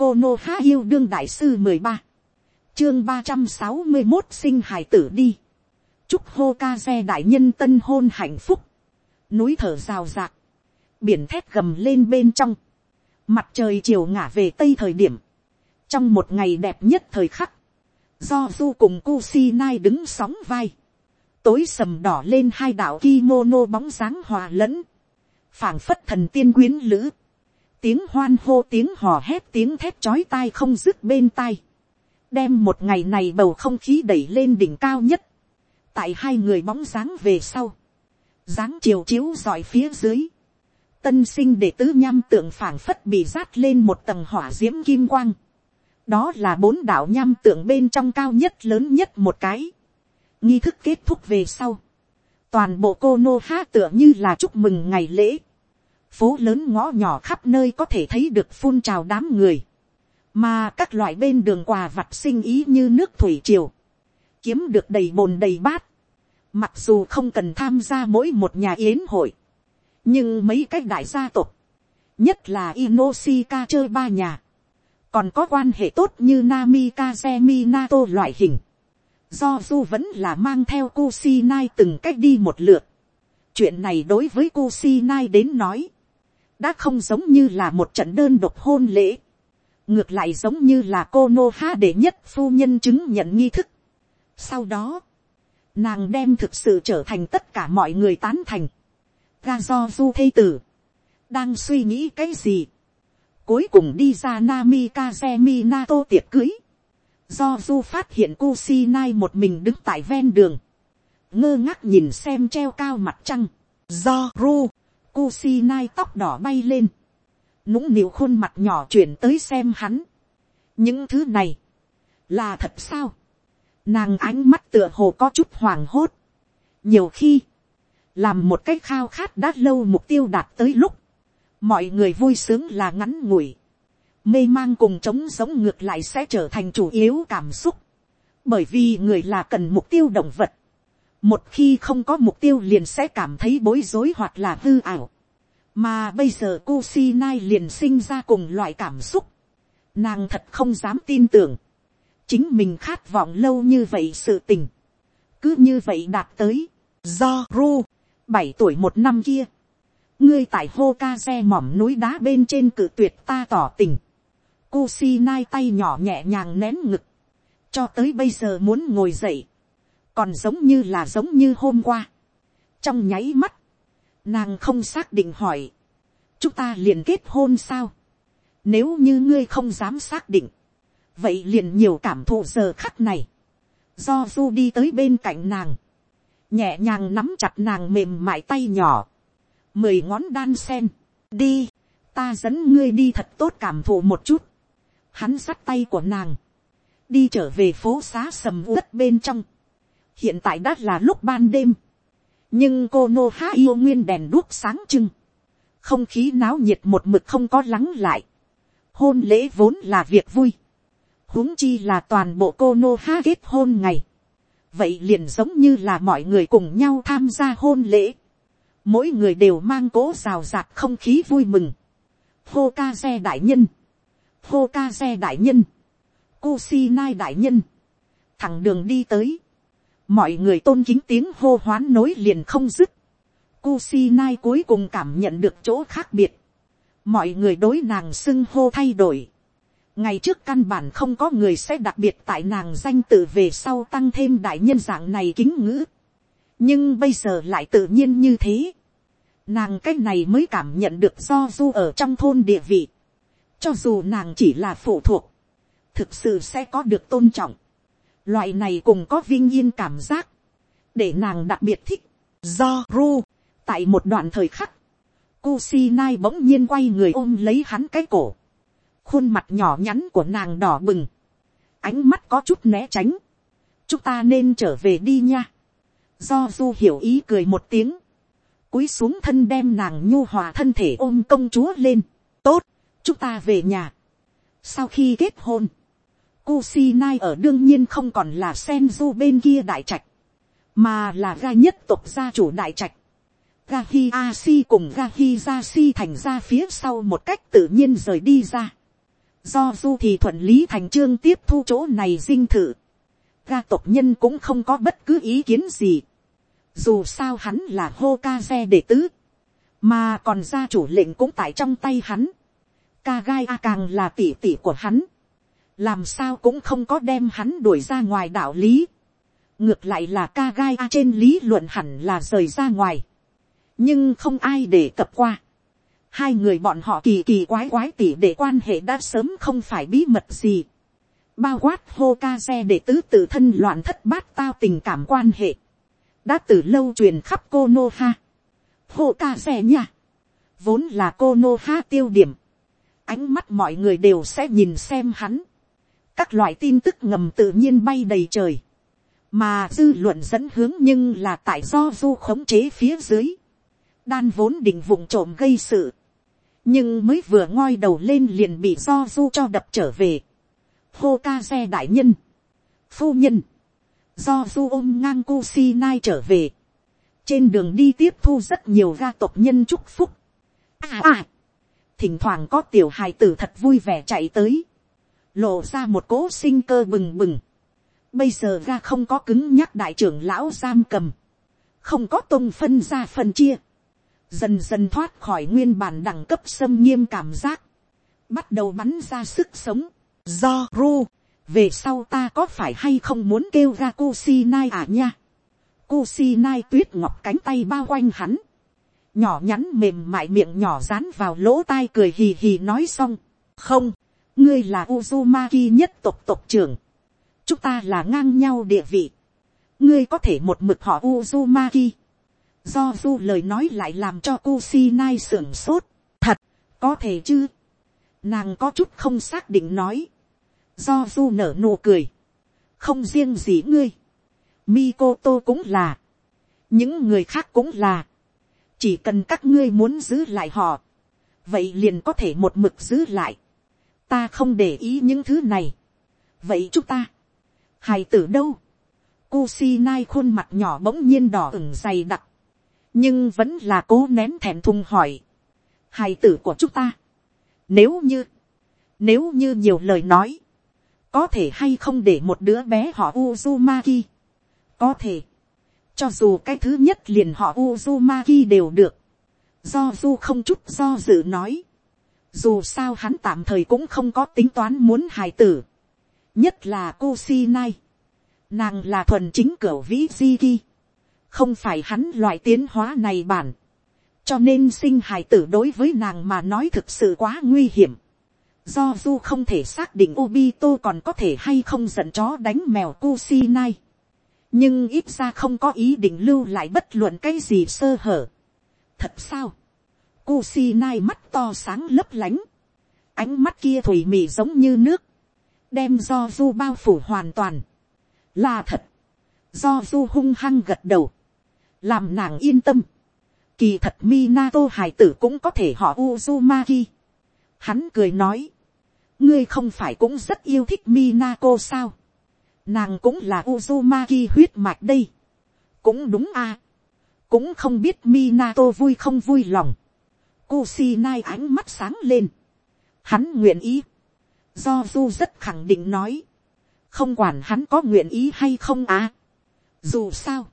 cô nô há yêu đương đại sư mười ba, chương ba trăm sáu mươi một sinh hải tử đi, chúc hô ca xe đại nhân tân hôn hạnh phúc, núi thở rào rạc, biển thét gầm lên bên trong, mặt trời chiều ngả về tây thời điểm, trong một ngày đẹp nhất thời khắc, do du cùng Kusinai đứng sóng vai, tối sầm đỏ lên hai đạo kimono bóng dáng hòa lẫn, phảng phất thần tiên quyến lữ, tiếng hoan hô tiếng hò hét tiếng thét chói tai không dứt bên tai, đem một ngày này bầu không khí đẩy lên đỉnh cao nhất, tại hai người bóng dáng về sau, dáng chiều chiếu dọi phía dưới, tân sinh để tứ nham tượng phảng phất bị rát lên một tầng hỏa d i ễ m kim quang, đó là bốn đạo nham tượng bên trong cao nhất lớn nhất một cái, nghi thức kết thúc về sau, toàn bộ cô nô ha tựa như là chúc mừng ngày lễ, phố lớn ngõ nhỏ khắp nơi có thể thấy được phun trào đám người, mà các loại bên đường quà vặt sinh ý như nước thủy triều, kiếm được đầy bồn đầy bát, mặc dù không cần tham gia mỗi một nhà yến hội, nhưng mấy cái đại gia tộc, nhất là Inosika chơi ba nhà, còn có quan hệ tốt như Namikaze Minato loại hình, do du vẫn là mang theo Kusinai từng cách đi một lượt. chuyện này đối với Kusinai đến nói, đã không giống như là một trận đơn độc hôn lễ, ngược lại giống như là cô nô ha để nhất phu nhân chứng nhận nghi thức. sau đó, nàng đem thực sự trở thành tất cả mọi người tán thành. Ga do du thây tử, đang suy nghĩ cái gì, cuối cùng đi ra Nami Kazemi Nato tiệc cưới, do du phát hiện Kusinai một mình đứng tại ven đường, ngơ ngác nhìn xem treo cao mặt trăng, do ru, Kusinai tóc đỏ bay lên, nũng nịu khuôn mặt nhỏ chuyển tới xem hắn. những thứ này, là thật sao, nàng ánh mắt tựa hồ có chút hoàng hốt, nhiều khi, làm một cái khao khát đã lâu mục tiêu đạt tới lúc, mọi người vui sướng là ngắn ngủi, mê mang cùng chống giống ngược lại sẽ trở thành chủ yếu cảm xúc, bởi vì người là cần mục tiêu động vật, một khi không có mục tiêu liền sẽ cảm thấy bối rối hoặc là hư ảo, mà bây giờ cô si nai liền sinh ra cùng loại cảm xúc, nàng thật không dám tin tưởng, chính mình khát vọng lâu như vậy sự tình, cứ như vậy đạt tới, do ru bảy tuổi một năm kia, ngươi tại hô ca xe mỏm núi đá bên trên cự tuyệt ta tỏ tình, cô si nai tay nhỏ nhẹ nhàng nén ngực, cho tới bây giờ muốn ngồi dậy, còn giống như là giống như hôm qua. trong nháy mắt, nàng không xác định hỏi, chúng ta liền kết hôn sao, nếu như ngươi không dám xác định, vậy liền nhiều cảm thụ giờ khắc này, do du đi tới bên cạnh nàng, nhẹ nhàng nắm chặt nàng mềm mại tay nhỏ, mười ngón đan sen, đi, ta dẫn ngươi đi thật tốt cảm thụ một chút, hắn sắt tay của nàng, đi trở về phố xá sầm uất bên trong, hiện tại đã là lúc ban đêm, nhưng cô nô há yêu nguyên đèn đuốc sáng trưng, không khí náo nhiệt một mực không có lắng lại, hôn lễ vốn là việc vui, huống chi là toàn bộ cô nô há kết hôn ngày, vậy liền giống như là mọi người cùng nhau tham gia hôn lễ, mỗi người đều mang cố rào rạc không khí vui mừng, hô ca xe đại nhân, hô ca xe đại nhân, cô si nai đại nhân, thẳng đường đi tới, mọi người tôn kính tiếng hô hoán nối liền không dứt, Kusinai si nai cuối cùng cảm nhận được chỗ khác biệt, mọi người đối nàng xưng hô thay đổi, ngày trước căn bản không có người sẽ đặc biệt tại nàng danh tự về sau tăng thêm đại nhân dạng này kính ngữ. nhưng bây giờ lại tự nhiên như thế. nàng cách này mới cảm nhận được do du ở trong thôn địa vị. cho dù nàng chỉ là phụ thuộc, thực sự sẽ có được tôn trọng loại này cùng có vinh yên cảm giác, để nàng đặc biệt thích. do ru, tại một đoạn thời khắc, Kusinai bỗng nhiên quay người ôm lấy hắn cái cổ. Khuôn mặt nhỏ nhắn của nàng đỏ bừng, ánh mắt có chút né tránh, chúng ta nên trở về đi nha, do du hiểu ý cười một tiếng, cúi xuống thân đem nàng nhu hòa thân thể ôm công chúa lên, tốt, chúng ta về nhà. sau khi kết hôn, Kusinai ở đương nhiên không còn là Senju bên kia đại trạch, mà là ga nhất tộc gia chủ đại trạch. Gahi Asi cùng Gahi Jasi thành ra phía sau một cách tự nhiên rời đi ra. Do du thì thuận lý thành trương tiếp thu chỗ này dinh thự, ga tộc nhân cũng không có bất cứ ý kiến gì, dù sao hắn là Hokage đệ tứ, mà còn gia chủ lệnh cũng tại trong tay hắn, ca gai a càng là tỷ tỷ của hắn, làm sao cũng không có đem hắn đuổi ra ngoài đạo lý, ngược lại là ca gai a trên lý luận hẳn là rời ra ngoài, nhưng không ai để cập qua. hai người bọn họ kỳ kỳ quái quái tỉ để quan hệ đã sớm không phải bí mật gì, bao quát hô ca xe để tứ tự thân loạn thất bát tao tình cảm quan hệ, đã từ lâu truyền khắp cô nô ha, hô ca xe nha, vốn là cô nô ha tiêu điểm, ánh mắt mọi người đều sẽ nhìn xem hắn, các loại tin tức ngầm tự nhiên bay đầy trời, mà dư luận dẫn hướng nhưng là tại do du khống chế phía dưới, đan vốn định vùng trộm gây sự, nhưng mới vừa ngoi đầu lên liền bị do du cho đập trở về, hô ca xe đại nhân, phu nhân, do du ôm ngang cu si nai trở về, trên đường đi tiếp thu rất nhiều ga tộc nhân chúc phúc. À à, thỉnh thoảng có tiểu hài tử thật vui vẻ chạy tới, lộ ra một cố sinh cơ bừng bừng. Bây giờ ra không có cứng nhắc đại trưởng lão giam cầm, không có tung phân ra phân chia, dần dần thoát khỏi nguyên bản đẳng cấp xâm nghiêm cảm giác, bắt đầu bắn ra sức sống, do ru, về sau ta có phải hay không muốn kêu ra Kusinai à nha. Kusinai tuyết ngọc cánh tay bao quanh hắn. Nhỏ nhắn mềm mại miệng nhỏ dán vào lỗ tai cười hì hì nói xong. Không, ngươi là Uzumaki nhất tộc tộc trưởng. Chúng ta là ngang nhau địa vị. Ngươi có thể một mực họ Uzumaki. Do du lời nói lại làm cho Kusinai sưởng sốt. Thật, có thể chứ. Nàng có chút không xác định nói do du nở nụ cười, không riêng gì ngươi, Mikoto cũng là, những người khác cũng là, chỉ cần các ngươi muốn giữ lại họ, vậy liền có thể một mực giữ lại, ta không để ý những thứ này, vậy chúng ta, hài tử đâu, Kusinai khuôn mặt nhỏ bỗng nhiên đỏ ửng dày đặc, nhưng vẫn là cố nén thẹn thùng hỏi, hài tử của chúng ta, nếu như, nếu như nhiều lời nói, có thể hay không để một đứa bé họ Uzumaki, có thể, cho dù cái thứ nhất liền họ Uzumaki đều được, do du không chút do dự nói, dù sao hắn tạm thời cũng không có tính toán muốn hài tử, nhất là cô si nai, nàng là thuần chính cửa vĩ di ki, không phải hắn loại tiến hóa này bản, cho nên sinh hài tử đối với nàng mà nói thực sự quá nguy hiểm. Do du không thể xác định Obito còn có thể hay không giận chó đánh mèo Kusinai. nhưng ít ra không có ý định lưu lại bất luận cái gì sơ hở. thật sao, Kusinai mắt to sáng lấp lánh, ánh mắt kia thủy mị giống như nước, đem do du bao phủ hoàn toàn, là thật, do du hung hăng gật đầu, làm nàng yên tâm, kỳ thật Minato hải tử cũng có thể họ Uzumaki. Hắn cười nói, ngươi không phải cũng rất yêu thích Minako sao. Nàng cũng là Uzumaki huyết mạch đây. cũng đúng a. cũng không biết Minato vui không vui lòng. Kusinai ánh mắt sáng lên. Hắn nguyện ý. Do Du rất khẳng định nói. Không quản hắn có nguyện ý hay không à. Dù sao.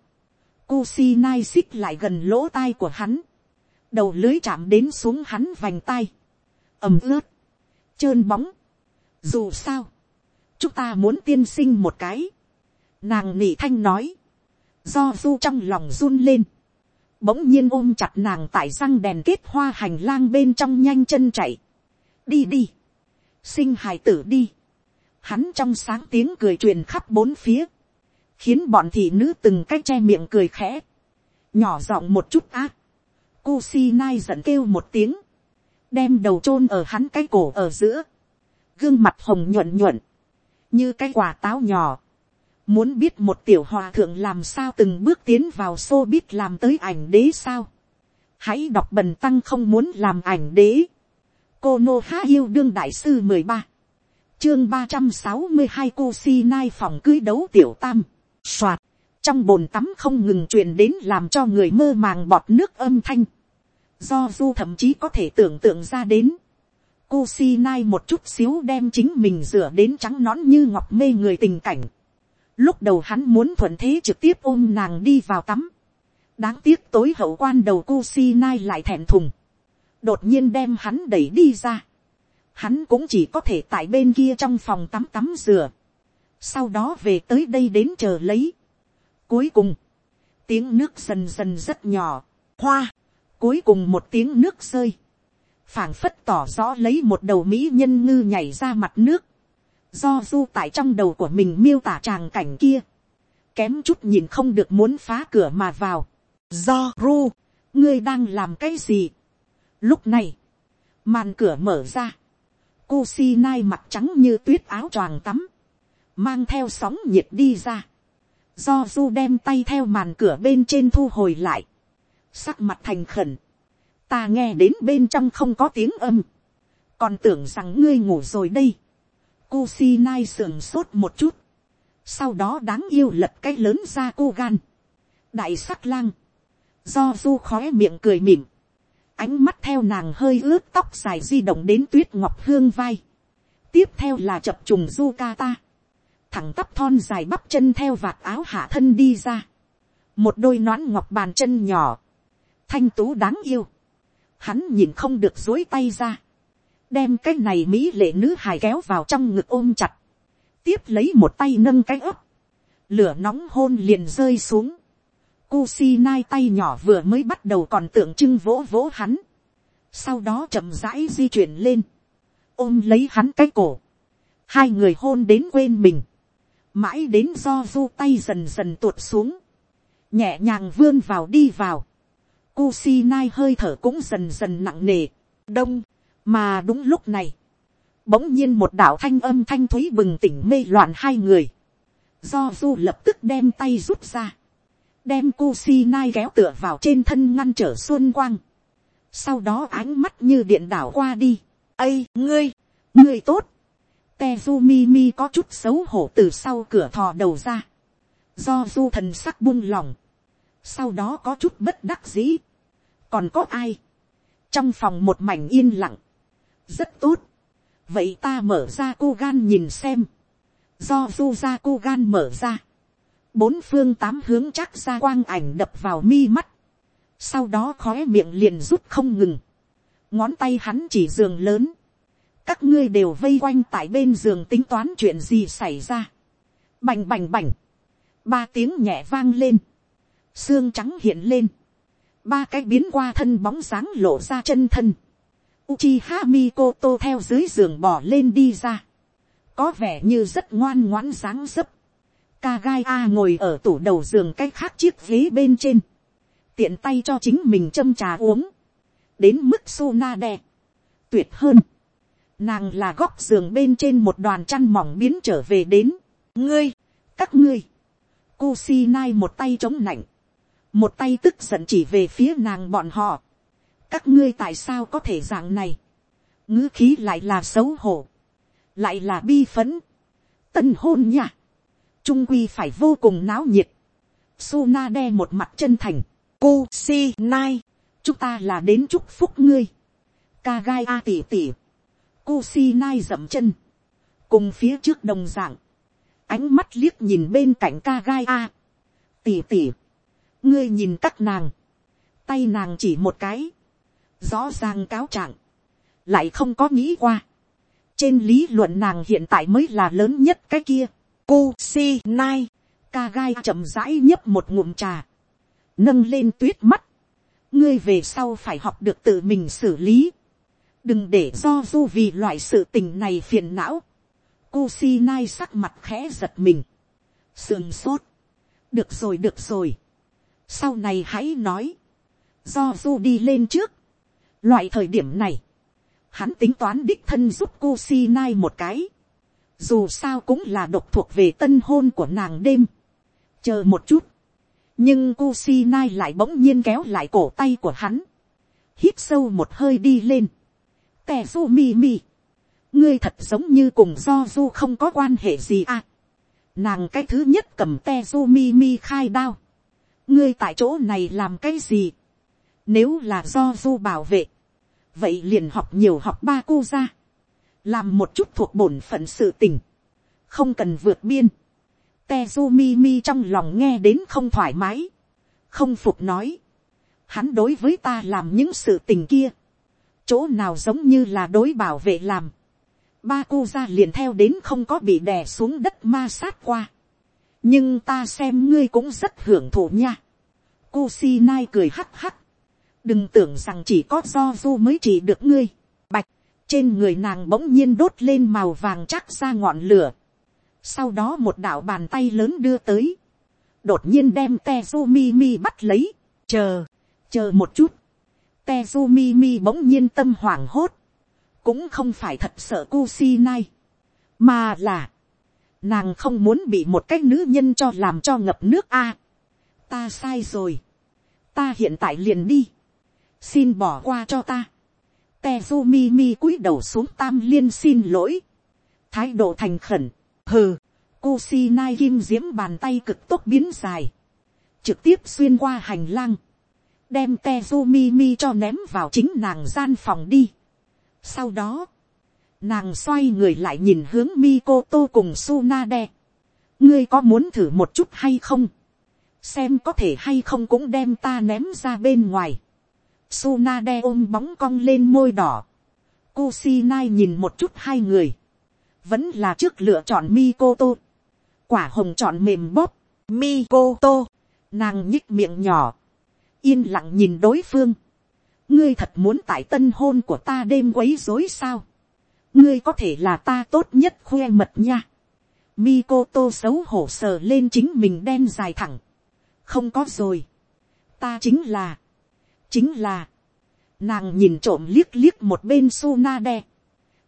Kusinai xích lại gần lỗ tai của hắn. Đầu lưới chạm đến xuống hắn vành tai. Ẩm ướt. Trơn bóng dù sao, chúng ta muốn tiên sinh một cái. Nàng nỉ thanh nói, do du trong lòng run lên, bỗng nhiên ôm chặt nàng tại răng đèn kết hoa hành lang bên trong nhanh chân chạy. đi đi, sinh hài tử đi. Hắn trong sáng tiếng cười truyền khắp bốn phía, khiến bọn thị nữ từng cách che miệng cười khẽ, nhỏ giọng một chút ác. Kusinai giận kêu một tiếng, đem đầu chôn ở hắn cái cổ ở giữa, gương mặt hồng nhuận nhuận, như cái quả táo nhỏ. Muốn biết một tiểu hòa thượng làm sao từng bước tiến vào xô biết làm tới ảnh đế sao. Hãy đọc bần tăng không muốn làm ảnh đế. Cô Nô Há Yêu Đương Đại Sư mười ba Chương ba trăm sáu mươi hai cô si nai phòng cưới đấu tiểu tam. Soạt. Trong bồn tắm không ngừng truyền đến làm cho người mơ màng bọt nước âm thanh. Do du thậm chí có thể tưởng tượng ra đến cô si nai một chút xíu đem chính mình rửa đến trắng nón như ngọc mê người tình cảnh. Lúc đầu hắn muốn thuận thế trực tiếp ôm nàng đi vào tắm. Đáng tiếc tối hậu quan đầu Kusinai lại thẹn thùng. Đột nhiên đem hắn đẩy đi ra. Hắn cũng chỉ có thể tại bên kia trong phòng tắm tắm rửa. Sau đó về tới đây đến chờ lấy. Cuối cùng. Tiếng nước dần dần rất nhỏ. Hoa. Cuối cùng một tiếng nước rơi phảng phất tỏ rõ lấy một đầu mỹ nhân ngư nhảy ra mặt nước, do du tại trong đầu của mình miêu tả tràng cảnh kia, kém chút nhìn không được muốn phá cửa mà vào, do ru, ngươi đang làm cái gì. Lúc này, màn cửa mở ra, Kusinai mặt trắng như tuyết áo choàng tắm, mang theo sóng nhiệt đi ra, do du đem tay theo màn cửa bên trên thu hồi lại, sắc mặt thành khẩn, ta nghe đến bên trong không có tiếng âm, còn tưởng rằng ngươi ngủ rồi đây. Kusinai sườn sốt một chút, sau đó đáng yêu lật cái lớn ra cô gan, đại sắc lang, do du khó miệng cười mỉm, ánh mắt theo nàng hơi ướt tóc dài di động đến tuyết ngọc hương vai, tiếp theo là chập trùng du ca ta, thẳng tắp thon dài bắp chân theo vạt áo hạ thân đi ra, một đôi nón ngọc bàn chân nhỏ, thanh tú đáng yêu, hắn nhìn không được dối tay ra, đem cái này mỹ lệ nữ hài kéo vào trong ngực ôm chặt, tiếp lấy một tay nâng cái ấp, lửa nóng hôn liền rơi xuống, Kusi nai tay nhỏ vừa mới bắt đầu còn tượng trưng vỗ vỗ hắn, sau đó chậm rãi di chuyển lên, ôm lấy hắn cái cổ, hai người hôn đến quên mình, mãi đến do du tay dần dần tuột xuống, nhẹ nhàng vươn vào đi vào, Kusinai hơi thở cũng dần dần nặng nề, đông, mà đúng lúc này, bỗng nhiên một đạo thanh âm thanh thúy bừng tỉnh mê loạn hai người, do du lập tức đem tay rút ra, đem ku si nai kéo tựa vào trên thân ngăn trở xuân quang, sau đó ánh mắt như điện đảo qua đi, ây ngươi, ngươi tốt, tezu mi mi có chút xấu hổ từ sau cửa thò đầu ra, do du thần sắc buông lòng, sau đó có chút bất đắc dĩ, còn có ai, trong phòng một mảnh yên lặng, rất tốt, vậy ta mở ra cô gan nhìn xem, do du ra cô gan mở ra, bốn phương tám hướng chắc ra quang ảnh đập vào mi mắt, sau đó khói miệng liền rút không ngừng, ngón tay hắn chỉ giường lớn, các ngươi đều vây quanh tại bên giường tính toán chuyện gì xảy ra, bành bành bành, ba tiếng nhẹ vang lên, xương trắng hiện lên, ba cái biến qua thân bóng dáng lộ ra chân thân. Uchiha Mikoto theo dưới giường bỏ lên đi ra. Có vẻ như rất ngoan ngoãn dáng dấp. Kagai A ngồi ở tủ đầu giường cách khác chiếc ghế bên trên. Tiện tay cho chính mình châm trà uống. Đến mức Suna đẹp. Tuyệt hơn. Nàng là góc giường bên trên một đoàn chăn mỏng biến trở về đến. Ngươi, các ngươi. Kusinai một tay chống nạnh một tay tức giận chỉ về phía nàng bọn họ các ngươi tại sao có thể dạng này, ngữ khí lại là xấu hổ, lại là bi phấn, tân hôn nha, trung quy phải vô cùng náo nhiệt, Suna đe một mặt chân thành, cô si nai, chúng ta là đến chúc phúc ngươi, ca gai a tỉ tỉ, cô si nai dậm chân, cùng phía trước đồng dạng, ánh mắt liếc nhìn bên cạnh ca gai a, tỉ tỉ, ngươi nhìn các nàng, tay nàng chỉ một cái, rõ ràng cáo trạng, lại không có nghĩ qua. trên lý luận nàng hiện tại mới là lớn nhất cái kia, cô si nai, ca gai chậm rãi nhấp một ngụm trà, nâng lên tuyết mắt, ngươi về sau phải học được tự mình xử lý, đừng để do du vì loại sự tình này phiền não, cô si nai sắc mặt khẽ giật mình, sườn sốt, được rồi được rồi, sau này hãy nói, do du đi lên trước, loại thời điểm này, hắn tính toán đích thân giúp cô si nai một cái, dù sao cũng là độc thuộc về tân hôn của nàng đêm, chờ một chút, nhưng cô si nai lại bỗng nhiên kéo lại cổ tay của hắn, hít sâu một hơi đi lên, tè du mi mi, ngươi thật giống như cùng do du không có quan hệ gì à, nàng cái thứ nhất cầm te du mi mi khai đao, ngươi tại chỗ này làm cái gì, nếu là do du bảo vệ, vậy liền học nhiều học ba cô ra, làm một chút thuộc bổn phận sự tình, không cần vượt biên. tezu mi mi trong lòng nghe đến không thoải mái, không phục nói, hắn đối với ta làm những sự tình kia, chỗ nào giống như là đối bảo vệ làm, ba cô ra liền theo đến không có bị đè xuống đất ma sát qua, nhưng ta xem ngươi cũng rất hưởng thụ nha. cô si nai cười hắc hắc, đừng tưởng rằng chỉ có do du mới chỉ được ngươi, bạch, trên người nàng bỗng nhiên đốt lên màu vàng chắc ra ngọn lửa, sau đó một đạo bàn tay lớn đưa tới, đột nhiên đem Tezumi mi bắt lấy, chờ, chờ một chút, Tezumi mi bỗng nhiên tâm hoảng hốt, cũng không phải thật sợ Kusinai, mà là, nàng không muốn bị một cái nữ nhân cho làm cho ngập nước a. ta sai rồi, ta hiện tại liền đi, xin bỏ qua cho ta. Tezumi mi cúi đầu xuống tam liên xin lỗi, thái độ thành khẩn, hừ, Kusinai kim diễm bàn tay cực tốc biến dài, trực tiếp xuyên qua hành lang, đem Tezumi mi cho ném vào chính nàng gian phòng đi. Sau đó, nàng xoay người lại nhìn hướng Mikoto cùng Sunade. ngươi có muốn thử một chút hay không, xem có thể hay không cũng đem ta ném ra bên ngoài. Suna đe ôm bóng cong lên môi đỏ. Kusinai nhìn một chút hai người. Vẫn là trước lựa chọn Mikoto. Quả hồng chọn mềm bóp. Mikoto. Nàng nhích miệng nhỏ. Yên lặng nhìn đối phương. Ngươi thật muốn tại tân hôn của ta đêm quấy rối sao? Ngươi có thể là ta tốt nhất khoe mật nha. Mikoto xấu hổ sờ lên chính mình đen dài thẳng. Không có rồi. Ta chính là. Chính là. Nàng nhìn trộm liếc liếc một bên Sunade.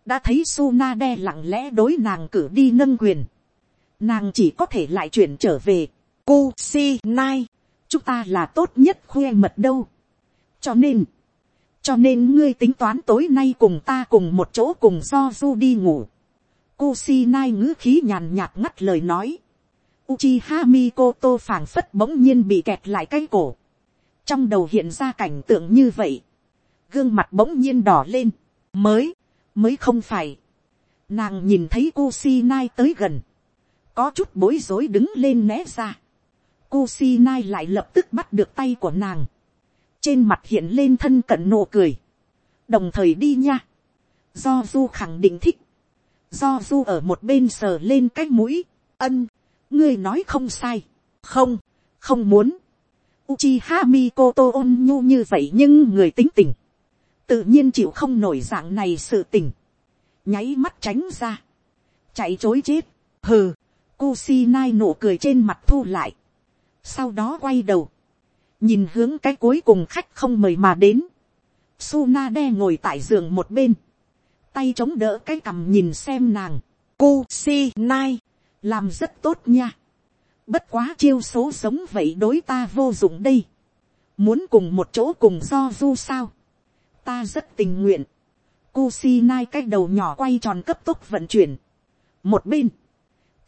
Đã thấy Sunade lặng lẽ đối nàng cử đi nâng quyền nàng chỉ có thể lại chuyển trở về. cô si nai, chúng ta là tốt nhất khoe mật đâu. cho nên, cho nên ngươi tính toán tối nay cùng ta cùng một chỗ cùng do du đi ngủ. cô si nai ngữ khí nhàn nhạt ngắt lời nói. Uchiha Mikoto phảng phất bỗng nhiên bị kẹt lại cái cổ. Trong đầu hiện ra cảnh tượng như vậy. Gương mặt bỗng nhiên đỏ lên. Mới, mới không phải. Nàng nhìn thấy cô si nai tới gần có chút bối rối đứng lên né ra. cô si nai lại lập tức bắt được tay của nàng. Trên mặt hiện lên thân cận nụ cười. Đồng thời đi nha. Do Du khẳng định thích. Do Du ở một bên sờ lên cái mũi. Ân, ngươi nói không sai. Không, không muốn. Uchiha Mikoto ôn nhu như vậy nhưng người tính tình. Tự nhiên chịu không nổi dạng này sự tình. Nháy mắt tránh ra. Chạy chối chết. Hừ Kusinai nụ cười trên mặt thu lại. Sau đó quay đầu. Nhìn hướng cái cuối cùng khách không mời mà đến. Tsunade ngồi tại giường một bên. Tay chống đỡ cái cằm nhìn xem nàng. Kusinai. Làm rất tốt nha. Bất quá chiêu số sống vậy đối ta vô dụng đây. Muốn cùng một chỗ cùng do du sao. Ta rất tình nguyện. Kusinai cái đầu nhỏ quay tròn cấp tốc vận chuyển. Một bên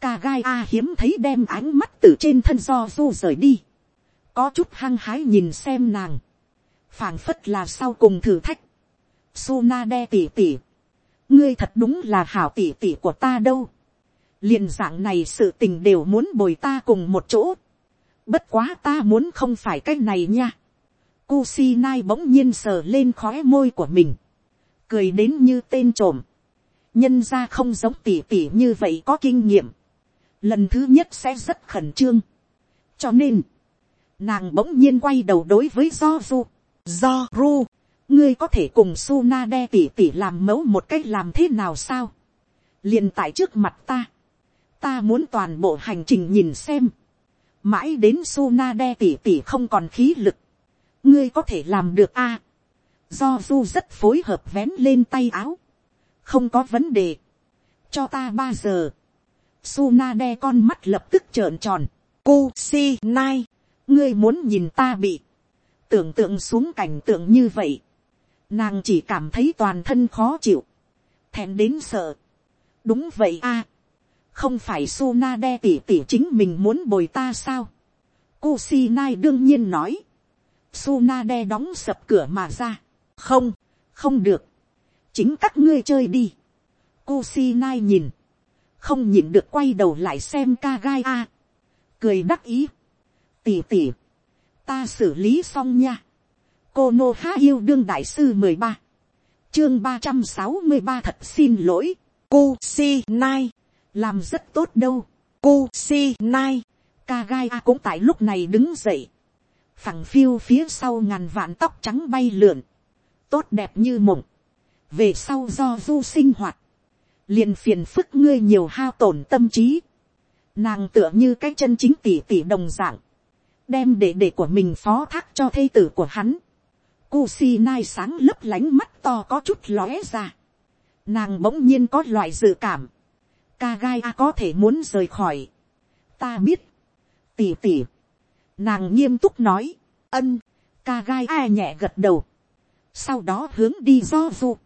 ca gai a hiếm thấy đem ánh mắt từ trên thân do du rời đi. có chút hăng hái nhìn xem nàng. phảng phất là sau cùng thử thách. Suna đe tỉ tỉ. ngươi thật đúng là hảo tỉ tỉ của ta đâu liền dạng này sự tình đều muốn bồi ta cùng một chỗ. bất quá ta muốn không phải cái này nha. Kusinai bỗng nhiên sờ lên khóe môi của mình. cười đến như tên trộm nhân ra không giống tỉ tỉ như vậy có kinh nghiệm lần thứ nhất sẽ rất khẩn trương. cho nên, nàng bỗng nhiên quay đầu đối với do du. do ru, ngươi có thể cùng su na đe tỉ tỉ làm mẫu một cách làm thế nào sao. liền tại trước mặt ta, ta muốn toàn bộ hành trình nhìn xem. mãi đến su na đe tỉ tỉ không còn khí lực. ngươi có thể làm được a. do du rất phối hợp vén lên tay áo. không có vấn đề. cho ta ba giờ Sunade con mắt lập tức trợn tròn. Cô si nai. Ngươi muốn nhìn ta bị. Tưởng tượng xuống cảnh tượng như vậy. Nàng chỉ cảm thấy toàn thân khó chịu. thèm đến sợ. Đúng vậy a không phải Sunade tỉ tỉ chính mình muốn bồi ta sao. Kusi nai đương nhiên nói. Sunade đóng sập cửa mà ra. Không, không được, chính các ngươi chơi đi. Kusinai nhìn, không nhìn được quay đầu lại xem ca gai a, cười đắc ý, tỉ tỉ, ta xử lý xong nha. cô nô há yêu đương đại sư mười ba, chương ba trăm sáu mươi ba thật xin lỗi, Kusinai, làm rất tốt đâu, Ku Si Nai ca gai a cũng tại lúc này đứng dậy, phẳng phiêu phía sau ngàn vạn tóc trắng bay lượn, tốt đẹp như mộng, về sau do du sinh hoạt, liền phiền phức ngươi nhiều hao tổn tâm trí, nàng tựa như cái chân chính tỷ tỷ đồng dạng, đem đệ đệ của mình phó thác cho thây tử của hắn, Kusi nai sáng lấp lánh mắt to có chút lóe ra. Nàng bỗng nhiên có loại dự cảm. Ca gai a có thể muốn rời khỏi. Ta biết. Tỉ tỉ. Nàng nghiêm túc nói. Ân. Ca gai a nhẹ gật đầu. Sau đó hướng đi do du.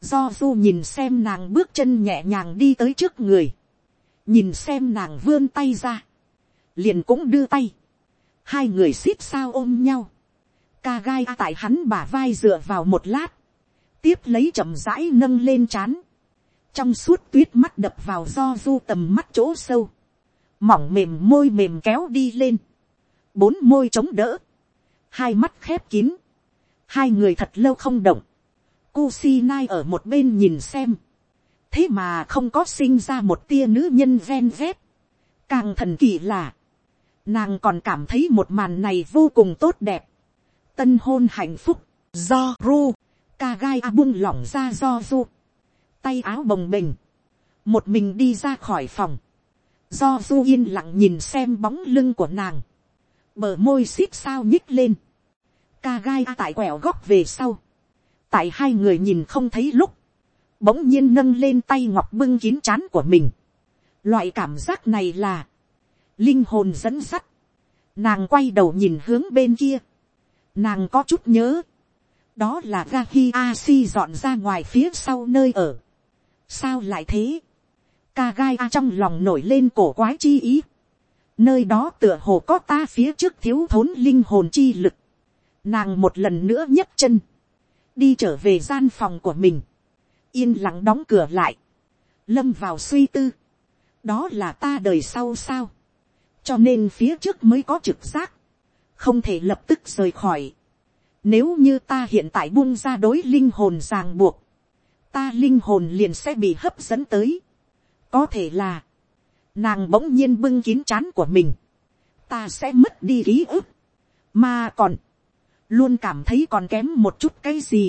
Do du nhìn xem nàng bước chân nhẹ nhàng đi tới trước người. Nhìn xem nàng vươn tay ra. Liền cũng đưa tay. Hai người xít sao ôm nhau. Ca gai tại hắn bả vai dựa vào một lát. Tiếp lấy chậm rãi nâng lên chán. Trong suốt tuyết mắt đập vào do du tầm mắt chỗ sâu. Mỏng mềm môi mềm kéo đi lên. Bốn môi chống đỡ. Hai mắt khép kín. Hai người thật lâu không động Kusinai ở một bên nhìn xem. Thế mà không có sinh ra một tia nữ nhân ven vét. Càng thần kỳ là. Nàng còn cảm thấy một màn này vô cùng tốt đẹp. Tân hôn hạnh phúc. Do ru. Kagai a bung lỏng ra do ru. Tay áo bồng bềnh. Một mình đi ra khỏi phòng. Do du yên lặng nhìn xem bóng lưng của nàng. Bờ môi xít sao nhích lên. ca gai tại quẹo góc về sau tại hai người nhìn không thấy lúc, bỗng nhiên nâng lên tay ngọc bưng kín c h á n của mình. Loại cảm giác này là, linh hồn dẫn sắt, nàng quay đầu nhìn hướng bên kia, nàng có chút nhớ, đó là ga hi a si dọn ra ngoài phía sau nơi ở sao lại thế, ca gai a trong lòng nổi lên cổ quái chi ý, nơi đó tựa hồ có ta phía trước thiếu thốn linh hồn chi lực, nàng một lần nữa nhấc chân, đi trở về gian phòng của mình, yên lặng đóng cửa lại, lâm vào suy tư, đó là ta đời sau sao, cho nên phía trước mới có trực giác, không thể lập tức rời khỏi. Nếu như ta hiện tại buông ra đối linh hồn ràng buộc, ta linh hồn liền sẽ bị hấp dẫn tới. có thể là, nàng bỗng nhiên bưng kín c h á n của mình, ta sẽ mất đi ký ức, mà còn, luôn cảm thấy còn kém một chút cái gì.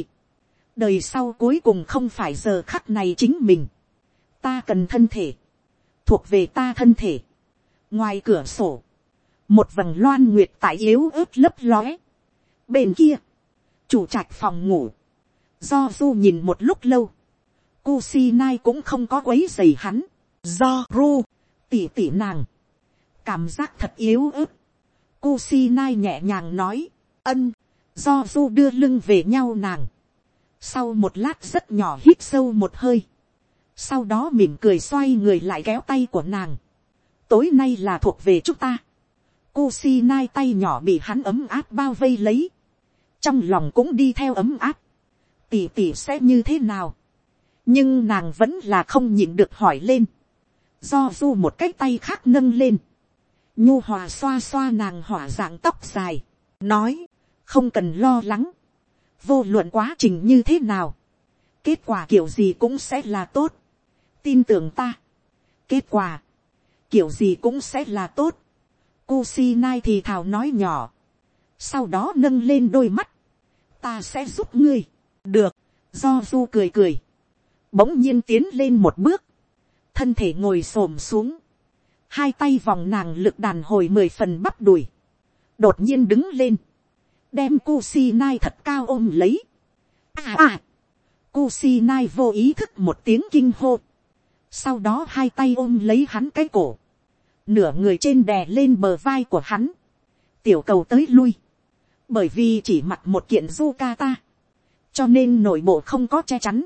đời sau cuối cùng không phải giờ khắc này chính mình. ta cần thân thể, thuộc về ta thân thể. ngoài cửa sổ, một vầng loan nguyệt tại yếu ớt lấp lóe. bên kia, chủ trạch phòng ngủ, do du nhìn một lúc lâu, Kusinai cũng không có quấy dày hắn, do ru, tỉ tỉ nàng, cảm giác thật yếu ớt. Kusinai nhẹ nhàng nói, ân, do Ru đưa lưng về nhau nàng, sau một lát rất nhỏ hít sâu một hơi, sau đó mỉm cười xoay người lại kéo tay của nàng, tối nay là thuộc về chúng ta, Kusi nai tay nhỏ bị hắn ấm áp bao vây lấy, trong lòng cũng đi theo ấm áp, tỉ tỉ sẽ như thế nào, nhưng nàng vẫn là không nhịn được hỏi lên, do du một cái tay khác nâng lên, nhu hòa xoa xoa nàng hỏa dạng tóc dài, nói, không cần lo lắng, vô luận quá trình như thế nào, kết quả kiểu gì cũng sẽ là tốt, tin tưởng ta, kết quả, kiểu gì cũng sẽ là tốt, Kusinai thì thào nói nhỏ, sau đó nâng lên đôi mắt, ta sẽ giúp ngươi, được, do du cười cười, bỗng nhiên tiến lên một bước, thân thể ngồi s ổ m xuống, hai tay vòng nàng lực đàn hồi mười phần bắp đùi, đột nhiên đứng lên, đem Kusinai thật cao ôm lấy. À à, Kusinai vô ý thức một tiếng kinh hô. Sau đó hai tay ôm lấy hắn cái cổ. Nửa người trên đè lên bờ vai của hắn. Tiểu cầu tới lui. Bởi vì chỉ mặc một kiện Yukata. Cho nên nội bộ không có che chắn.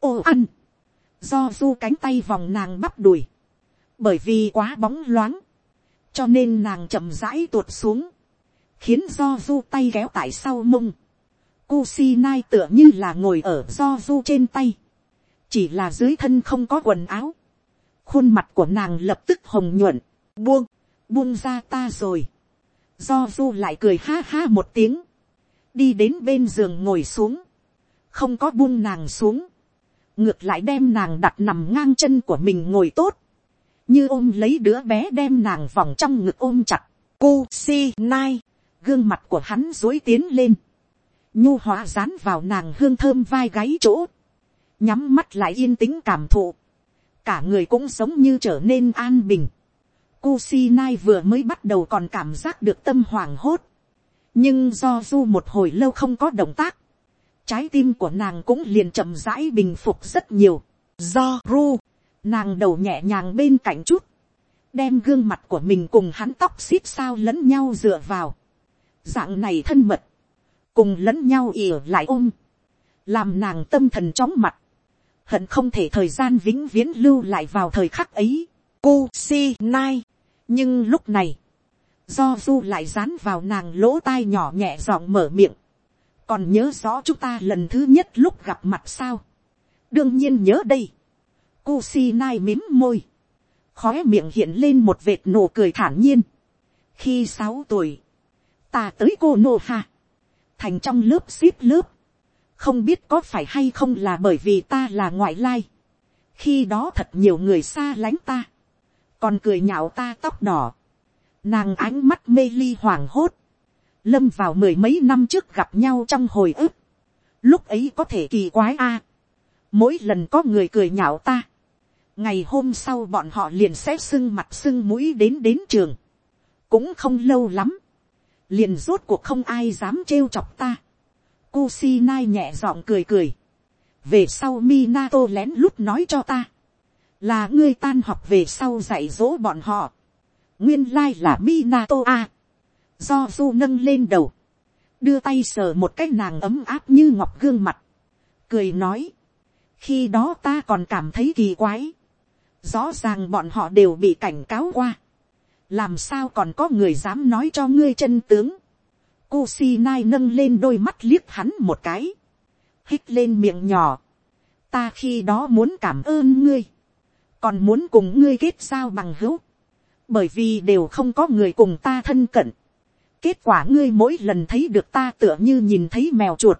Ô ăn. Do du cánh tay vòng nàng bắp đùi. Bởi vì quá bóng loáng. Cho nên nàng chậm rãi tuột xuống khiến do du tay kéo tại sau mông. Kusinai tựa như là ngồi ở do du trên tay. Chỉ là dưới thân không có quần áo. Khuôn mặt của nàng lập tức hồng nhuận. Buông, buông ra ta rồi. Do du lại cười ha ha một tiếng. Đi đến bên giường ngồi xuống. Không có buông nàng xuống. Ngược lại đem nàng đặt nằm ngang chân của mình ngồi tốt. Như ôm lấy đứa bé đem nàng vòng trong ngực ôm chặt. Kusinai. Gương mặt của hắn dối tiến lên nhu hóa dán vào nàng hương thơm vai gáy chỗ, nhắm mắt lại yên tĩnh cảm thụ, cả người cũng sống như trở nên an bình. Kusinai vừa mới bắt đầu còn cảm giác được tâm hoảng hốt, nhưng do du một hồi lâu không có động tác, trái tim của nàng cũng liền chậm rãi bình phục rất nhiều. Do ru, nàng đầu nhẹ nhàng bên cạnh chút, đem gương mặt của mình cùng hắn tóc xít sao lẫn nhau dựa vào. dạng này thân mật, cùng lẫn nhau ỉa lại ôm, làm nàng tâm thần chóng mặt, hận không thể thời gian vĩnh viễn lưu lại vào thời khắc ấy, cu si nai. nhưng lúc này, do du lại dán vào nàng lỗ tai nhỏ nhẹ giọng mở miệng, còn nhớ rõ chúng ta lần thứ nhất lúc gặp mặt sao, đương nhiên nhớ đây, cô si nai mím môi, khói miệng hiện lên một vệt nụ cười thản nhiên, khi sáu tuổi, ta tới cô nô hà. thành trong lớp ship lớp, không biết có phải hay không là bởi vì ta là ngoại lai, khi đó thật nhiều người xa lánh ta, còn cười nhạo ta tóc đỏ, nàng ánh mắt mê ly hoảng hốt, lâm vào mười mấy năm trước gặp nhau trong hồi ức, lúc ấy có thể kỳ quái a, mỗi lần có người cười nhạo ta, ngày hôm sau bọn họ liền sẽ sưng mặt sưng mũi đến đến trường, cũng không lâu lắm, liền rốt cuộc không ai dám trêu chọc ta. Kusinai nhẹ giọng cười cười. Về sau Minato lén lút nói cho ta. Là ngươi tan học về sau dạy dỗ bọn họ. Nguyên lai là Minato a. Do du nâng lên đầu. Đưa tay sờ một cái nàng ấm áp như ngọc gương mặt. Cười nói. Khi đó ta còn cảm thấy kỳ quái. Rõ ràng bọn họ đều bị cảnh cáo qua làm sao còn có người dám nói cho ngươi chân tướng. cô xi nai nâng lên đôi mắt liếc hắn một cái, hít lên miệng nhỏ. ta khi đó muốn cảm ơn ngươi, còn muốn cùng ngươi kết giao bằng hữu, bởi vì đều không có người cùng ta thân cận kết quả ngươi mỗi lần thấy được ta tựa như nhìn thấy mèo chuột,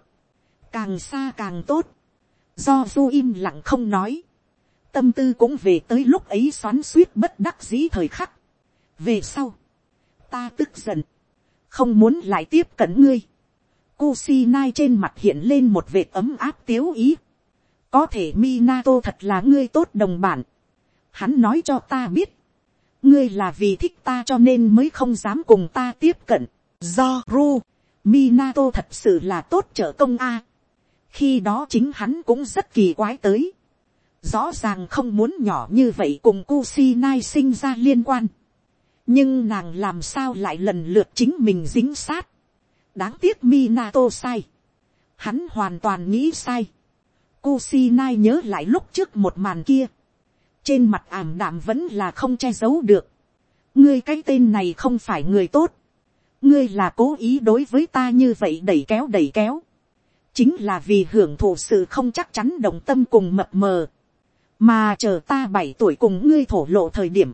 càng xa càng tốt, do du im lặng không nói, tâm tư cũng về tới lúc ấy xoắn suýt bất đắc dĩ thời khắc về sau, ta tức giận, không muốn lại tiếp cận ngươi. Kusinai trên mặt hiện lên một vệt ấm áp tiếu ý. Có thể Minato thật là ngươi tốt đồng bản. Hắn nói cho ta biết. Ngươi là vì thích ta cho nên mới không dám cùng ta tiếp cận. Do Ru, Minato thật sự là tốt trợ công a. Khi đó chính hắn cũng rất kỳ quái tới. Rõ ràng không muốn nhỏ như vậy cùng Kusinai sinh ra liên quan nhưng nàng làm sao lại lần lượt chính mình dính sát. đáng tiếc Minato sai. hắn hoàn toàn nghĩ sai. Kusinai nhớ lại lúc trước một màn kia trên mặt ảm đạm vẫn là không che giấu được. ngươi cái tên này không phải người tốt. ngươi là cố ý đối với ta như vậy đẩy kéo đẩy kéo. chính là vì hưởng thụ sự không chắc chắn đồng tâm cùng mập mờ. mà chờ ta bảy tuổi cùng ngươi thổ lộ thời điểm.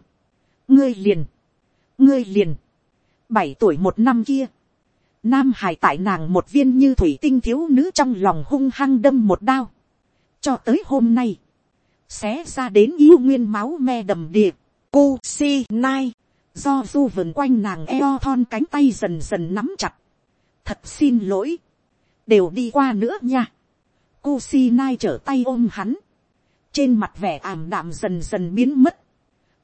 ngươi liền ngươi liền, bảy tuổi một năm kia, nam hải tại nàng một viên như thủy tinh thiếu nữ trong lòng hung hăng đâm một đao, cho tới hôm nay, xé ra đến yêu nguyên máu me đầm địa, cu si nai, do du vườn quanh nàng eo thon cánh tay dần dần nắm chặt, thật xin lỗi, đều đi qua nữa nha, cu si nai trở tay ôm hắn, trên mặt vẻ ảm đạm dần dần biến mất,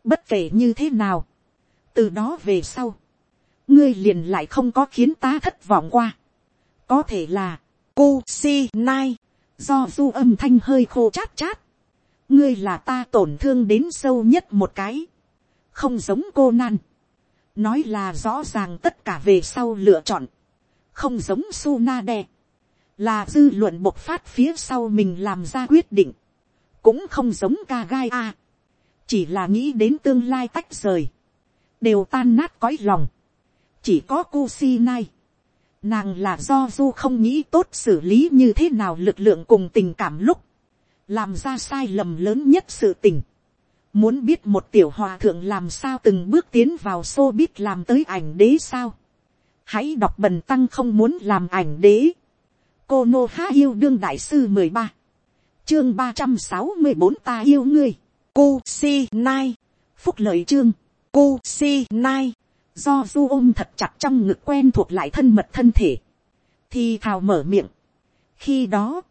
bất kể như thế nào, từ đó về sau, ngươi liền lại không có khiến ta thất vọng qua. có thể là, cô si nai, do du âm thanh hơi khô chát chát, ngươi là ta tổn thương đến sâu nhất một cái, không giống cô nan, nói là rõ ràng tất cả về sau lựa chọn, không giống su na đe, là dư luận bộc phát phía sau mình làm ra quyết định, cũng không giống ca gai a, chỉ là nghĩ đến tương lai tách rời, đều tan nát cõi lòng. chỉ có Kusinai, Nàng là do du không nghĩ tốt xử lý như thế nào lực lượng cùng tình cảm lúc. Làm ra sai lầm lớn nhất sự tình. Muốn biết một tiểu hòa thượng làm sao từng bước tiến vào xô biết làm tới ảnh đế sao. Hãy đọc bần tăng không muốn làm ảnh đế. Cô Nô Há Yêu Đương Đại Sư mười ba Chương ba trăm sáu mươi bốn ta yêu ngươi. Cô Si Nai. Phúc lợi chương. Cô Si Nai do du ôm thật chặt trong ngực quen thuộc lại thân mật thân thể, thì thào mở miệng. khi đó,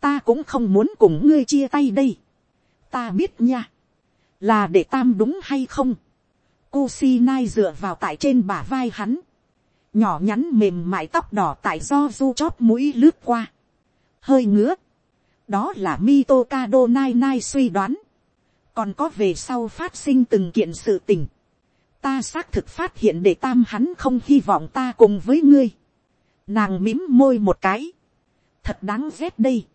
ta cũng không muốn cùng ngươi chia tay đây. ta biết nha, là để tam đúng hay không. Kusi nai dựa vào tại trên bả vai hắn, nhỏ nhắn mềm mại tóc đỏ tại do du chóp mũi lướt qua, hơi ngứa. đó là Mitokado nai nai suy đoán, còn có về sau phát sinh từng kiện sự tình ta xác thực phát hiện để tam hắn không hy vọng ta cùng với ngươi. Nàng mím môi một cái. Thật đáng ghét đây.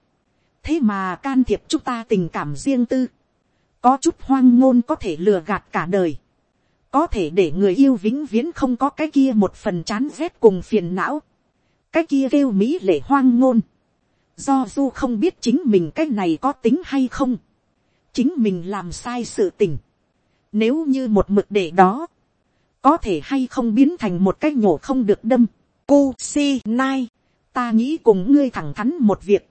Thế mà can thiệp chúng ta tình cảm riêng tư. Có chút hoang ngôn có thể lừa gạt cả đời. Có thể để người yêu vĩnh viễn không có cái kia một phần chán rét cùng phiền não. Cái kia kêu mỹ lệ hoang ngôn. Do du không biết chính mình cái này có tính hay không. Chính mình làm sai sự tình. Nếu như một mực để đó có thể hay không biến thành một cái nhổ không được đâm. Cô si nai, ta nghĩ cùng ngươi thẳng thắn một việc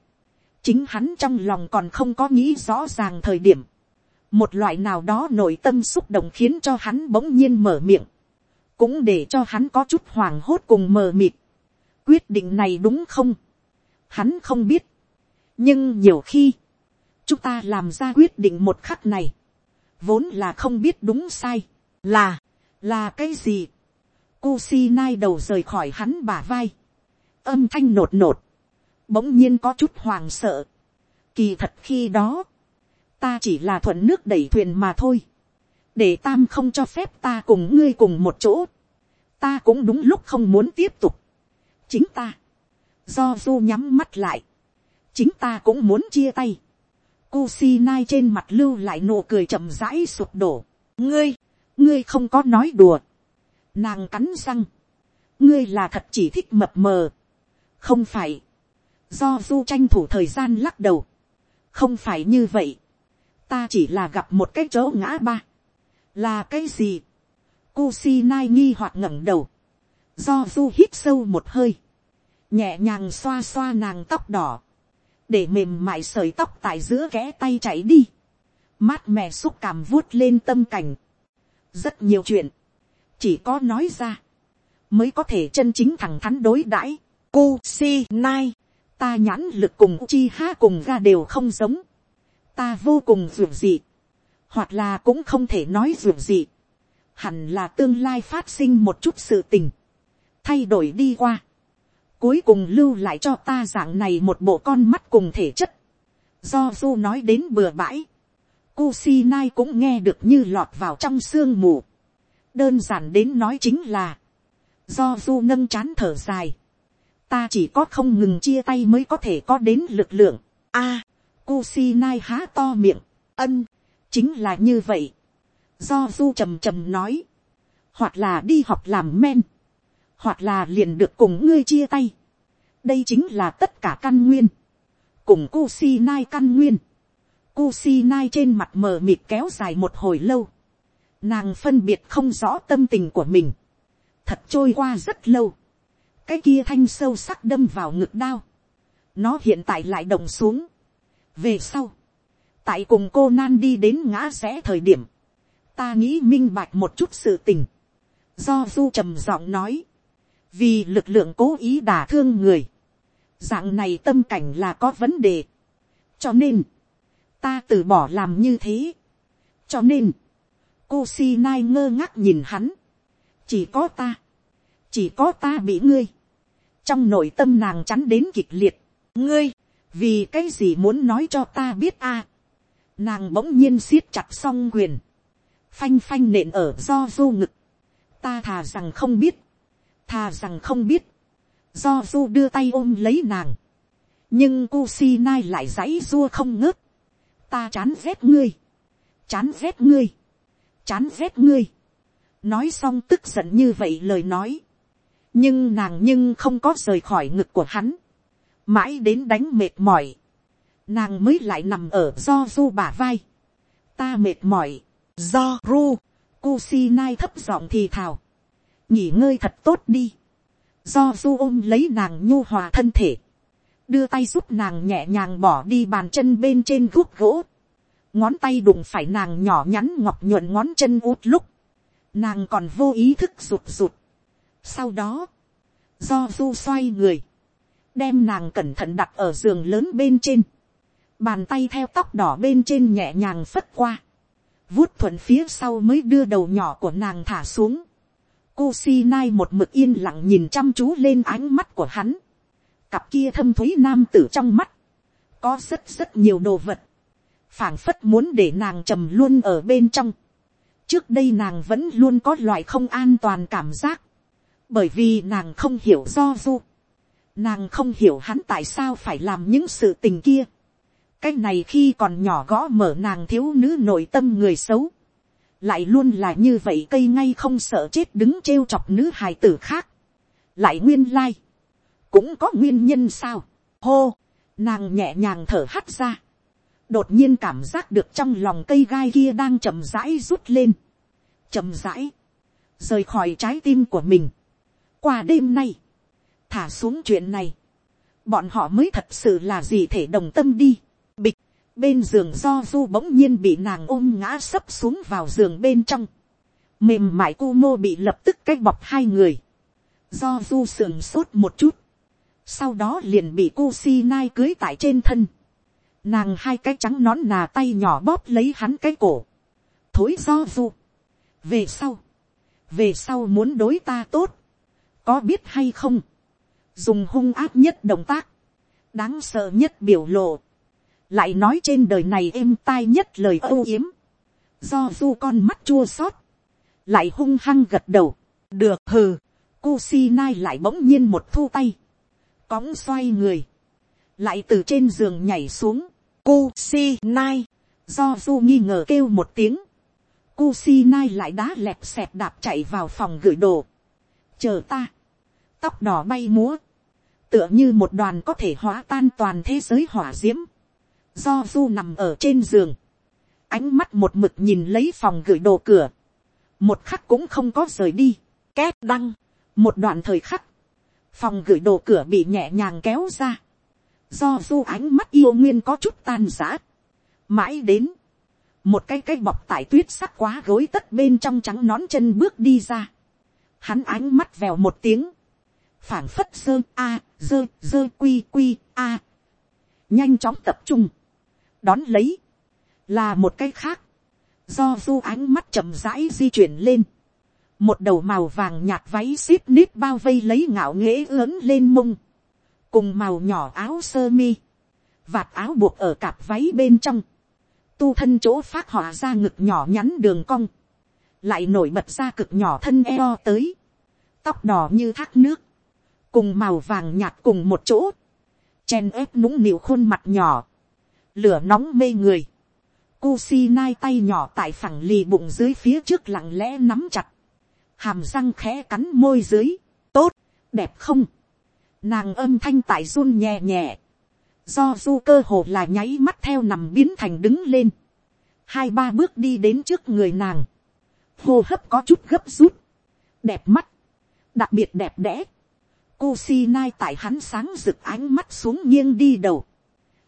chính hắn trong lòng còn không có nghĩ rõ ràng thời điểm. một loại nào đó nội tâm xúc động khiến cho hắn bỗng nhiên mở miệng. cũng để cho hắn có chút hoảng hốt cùng mờ mịt. quyết định này đúng không. hắn không biết. nhưng nhiều khi, chúng ta làm ra quyết định một khắc này, vốn là không biết đúng sai, là, là cái gì, cu si nai đầu rời khỏi hắn bả vai, âm thanh nột nột, bỗng nhiên có chút hoàng sợ, kỳ thật khi đó, ta chỉ là thuận nước đẩy thuyền mà thôi, để tam không cho phép ta cùng ngươi cùng một chỗ, ta cũng đúng lúc không muốn tiếp tục, chính ta, do du nhắm mắt lại, chính ta cũng muốn chia tay, Kusinai trên mặt lưu lại nụ cười chậm rãi sụp đổ, ngươi, ngươi không có nói đùa. nàng cắn răng. ngươi là thật chỉ thích mập mờ. không phải do du tranh thủ thời gian lắc đầu. không phải như vậy. ta chỉ là gặp một cái chỗ ngã ba. là cái gì. Kusinai nghi hoặc ngẩng đầu. do du hít sâu một hơi. nhẹ nhàng xoa xoa nàng tóc đỏ. để mềm mại sợi tóc tại giữa kẽ tay chảy đi. mát mẻ xúc cảm vuốt lên tâm cảnh rất nhiều chuyện, chỉ có nói ra, mới có thể chân chính thẳng thắn đối đãi. Cô si nai, ta nhãn lực cùng chi ha cùng ra đều không giống, ta vô cùng ruột dị, hoặc là cũng không thể nói ruột dị, hẳn là tương lai phát sinh một chút sự tình, thay đổi đi qua, cuối cùng lưu lại cho ta dạng này một bộ con mắt cùng thể chất, do du nói đến bừa bãi, Kusinai cũng nghe được như lọt vào trong sương mù. Đơn giản đến nói chính là. Do du nâng chán thở dài. Ta chỉ có không ngừng chia tay mới có thể có đến lực lượng. a à, Kusinai há to miệng. Ân. Chính là như vậy. Do du trầm trầm nói. Hoặc là đi học làm men. Hoặc là liền được cùng ngươi chia tay. Đây chính là tất cả căn nguyên. Cùng Kusinai căn nguyên Kusinai trên mặt mờ mịt kéo dài một hồi lâu. Nàng phân biệt không rõ tâm tình của mình. Thật trôi qua rất lâu. Cái kia thanh sâu sắc đâm vào ngực đao. Nó hiện tại lại đồng xuống. Về sau. Tại cùng cô Nan đi đến ngã rẽ thời điểm. Ta nghĩ minh bạch một chút sự tình. Do Du trầm giọng nói. Vì lực lượng cố ý đả thương người. Dạng này tâm cảnh là có vấn đề. Cho nên ta từ bỏ làm như thế. cho nên, cô si nai ngơ ngác nhìn hắn. chỉ có ta, chỉ có ta bị ngươi. trong nội tâm nàng chắn đến kịch liệt. ngươi, vì cái gì muốn nói cho ta biết a. nàng bỗng nhiên siết chặt s o n g quyền, phanh phanh nện ở do du ngực. ta thà rằng không biết, thà rằng không biết, do du đưa tay ôm lấy nàng. nhưng cu si nai lại dãy dua không ngớt ta chán ghét ngươi, chán ghét ngươi, chán ghét ngươi, nói xong tức giận như vậy lời nói, nhưng nàng nhưng không có rời khỏi ngực của hắn, mãi đến đánh mệt mỏi, nàng mới lại nằm ở do du bả vai, ta mệt mỏi, do ru, Kusinai thấp giọng thì thào, nghỉ ngơi thật tốt đi, do du ôm lấy nàng nhu hòa thân thể, đưa tay giúp nàng nhẹ nhàng bỏ đi bàn chân bên trên guốc gỗ, ngón tay đụng phải nàng nhỏ nhắn ngọc nhuận ngón chân út lúc, nàng còn vô ý thức rụt rụt sau đó, do du xoay người, đem nàng cẩn thận đặt ở giường lớn bên trên, bàn tay theo tóc đỏ bên trên nhẹ nhàng phất qua, vuốt thuận phía sau mới đưa đầu nhỏ của nàng thả xuống. cô si nai một mực yên lặng nhìn chăm chú lên ánh mắt của hắn, cặp kia thâm thúy nam tử trong mắt, có rất rất nhiều đồ vật, phảng phất muốn để nàng trầm luôn ở bên trong. trước đây nàng vẫn luôn có loại không an toàn cảm giác, bởi vì nàng không hiểu do du, nàng không hiểu hắn tại sao phải làm những sự tình kia. cái này khi còn nhỏ gõ mở nàng thiếu nữ nội tâm người xấu, lại luôn là như vậy cây ngay không sợ chết đứng trêu chọc nữ hài tử khác, lại nguyên lai, cũng có nguyên nhân sao, hô, nàng nhẹ nhàng thở hắt ra, đột nhiên cảm giác được trong lòng cây gai kia đang chậm rãi rút lên, chậm rãi, rời khỏi trái tim của mình qua đêm nay, thả xuống chuyện này, bọn họ mới thật sự là gì thể đồng tâm đi, bịch, bên giường do du bỗng nhiên bị nàng ôm ngã sấp xuống vào giường bên trong, mềm mại cu mô bị lập tức cách bọc hai người, do du sườn sốt một chút, sau đó liền bị cô si nai cưới tại trên thân, nàng hai cái trắng nón nà tay nhỏ bóp lấy hắn cái cổ, thối do du, về sau, về sau muốn đối ta tốt, có biết hay không, dùng hung áp nhất động tác, đáng sợ nhất biểu lộ, lại nói trên đời này êm tai nhất lời âu yếm, do du con mắt chua xót, lại hung hăng gật đầu, được hừ, cu si nai lại bỗng nhiên một thu tay, cõng xoay người, lại từ trên giường nhảy xuống, cu si nai, do du nghi ngờ kêu một tiếng, cu si nai lại đá lẹp xẹp đạp chạy vào phòng gửi đồ, chờ ta, tóc đỏ bay múa, tựa như một đoàn có thể hóa tan toàn thế giới hỏa d i ễ m do du nằm ở trên giường, ánh mắt một mực nhìn lấy phòng gửi đồ cửa, một khắc cũng không có rời đi, két đăng, một đoạn thời khắc, phòng gửi đồ cửa bị nhẹ nhàng kéo ra, do du ánh mắt yêu nguyên có chút tan giã, mãi đến, một cái cái bọc tải tuyết sắc quá gối tất bên trong trắng nón chân bước đi ra, hắn ánh mắt vèo một tiếng, phảng phất dơ a dơ dơ quy quy a, nhanh chóng tập trung, đón lấy, là một cái khác, do du ánh mắt chậm rãi di chuyển lên, một đầu màu vàng nhạt váy xíp nít bao vây lấy ngạo nghễ lớn lên mông, cùng màu nhỏ áo sơ mi, vạt áo buộc ở cặp váy bên trong, tu thân chỗ phát họa ra ngực nhỏ nhắn đường cong, lại nổi bật ra cực nhỏ thân eo tới, tóc đỏ như thác nước, cùng màu vàng nhạt cùng một chỗ, chen ép nũng nịu khuôn mặt nhỏ, lửa nóng mê người, cu si nai tay nhỏ tại phẳng lì bụng dưới phía trước lặng lẽ nắm chặt. Hàm răng khẽ cắn môi dưới. Tốt, đẹp không? Nàng âm thanh tại run nhẹ nhẹ. Do du cơ hồ là nháy mắt theo nằm biến thành đứng lên. Hai ba bước đi đến trước người nàng. Hô hấp có chút gấp rút. Đẹp mắt. Đặc biệt đẹp đẽ. Cô si nai tại hắn sáng rực ánh mắt xuống nghiêng đi đầu.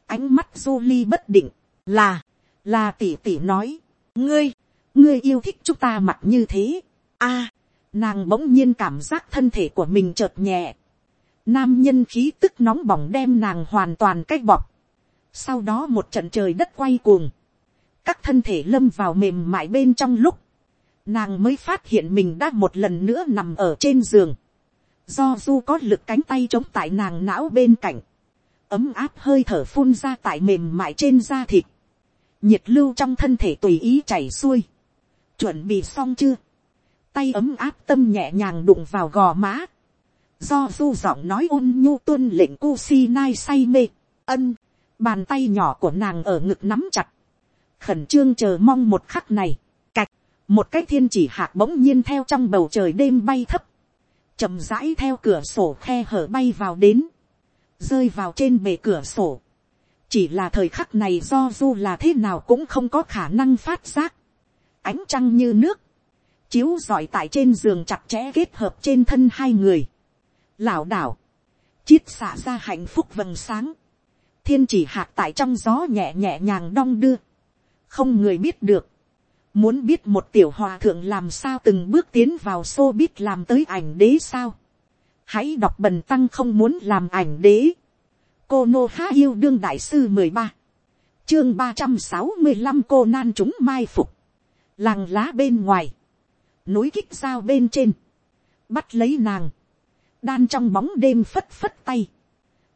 Ánh mắt Jolie bất định. Là. Là tỷ tỷ nói. Ngươi. Ngươi yêu thích chúng ta mặt như thế. a, nàng bỗng nhiên cảm giác thân thể của mình chợt nhẹ Nam nhân khí tức nóng bỏng đem nàng hoàn toàn cách bọc. Sau đó một trận trời đất quay cuồng. Các thân thể lâm vào mềm mại bên trong lúc. Nàng mới phát hiện mình đã một lần nữa nằm ở trên giường. Do du có lực cánh tay chống tại nàng não bên cạnh. Ấm áp hơi thở phun ra tại mềm mại trên da thịt. Nhiệt lưu trong thân thể tùy ý chảy xuôi. Chuẩn bị xong chưa? Tay ấm áp tâm nhẹ nhàng đụng vào gò má do du giọng nói ôn nhu tuân lệnh cu si nai say mê, ân, bàn tay nhỏ của nàng ở ngực nắm chặt, khẩn trương chờ mong một khắc này, cạch, một cái thiên chỉ hạt bỗng nhiên theo trong bầu trời đêm bay thấp, chậm rãi theo cửa sổ khe hở bay vào đến, rơi vào trên bề cửa sổ, chỉ là thời khắc này do du là thế nào cũng không có khả năng phát giác, ánh trăng như nước, chiếu rọi tại trên giường chặt chẽ kết hợp trên thân hai người, lảo đảo, chiết xả ra hạnh phúc vầng sáng, thiên chỉ hạt tại trong gió nhẹ nhẹ nhàng đong đưa, không người biết được, muốn biết một tiểu hòa thượng làm sao từng bước tiến vào xô biết làm tới ảnh đế sao, hãy đọc bần tăng không muốn làm ảnh đế, cô nô há yêu đương đại sư mười ba, chương ba trăm sáu mươi năm cô nan chúng mai phục, làng lá bên ngoài, núi kích dao bên trên, bắt lấy nàng, đan trong bóng đêm phất phất tay,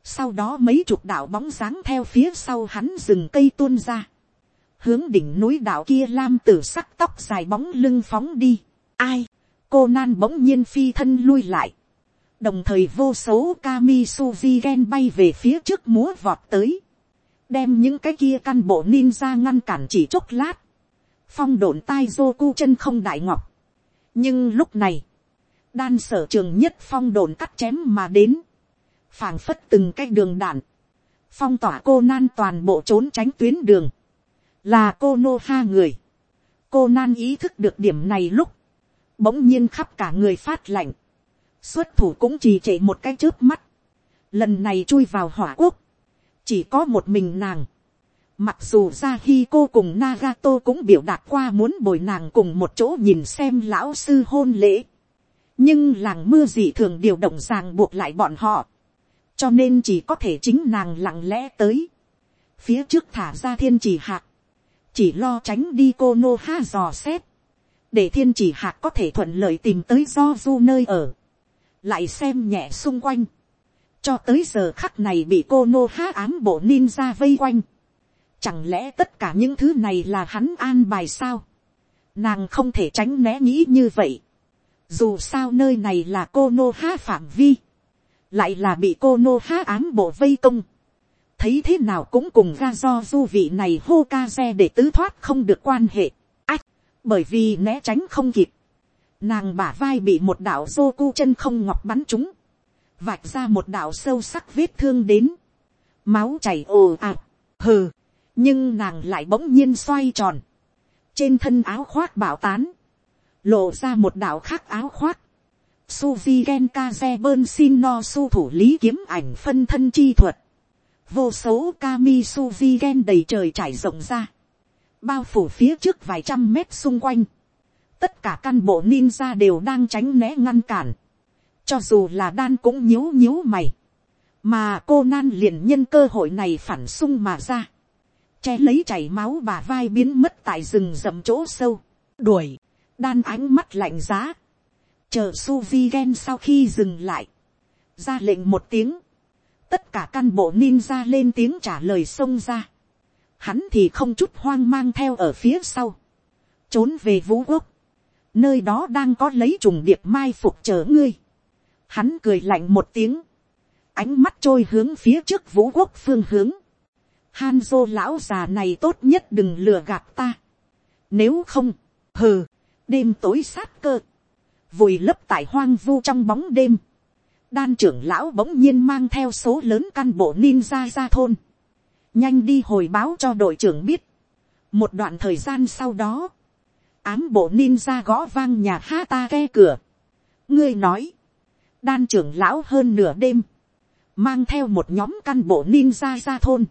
sau đó mấy chục đạo bóng dáng theo phía sau hắn rừng cây tuôn ra, hướng đỉnh núi đạo kia lam tử sắc tóc dài bóng lưng phóng đi, ai, cô nan bỗng nhiên phi thân lui lại, đồng thời vô số kami suzi gen bay về phía trước múa vọt tới, đem những cái kia căn bộ ninja ngăn cản chỉ chốc lát, phong độn tai dô cu chân không đại ngọc, nhưng lúc này, đan sở trường nhất phong đồn cắt chém mà đến, phảng phất từng cái đường đạn, phong tỏa cô nan toàn bộ trốn tránh tuyến đường, là cô nô ha người, cô nan ý thức được điểm này lúc, bỗng nhiên khắp cả người phát lạnh, xuất thủ cũng trì trệ một cái trước mắt, lần này chui vào hỏa quốc, chỉ có một mình nàng, Mặc dù ra khi cô cùng Nagato cũng biểu đạt qua muốn bồi nàng cùng một chỗ nhìn xem lão sư hôn lễ. Nhưng làng mưa gì thường điều động ràng buộc lại bọn họ. Cho nên chỉ có thể chính nàng lặng lẽ tới. Phía trước thả ra thiên chỉ hạc. Chỉ lo tránh đi cô nô ha dò xét. Để thiên chỉ hạc có thể thuận lợi tìm tới do du nơi ở. Lại xem nhẹ xung quanh. Cho tới giờ khắc này bị cô nô ha ám bộ ninja vây quanh Chẳng lẽ tất cả những thứ này là hắn an bài sao? Nàng không thể tránh né nghĩ như vậy. Dù sao nơi này là cô nô ha phạm vi. Lại là bị cô nô ha ám bộ vây công. Thấy thế nào cũng cùng ra do du vị này hô ca xe để tứ thoát không được quan hệ. Ách, bởi vì né tránh không kịp. Nàng bả vai bị một đạo dô cu chân không ngọc bắn trúng. Vạch ra một đạo sâu sắc vết thương đến. Máu chảy ồ ạt. Hừ nhưng nàng lại bỗng nhiên xoay tròn, trên thân áo khoác bảo tán, lộ ra một đạo khác áo khoác, Suvi genkaze Zebơn xin no su thủ lý kiếm ảnh phân thân chi thuật. Vô số Kami Suvi Gen đầy trời trải rộng ra. Bao phủ phía trước vài trăm mét xung quanh. Tất cả căn bộ ninja đều đang tránh né ngăn cản. Cho dù là đan cũng nhíu nhíu mày. Mà cô nan liền nhân cơ hội này phản xung mà ra che lấy chảy máu bà vai biến mất tại rừng rậm chỗ sâu, đuổi, đan ánh mắt lạnh giá, chờ suvi ghen sau khi dừng lại, ra lệnh một tiếng, tất cả căn bộ ninja lên tiếng trả lời xông ra, hắn thì không chút hoang mang theo ở phía sau, trốn về vũ quốc, nơi đó đang có lấy trùng điệp mai phục chờ ngươi, hắn cười lạnh một tiếng, ánh mắt trôi hướng phía trước vũ quốc phương hướng, Hanzo lão già này tốt nhất đừng lừa gạt ta. Nếu không, hừ, đêm tối sát cơ. Vùi lấp tại hoang vu trong bóng đêm. Đan trưởng lão bỗng nhiên mang theo số lớn căn bộ ninja ra thôn. Nhanh đi hồi báo cho đội trưởng biết. Một đoạn thời gian sau đó, ám bộ ninja gõ vang nhà Hata ke cửa. Ngươi nói, đan trưởng lão hơn nửa đêm, mang theo một nhóm căn bộ ninja ra thôn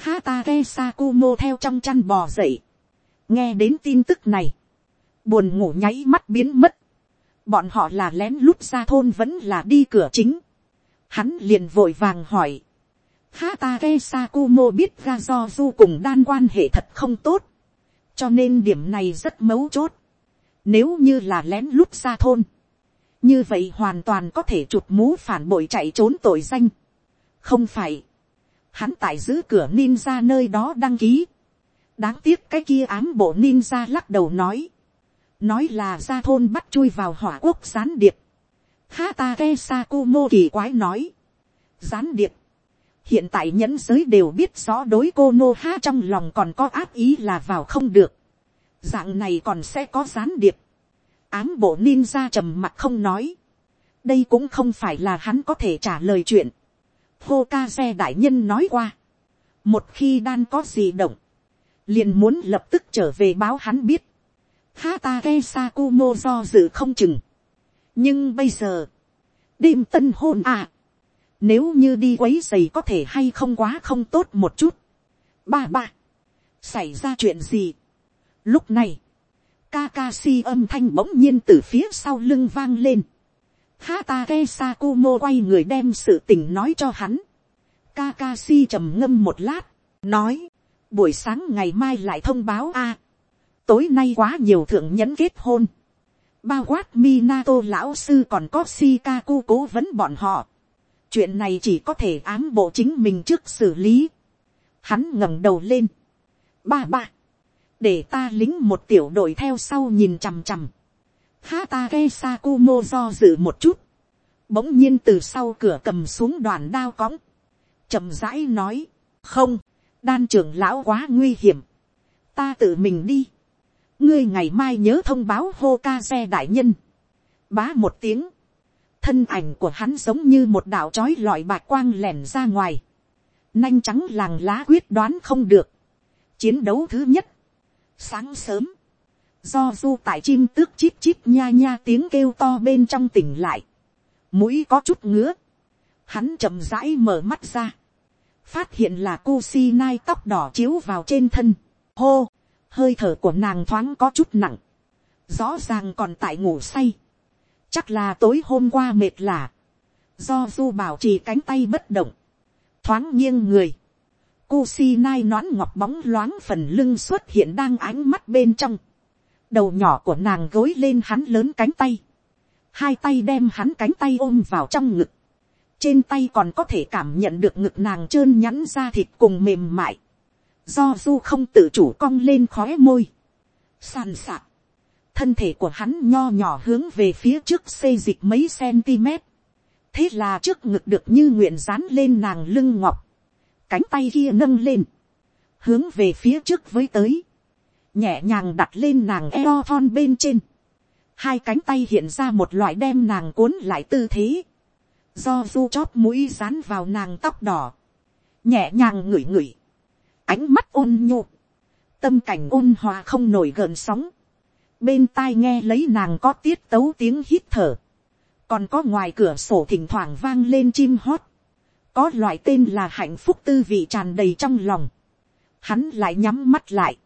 Hatake Sakumo theo trong chăn bò dậy. Nghe đến tin tức này. Buồn ngủ nháy mắt biến mất. Bọn họ là lén lút ra thôn vẫn là đi cửa chính. Hắn liền vội vàng hỏi. Hatake Sakumo biết ra do du cùng đan quan hệ thật không tốt. Cho nên điểm này rất mấu chốt. Nếu như là lén lút ra thôn. Như vậy hoàn toàn có thể chụp mũ phản bội chạy trốn tội danh. Không phải hắn tại giữ cửa ninja nơi đó đăng ký. đáng tiếc cái kia ám bộ ninja lắc đầu nói nói là ra thôn bắt chui vào hỏa quốc gián điệp. Hata ke sakumo kỳ quái nói. gián điệp. hiện tại nhẫn giới đều biết rõ đối cô nô ha trong lòng còn có ác ý là vào không được. dạng này còn sẽ có gián điệp. ám bộ ninja trầm mặt không nói. đây cũng không phải là hắn có thể trả lời chuyện. Hokage đại nhân nói qua, một khi đan có gì động, liền muốn lập tức trở về báo hắn biết. Hatake sakumo do dự không chừng. nhưng bây giờ, đêm tân hôn à, nếu như đi quấy giày có thể hay không quá không tốt một chút. ba ba, xảy ra chuyện gì. lúc này, Kakashi âm thanh bỗng nhiên từ phía sau lưng vang lên. Hatake Sakumo quay người đem sự tình nói cho hắn. Kakashi trầm ngâm một lát, nói, buổi sáng ngày mai lại thông báo a tối nay quá nhiều thượng nhẫn kết hôn. Bao quát Minato lão sư còn có Shikaku cố vấn bọn họ. Chuyện này chỉ có thể ám bộ chính mình trước xử lý. Hắn ngẩng đầu lên. Ba ba để ta lính một tiểu đội theo sau nhìn chằm chằm. Hatake Sakumo do dự một chút. Bỗng nhiên từ sau cửa cầm xuống đoàn đao cõng. chậm rãi nói. Không, đan trưởng lão quá nguy hiểm. Ta tự mình đi. Ngươi ngày mai nhớ thông báo hô ca xe đại nhân. Bá một tiếng. Thân ảnh của hắn giống như một đạo trói lọi bạc quang lẻn ra ngoài. Nanh trắng làng lá quyết đoán không được. Chiến đấu thứ nhất Sáng sớm, do du tại chim tước chip chip nha nha tiếng kêu to bên trong tỉnh lại. Mũi có chút ngứa. Hắn chậm rãi mở mắt ra. Phát hiện là cu si nai tóc đỏ chiếu vào trên thân. Hô, hơi thở của nàng thoáng có chút nặng. Rõ ràng còn tại ngủ say. Chắc là tối hôm qua mệt lạ. Do du bảo trì cánh tay bất động. Thoáng nghiêng người cu sì nai nón ngọc bóng loáng phần lưng xuất hiện đang ánh mắt bên trong. Đầu nhỏ của nàng gối lên hắn lớn cánh tay. Hai tay đem hắn cánh tay ôm vào trong ngực. Trên tay còn có thể cảm nhận được ngực nàng trơn nhẵn ra thịt cùng mềm mại. Do du không tự chủ cong lên khóe môi. Sàn sạc. Thân thể của hắn nho nhỏ hướng về phía trước xây dịch mấy cm. Thế là trước ngực được như nguyện dán lên nàng lưng ngọc. Cánh tay kia nâng lên, hướng về phía trước với tới, nhẹ nhàng đặt lên nàng eo thon bên trên, hai cánh tay hiện ra một loại đem nàng cuốn lại tư thế, do du chóp mũi dán vào nàng tóc đỏ, nhẹ nhàng ngửi ngửi, ánh mắt ôn nhu, tâm cảnh ôn hòa không nổi gợn sóng, bên tai nghe lấy nàng có tiết tấu tiếng hít thở, còn có ngoài cửa sổ thỉnh thoảng vang lên chim hót, có loại tên là hạnh phúc tư vị tràn đầy trong lòng, hắn lại nhắm mắt lại,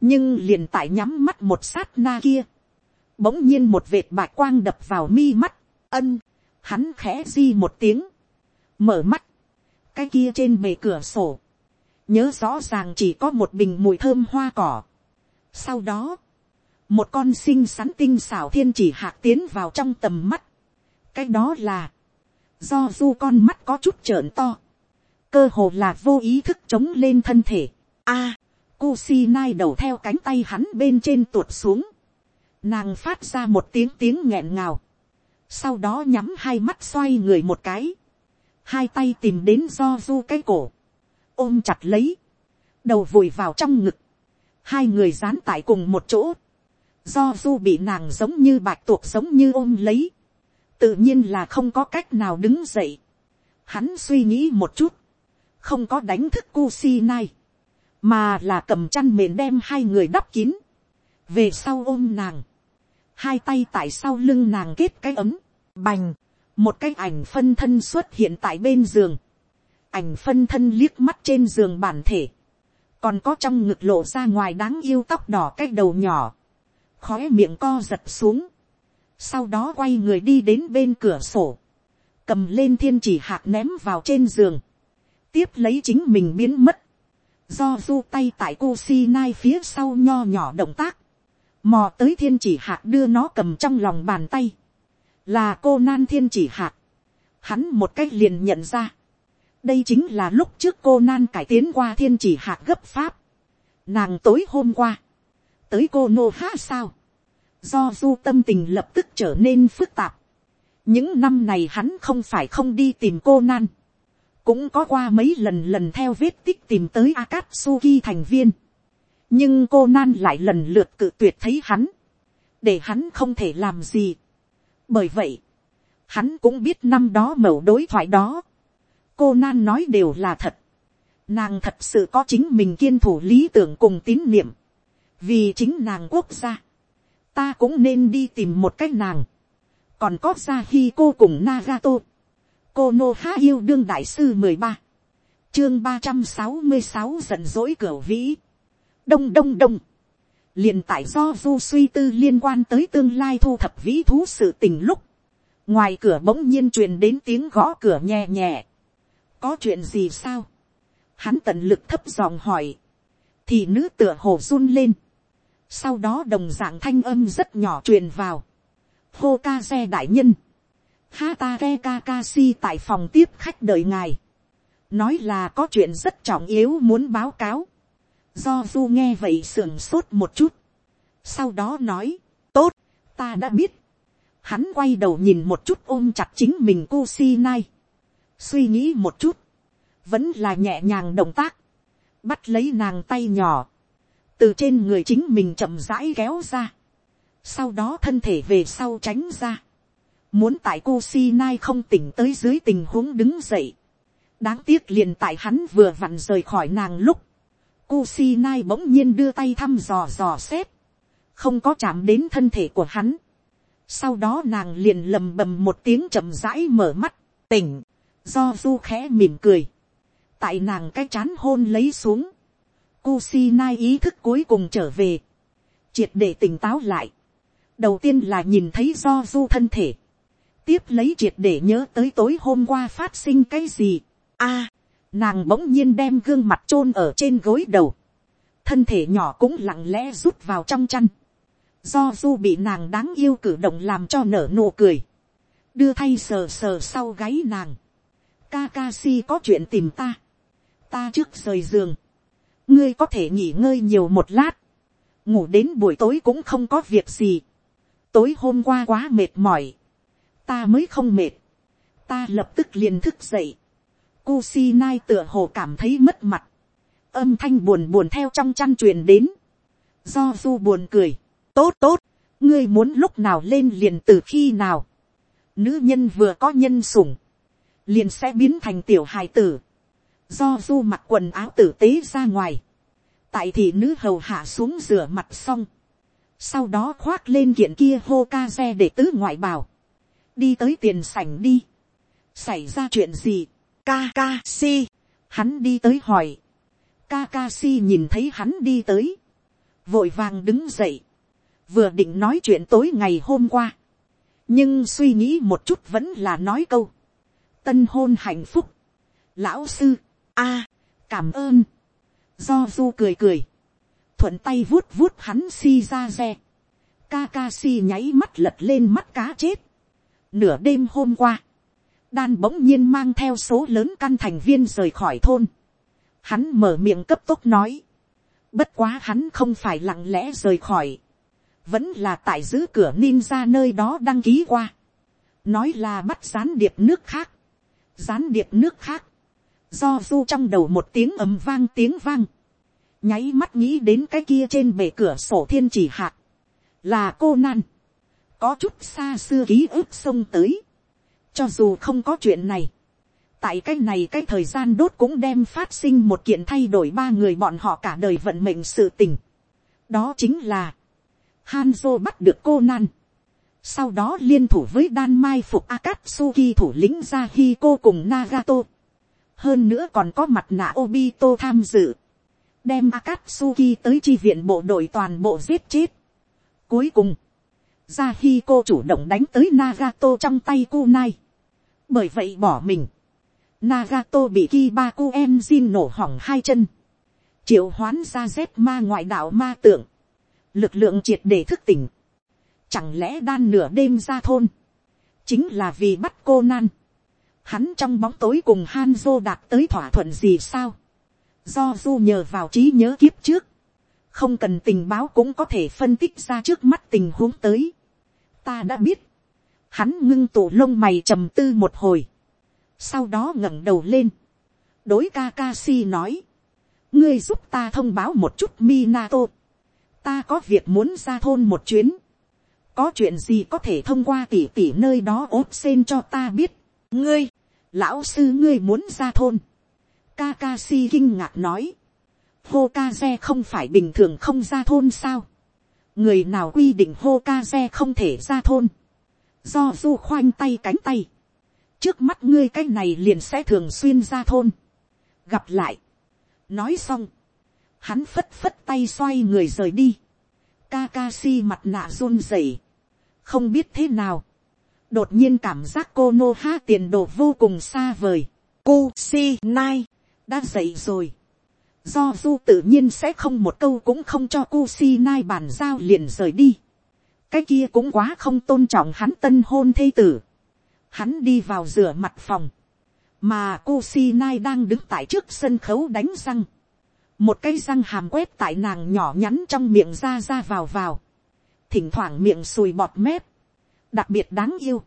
nhưng liền tại nhắm mắt một sát na kia, bỗng nhiên một vệt bạc quang đập vào mi mắt, ân, hắn khẽ di một tiếng, mở mắt, cái kia trên bề cửa sổ, nhớ rõ ràng chỉ có một bình mùi thơm hoa cỏ. Sau đó, một con xinh xắn tinh xảo thiên chỉ hạc tiến vào trong tầm mắt. cái đó là, do du con mắt có chút trợn to, cơ hồ là vô ý thức chống lên thân thể. A, à, si nai đầu theo cánh tay hắn bên trên tuột xuống, nàng phát ra một tiếng tiếng nghẹn ngào, sau đó nhắm hai mắt xoay người một cái, hai tay tìm đến do du cái cổ, ôm chặt lấy, đầu vùi vào trong ngực, hai người dán tại cùng một chỗ, do du bị nàng giống như bạch tuộc giống như ôm lấy, tự nhiên là không có cách nào đứng dậy. Hắn suy nghĩ một chút, không có đánh thức cu si nai, mà là cầm chăn mền đem hai người đắp kín, về sau ôm nàng, hai tay tại sau lưng nàng kết cái ấm, bành, một cái ảnh phân thân xuất hiện tại bên giường, ảnh phân thân liếc mắt trên giường bản thể, còn có trong ngực lộ ra ngoài đáng yêu tóc đỏ cái đầu nhỏ, khói miệng co giật xuống, sau đó quay người đi đến bên cửa sổ, cầm lên thiên chỉ hạt ném vào trên giường, tiếp lấy chính mình biến mất, do du tay tại cô si nai phía sau nho nhỏ động tác, mò tới thiên chỉ hạt đưa nó cầm trong lòng bàn tay, là cô nan thiên chỉ hạt, hắn một cách liền nhận ra, đây chính là lúc trước cô nan cải tiến qua thiên chỉ hạt gấp pháp, nàng tối hôm qua, tới cô nô ha sao, do du tâm tình lập tức trở nên phức tạp. những năm này hắn không phải không đi tìm cô nan, cũng có qua mấy lần lần theo vết tích tìm tới Akatsuki thành viên. nhưng cô nan lại lần lượt cự tuyệt thấy hắn, để hắn không thể làm gì. bởi vậy, Hắn cũng biết năm đó mẩu đối thoại đó. Cô Nan nói đều là thật. Nàng thật sự có chính mình kiên thủ lý tưởng cùng tín niệm. Vì chính nàng quốc gia. Ta cũng nên đi tìm một cách nàng. Còn có ra khi cô cùng Nagato. Cô Nô Há yêu đương đại sư mười ba Chương ba trăm sáu mươi sáu giận dỗi cửa vĩ. Đông đông đông liền tại do du suy tư liên quan tới tương lai thu thập vĩ thú sự tình lúc, ngoài cửa bỗng nhiên truyền đến tiếng gõ cửa nhẹ nhẹ có chuyện gì sao, hắn tận lực thấp giọng hỏi, thì nữ tựa hồ run lên, sau đó đồng dạng thanh âm rất nhỏ truyền vào, hô ca xe đại nhân, Hata Kekakashi tại phòng tiếp khách đợi ngài. Nói là có chuyện rất trọng yếu muốn báo cáo. Do du nghe vậy sườn sốt một chút. Sau đó nói, tốt, ta đã biết. Hắn quay đầu nhìn một chút ôm chặt chính mình cô si nai. Suy nghĩ một chút. Vẫn là nhẹ nhàng động tác. Bắt lấy nàng tay nhỏ. Từ trên người chính mình chậm rãi kéo ra. Sau đó thân thể về sau tránh ra. Muốn tại cô si nai không tỉnh tới dưới tình huống đứng dậy. Đáng tiếc liền tại hắn vừa vặn rời khỏi nàng lúc Kusinai bỗng nhiên đưa tay thăm dò dò xét. Không có chạm đến thân thể của hắn. Sau đó nàng liền lầm bầm một tiếng chậm rãi mở mắt, tỉnh. Do du khẽ mỉm cười. Tại nàng cái chán hôn lấy xuống. Kusinai ý thức cuối cùng trở về. Triệt để tỉnh táo lại. Đầu tiên là nhìn thấy do du thân thể. Tiếp lấy triệt để nhớ tới tối hôm qua phát sinh cái gì. a nàng bỗng nhiên đem gương mặt chôn ở trên gối đầu, thân thể nhỏ cũng lặng lẽ rút vào trong chăn, do du bị nàng đáng yêu cử động làm cho nở nụ cười, đưa thay sờ sờ sau gáy nàng, Kakashi có chuyện tìm ta, ta trước rời giường, ngươi có thể nghỉ ngơi nhiều một lát, ngủ đến buổi tối cũng không có việc gì, tối hôm qua quá mệt mỏi, ta mới không mệt, ta lập tức liền thức dậy, Kusinai tựa hồ cảm thấy mất mặt. Âm thanh buồn buồn theo trong chăn truyền đến. Do du buồn cười. Tốt tốt, ngươi muốn lúc nào lên liền từ khi nào. Nữ nhân vừa có nhân sủng. Liền sẽ biến thành tiểu hài tử. Do du mặc quần áo tử tế ra ngoài. Tại thị nữ hầu hạ xuống rửa mặt xong. Sau đó khoác lên kiện kia hô ca xe để tứ ngoại bào. Đi tới tiền sảnh đi. Xảy ra chuyện gì? Kakashi, hắn đi tới hỏi. Kakashi nhìn thấy hắn đi tới, vội vàng đứng dậy, vừa định nói chuyện tối ngày hôm qua, nhưng suy nghĩ một chút vẫn là nói câu, tân hôn hạnh phúc, lão sư, a, cảm ơn, do du cười cười, thuận tay vuốt vuốt hắn si ra xe, Kakashi nháy mắt lật lên mắt cá chết, nửa đêm hôm qua, đan bỗng nhiên mang theo số lớn căn thành viên rời khỏi thôn. Hắn mở miệng cấp tốc nói. Bất quá hắn không phải lặng lẽ rời khỏi. Vẫn là tại giữ cửa ninja nơi đó đăng ký qua. Nói là bắt gián điệp nước khác. Gián điệp nước khác. Do du trong đầu một tiếng ầm vang tiếng vang. Nháy mắt nghĩ đến cái kia trên bể cửa sổ thiên chỉ hạt. Là cô nan. Có chút xa xưa ký ức sông tới cho dù không có chuyện này, tại cái này cái thời gian đốt cũng đem phát sinh một kiện thay đổi ba người bọn họ cả đời vận mệnh sự tình. đó chính là, Hanzo bắt được cô nan sau đó liên thủ với đan mai phục akatsuki thủ lĩnh ra cô cùng nagato. hơn nữa còn có mặt nạ obito tham dự. đem akatsuki tới chi viện bộ đội toàn bộ giết chết. cuối cùng, ra cô chủ động đánh tới nagato trong tay kunai bởi vậy bỏ mình. Nagato bị Kibaku Enzin nổ hỏng hai chân. Triệu hoán ra Z ma ngoại đạo ma tượng. Lực lượng triệt để thức tỉnh. Chẳng lẽ đan nửa đêm ra thôn. Chính là vì bắt cô nan. Hắn trong bóng tối cùng Hanzo đạt tới thỏa thuận gì sao. Do du nhờ vào trí nhớ kiếp trước. Không cần tình báo cũng có thể phân tích ra trước mắt tình huống tới. Ta đã biết Hắn ngưng tụ lông mày trầm tư một hồi. Sau đó ngẩng đầu lên. Đối Kakashi nói. Ngươi giúp ta thông báo một chút Minato. Ta có việc muốn ra thôn một chuyến có chuyện gì có thể thông qua tỉ tỉ nơi đó ốp sen cho ta biết, ngươi, lão sư ngươi muốn ra thôn, Kakashi kinh ngạc nói, Hokage không phải bình thường không ra thôn sao, người nào quy định Hokage không thể ra thôn, do du khoanh tay cánh tay, trước mắt ngươi cái này liền sẽ thường xuyên ra thôn, gặp lại, nói xong, hắn phất phất tay xoay người rời đi, Kakashi mặt nạ run rẩy, không biết thế nào, đột nhiên cảm giác cô nô ha tiền đồ vô cùng xa vời, cô si nai, đã dậy rồi, do du tự nhiên sẽ không một câu cũng không cho cô si nai bàn giao liền rời đi, cái kia cũng quá không tôn trọng hắn tân hôn thê tử, hắn đi vào rửa mặt phòng, mà cô si nai đang đứng tại trước sân khấu đánh răng, một cây răng hàm quét tại nàng nhỏ nhắn trong miệng ra ra vào vào, thỉnh thoảng miệng sùi bọt mép, đặc biệt đáng yêu,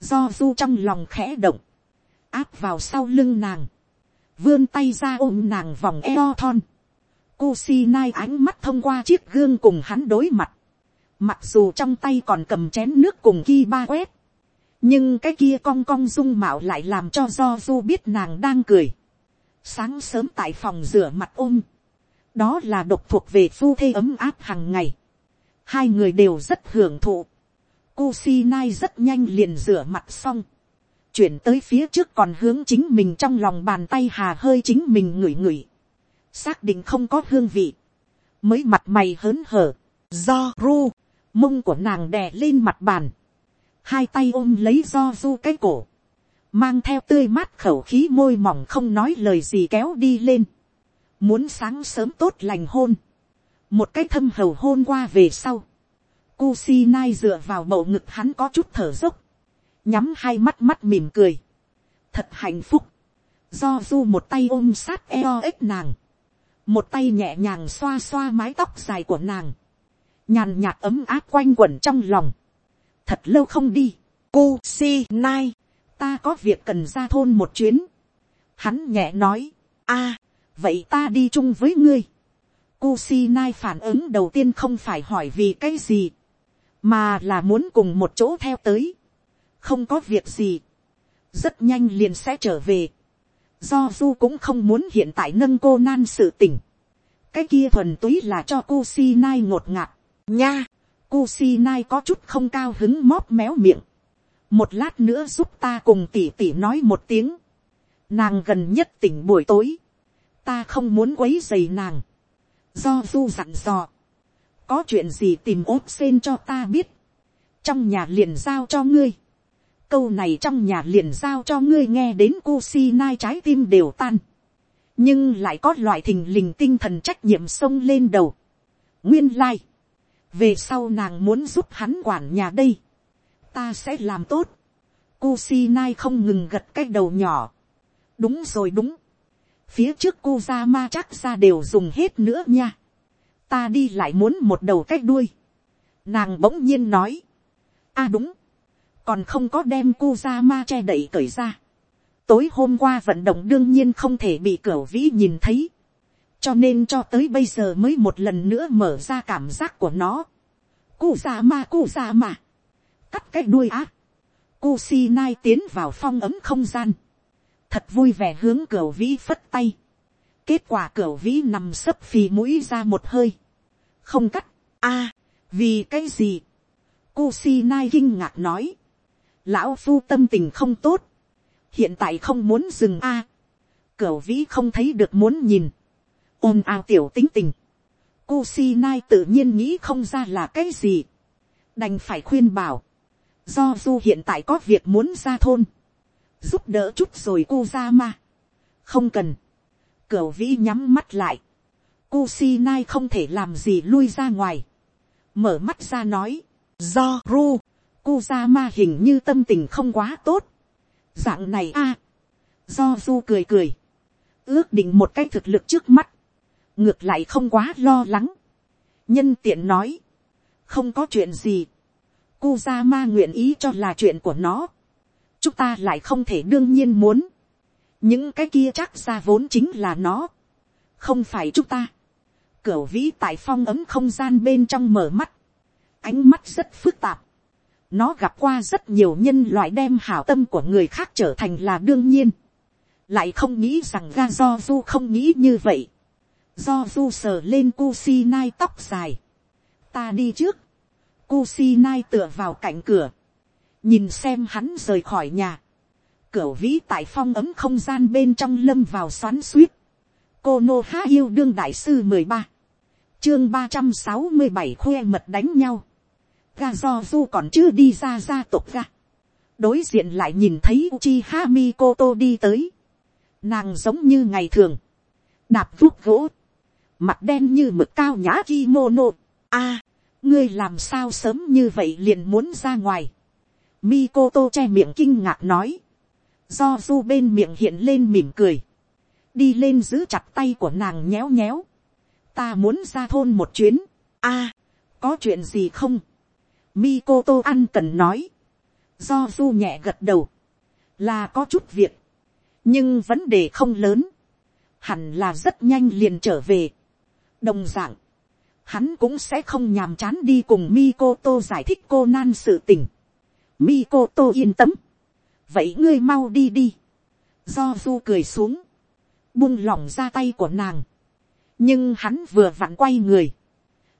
do du trong lòng khẽ động, áp vào sau lưng nàng, vươn tay ra ôm nàng vòng eo thon, Kusinai ánh mắt thông qua chiếc gương cùng hắn đối mặt. Mặc dù trong tay còn cầm chén nước cùng ki ba quét. Nhưng cái kia cong cong dung mạo lại làm cho do du biết nàng đang cười. Sáng sớm tại phòng rửa mặt ôm. Đó là độc thuộc về phu thê ấm áp hàng ngày. Hai người đều rất hưởng thụ. Kusinai rất nhanh liền rửa mặt xong. Chuyển tới phía trước còn hướng chính mình trong lòng bàn tay hà hơi chính mình ngửi ngửi. Xác định không có hương vị. Mới mặt mày hớn hở. Do ru. Mông của nàng đè lên mặt bàn. Hai tay ôm lấy do du cái cổ. Mang theo tươi mát khẩu khí môi mỏng không nói lời gì kéo đi lên. Muốn sáng sớm tốt lành hôn. Một cái thâm hầu hôn qua về sau cu si nai dựa vào bầu ngực hắn có chút thở dốc. Nhắm hai mắt mắt mỉm cười. Thật hạnh phúc. Do du một tay ôm sát eo ếch nàng. Một tay nhẹ nhàng xoa xoa mái tóc dài của nàng. Nhàn nhạt ấm áp quanh quẩn trong lòng. Thật lâu không đi. cu si nai. Ta có việc cần ra thôn một chuyến. Hắn nhẹ nói. a vậy ta đi chung với ngươi. Kusinai phản ứng đầu tiên không phải hỏi vì cái gì mà là muốn cùng một chỗ theo tới, không có việc gì, rất nhanh liền sẽ trở về, do du cũng không muốn hiện tại nâng cô nan sự tỉnh, cái kia thuần túy là cho cô si nai ngột ngạt, nha, cô si nai có chút không cao hứng móp méo miệng, một lát nữa giúp ta cùng tỉ tỉ nói một tiếng, nàng gần nhất tỉnh buổi tối, ta không muốn quấy dày nàng, do du dặn dò, có chuyện gì tìm ốp sen cho ta biết, trong nhà liền giao cho ngươi, câu này trong nhà liền giao cho ngươi nghe đến cô si nai trái tim đều tan, nhưng lại có loại thình lình tinh thần trách nhiệm sông lên đầu. nguyên lai, về sau nàng muốn giúp hắn quản nhà đây, ta sẽ làm tốt, cô si nai không ngừng gật cái đầu nhỏ, đúng rồi đúng, phía trước cô ra ma chắc ra đều dùng hết nữa nha. Ta đi lại muốn một đầu cách đuôi. Nàng bỗng nhiên nói, a đúng, còn không có đem cu ra ma che đậy cởi ra. tối hôm qua vận động đương nhiên không thể bị cửa vĩ nhìn thấy, cho nên cho tới bây giờ mới một lần nữa mở ra cảm giác của nó. cu ra ma cu ra ma, cắt cái đuôi á. Kusinai si nai tiến vào phong ấm không gian, thật vui vẻ hướng cửa vĩ phất tay Kết quả cửa vĩ nằm sấp phì mũi ra một hơi. Không cắt. a vì cái gì? Kusinai kinh ngạc nói. Lão phu tâm tình không tốt. Hiện tại không muốn dừng a Cửa vĩ không thấy được muốn nhìn. ôm ao tiểu tính tình. Kusinai tự nhiên nghĩ không ra là cái gì. Đành phải khuyên bảo. Do du hiện tại có việc muốn ra thôn. Giúp đỡ chút rồi cô ra ma. Không cần Cửu vĩ nhắm mắt lại. Cu Si Nai không thể làm gì lui ra ngoài. Mở mắt ra nói. Do ru. Kuzama hình như tâm tình không quá tốt. Dạng này a. Do du cười cười. Ước định một cái thực lực trước mắt. Ngược lại không quá lo lắng. Nhân tiện nói. Không có chuyện gì. Kuzama nguyện ý cho là chuyện của nó. Chúng ta lại không thể đương nhiên muốn. Những cái kia chắc ra vốn chính là nó, không phải chúng ta. Cửu vĩ tại phong ấm không gian bên trong mở mắt, ánh mắt rất phức tạp, nó gặp qua rất nhiều nhân loại đem hảo tâm của người khác trở thành là đương nhiên, lại không nghĩ rằng ga do du không nghĩ như vậy, do du sờ lên Cú Si nai tóc dài, ta đi trước, Kusinai tựa vào cạnh cửa, nhìn xem hắn rời khỏi nhà, Cửu vĩ tại phong ấm không gian bên trong lâm vào xoắn suýt, cô nô há yêu đương đại sư mười ba, chương ba trăm sáu mươi bảy khoe mật đánh nhau, ga do du còn chưa đi ra gia tộc ra, đối diện lại nhìn thấy Uchiha Mikoto Koto đi tới, nàng giống như ngày thường, đạp vuốt gỗ, mặt đen như mực cao nhã kimono, a, ngươi làm sao sớm như vậy liền muốn ra ngoài, Mikoto che miệng kinh ngạc nói, do du bên miệng hiện lên mỉm cười, đi lên giữ chặt tay của nàng nhéo nhéo, ta muốn ra thôn một chuyến, a, có chuyện gì không, Mikoto ăn cần nói, do du nhẹ gật đầu, là có chút việc, nhưng vấn đề không lớn, hẳn là rất nhanh liền trở về. đồng dạng hắn cũng sẽ không nhàm chán đi cùng Mikoto giải thích cô nan sự tình. Mikoto yên tâm, vậy ngươi mau đi đi. do du cười xuống, buông lỏng ra tay của nàng, nhưng hắn vừa vặn quay người,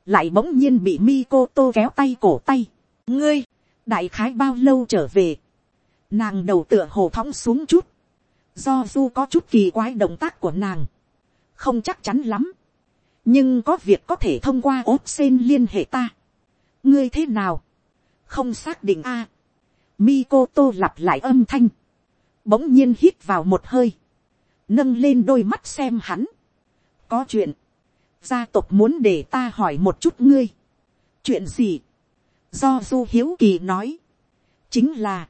lại bỗng nhiên bị Mikoto kéo tay cổ tay. ngươi, đại khái bao lâu trở về, nàng đầu tựa hồ thóng xuống chút, do du có chút kỳ quái động tác của nàng, không chắc chắn lắm, nhưng có việc có thể thông qua ốp sen liên hệ ta. ngươi thế nào, không xác định a. À. Mikoto lặp lại âm thanh, bỗng nhiên hít vào một hơi, nâng lên đôi mắt xem hắn. có chuyện, gia tộc muốn để ta hỏi một chút ngươi. chuyện gì, do du hiếu kỳ nói, chính là,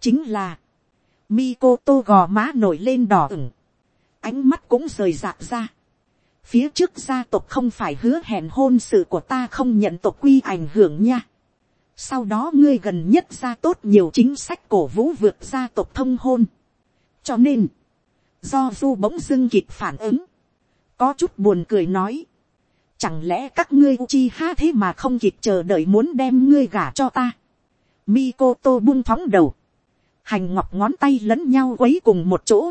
chính là, Mikoto gò má nổi lên đỏ ửng. Ánh mắt cũng rời rạc ra. Phía trước gia tộc không phải hứa hẹn hôn sự của ta không nhận tộc quy ảnh hưởng nha. Sau đó ngươi gần nhất ra tốt nhiều chính sách cổ vũ vượt gia tộc thông hôn. Cho nên, do du bỗng dưng kịp phản ứng. Có chút buồn cười nói. Chẳng lẽ các ngươi chi ha thế mà không kịp chờ đợi muốn đem ngươi gả cho ta. Mikoto buông phóng đầu hành ngọc ngón tay lẫn nhau quấy cùng một chỗ,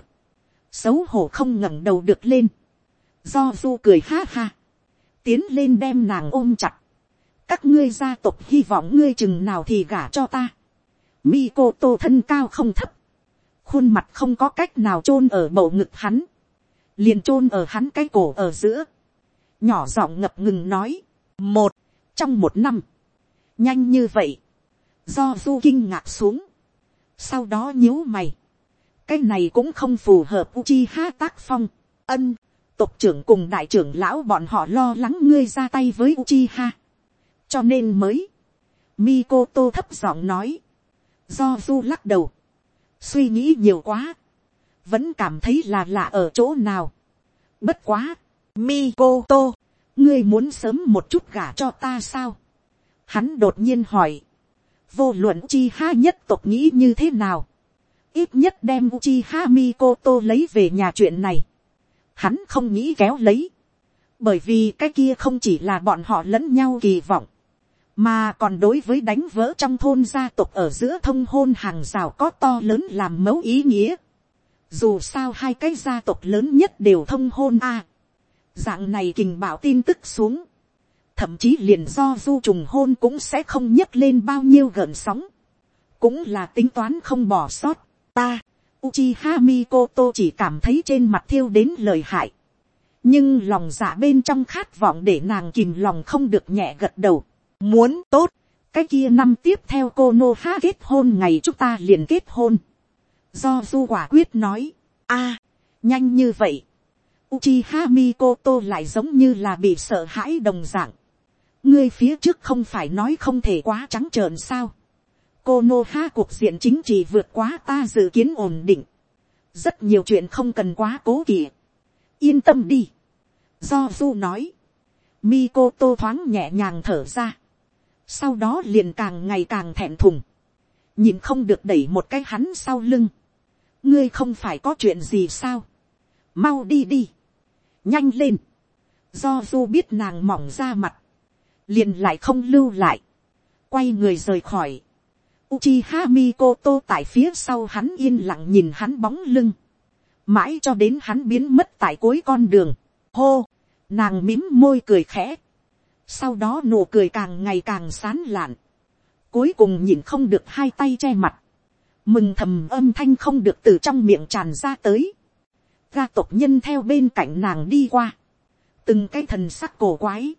xấu hổ không ngẩng đầu được lên, do du cười ha ha, tiến lên đem nàng ôm chặt, các ngươi gia tộc hy vọng ngươi chừng nào thì gả cho ta, mi cô tô thân cao không thấp, khuôn mặt không có cách nào chôn ở bầu ngực hắn, liền chôn ở hắn cái cổ ở giữa, nhỏ giọng ngập ngừng nói, một, trong một năm, nhanh như vậy, do du kinh ngạc xuống, sau đó nhíu mày, cái này cũng không phù hợp Uchiha tác phong, ân, tộc trưởng cùng đại trưởng lão bọn họ lo lắng ngươi ra tay với Uchiha, cho nên mới, Mikoto thấp giọng nói, do du lắc đầu, suy nghĩ nhiều quá, vẫn cảm thấy là lạ ở chỗ nào. Bất quá, Mikoto, ngươi muốn sớm một chút gả cho ta sao? Hắn đột nhiên hỏi, vô luận Uchiha nhất tộc nghĩ như thế nào, ít nhất đem Uchiha Mikoto lấy về nhà chuyện này, hắn không nghĩ kéo lấy, bởi vì cái kia không chỉ là bọn họ lẫn nhau kỳ vọng, mà còn đối với đánh vỡ trong thôn gia tộc ở giữa thông hôn hàng rào có to lớn làm mẫu ý nghĩa. Dù sao hai cái gia tộc lớn nhất đều thông hôn a. dạng này kình bảo tin tức xuống thậm chí liền do du trùng hôn cũng sẽ không nhấc lên bao nhiêu gợn sóng, cũng là tính toán không bỏ sót, ta, Uchiha Mikoto chỉ cảm thấy trên mặt thiêu đến lời hại, nhưng lòng dạ bên trong khát vọng để nàng kìm lòng không được nhẹ gật đầu, muốn tốt, cái kia năm tiếp theo cô nô ha kết hôn ngày chúng ta liền kết hôn, do du quả quyết nói, a, nhanh như vậy, Uchiha Mikoto lại giống như là bị sợ hãi đồng dạng. Ngươi phía trước không phải nói không thể quá trắng trợn sao cô nô ha cuộc diện chính trị vượt quá ta dự kiến ổn định. rất nhiều chuyện không cần quá cố kỵ. yên tâm đi. do du nói. Mikoto thoáng nhẹ nhàng thở ra. sau đó liền càng ngày càng thẹn thùng. nhìn không được đẩy một cái hắn sau lưng. ngươi không phải có chuyện gì sao. mau đi đi. nhanh lên. do du biết nàng mỏng ra mặt liền lại không lưu lại, quay người rời khỏi, Uchiha Mikoto tại phía sau hắn yên lặng nhìn hắn bóng lưng. Mãi cho đến hắn biến mất tại cuối con đường. Hô, nàng mím môi cười khẽ. Sau đó nụ cười càng ngày càng sán lạn. Cuối cùng nhìn không được hai tay che mặt. Mừng thầm âm thanh không được từ trong miệng tràn ra tới. Ga tộc nhân theo bên cạnh nàng đi qua. Từng cái thần sắc cổ quái.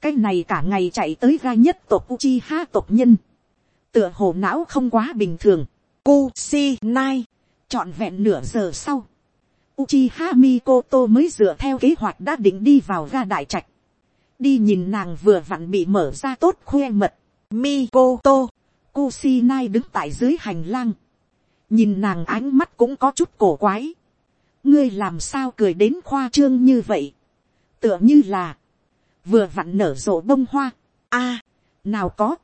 Cái này cả ngày chạy tới ga nhất tộc Uchiha tộc nhân tựa hồ não không quá bình thường. Kusi Nai, trọn vẹn nửa giờ sau. Uchiha Mikoto mới dựa theo kế hoạch đã định đi vào ga đại trạch. Đi nhìn nàng vừa vặn bị mở ra tốt khoe mật. Mikoto, Kusinai đứng tại dưới hành lang. Nhìn nàng ánh mắt cũng có chút cổ quái. Ngươi làm sao cười đến khoa trương như vậy. Tựa như là. Vừa vặn nở rộ bông hoa. a nào có.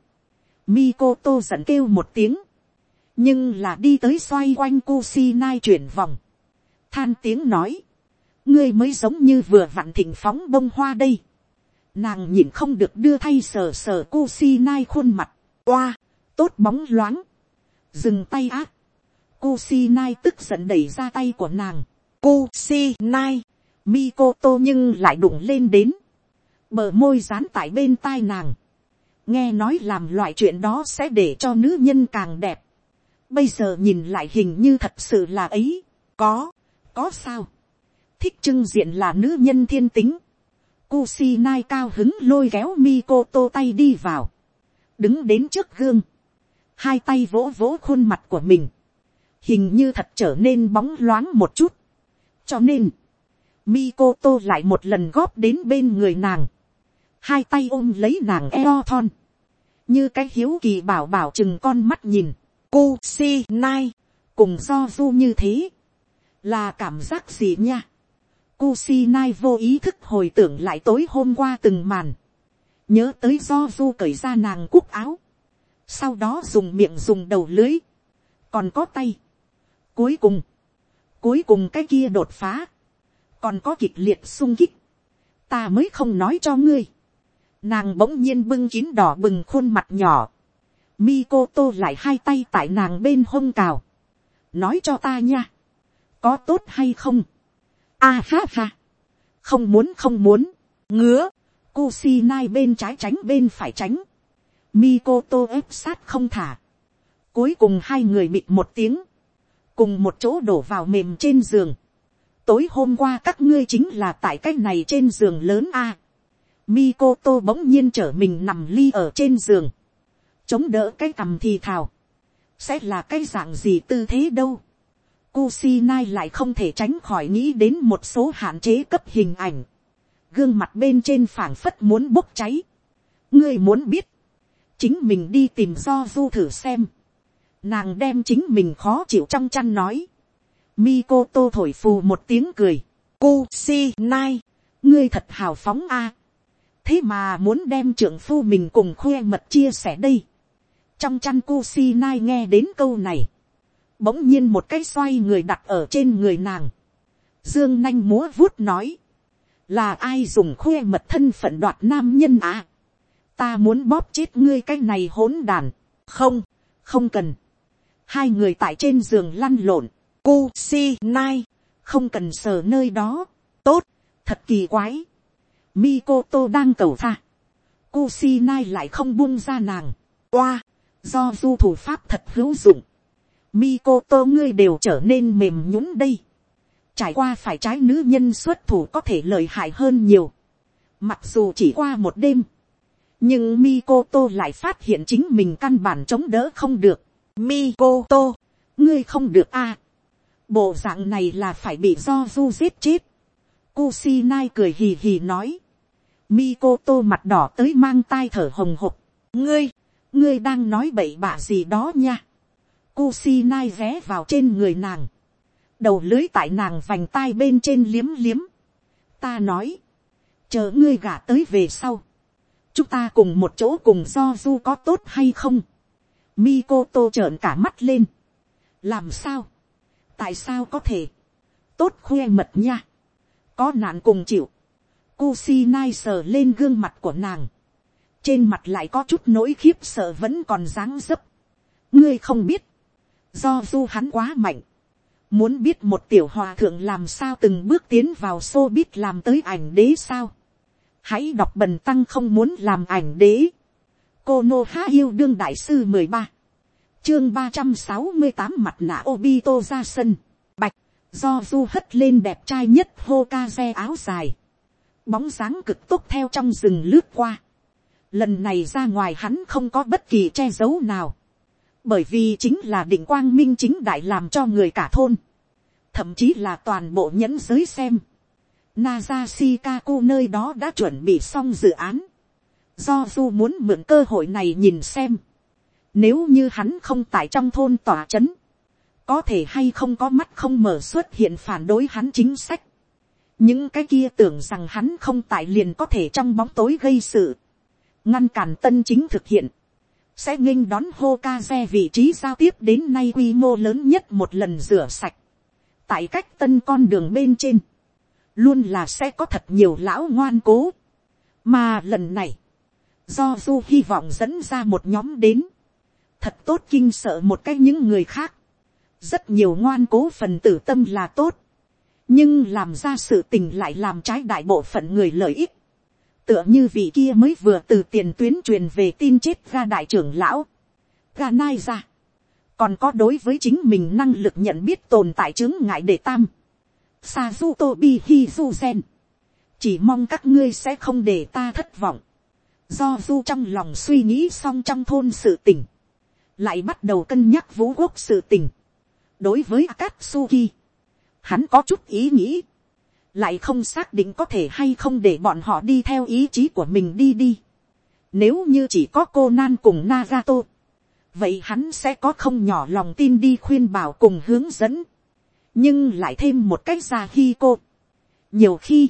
Mikoto giận kêu một tiếng. Nhưng là đi tới xoay quanh Kusinai chuyển vòng. Than tiếng nói. Ngươi mới giống như vừa vặn thỉnh phóng bông hoa đây. Nàng nhìn không được đưa thay sờ sờ Kusinai khuôn mặt. Oa, tốt bóng loáng. Dừng tay ác. Kusinai tức giận đẩy ra tay của nàng. Kusinai. Mikoto nhưng lại đụng lên đến. Bờ môi dán tại bên tai nàng nghe nói làm loại chuyện đó sẽ để cho nữ nhân càng đẹp. bây giờ nhìn lại hình như thật sự là ấy. có, có sao. thích trưng diện là nữ nhân thiên tính. Kusinai cao hứng lôi kéo Mikoto tay đi vào. đứng đến trước gương. hai tay vỗ vỗ khuôn mặt của mình. hình như thật trở nên bóng loáng một chút. cho nên, Mikoto lại một lần góp đến bên người nàng hai tay ôm lấy nàng eo thon, như cái hiếu kỳ bảo bảo chừng con mắt nhìn, cu si nai, cùng do du như thế, là cảm giác gì nha. Cu si nai vô ý thức hồi tưởng lại tối hôm qua từng màn, nhớ tới do du cởi ra nàng cúc áo, sau đó dùng miệng dùng đầu lưới, còn có tay. Cuối cùng, cuối cùng cái kia đột phá, còn có kịch liệt sung kích, ta mới không nói cho ngươi. Nàng bỗng nhiên bưng kín đỏ bừng khuôn mặt nhỏ. Mikoto lại hai tay tại nàng bên hông cào. Nói cho ta nha. Có tốt hay không? A ha ha. Không muốn không muốn. Ngứa. Kusinai bên trái tránh, bên phải tránh. Mikoto ép sát không thả. Cuối cùng hai người bịt một tiếng. Cùng một chỗ đổ vào mềm trên giường. Tối hôm qua các ngươi chính là tại cái này trên giường lớn A. Mikoto bỗng nhiên trở mình nằm ly ở trên giường. Chống đỡ cái cằm thì thào. Sẽ là cái dạng gì tư thế đâu. Kusinai lại không thể tránh khỏi nghĩ đến một số hạn chế cấp hình ảnh. Gương mặt bên trên phảng phất muốn bốc cháy. Ngươi muốn biết. Chính mình đi tìm do du thử xem. Nàng đem chính mình khó chịu trong chăn nói. Mikoto thổi phù một tiếng cười. Kusinai. Ngươi thật hào phóng a thế mà muốn đem trưởng phu mình cùng khoe mật chia sẻ đây. trong chăn cu si Nai nghe đến câu này, bỗng nhiên một cái xoay người đặt ở trên người nàng. Dương nanh múa vuốt nói, là ai dùng khoe mật thân phận đoạt nam nhân à. ta muốn bóp chết ngươi cái này hỗn đàn. không, không cần. hai người tại trên giường lăn lộn, cu si Nai, không cần sờ nơi đó. tốt, thật kỳ quái Mikoto đang cầu tha. Kusinai lại không buông ra nàng. Oa, do du thủ pháp thật hữu dụng. Mikoto ngươi đều trở nên mềm nhũn đây. Trải qua phải trái nữ nhân xuất thủ có thể lợi hại hơn nhiều. Mặc dù chỉ qua một đêm. Nhưng Mikoto lại phát hiện chính mình căn bản chống đỡ không được. Mikoto, ngươi không được a. Bộ dạng này là phải bị do du giết chết. Kusinai cười hì hì nói. Mikoto mặt đỏ tới mang tai thở hồng hộc. Ngươi, ngươi đang nói bậy bạ gì đó nha. Kusinai ghé vào trên người nàng. Đầu lưới tại nàng vành tai bên trên liếm liếm. Ta nói. Chờ ngươi gả tới về sau. Chúng ta cùng một chỗ cùng do du có tốt hay không. Mikoto trợn cả mắt lên. Làm sao? Tại sao có thể? Tốt khoe mật nha. Có nạn cùng chịu Kusinai sờ lên gương mặt của nàng. trên mặt lại có chút nỗi khiếp sợ vẫn còn dáng dấp. ngươi không biết, do du hắn quá mạnh, muốn biết một tiểu hòa thượng làm sao từng bước tiến vào xô biết làm tới ảnh đế sao. hãy đọc bần tăng không muốn làm ảnh đế. cô nô há yêu đương đại sư mười ba, chương ba trăm sáu mươi tám mặt nạ obito ra sân, bạch, do du hất lên đẹp trai nhất hô ca xe áo dài, bóng dáng cực tốt theo trong rừng lướt qua. Lần này ra ngoài hắn không có bất kỳ che giấu nào. Bởi vì chính là định quang minh chính đại làm cho người cả thôn. Thậm chí là toàn bộ nhẫn giới xem. Naza Shikaku nơi đó đã chuẩn bị xong dự án. Do Du muốn mượn cơ hội này nhìn xem. Nếu như hắn không tại trong thôn tòa chấn. Có thể hay không có mắt không mở xuất hiện phản đối hắn chính sách những cái kia tưởng rằng hắn không tại liền có thể trong bóng tối gây sự, ngăn cản tân chính thực hiện, sẽ nghênh đón Hokaze vị trí giao tiếp đến nay quy mô lớn nhất một lần rửa sạch, tại cách tân con đường bên trên, luôn là sẽ có thật nhiều lão ngoan cố, mà lần này, do du hy vọng dẫn ra một nhóm đến, thật tốt kinh sợ một cái những người khác, rất nhiều ngoan cố phần tử tâm là tốt, nhưng làm ra sự tình lại làm trái đại bộ phận người lợi ích. tựa như vị kia mới vừa từ tiền tuyến truyền về tin chết ra đại trưởng lão, ga nai ra, còn có đối với chính mình năng lực nhận biết tồn tại chứng ngại để tam, sa du hi chỉ mong các ngươi sẽ không để ta thất vọng, do du trong lòng suy nghĩ xong trong thôn sự tình, lại bắt đầu cân nhắc vũ quốc sự tình, đối với Akatsuki, hắn có chút ý nghĩ, lại không xác định có thể hay không để bọn họ đi theo ý chí của mình đi đi. Nếu như chỉ có cô Nan cùng Nagato, vậy hắn sẽ có không nhỏ lòng tin đi khuyên bảo cùng hướng dẫn, nhưng lại thêm một cách ra khi cô. nhiều khi,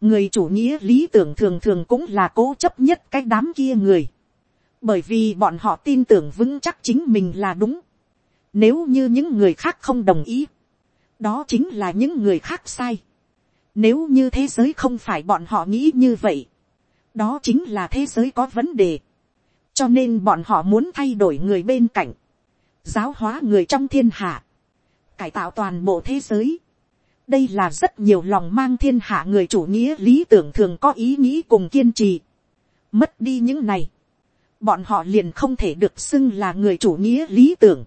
người chủ nghĩa lý tưởng thường thường cũng là cố chấp nhất cái đám kia người, bởi vì bọn họ tin tưởng vững chắc chính mình là đúng. Nếu như những người khác không đồng ý, đó chính là những người khác sai. Nếu như thế giới không phải bọn họ nghĩ như vậy, đó chính là thế giới có vấn đề. cho nên bọn họ muốn thay đổi người bên cạnh, giáo hóa người trong thiên hạ, cải tạo toàn bộ thế giới. đây là rất nhiều lòng mang thiên hạ người chủ nghĩa lý tưởng thường có ý nghĩ cùng kiên trì. mất đi những này, bọn họ liền không thể được xưng là người chủ nghĩa lý tưởng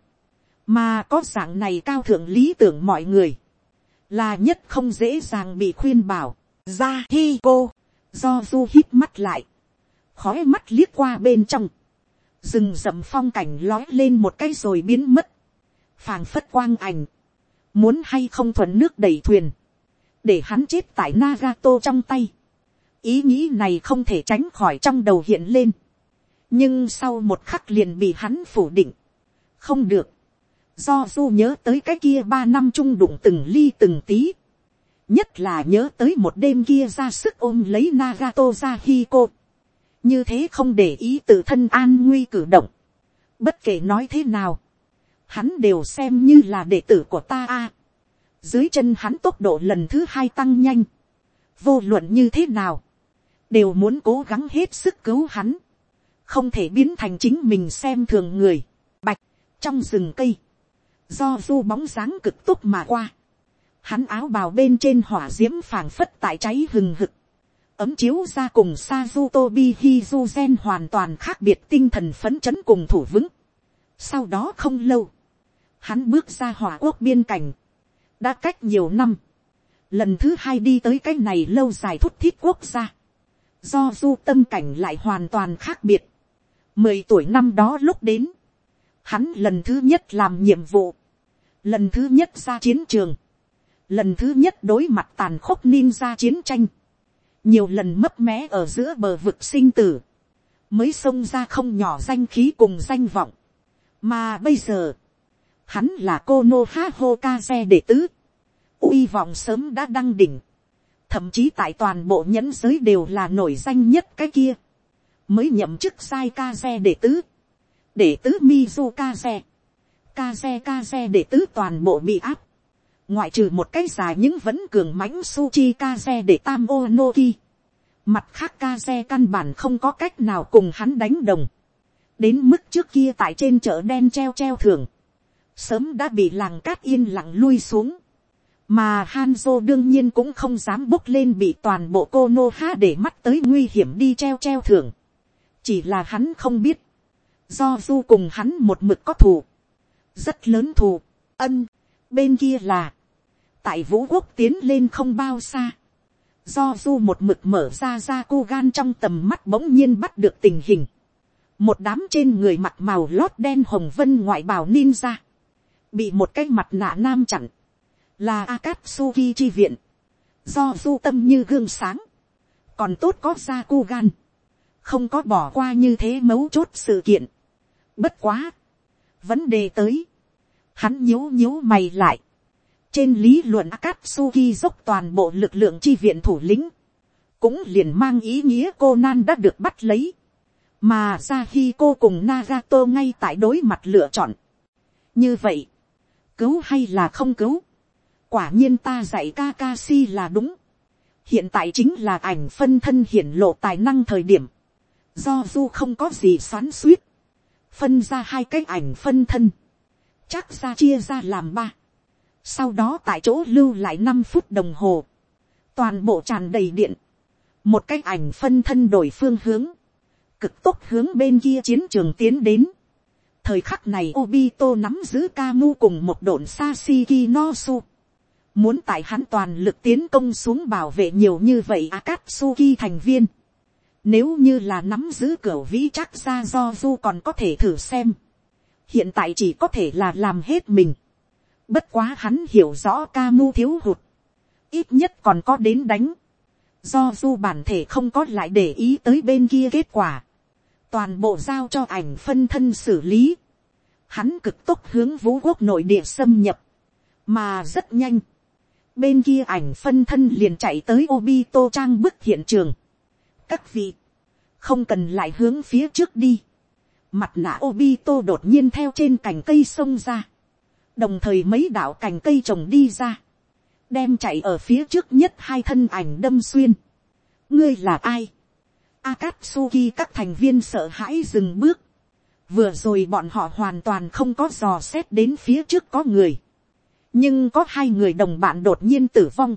mà có dạng này cao thượng lý tưởng mọi người, là nhất không dễ dàng bị khuyên bảo, ra hi cô, do du hít mắt lại, khói mắt liếc qua bên trong, rừng rậm phong cảnh lói lên một cái rồi biến mất, phàng phất quang ảnh, muốn hay không thuận nước đẩy thuyền, để hắn chết tại Nagato trong tay. ý nghĩ này không thể tránh khỏi trong đầu hiện lên, nhưng sau một khắc liền bị hắn phủ định, không được, do du nhớ tới cái kia ba năm chung đụng từng ly từng tí. nhất là nhớ tới một đêm kia ra sức ôm lấy Nagato ra Hiko. như thế không để ý tự thân an nguy cử động. bất kể nói thế nào, hắn đều xem như là đệ tử của ta a. dưới chân hắn tốc độ lần thứ hai tăng nhanh. vô luận như thế nào, đều muốn cố gắng hết sức cứu hắn. không thể biến thành chính mình xem thường người. bạch, trong rừng cây do du bóng dáng cực túc mà qua, hắn áo bào bên trên hỏa d i ễ m phảng phất tại cháy hừng hực, ấm chiếu ra cùng sa du tobi hi du gen hoàn toàn khác biệt tinh thần phấn chấn cùng thủ vững. sau đó không lâu, hắn bước ra hỏa quốc biên cảnh, đã cách nhiều năm, lần thứ hai đi tới cái này lâu dài thúc thiết quốc gia, do du tâm cảnh lại hoàn toàn khác biệt. mười tuổi năm đó lúc đến, hắn lần thứ nhất làm nhiệm vụ, lần thứ nhất ra chiến trường, lần thứ nhất đối mặt tàn khốc ninja chiến tranh, nhiều lần mấp mé ở giữa bờ vực sinh tử, mới xông ra không nhỏ danh khí cùng danh vọng, mà bây giờ, hắn là cô nô ha hô ca xe đệ tứ, uy vọng sớm đã đăng đỉnh, thậm chí tại toàn bộ nhẫn giới đều là nổi danh nhất cái kia, mới nhậm chức sai ca xe đệ tứ, đệ tứ mizu ca xe, ca xe ca xe để tứ toàn bộ bị áp. ngoại trừ một cái dài những vẫn cường mãnh suchi ca xe để tam ô noki. Mặt khác ca xe căn bản không có cách nào cùng hắn đánh đồng. Đến mức trước kia tại trên chợ đen treo treo thường. Sớm đã bị làng cát yên lặng lui xuống. Mà Hanzo đương nhiên cũng không dám bốc lên bị toàn bộ cô Nô Ha để mắt tới nguy hiểm đi treo treo thường. Chỉ là hắn không biết. Do du cùng hắn một mực có thù. Rất lớn thù. Ân. Bên kia là. Tại vũ quốc tiến lên không bao xa do du một mực mở ra ra cô gan trong tầm mắt bỗng nhiên bắt được tình hình. một đám trên người mặt màu lót đen hồng vân ngoại bào ninja. bị một cái mặt nạ nam chặn. là akatsuki chi viện. do du tâm như gương sáng. còn tốt có ra cô gan. không có bỏ qua như thế mấu chốt sự kiện. bất quá. vấn đề tới hắn nhíu nhíu mày lại trên lý luận Akatsuki dốc toàn bộ lực lượng chi viện thủ lĩnh. Cũng liền mang ý nghĩa cô Nan đã được bắt lấy. Mà ra khi cô cùng Nagato ngay tại đối mặt lựa chọn. Như vậy, cứu hay là không cứu? Quả nhiên ta dạy Kakashi là đúng. Hiện tại chính là ảnh phân thân hiển lộ tài năng thời điểm. Do du không có gì xoắn suýt. Phân ra hai cái ảnh phân thân. Chắc ra chia ra làm ba sau đó tại chỗ lưu lại năm phút đồng hồ, toàn bộ tràn đầy điện, một cái ảnh phân thân đổi phương hướng, cực tốc hướng bên kia chiến trường tiến đến. thời khắc này Obito nắm giữ Kamu cùng một độn Sashiki Nosu. Muốn tại hắn toàn lực tiến công xuống bảo vệ nhiều như vậy Akatsuki thành viên. Nếu như là nắm giữ cửa vĩ chắc ra do du còn có thể thử xem. Hiện tại chỉ có thể là làm hết mình. Bất quá hắn hiểu rõ ca mu thiếu hụt. Ít nhất còn có đến đánh. Do du bản thể không có lại để ý tới bên kia kết quả. Toàn bộ giao cho ảnh phân thân xử lý. Hắn cực tốc hướng vũ quốc nội địa xâm nhập. Mà rất nhanh. Bên kia ảnh phân thân liền chạy tới Obito trang bức hiện trường. Các vị. Không cần lại hướng phía trước đi. Mặt nạ Obito đột nhiên theo trên cành cây sông ra. Đồng thời mấy đạo cành cây trồng đi ra, đem chạy ở phía trước nhất hai thân ảnh đâm xuyên. ngươi là ai, Akatsuki các thành viên sợ hãi dừng bước, vừa rồi bọn họ hoàn toàn không có dò xét đến phía trước có người, nhưng có hai người đồng bạn đột nhiên tử vong,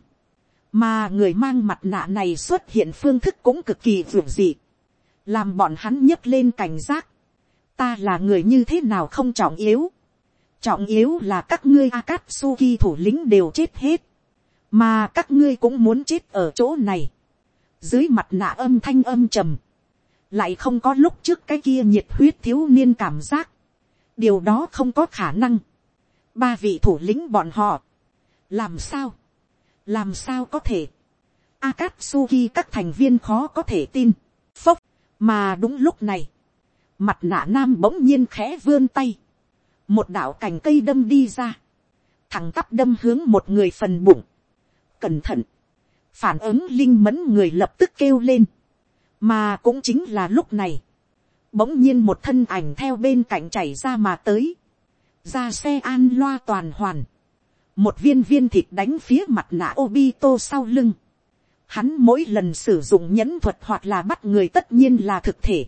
mà người mang mặt nạ này xuất hiện phương thức cũng cực kỳ vượt dị, làm bọn hắn nhấc lên cảnh giác, ta là người như thế nào không trọng yếu, trọng yếu là các ngươi Akatsuki thủ lĩnh đều chết hết, mà các ngươi cũng muốn chết ở chỗ này. Dưới mặt nạ âm thanh âm trầm, lại không có lúc trước cái kia nhiệt huyết thiếu niên cảm giác, điều đó không có khả năng. ba vị thủ lĩnh bọn họ, làm sao, làm sao có thể, Akatsuki các thành viên khó có thể tin, phốc, mà đúng lúc này, mặt nạ nam bỗng nhiên khẽ vươn tay, một đạo cành cây đâm đi ra, thằng tắp đâm hướng một người phần bụng, cẩn thận, phản ứng linh mẫn người lập tức kêu lên, mà cũng chính là lúc này, bỗng nhiên một thân ảnh theo bên cạnh chảy ra mà tới, ra xe an loa toàn hoàn, một viên viên thịt đánh phía mặt nạ Obito sau lưng, hắn mỗi lần sử dụng nhẫn thuật hoặc là bắt người tất nhiên là thực thể,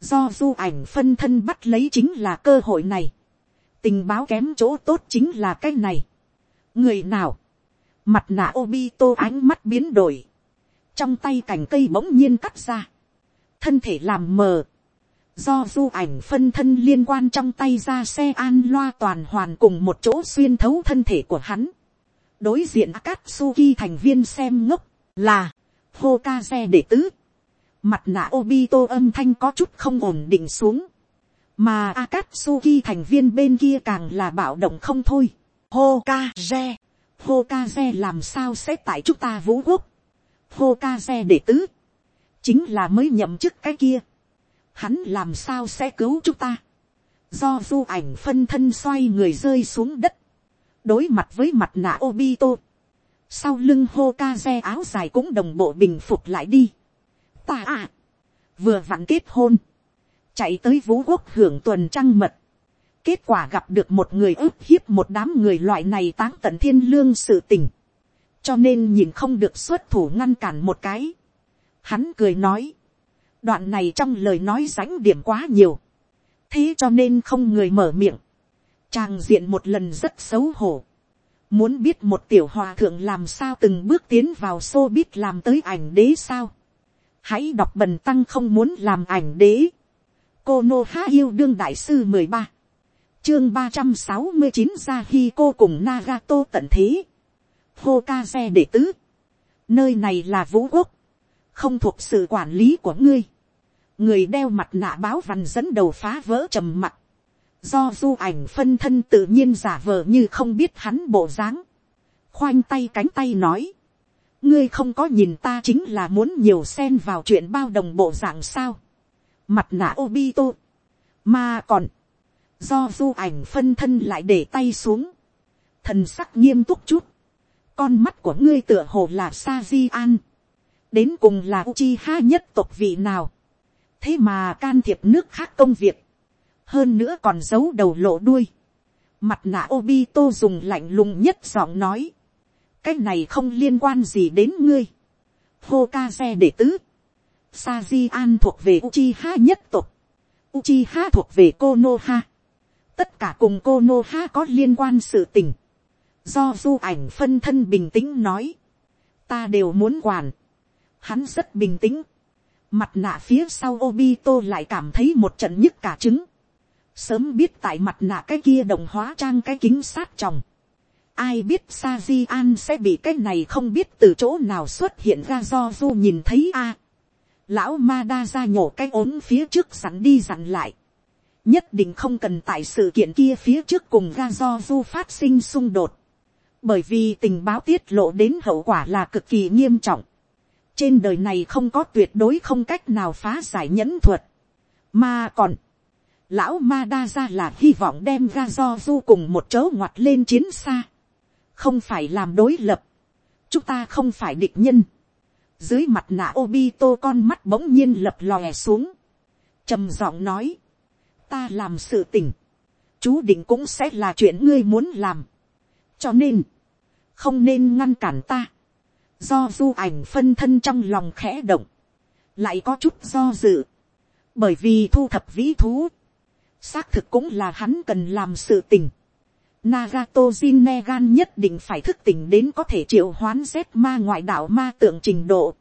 do du ảnh phân thân bắt lấy chính là cơ hội này, tình báo kém chỗ tốt chính là cái này. người nào, mặt nạ Obito ánh mắt biến đổi, trong tay cành cây bỗng nhiên cắt ra, thân thể làm mờ, do du ảnh phân thân liên quan trong tay ra xe an loa toàn hoàn cùng một chỗ xuyên thấu thân thể của hắn. đối diện Akatsuki thành viên xem ngốc, là, Hokage đệ tứ. Mặt nạ Obito âm thanh có chút không ổn định xuống mà Akatsuki thành viên bên kia càng là bạo động không thôi. Hokage, Hokage làm sao sẽ tại chúng ta vũ quốc. Hokage đệ tứ, chính là mới nhậm chức cái kia. Hắn làm sao sẽ cứu chúng ta. Do du ảnh phân thân xoay người rơi xuống đất. Đối mặt với mặt nạ Obito. Sau lưng Hokage áo dài cũng đồng bộ bình phục lại đi. Ta à, vừa vặn kết hôn. Chạy tới vũ quốc hưởng tuần trăng mật. Kết quả gặp được một người ức hiếp một đám người loại này táng tận thiên lương sự tình. Cho nên nhìn không được xuất thủ ngăn cản một cái. Hắn cười nói, đoạn này trong lời nói rãnh điểm quá nhiều, thế cho nên không người mở miệng, trang diện một lần rất xấu hổ, muốn biết một tiểu hòa thượng làm sao từng bước tiến vào xô biết làm tới ảnh đế sao, hãy đọc bần tăng không muốn làm ảnh đế, cô nô há yêu đương đại sư mười ba, chương ba trăm sáu mươi chín ra khi cô cùng Nagato tận thế, hô ca xe đệ tứ, nơi này là vũ quốc, không thuộc sự quản lý của ngươi, người đeo mặt nạ báo văn dẫn đầu phá vỡ trầm mặt, do du ảnh phân thân tự nhiên giả vờ như không biết hắn bộ dáng, khoanh tay cánh tay nói, ngươi không có nhìn ta chính là muốn nhiều xen vào chuyện bao đồng bộ dạng sao, mặt nạ obito, mà còn, do du ảnh phân thân lại để tay xuống, thần sắc nghiêm túc chút, con mắt của ngươi tựa hồ là sa di an, đến cùng là uchi ha nhất tộc vị nào, thế mà can thiệp nước khác công việc, hơn nữa còn giấu đầu lộ đuôi, mặt nạ Obito dùng lạnh lùng nhất giọng nói, cái này không liên quan gì đến ngươi, Hokage đệ tứ, Saji An thuộc về Uchiha nhất tộc, Uchiha thuộc về Konoha, tất cả cùng Konoha có liên quan sự tình, do du ảnh phân thân bình tĩnh nói, ta đều muốn quản, hắn rất bình tĩnh, mặt nạ phía sau Obito lại cảm thấy một trận nhức cả trứng, sớm biết tại mặt nạ cái kia đồng hóa trang cái kính sát chồng, ai biết sa di an sẽ bị cái này không biết từ chỗ nào xuất hiện ra do du nhìn thấy a. lão ma đa ra nhổ cái ốm phía trước sẵn đi dặn lại, nhất định không cần tại sự kiện kia phía trước cùng ga do du phát sinh xung đột, bởi vì tình báo tiết lộ đến hậu quả là cực kỳ nghiêm trọng. trên đời này không có tuyệt đối không cách nào phá giải nhẫn thuật, mà còn, lão ma đa ra là hy vọng đem ga do du cùng một chỗ ngoặt lên chiến xa, không phải làm đối lập, chúng ta không phải địch nhân, dưới mặt nạ Obito con mắt bỗng nhiên lập lòe xuống, trầm giọng nói, ta làm sự tình, chú định cũng sẽ là chuyện ngươi muốn làm, cho nên, không nên ngăn cản ta, do du ảnh phân thân trong lòng khẽ động, lại có chút do dự, bởi vì thu thập vĩ thú, xác thực cũng là hắn cần làm sự tình. Nagato Jinnegan nhất định phải thức tỉnh đến có thể triệu hoán Z ma ngoại đạo ma tượng trình độ.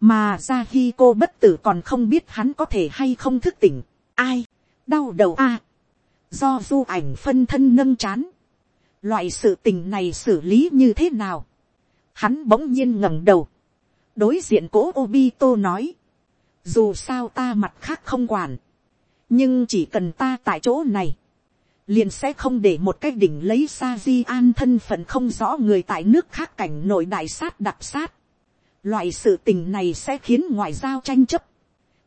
Mà ra khi cô bất tử còn không biết hắn có thể hay không thức tỉnh. Ai? Đau đầu a Do du ảnh phân thân nâng chán. Loại sự tình này xử lý như thế nào? Hắn bỗng nhiên ngẩng đầu. Đối diện cố Obito nói. Dù sao ta mặt khác không quản nhưng chỉ cần ta tại chỗ này, liền sẽ không để một cái đỉnh lấy sa di an thân phận không rõ người tại nước khác cảnh nội đại sát đặc sát. Loại sự tình này sẽ khiến ngoại giao tranh chấp.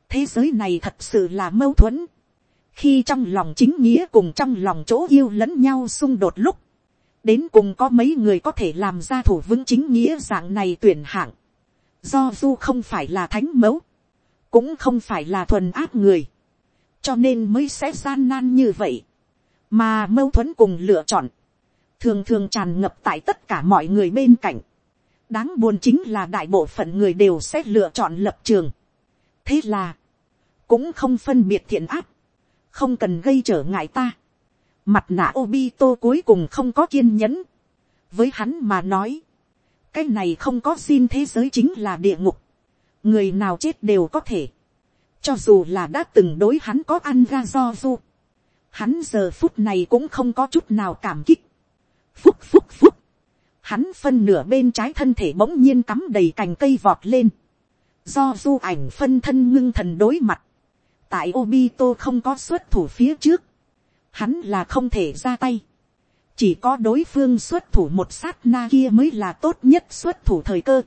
Thế giới này thật sự là mâu thuẫn. Khi trong lòng chính nghĩa cùng trong lòng chỗ yêu lẫn nhau xung đột lúc. Đến cùng có mấy người có thể làm ra thủ vững chính nghĩa dạng này tuyển hạng. Do du không phải là thánh mẫu. Cũng không phải là thuần áp người cho nên mới sẽ gian nan như vậy, mà mâu thuẫn cùng lựa chọn, thường thường tràn ngập tại tất cả mọi người bên cạnh. đáng buồn chính là đại bộ phận người đều sẽ lựa chọn lập trường. thế là, cũng không phân biệt thiện áp, không cần gây trở ngại ta. mặt nạ Obito cuối cùng không có kiên nhẫn. với hắn mà nói, cái này không có xin thế giới chính là địa ngục. người nào chết đều có thể cho dù là đã từng đối hắn có ăn ga do du. Hắn giờ phút này cũng không có chút nào cảm kích. Phúc phúc phúc. Hắn phân nửa bên trái thân thể bỗng nhiên cắm đầy cành cây vọt lên. Do du ảnh phân thân ngưng thần đối mặt. Tại Obito không có xuất thủ phía trước. Hắn là không thể ra tay. Chỉ có đối phương xuất thủ một sát na kia mới là tốt nhất xuất thủ thời cơ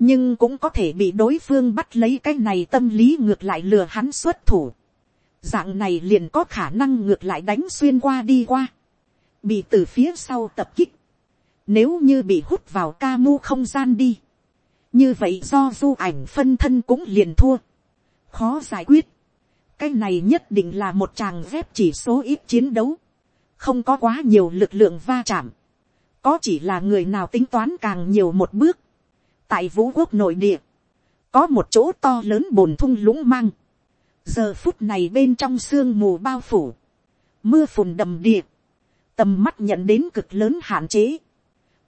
nhưng cũng có thể bị đối phương bắt lấy cái này tâm lý ngược lại lừa hắn xuất thủ. Dạng này liền có khả năng ngược lại đánh xuyên qua đi qua. Bị từ phía sau tập kích. Nếu như bị hút vào ca mu không gian đi. Như vậy do du ảnh phân thân cũng liền thua. Khó giải quyết. Cái này nhất định là một chàng dép chỉ số ít chiến đấu. Không có quá nhiều lực lượng va chạm. Có chỉ là người nào tính toán càng nhiều một bước tại vũ quốc nội địa, có một chỗ to lớn bồn thung lũng mang, giờ phút này bên trong sương mù bao phủ, mưa phùn đầm địa, tầm mắt nhận đến cực lớn hạn chế,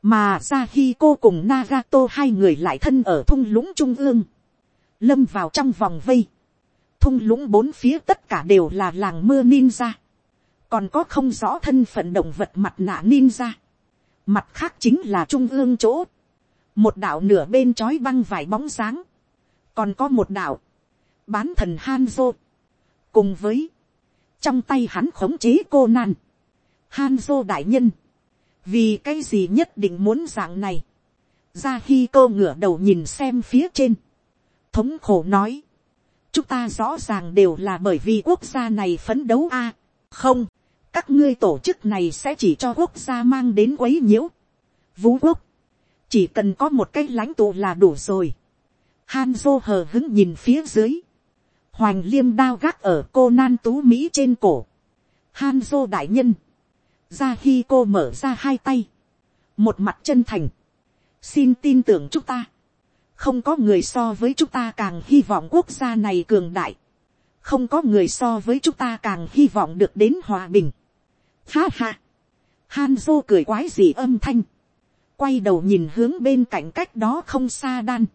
mà ra khi cô cùng Nagato hai người lại thân ở thung lũng trung ương, lâm vào trong vòng vây, thung lũng bốn phía tất cả đều là làng mưa ninja, còn có không rõ thân phận động vật mặt nạ ninja, mặt khác chính là trung ương chỗ, một đạo nửa bên trói băng vải bóng sáng, còn có một đạo, bán thần Hanzo, cùng với, trong tay hắn khống chế cô nan, Hanzo đại nhân, vì cái gì nhất định muốn dạng này, ra khi cô ngửa đầu nhìn xem phía trên, thống khổ nói, chúng ta rõ ràng đều là bởi vì quốc gia này phấn đấu a, không, các ngươi tổ chức này sẽ chỉ cho quốc gia mang đến quấy nhiễu, vũ quốc, chỉ cần có một cái lãnh tụ là đủ rồi, Hanzo hờ hứng nhìn phía dưới. Hoành liêm đao gác ở cô nan tú Mỹ trên cổ. Hanzo đại nhân. Ra khi cô mở ra hai tay. Một mặt chân thành. Xin tin tưởng chúng ta. Không có người so với chúng ta càng hy vọng quốc gia này cường đại. Không có người so với chúng ta càng hy vọng được đến hòa bình. Ha ha. Hanzo cười quái gì âm thanh. Quay đầu nhìn hướng bên cạnh cách đó không xa đan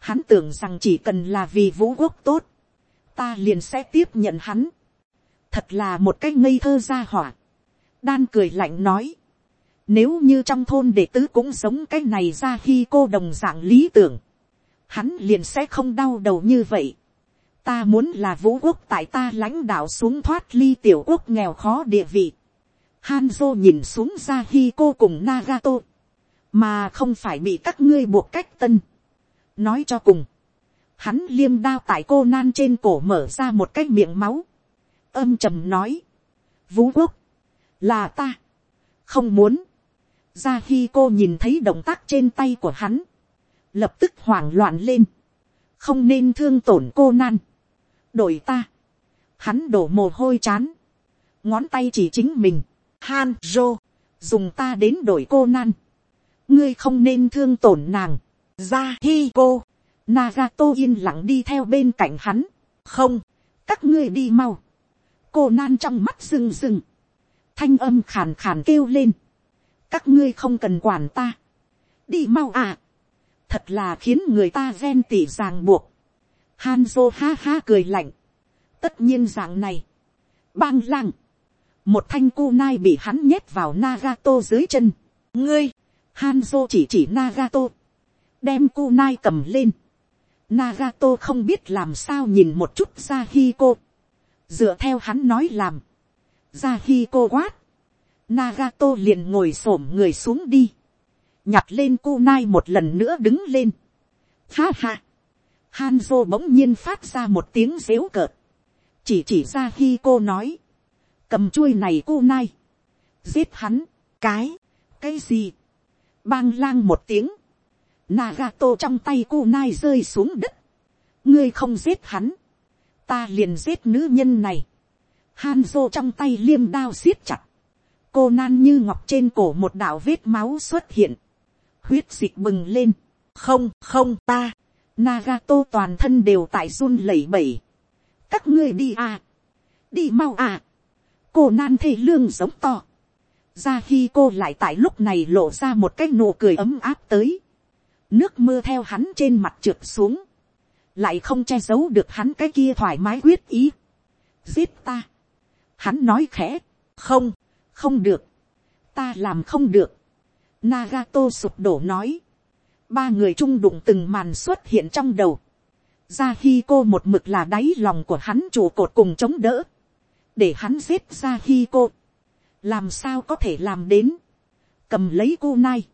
hắn tưởng rằng chỉ cần là vì vũ quốc tốt, ta liền sẽ tiếp nhận hắn. thật là một cái ngây thơ ra hỏa. đan cười lạnh nói, nếu như trong thôn đệ tứ cũng giống cái này ra khi cô đồng dạng lý tưởng, hắn liền sẽ không đau đầu như vậy. ta muốn là vũ quốc tại ta lãnh đạo xuống thoát ly tiểu quốc nghèo khó địa vị. Hanzo nhìn xuống ra khi cô cùng Nagato, mà không phải bị các ngươi buộc cách tân nói cho cùng, hắn liêm đao tại cô nan trên cổ mở ra một cái miệng máu, âm trầm nói, vũ quốc, là ta, không muốn, ra khi cô nhìn thấy động tác trên tay của hắn, lập tức hoảng loạn lên, không nên thương tổn cô nan, đổi ta, hắn đổ mồ hôi chán, ngón tay chỉ chính mình, han rô, dùng ta đến đổi cô nan, ngươi không nên thương tổn nàng, ra hi cô, Nagato yên lặng đi theo bên cạnh hắn. Không, các ngươi đi mau. Cô nan trong mắt rừng rừng. Thanh âm khàn khàn kêu lên. Các ngươi không cần quản ta. Đi mau à. Thật là khiến người ta ghen tỉ ràng buộc. Hanzo ha ha cười lạnh. Tất nhiên dạng này. Bang lăng. Một thanh cu nai bị hắn nhét vào Nagato dưới chân. Ngươi. Hanzo chỉ chỉ Nagato đem cu nai cầm lên. Nagato không biết làm sao nhìn một chút ra hi cô. Dựa theo hắn nói làm. Ra hi cô quát. Nagato liền ngồi xổm người xuống đi. Nhặt lên cô nai một lần nữa đứng lên. Ha ha. Hanzo bỗng nhiên phát ra một tiếng dếu cợt. Chỉ chỉ ra khi cô nói. Cầm chuôi này cô nai. Giết hắn. Cái. Cái gì? Bang lang một tiếng Nagato trong tay kunai rơi xuống đất. ngươi không giết hắn. ta liền giết nữ nhân này. Hanzo trong tay liêm đao siết chặt. cô nan như ngọc trên cổ một đạo vết máu xuất hiện. huyết dịch bừng lên. không không, ta. Nagato toàn thân đều tại run lẩy bẩy. các ngươi đi à. đi mau à. cô nan thê lương giống to. ra khi cô lại tại lúc này lộ ra một cái nụ cười ấm áp tới nước mưa theo hắn trên mặt trượt xuống, lại không che giấu được hắn cái kia thoải mái quyết ý. giết ta. hắn nói khẽ, không, không được, ta làm không được. Nagato sụp đổ nói, ba người trung đụng từng màn xuất hiện trong đầu. ra khi cô một mực là đáy lòng của hắn trụ cột cùng chống đỡ, để hắn giết ra khi cô, làm sao có thể làm đến, cầm lấy cô nai,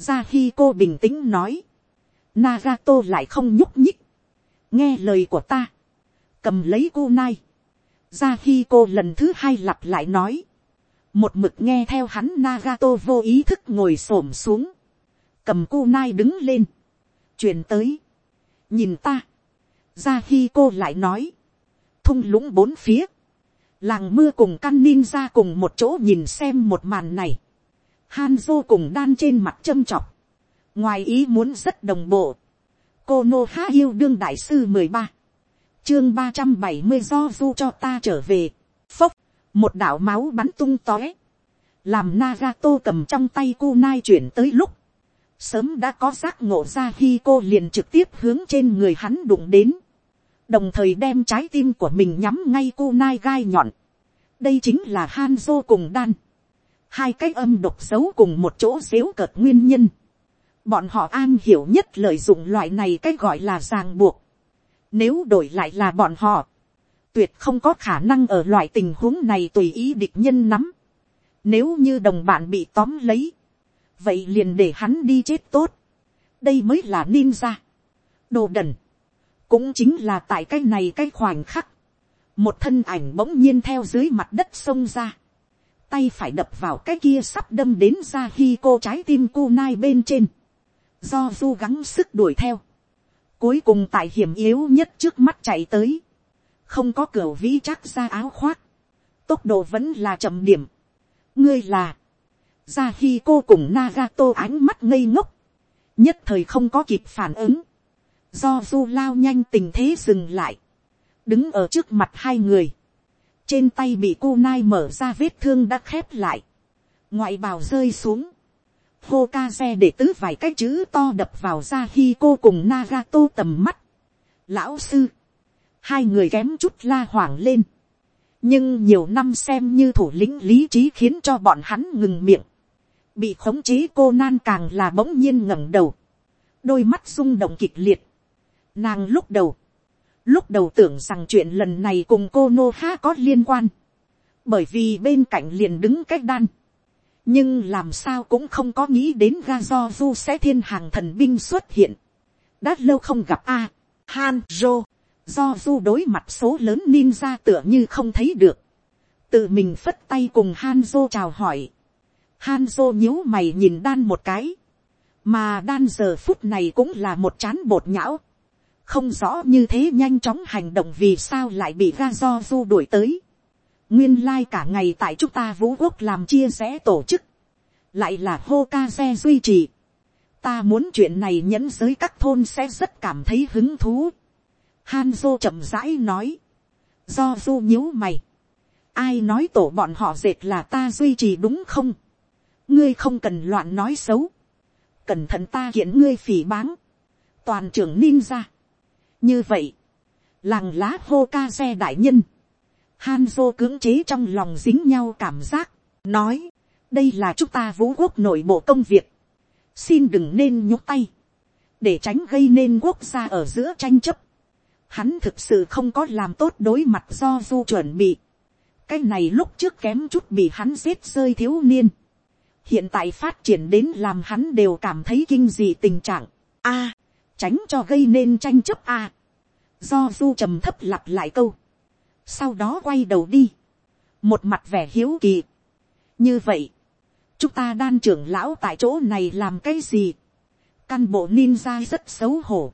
ra khi cô bình tĩnh nói. Nagato lại không nhúc nhích. Nghe lời của ta. Cầm lấy cô nai. Ra khi cô lần thứ hai lặp lại nói. Một mực nghe theo hắn Nagato vô ý thức ngồi xổm xuống. Cầm cô nai đứng lên. Chuyển tới. Nhìn ta. Ra khi cô lại nói. Thung lũng bốn phía. Làng mưa cùng căn ninja cùng một chỗ nhìn xem một màn này Hanzo cùng đan trên mặt châm chọc. Ngoài ý muốn rất đồng bộ. cô nô há yêu đương đại sư mười ba, chương ba trăm bảy mươi do du cho ta trở về, phốc, một đạo máu bắn tung tóe, làm Nagato cầm trong tay Kunai chuyển tới lúc, sớm đã có giác ngộ ra khi cô liền trực tiếp hướng trên người hắn đụng đến, đồng thời đem trái tim của mình nhắm ngay Kunai gai nhọn. đây chính là Hanzo cùng đan, hai cái âm độc xấu cùng một chỗ xếu cợt nguyên nhân. bọn họ an hiểu nhất lợi dụng loại này cái gọi là ràng buộc. nếu đổi lại là bọn họ, tuyệt không có khả năng ở loại tình huống này tùy ý địch nhân nắm. nếu như đồng bạn bị tóm lấy, vậy liền để hắn đi chết tốt. đây mới là ninja. đồ đần. cũng chính là tại cái này cái khoảnh khắc. một thân ảnh bỗng nhiên theo dưới mặt đất xông ra tay phải đập vào cái kia sắp đâm đến ra khi cô trái tim cô nai bên trên. do du gắng sức đuổi theo. cuối cùng tại hiểm yếu nhất trước mắt chạy tới. không có cửa vĩ chắc ra áo khoác. tốc độ vẫn là chậm điểm. ngươi là ra khi cô cùng Nagato ánh mắt ngây ngốc, nhất thời không có kịp phản ứng, do du lao nhanh tình thế dừng lại, đứng ở trước mặt hai người, trên tay bị cô nai mở ra vết thương đã khép lại, ngoại bào rơi xuống, hô ca xe để tứ vài cái chữ to đập vào ra khi cô cùng Nagato tầm mắt. Lão sư, hai người kém chút la hoảng lên. nhưng nhiều năm xem như thủ lĩnh lý trí khiến cho bọn hắn ngừng miệng bị khống chế cô nan càng là bỗng nhiên ngẩng đầu, đôi mắt rung động kịch liệt. Nàng lúc đầu, lúc đầu tưởng rằng chuyện lần này cùng cô nô ha có liên quan, bởi vì bên cạnh liền đứng cách đan, nhưng làm sao cũng không có nghĩ đến ga do du sẽ thiên hàng thần binh xuất hiện. đã lâu không gặp a, han jo, do du đối mặt số lớn ninja tựa như không thấy được, tự mình phất tay cùng han jo chào hỏi, han jo nhíu mày nhìn đan một cái. Mà đan giờ phút này cũng là một chán bột nhão. Không rõ như thế nhanh chóng hành động vì sao lại bị ga do du đuổi tới. Nguyên lai cả ngày tại chúng ta vũ quốc làm chia rẽ tổ chức. Lại là hô ca xe duy trì. Ta muốn chuyện này nhẫn giới các thôn sẽ rất cảm thấy hứng thú. han Hanzo chậm rãi nói. Do du nhíu mày. Ai nói tổ bọn họ dệt là ta duy trì đúng không? ngươi không cần loạn nói xấu, cẩn thận ta kiện ngươi phỉ báng, toàn trưởng ninja như vậy, làng lá hô ca xe đại nhân, Hanzo cưỡng chế trong lòng dính nhau cảm giác, nói, đây là chúng ta vũ quốc nội bộ công việc, xin đừng nên nhúc tay, để tránh gây nên quốc gia ở giữa tranh chấp. Hắn thực sự không có làm tốt đối mặt do du chuẩn bị. cái này lúc trước kém chút bị hắn giết rơi thiếu niên hiện tại phát triển đến làm hắn đều cảm thấy kinh dị tình trạng. a, tránh cho gây nên tranh chấp a. do du trầm thấp lặp lại câu. sau đó quay đầu đi. một mặt vẻ hiếu kỳ. như vậy, chúng ta đan trưởng lão tại chỗ này làm cái gì. căn bộ ninja rất xấu hổ.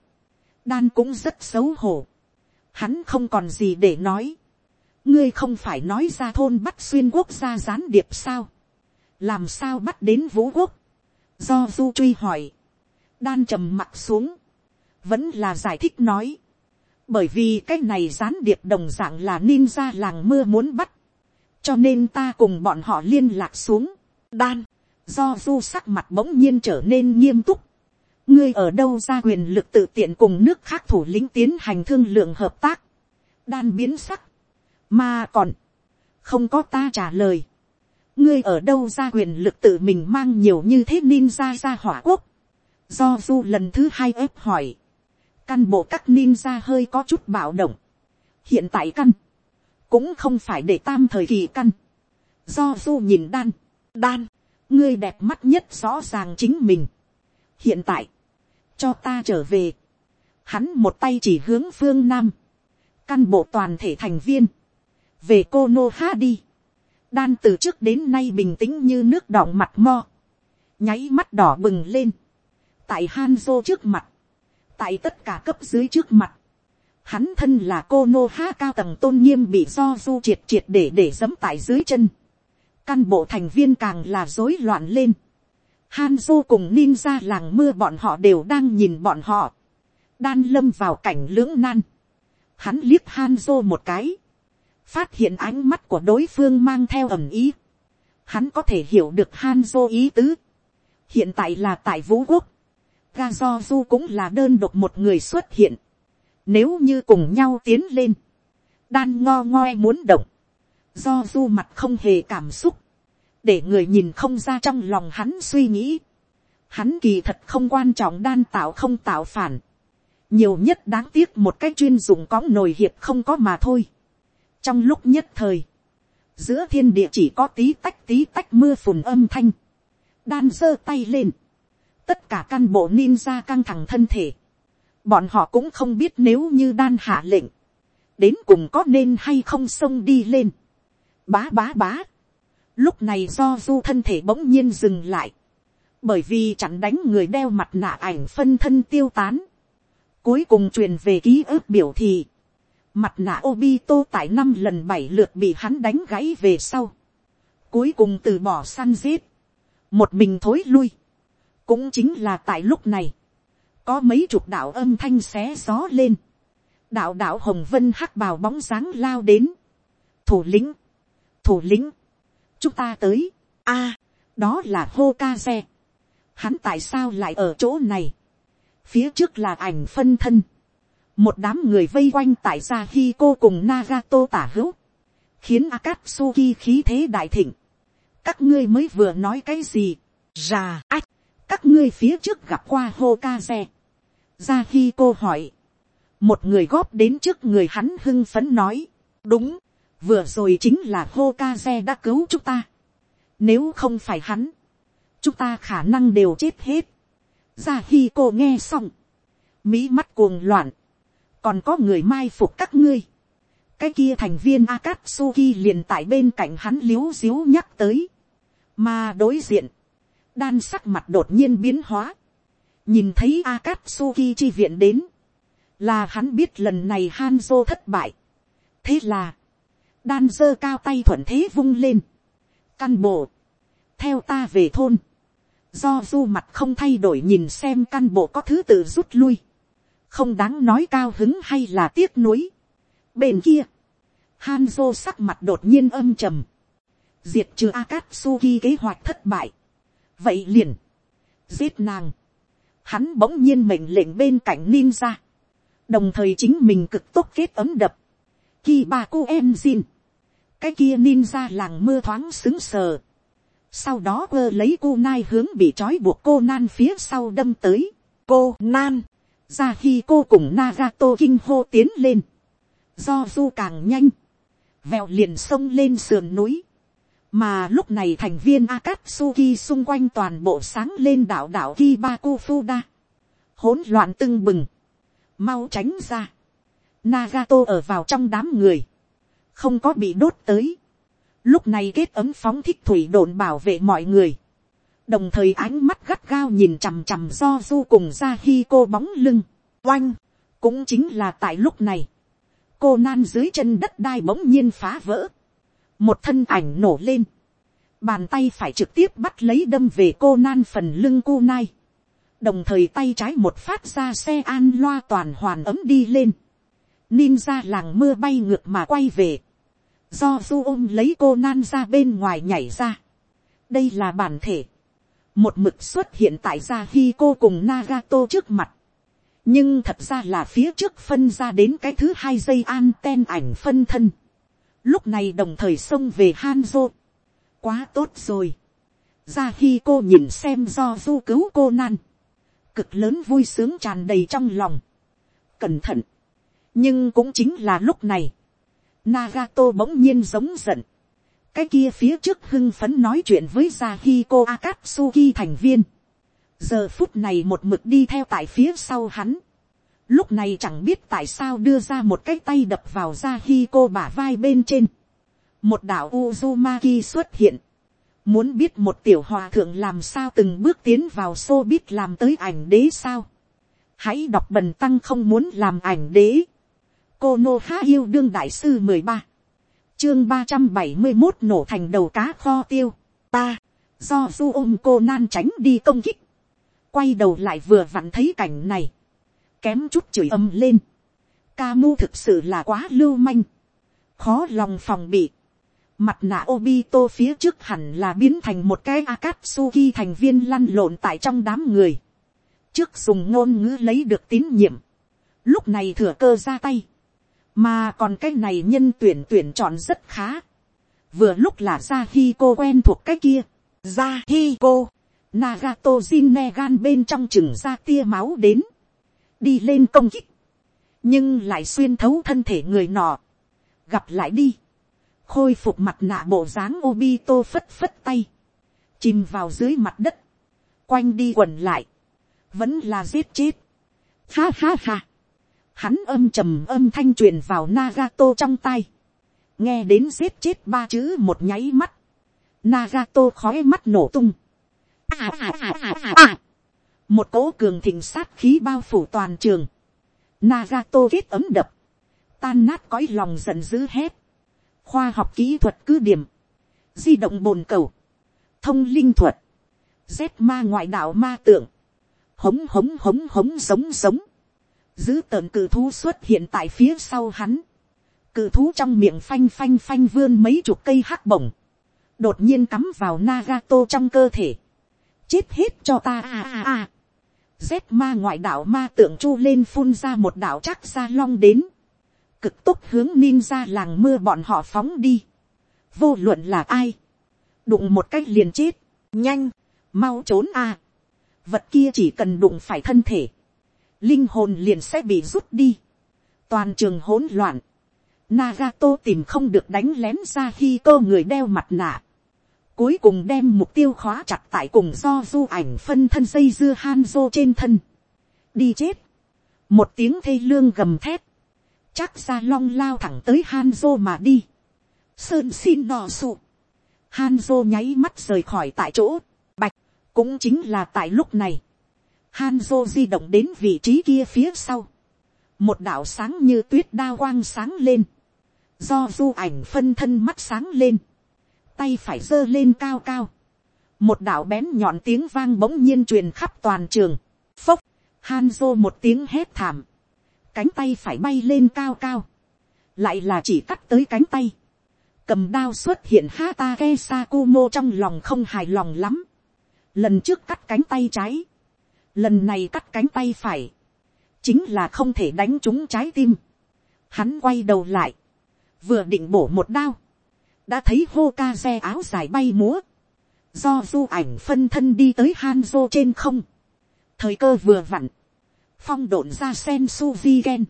đan cũng rất xấu hổ. hắn không còn gì để nói. ngươi không phải nói ra thôn bắt xuyên quốc gia gián điệp sao làm sao bắt đến vũ quốc, do du truy hỏi, đan trầm mặt xuống, vẫn là giải thích nói, bởi vì cái này gián điệp đồng dạng là ninja làng mưa muốn bắt, cho nên ta cùng bọn họ liên lạc xuống, đan, do du sắc mặt bỗng nhiên trở nên nghiêm túc, ngươi ở đâu ra quyền lực tự tiện cùng nước khác thủ lĩnh tiến hành thương lượng hợp tác, đan biến sắc, mà còn, không có ta trả lời, ngươi ở đâu ra quyền lực tự mình mang nhiều như thế ninja ra hỏa quốc. Do du lần thứ hai ép hỏi. Căn bộ các ninja hơi có chút bạo động. Hiện tại căn. Cũng không phải để tam thời kỳ căn. Do du nhìn đan. Đan. Ngươi đẹp mắt nhất rõ ràng chính mình. Hiện tại. Cho ta trở về. Hắn một tay chỉ hướng phương Nam. Căn bộ toàn thể thành viên. Về cô Nô Ha đi đan từ trước đến nay bình tĩnh như nước đọng mặt mo, nháy mắt đỏ bừng lên, tại han dô trước mặt, tại tất cả cấp dưới trước mặt, hắn thân là cô nô ha cao tầng tôn nghiêm bị do du triệt triệt để để dẫm tại dưới chân, căn bộ thành viên càng là rối loạn lên, Hanzo cùng ninja làng mưa bọn họ đều đang nhìn bọn họ, đan lâm vào cảnh lưỡng nan, hắn liếc Hanzo một cái, phát hiện ánh mắt của đối phương mang theo ẩm ý, hắn có thể hiểu được Hanzo ý tứ, hiện tại là tại vũ quốc, ga do du cũng là đơn độc một người xuất hiện, nếu như cùng nhau tiến lên, đan ngo ngoe muốn động, do du mặt không hề cảm xúc, để người nhìn không ra trong lòng hắn suy nghĩ. Hắn kỳ thật không quan trọng đan tạo không tạo phản. nhiều nhất đáng tiếc một cái chuyên dụng có nồi hiệp không có mà thôi. trong lúc nhất thời, giữa thiên địa chỉ có tí tách tí tách mưa phùn âm thanh. đan giơ tay lên tất cả căn bộ ninja căng thẳng thân thể. bọn họ cũng không biết nếu như đan hạ lệnh. đến cùng có nên hay không xông đi lên. bá bá bá Lúc này do du thân thể bỗng nhiên dừng lại. Bởi vì chặn đánh người đeo mặt nạ ảnh phân thân tiêu tán. Cuối cùng truyền về ký ức biểu thị. Mặt nạ Obito tại năm lần bảy lượt bị hắn đánh gãy về sau. Cuối cùng từ bỏ săn giết. Một mình thối lui. Cũng chính là tại lúc này. Có mấy chục đạo âm thanh xé gió lên. Đạo đạo Hồng Vân hắc bào bóng dáng lao đến. Thủ lĩnh. Thủ lĩnh chúng ta tới, a, đó là hô ca xe, hắn tại sao lại ở chỗ này, phía trước là ảnh phân thân, một đám người vây quanh tại gia khi cô cùng Nagato tả hữu, khiến Akatsuki khí thế đại thịnh. các ngươi mới vừa nói cái gì, già ách, các ngươi phía trước gặp qua Hokaze. Ra khi cô hỏi, một người góp đến trước người hắn hưng phấn nói, đúng, vừa rồi chính là Hokaze đã cứu chúng ta. Nếu không phải hắn, chúng ta khả năng đều chết hết. Ra khi cô nghe xong, mỹ mắt cuồng loạn, còn có người mai phục các ngươi. cái kia thành viên Akatsuki liền tại bên cạnh hắn liếu xíu nhắc tới. mà đối diện, đan sắc mặt đột nhiên biến hóa. nhìn thấy Akatsuki chi viện đến, là hắn biết lần này Hanzo thất bại. thế là, đan dơ cao tay thuận thế vung lên. căn bộ, theo ta về thôn, do du mặt không thay đổi nhìn xem căn bộ có thứ tự rút lui, không đáng nói cao hứng hay là tiếc nuối. bên kia, Hanzo sắc mặt đột nhiên âm trầm, diệt trừ Akatsuki kế hoạch thất bại vậy liền, giết nàng, hắn bỗng nhiên mệnh lệnh bên cạnh ninja, đồng thời chính mình cực tốt kết ấm đập, khi bà cô em xin cái kia ninja làng mưa thoáng xứng sờ. sau đó quơ lấy cô nai hướng bị trói buộc cô nan phía sau đâm tới. cô nan, ra khi cô cùng nagato kinh hô tiến lên. do du càng nhanh, vèo liền sông lên sườn núi mà lúc này thành viên akatsuki xung quanh toàn bộ sáng lên đảo đảo kibaku fuda. hỗn loạn tưng bừng, mau tránh ra. Nagato ở vào trong đám người không có bị đốt tới. Lúc này kết ấm phóng thích thủy đồn bảo vệ mọi người. Đồng thời ánh mắt gắt gao nhìn chằm chằm do du cùng ra khi cô bóng lưng. Oanh. Cũng chính là tại lúc này. Cô nan dưới chân đất đai bỗng nhiên phá vỡ. Một thân ảnh nổ lên. Bàn tay phải trực tiếp bắt lấy đâm về cô nan phần lưng cô nai. Đồng thời tay trái một phát ra xe an loa toàn hoàn ấm đi lên. Ninja làng mưa bay ngược mà quay về do du ôm lấy cô nan ra bên ngoài nhảy ra. đây là bản thể, một mực xuất hiện tại ra khi cô cùng Nagato trước mặt. nhưng thật ra là phía trước phân ra đến cái thứ hai dây an ten ảnh phân thân lúc này đồng thời xông về Hanzo. quá tốt rồi. Ra khi cô nhìn xem do du cứu cô nan. cực lớn vui sướng tràn đầy trong lòng. cẩn thận. nhưng cũng chính là lúc này Nagato bỗng nhiên giống giận. Cái kia phía trước hưng phấn nói chuyện với Zahiko Akatsuki thành viên. Giờ phút này một mực đi theo tại phía sau hắn. Lúc này chẳng biết tại sao đưa ra một cái tay đập vào Zahiko bả vai bên trên. Một đạo Uzumaki xuất hiện. Muốn biết một tiểu hòa thượng làm sao từng bước tiến vào xô biết làm tới ảnh đế sao. Hãy đọc bần tăng không muốn làm ảnh đế cô nô há yêu đương đại sư mười ba chương ba trăm bảy mươi một nổ thành đầu cá kho tiêu ta, do du ôm cô nan tránh đi công kích quay đầu lại vừa vặn thấy cảnh này kém chút chửi âm lên, ca mu thực sự là quá lưu manh, khó lòng phòng bị, mặt nạ Obito phía trước hẳn là biến thành một cái Akatsuki thành viên lăn lộn tại trong đám người. Trước dùng ngôn ngữ lấy được tín nhiệm. Lúc này thừa cơ ra tay. Mà còn cái này nhân tuyển tuyển chọn rất khá. Vừa lúc là ra khi cô quen thuộc cái kia. Ra khi cô. Nagato Jinnegan bên trong chừng ra tia máu đến. Đi lên công kích. Nhưng lại xuyên thấu thân thể người nọ. Gặp lại đi khôi phục mặt nạ bộ dáng Obito phất phất tay, chìm vào dưới mặt đất, quanh đi quẩn lại, vẫn là giết chết. Ha ha ha, hắn âm trầm âm thanh truyền vào Nagato trong tay, nghe đến giết chết ba chữ một nháy mắt, Nagato khói mắt nổ tung. À, à, à, à, à, à. Một cỗ cường thịnh sát khí bao phủ toàn trường. Nagato kết ấm đập. Tan nát cõi lòng giận dữ hét. Khoa học kỹ thuật cứ điểm, di động bồn cầu, thông linh thuật, dép ma ngoại đạo ma tượng, hống hống hống hống giống giống, giữ tợn cự thú xuất hiện tại phía sau hắn, cự thú trong miệng phanh phanh phanh vươn mấy chục cây hắc bổng, đột nhiên cắm vào Nagato trong cơ thể, chết hết cho ta a a a, z ma ngoại đạo ma tượng chu lên phun ra một đạo chắc ra long đến, cực tốc hướng ninja làng mưa bọn họ phóng đi. Vô luận là ai. Đụng một cách liền chết. Nhanh. Mau trốn a. Vật kia chỉ cần đụng phải thân thể. Linh hồn liền sẽ bị rút đi. Toàn trường hỗn loạn. Nagato tìm không được đánh lén ra khi cô người đeo mặt nạ. Cuối cùng đem mục tiêu khóa chặt tại cùng do du ảnh phân thân dây dưa Hanzo trên thân. Đi chết. Một tiếng thê lương gầm thét chắc ra long lao thẳng tới Hanzo mà đi. Sơn xin nọ sụ. Hanzo nháy mắt rời khỏi tại chỗ. Bạch, cũng chính là tại lúc này. Hanzo di động đến vị trí kia phía sau. Một đạo sáng như tuyết đa quang sáng lên. Do du ảnh phân thân mắt sáng lên. Tay phải giơ lên cao cao. Một đạo bén nhọn tiếng vang bỗng nhiên truyền khắp toàn trường. Phốc, Hanzo một tiếng hét thảm. Cánh tay phải bay lên cao cao, lại là chỉ cắt tới cánh tay, cầm đao xuất hiện Hatake Sakumo trong lòng không hài lòng lắm, lần trước cắt cánh tay trái, lần này cắt cánh tay phải, chính là không thể đánh trúng trái tim, hắn quay đầu lại, vừa định bổ một đao, đã thấy hô ca xe áo dài bay múa, do du ảnh phân thân đi tới Hanzo trên không, thời cơ vừa vặn, phong độn ra sen Suvi gen,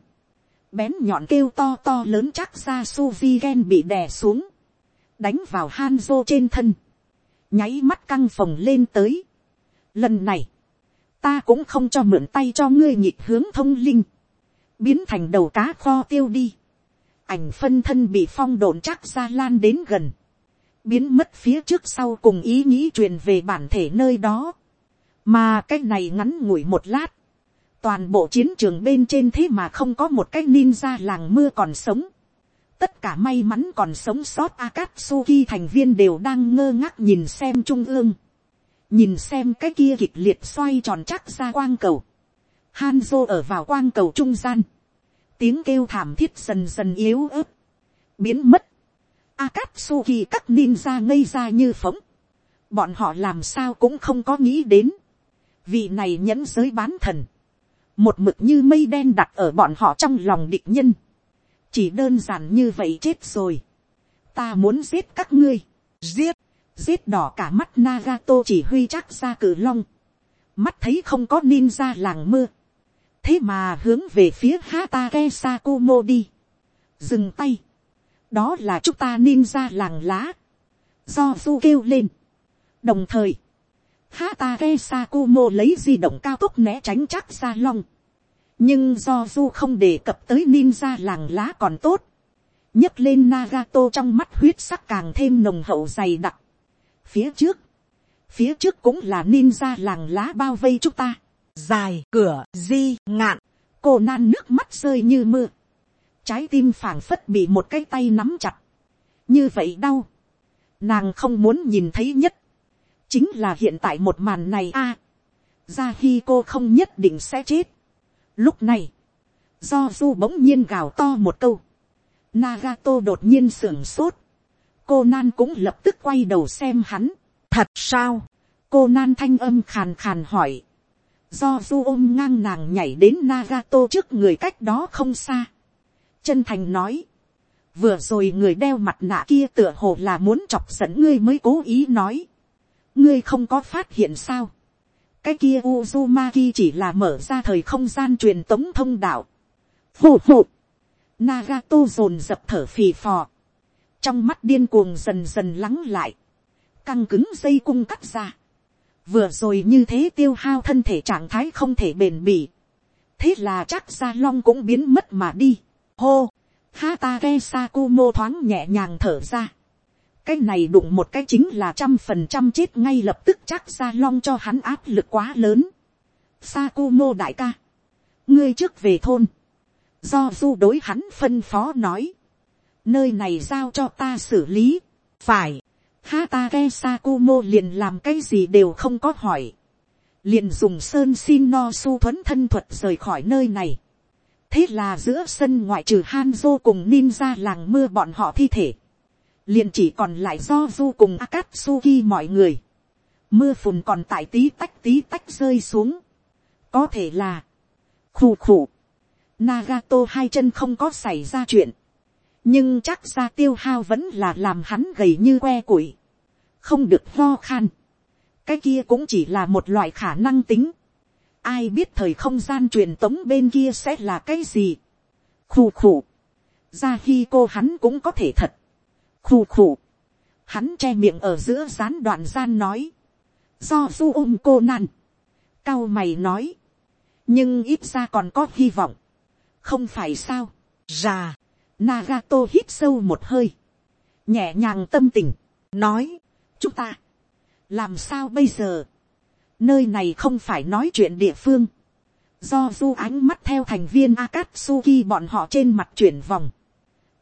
bén nhọn kêu to to lớn chắc ra Suvi gen bị đè xuống, đánh vào Hanzo trên thân, nháy mắt căng phồng lên tới. Lần này, ta cũng không cho mượn tay cho ngươi nhịp hướng thông linh, biến thành đầu cá kho tiêu đi. Ảnh phân thân bị phong độn chắc ra lan đến gần, biến mất phía trước sau cùng ý nghĩ truyền về bản thể nơi đó. Mà cái này ngắn ngủi một lát, toàn bộ chiến trường bên trên thế mà không có một cái ninja làng mưa còn sống. tất cả may mắn còn sống sót Akatsuki thành viên đều đang ngơ ngác nhìn xem trung ương. nhìn xem cái kia kịch liệt xoay tròn chắc ra quang cầu. Hanzo ở vào quang cầu trung gian tiếng kêu thảm thiết dần dần yếu ớt. biến mất. Akatsuki các ninja ngây ra như phóng. bọn họ làm sao cũng không có nghĩ đến. vị này nhẫn giới bán thần một mực như mây đen đặt ở bọn họ trong lòng địch nhân, chỉ đơn giản như vậy chết rồi, ta muốn giết các ngươi, giết, giết đỏ cả mắt Nagato chỉ huy chắc ra cử long, mắt thấy không có ninja làng mưa, thế mà hướng về phía Hatake Sakumo đi, dừng tay, đó là chúng ta ninja làng lá, do du kêu lên, đồng thời, Hatake Sakumo lấy di động cao tốc né tránh chắc ra long. Nhưng do du không đề cập tới ninja làng lá còn tốt. nhấc lên Nagato trong mắt huyết sắc càng thêm nồng hậu dày đặc. Phía trước. Phía trước cũng là ninja làng lá bao vây chúng ta. Dài cửa di ngạn. Cô nan nước mắt rơi như mưa. Trái tim phảng phất bị một cái tay nắm chặt. Như vậy đau. Nàng không muốn nhìn thấy nhất chính là hiện tại một màn này a. À, ra khi cô không nhất định sẽ chết. Lúc này, do du bỗng nhiên gào to một câu, Nagato đột nhiên sưởng sốt, cô nan cũng lập tức quay đầu xem hắn, thật sao, cô nan thanh âm khàn khàn hỏi, do du ôm ngang nàng nhảy đến Nagato trước người cách đó không xa, chân thành nói, vừa rồi người đeo mặt nạ kia tựa hồ là muốn chọc giận ngươi mới cố ý nói, ngươi không có phát hiện sao, cái kia Uzumaki chỉ là mở ra thời không gian truyền tống thông đạo. Hù hù. Nagato dồn dập thở phì phò. Trong mắt điên cuồng dần dần lắng lại. Căng cứng dây cung cắt ra. Vừa rồi như thế tiêu hao thân thể trạng thái không thể bền bỉ. Thế là chắc gia long cũng biến mất mà đi. Hô. Hatake Sakumo thoáng nhẹ nhàng thở ra cái này đụng một cái chính là trăm phần trăm chết ngay lập tức chắc ra long cho hắn áp lực quá lớn. Sakumo đại ca, ngươi trước về thôn, do du đối hắn phân phó nói, nơi này giao cho ta xử lý, phải, Hatake Sakumo liền làm cái gì đều không có hỏi, liền dùng sơn xin no su thuấn thân thuật rời khỏi nơi này. thế là giữa sân ngoại trừ Hanzo cùng ninja làng mưa bọn họ thi thể, liền chỉ còn lại do du cùng akatsuki mọi người, mưa phùn còn tại tí tách tí tách rơi xuống, có thể là, khủ khủ. Nagato hai chân không có xảy ra chuyện, nhưng chắc ra tiêu hao vẫn là làm hắn gầy như que củi, không được ho khan, cái kia cũng chỉ là một loại khả năng tính, ai biết thời không gian truyền tống bên kia sẽ là cái gì, khù khù, ra khi cô hắn cũng có thể thật, khù khù. Hắn che miệng ở giữa gián đoạn gian nói. Do du ôm cô nan. Cao mày nói. Nhưng ít ra còn có hy vọng. Không phải sao. già Nagato hít sâu một hơi. Nhẹ nhàng tâm tình. Nói. Chúng ta. Làm sao bây giờ. Nơi này không phải nói chuyện địa phương. Do du ánh mắt theo thành viên Akatsuki bọn họ trên mặt chuyển vòng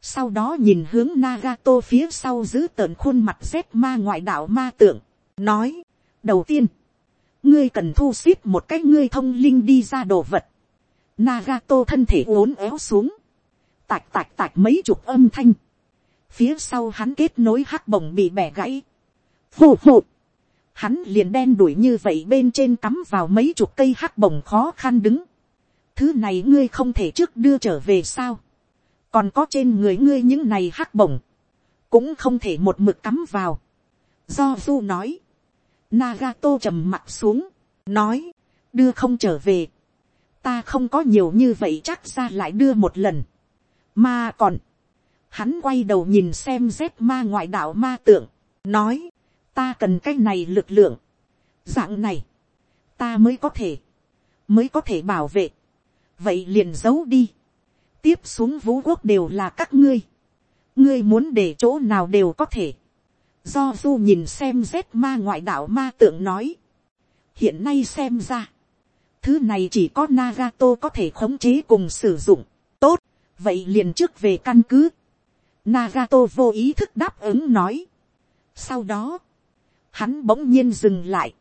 sau đó nhìn hướng Nagato phía sau giữ tợn khuôn mặt dép ma ngoại đạo ma tượng, nói, đầu tiên, ngươi cần thu xếp một cái ngươi thông linh đi ra đồ vật. Nagato thân thể uốn éo xuống, tạch tạch tạch mấy chục âm thanh, phía sau hắn kết nối hắc bổng bị bẻ gãy, hù hù, hắn liền đen đuổi như vậy bên trên cắm vào mấy chục cây hắc bổng khó khăn đứng, thứ này ngươi không thể trước đưa trở về sao, còn có trên người ngươi những này hắc bổng, cũng không thể một mực cắm vào. Do du nói, Nagato trầm mặt xuống, nói, đưa không trở về, ta không có nhiều như vậy chắc ra lại đưa một lần, mà còn, hắn quay đầu nhìn xem dép ma ngoại đạo ma tượng, nói, ta cần cái này lực lượng, dạng này, ta mới có thể, mới có thể bảo vệ, vậy liền giấu đi, tiếp xuống vũ quốc đều là các ngươi. ngươi muốn để chỗ nào đều có thể. do du nhìn xem dép ma ngoại đạo ma tượng nói. hiện nay xem ra, thứ này chỉ có Nagato có thể khống chế cùng sử dụng vậy liền trước về căn cứ. Nagato vô ý thức đáp ứng nói. sau đó, hắn bỗng nhiên dừng lại.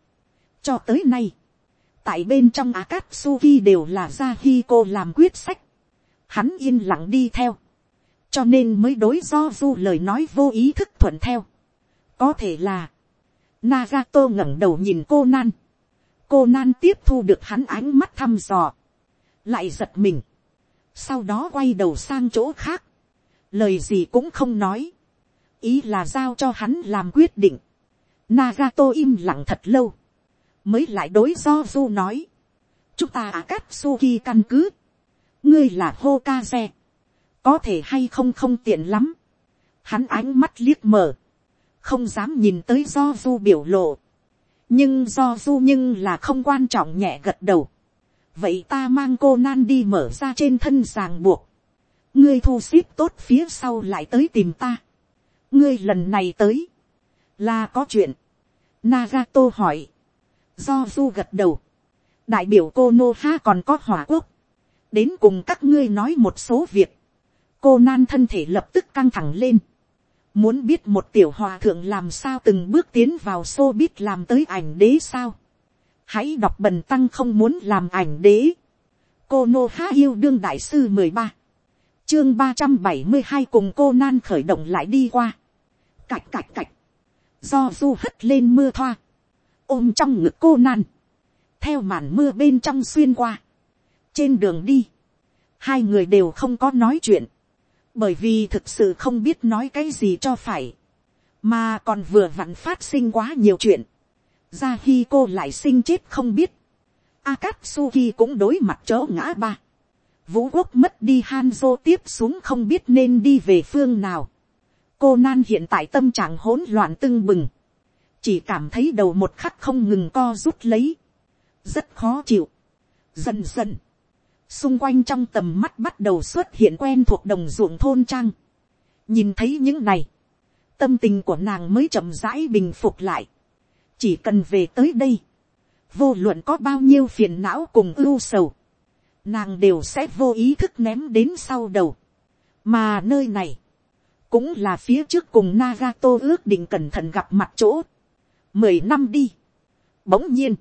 cho tới nay, tại bên trong Akatsuki đều là ra khi cô làm quyết sách hắn yên lặng đi theo, cho nên mới đối do du lời nói vô ý thức thuận theo. có thể là, Nagato ngẩng đầu nhìn cô nan, cô nan tiếp thu được hắn ánh mắt thăm dò, lại giật mình, sau đó quay đầu sang chỗ khác, lời gì cũng không nói, ý là giao cho hắn làm quyết định. Nagato im lặng thật lâu, mới lại đối do du nói, chúng ta à cắt suki căn cứ, ngươi là hô có thể hay không không tiện lắm, hắn ánh mắt liếc mở, không dám nhìn tới do du biểu lộ, nhưng do du nhưng là không quan trọng nhẹ gật đầu, vậy ta mang cô nan đi mở ra trên thân ràng buộc, ngươi thu xếp tốt phía sau lại tới tìm ta, ngươi lần này tới, là có chuyện, Nagato hỏi, do du gật đầu, đại biểu cô nô ha còn có hỏa quốc, đến cùng các ngươi nói một số việc, cô nan thân thể lập tức căng thẳng lên, muốn biết một tiểu hòa thượng làm sao từng bước tiến vào xô biết làm tới ảnh đế sao, hãy đọc bần tăng không muốn làm ảnh đế, cô nô há yêu đương đại sư mười ba, chương ba trăm bảy mươi hai cùng cô nan khởi động lại đi qua, cạch cạch cạch, do du hất lên mưa thoa, ôm trong ngực cô nan, theo màn mưa bên trong xuyên qua, trên đường đi, hai người đều không có nói chuyện, bởi vì thực sự không biết nói cái gì cho phải, mà còn vừa vặn phát sinh quá nhiều chuyện, ra khi cô lại sinh chết không biết, Akatsuki cũng đối mặt chỗ ngã ba, vũ quốc mất đi Hanzo tiếp xuống không biết nên đi về phương nào, cô nan hiện tại tâm trạng hỗn loạn tưng bừng, chỉ cảm thấy đầu một khắc không ngừng co rút lấy, rất khó chịu, dần dần, xung quanh trong tầm mắt bắt đầu xuất hiện quen thuộc đồng ruộng thôn trang. nhìn thấy những này, tâm tình của nàng mới chậm rãi bình phục lại chỉ cần về tới đây, vô luận có bao nhiêu phiền não cùng ưu sầu, nàng đều sẽ vô ý thức ném đến sau đầu. mà nơi này, cũng là phía trước cùng Nagato ước định cẩn thận gặp mặt chỗ. mười năm đi. bỗng nhiên,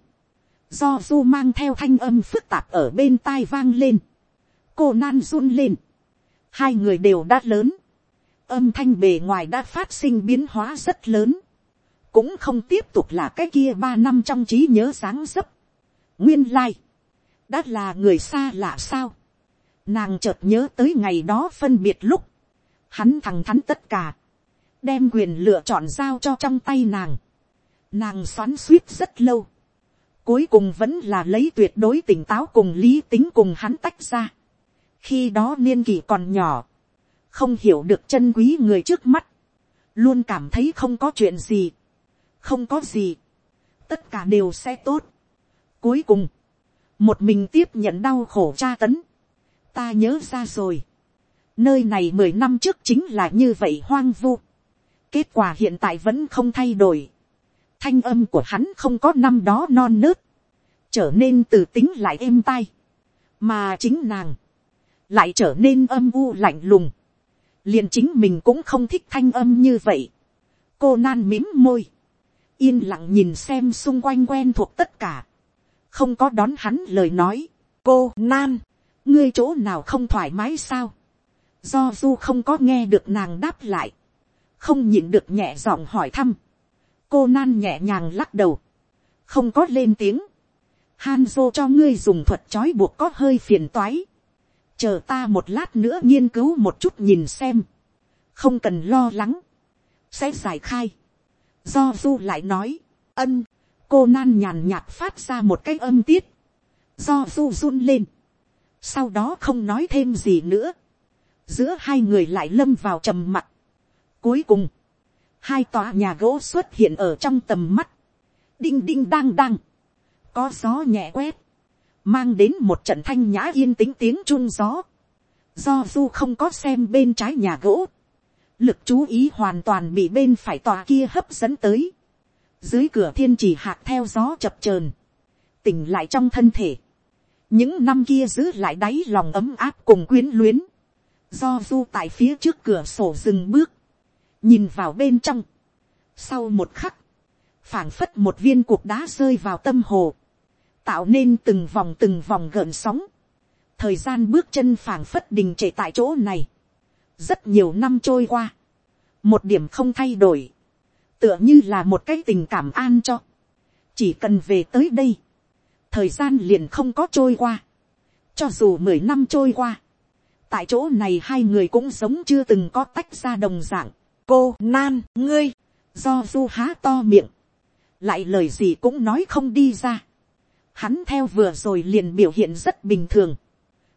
do du mang theo thanh âm phức tạp ở bên tai vang lên, cô nan run lên, hai người đều đã lớn, âm thanh bề ngoài đã phát sinh biến hóa rất lớn, cũng không tiếp tục là cái kia ba năm trong trí nhớ sáng dấp, nguyên lai, đã là người xa lạ sao, nàng chợt nhớ tới ngày đó phân biệt lúc, hắn thằng thắn tất cả, đem quyền lựa chọn giao cho trong tay nàng, nàng xoắn suýt rất lâu, Cuối cùng vẫn là lấy tuyệt đối tỉnh táo cùng lý tính cùng hắn tách ra. Khi đó niên kỷ còn nhỏ. Không hiểu được chân quý người trước mắt. Luôn cảm thấy không có chuyện gì. Không có gì. Tất cả đều sẽ tốt. Cuối cùng. Một mình tiếp nhận đau khổ tra tấn. Ta nhớ ra rồi. Nơi này mười năm trước chính là như vậy hoang vu. Kết quả hiện tại vẫn không thay đổi thanh âm của hắn không có năm đó non nớt, trở nên từ tính lại êm tai, mà chính nàng, lại trở nên âm u lạnh lùng, liền chính mình cũng không thích thanh âm như vậy, cô nan mím môi, yên lặng nhìn xem xung quanh quen thuộc tất cả, không có đón hắn lời nói, cô nan, ngươi chỗ nào không thoải mái sao, do du không có nghe được nàng đáp lại, không nhịn được nhẹ giọng hỏi thăm, cô nan nhẹ nhàng lắc đầu, không có lên tiếng. Hanzo cho ngươi dùng thuật trói buộc có hơi phiền toái. Chờ ta một lát nữa nghiên cứu một chút nhìn xem. Không cần lo lắng. Sẽ giải khai. Do du lại nói. Ân. Cô nan nhàn nhạt phát ra một cái âm tiết. Do du run lên. Sau đó không nói thêm gì nữa. Giữa hai người lại lâm vào trầm mặt. Cuối cùng hai tòa nhà gỗ xuất hiện ở trong tầm mắt, đinh đinh đang đang, có gió nhẹ quét, mang đến một trận thanh nhã yên tĩnh tiếng chun gió, do du không có xem bên trái nhà gỗ, lực chú ý hoàn toàn bị bên phải tòa kia hấp dẫn tới, dưới cửa thiên chỉ hạt theo gió chập chờn, tỉnh lại trong thân thể, những năm kia giữ lại đáy lòng ấm áp cùng quyến luyến, do du tại phía trước cửa sổ dừng bước, nhìn vào bên trong. Sau một khắc, phảng phất một viên cuộc đá rơi vào tâm hồ, tạo nên từng vòng từng vòng gợn sóng. Thời gian bước chân phảng phất đình trệ tại chỗ này. Rất nhiều năm trôi qua, một điểm không thay đổi, tựa như là một cái tình cảm an cho. Chỉ cần về tới đây, thời gian liền không có trôi qua. Cho dù mười năm trôi qua, tại chỗ này hai người cũng sống chưa từng có tách ra đồng dạng. Cô nan ngươi, do du há to miệng, lại lời gì cũng nói không đi ra. Hắn theo vừa rồi liền biểu hiện rất bình thường,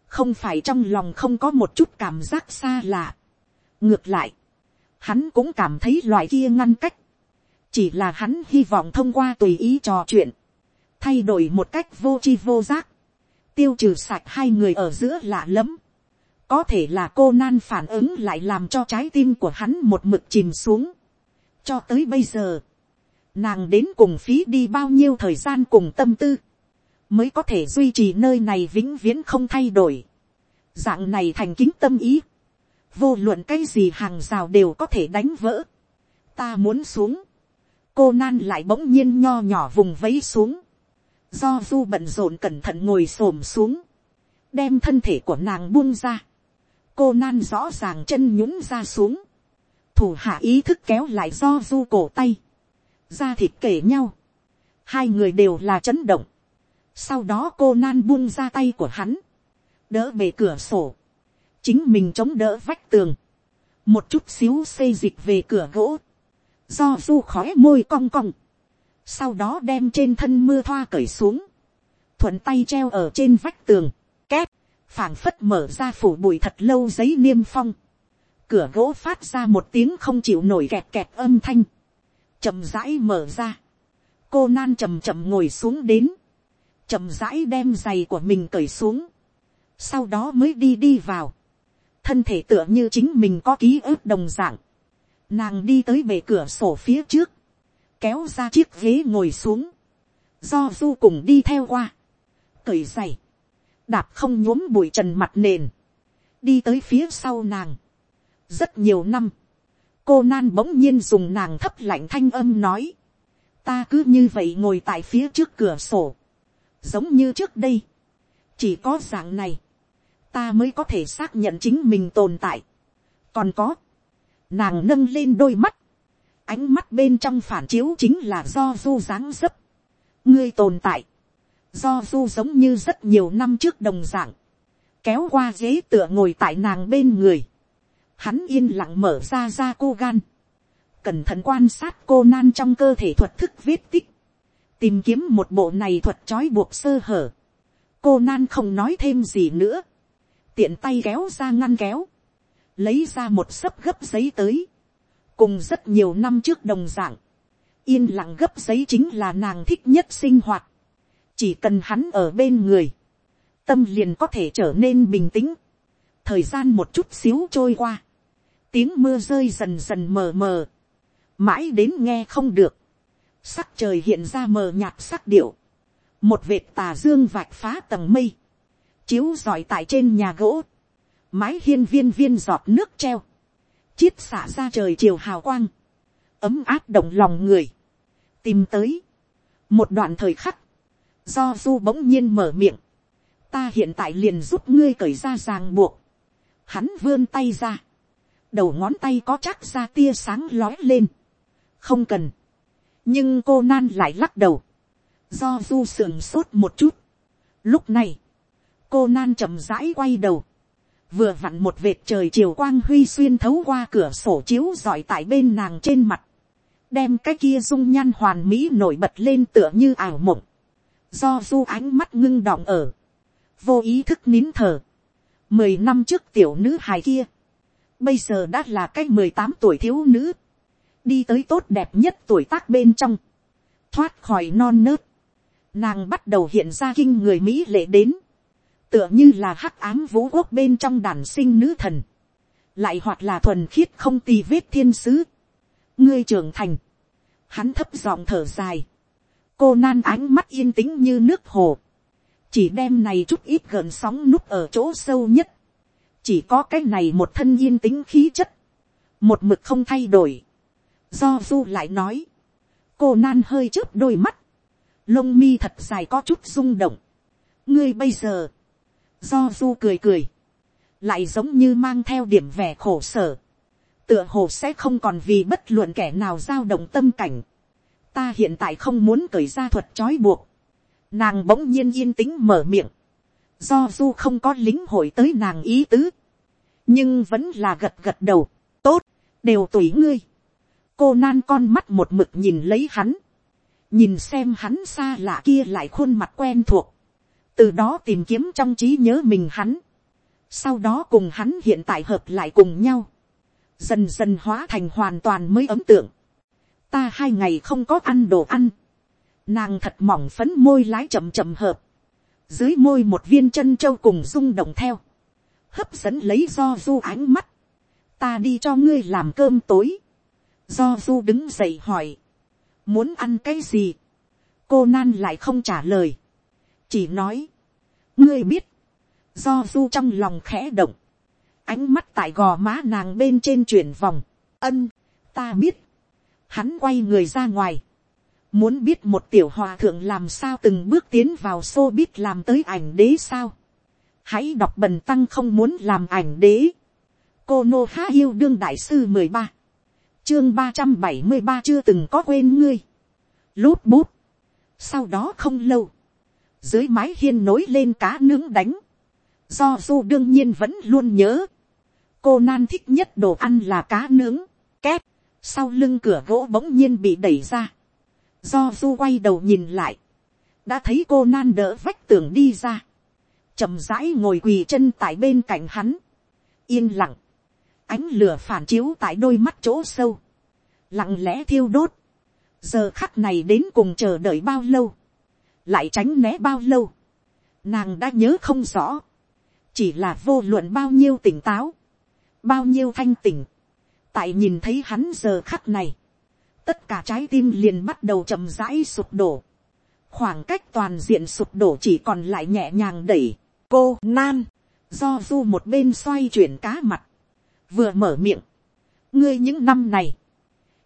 không phải trong lòng không có một chút cảm giác xa lạ. ngược lại, hắn cũng cảm thấy loại kia ngăn cách, chỉ là hắn hy vọng thông qua tùy ý trò chuyện, thay đổi một cách vô chi vô giác, tiêu trừ sạch hai người ở giữa lạ lẫm, có thể là cô nan phản ứng lại làm cho trái tim của hắn một mực chìm xuống. cho tới bây giờ, nàng đến cùng phí đi bao nhiêu thời gian cùng tâm tư, mới có thể duy trì nơi này vĩnh viễn không thay đổi. dạng này thành kính tâm ý, vô luận cái gì hàng rào đều có thể đánh vỡ. ta muốn xuống, cô nan lại bỗng nhiên nho nhỏ vùng vẫy xuống, do du bận rộn cẩn thận ngồi xổm xuống, đem thân thể của nàng buông ra, cô nan rõ ràng chân nhún ra xuống, thủ hạ ý thức kéo lại do du cổ tay, da thịt kể nhau, hai người đều là chấn động, sau đó cô nan buông ra tay của hắn, đỡ bề cửa sổ, chính mình chống đỡ vách tường, một chút xíu xây dịch về cửa gỗ, do du khói môi cong cong, sau đó đem trên thân mưa thoa cởi xuống, thuận tay treo ở trên vách tường, két, phảng phất mở ra phủ bụi thật lâu giấy niêm phong, cửa gỗ phát ra một tiếng không chịu nổi kẹt kẹt âm thanh, chậm rãi mở ra, cô nan chầm chậm ngồi xuống đến, chậm rãi đem giày của mình cởi xuống, sau đó mới đi đi vào, thân thể tựa như chính mình có ký ức đồng dạng, nàng đi tới bể cửa sổ phía trước, kéo ra chiếc ghế ngồi xuống, do du cùng đi theo qua, cởi giày, đạp không nhuốm bụi trần mặt nền, đi tới phía sau nàng. rất nhiều năm, cô nan bỗng nhiên dùng nàng thấp lạnh thanh âm nói, ta cứ như vậy ngồi tại phía trước cửa sổ, giống như trước đây, chỉ có dạng này, ta mới có thể xác nhận chính mình tồn tại. còn có, nàng nâng lên đôi mắt, ánh mắt bên trong phản chiếu chính là do du dáng dấp, ngươi tồn tại, do du giống như rất nhiều năm trước đồng dạng, kéo qua ghế tựa ngồi tại nàng bên người, hắn yên lặng mở ra ra cô gan, cẩn thận quan sát cô nan trong cơ thể thuật thức vết tích, tìm kiếm một bộ này thuật trói buộc sơ hở, cô nan không nói thêm gì nữa, tiện tay kéo ra ngăn kéo, lấy ra một sấp gấp giấy tới, cùng rất nhiều năm trước đồng dạng, yên lặng gấp giấy chính là nàng thích nhất sinh hoạt, chỉ cần hắn ở bên người, tâm liền có thể trở nên bình tĩnh, thời gian một chút xíu trôi qua, tiếng mưa rơi dần dần mờ mờ, mãi đến nghe không được, sắc trời hiện ra mờ nhạt sắc điệu, một vệt tà dương vạch phá tầng mây, chiếu giỏi tại trên nhà gỗ, mái hiên viên viên giọt nước treo, chiết xả ra trời chiều hào quang, ấm áp động lòng người, tìm tới, một đoạn thời khắc, do du bỗng nhiên mở miệng, ta hiện tại liền giúp ngươi cởi ra ràng buộc, hắn vươn tay ra, đầu ngón tay có chắc ra tia sáng lói lên, không cần, nhưng cô nan lại lắc đầu, do du sườn sốt một chút. Lúc này, cô nan chậm rãi quay đầu, vừa vặn một vệt trời chiều quang huy xuyên thấu qua cửa sổ chiếu dọi tại bên nàng trên mặt, đem cái kia dung nhan hoàn mỹ nổi bật lên tựa như ảo mộng, do du ánh mắt ngưng đọng ở, vô ý thức nín thở, mười năm trước tiểu nữ hài kia, bây giờ đã là cái mười tám tuổi thiếu nữ, đi tới tốt đẹp nhất tuổi tác bên trong, thoát khỏi non nớt, nàng bắt đầu hiện ra kinh người mỹ lệ đến, tựa như là hắc ám vũ quốc bên trong đàn sinh nữ thần, lại hoặc là thuần khiết không tì vết thiên sứ, ngươi trưởng thành, hắn thấp giọng thở dài, cô nan ánh mắt yên tĩnh như nước hồ, chỉ đem này chút ít gần sóng núp ở chỗ sâu nhất, chỉ có cái này một thân yên tĩnh khí chất, một mực không thay đổi, do du lại nói, cô nan hơi chớp đôi mắt, lông mi thật dài có chút rung động, ngươi bây giờ, do du cười cười, lại giống như mang theo điểm vẻ khổ sở, tựa hồ sẽ không còn vì bất luận kẻ nào giao động tâm cảnh, ta hiện tại không muốn cởi ra thuật trói buộc, nàng bỗng nhiên yên tĩnh mở miệng, do du không có lính hội tới nàng ý tứ, nhưng vẫn là gật gật đầu, tốt, đều tùy ngươi, cô nan con mắt một mực nhìn lấy hắn, nhìn xem hắn xa lạ kia lại khuôn mặt quen thuộc, từ đó tìm kiếm trong trí nhớ mình hắn, sau đó cùng hắn hiện tại hợp lại cùng nhau, dần dần hóa thành hoàn toàn mới ấm tượng, ta hai ngày không có ăn đồ ăn, nàng thật mỏng phấn môi lái chậm chậm hợp, dưới môi một viên chân trâu cùng rung động theo, hấp dẫn lấy do du ánh mắt, ta đi cho ngươi làm cơm tối, do du đứng dậy hỏi, muốn ăn cái gì, cô nan lại không trả lời, chỉ nói, ngươi biết, do du trong lòng khẽ động, ánh mắt tại gò má nàng bên trên chuyển vòng, ân, ta biết, hắn quay người ra ngoài, muốn biết một tiểu hòa thượng làm sao từng bước tiến vào xô biết làm tới ảnh đế sao, hãy đọc bần tăng không muốn làm ảnh đế. cô nô há yêu đương đại sư mười ba, chương ba trăm bảy mươi ba chưa từng có quên ngươi. lút bút. sau đó không lâu, dưới mái hiên nối lên cá nướng đánh, do du đương nhiên vẫn luôn nhớ. cô nan thích nhất đồ ăn là cá nướng, kép sau lưng cửa gỗ bỗng nhiên bị đẩy ra. do du quay đầu nhìn lại, đã thấy cô nan đỡ vách tường đi ra chậm rãi ngồi quỳ chân tại bên cạnh hắn, yên lặng, ánh lửa phản chiếu tại đôi mắt chỗ sâu, lặng lẽ thiêu đốt, giờ khắc này đến cùng chờ đợi bao lâu, lại tránh né bao lâu, nàng đã nhớ không rõ, chỉ là vô luận bao nhiêu tỉnh táo, bao nhiêu thanh tỉnh, tại nhìn thấy hắn giờ khắc này, tất cả trái tim liền bắt đầu chậm rãi sụp đổ, khoảng cách toàn diện sụp đổ chỉ còn lại nhẹ nhàng đẩy, cô nan, do du một bên xoay chuyển cá mặt, vừa mở miệng, ngươi những năm này,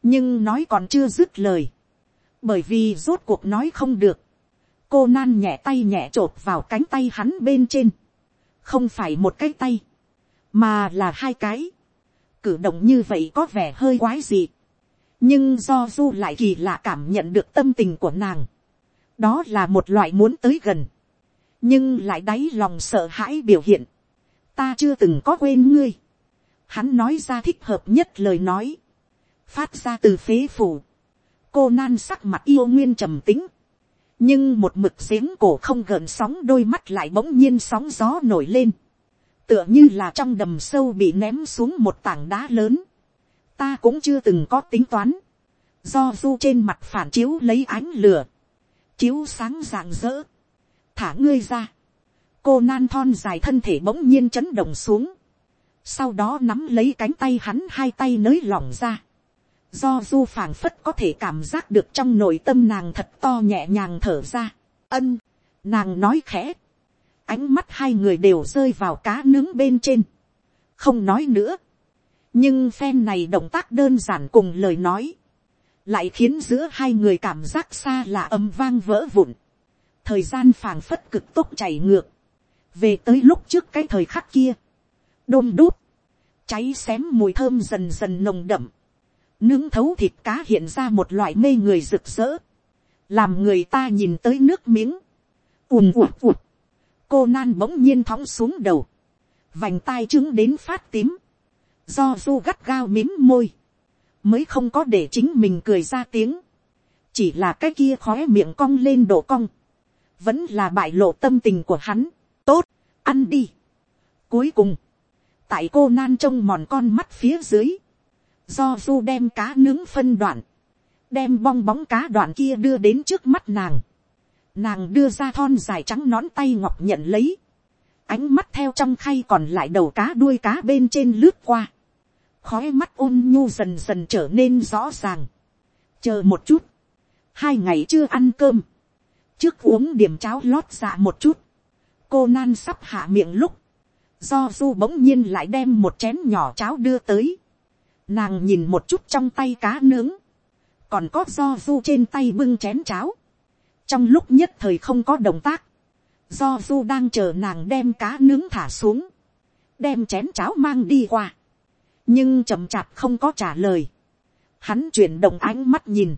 nhưng nói còn chưa dứt lời, bởi vì rốt cuộc nói không được, cô nan nhẹ tay nhẹ t r ộ p vào cánh tay hắn bên trên, không phải một cái tay, mà là hai cái, cử động như vậy có vẻ hơi quái gì, nhưng do du lại kỳ lạ cảm nhận được tâm tình của nàng, đó là một loại muốn tới gần, nhưng lại đáy lòng sợ hãi biểu hiện, ta chưa từng có quên ngươi, hắn nói ra thích hợp nhất lời nói, phát ra từ phế phủ, cô nan sắc mặt yêu nguyên trầm tính, nhưng một mực giếng cổ không gợn sóng đôi mắt lại bỗng nhiên sóng gió nổi lên, tựa như là trong đầm sâu bị ném xuống một tảng đá lớn, ta cũng chưa từng có tính toán, do du trên mặt phản chiếu lấy ánh lửa, chiếu sáng rạng rỡ, thả ngươi ra. cô nan thon dài thân thể bỗng nhiên chấn động xuống sau đó nắm lấy cánh tay hắn hai tay nới lỏng ra. do du phảng phất có thể cảm giác được trong nội tâm nàng thật to nhẹ nhàng thở ra. ân, nàng nói khẽ. ánh mắt hai người đều rơi vào cá nướng bên trên. không nói nữa. nhưng phen này động tác đơn giản cùng lời nói lại khiến giữa hai người cảm giác xa là âm vang vỡ vụn thời gian phảng phất cực tốc chảy ngược, về tới lúc trước cái thời khắc kia, đôm đút, cháy xém mùi thơm dần dần nồng đậm, nướng thấu thịt cá hiện ra một loại mê người rực rỡ, làm người ta nhìn tới nước miếng, ùm ụt ụt, cô nan bỗng nhiên thóng xuống đầu, vành tai trứng đến phát tím, do du gắt gao mím môi, mới không có để chính mình cười ra tiếng, chỉ là cái kia khói miệng cong lên độ cong, vẫn là bại lộ tâm tình của hắn. tốt, ăn đi. cuối cùng, tại cô nan trông mòn con mắt phía dưới, do du đem cá nướng phân đoạn, đem bong bóng cá đoạn kia đưa đến trước mắt nàng. Nàng đưa ra thon dài trắng nón tay ngọc nhận lấy. Ánh mắt theo trong khay còn lại đầu cá đuôi cá bên trên lướt qua. Khói mắt ôn nhu dần dần trở nên rõ ràng. Chờ một chút. Hai ngày chưa ăn cơm trước uống điểm cháo lót dạ một chút, cô nan sắp hạ miệng lúc, do du bỗng nhiên lại đem một chén nhỏ cháo đưa tới, nàng nhìn một chút trong tay cá nướng, còn có do du trên tay bưng chén cháo, trong lúc nhất thời không có động tác, do du đang chờ nàng đem cá nướng thả xuống, đem chén cháo mang đi qua, nhưng chậm chạp không có trả lời, hắn chuyển động ánh mắt nhìn,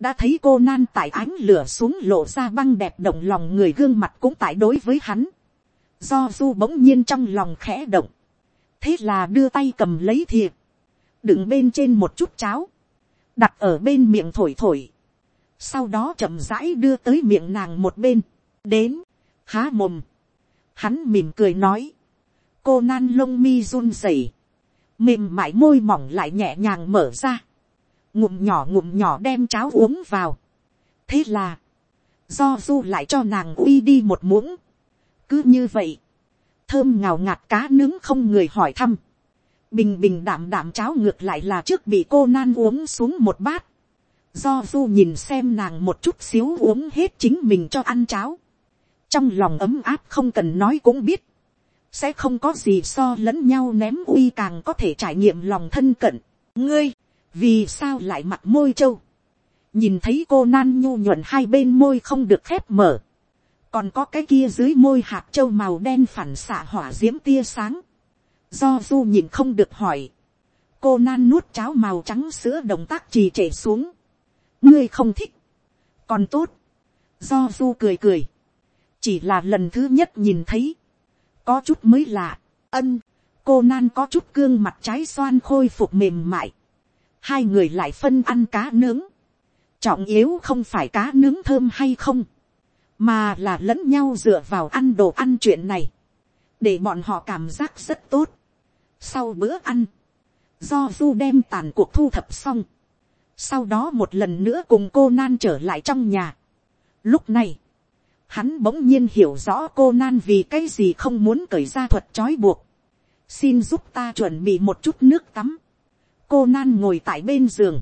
đã thấy cô nan tại ánh lửa xuống lộ ra băng đẹp động lòng người gương mặt cũng tại đối với hắn. Do du bỗng nhiên trong lòng khẽ động. Thế là đưa tay cầm lấy thìa. Đựng bên trên một chút cháo. Đặt ở bên miệng thổi thổi. Sau đó chậm rãi đưa tới miệng nàng một bên. Đến. Há mồm. Hắn mỉm cười nói. Cô nan lông mi run rẩy Mềm mại môi mỏng lại nhẹ nhàng mở ra ngụm nhỏ ngụm nhỏ đem cháo uống vào. thế là, do du lại cho nàng uy đi một muỗng cứ như vậy, thơm ngào ngạt cá nướng không người hỏi thăm. bình bình đảm đảm cháo ngược lại là trước bị cô nan uống xuống một bát. do du nhìn xem nàng một chút xíu uống hết chính mình cho ăn cháo. trong lòng ấm áp không cần nói cũng biết. sẽ không có gì so lẫn nhau ném uy càng có thể trải nghiệm lòng thân cận. ngươi, vì sao lại mặt môi trâu, nhìn thấy cô nan nhu nhuận hai bên môi không được khép mở, còn có cái kia dưới môi hạt trâu màu đen phản xạ hỏa d i ễ m tia sáng, do du nhìn không được hỏi, cô nan nuốt cháo màu trắng sữa động tác trì trệ xuống, ngươi không thích, còn tốt, do du cười cười, chỉ là lần thứ nhất nhìn thấy, có chút mới lạ, ân, cô nan có chút gương mặt trái xoan khôi phục mềm mại, hai người lại phân ăn cá nướng, trọng yếu không phải cá nướng thơm hay không, mà là lẫn nhau dựa vào ăn đồ ăn chuyện này, để bọn họ cảm giác rất tốt. Sau bữa ăn, do du đem tàn cuộc thu thập xong, sau đó một lần nữa cùng cô nan trở lại trong nhà. Lúc này, hắn bỗng nhiên hiểu rõ cô nan vì cái gì không muốn cởi ra thuật trói buộc. xin giúp ta chuẩn bị một chút nước tắm. cô nan ngồi tại bên giường,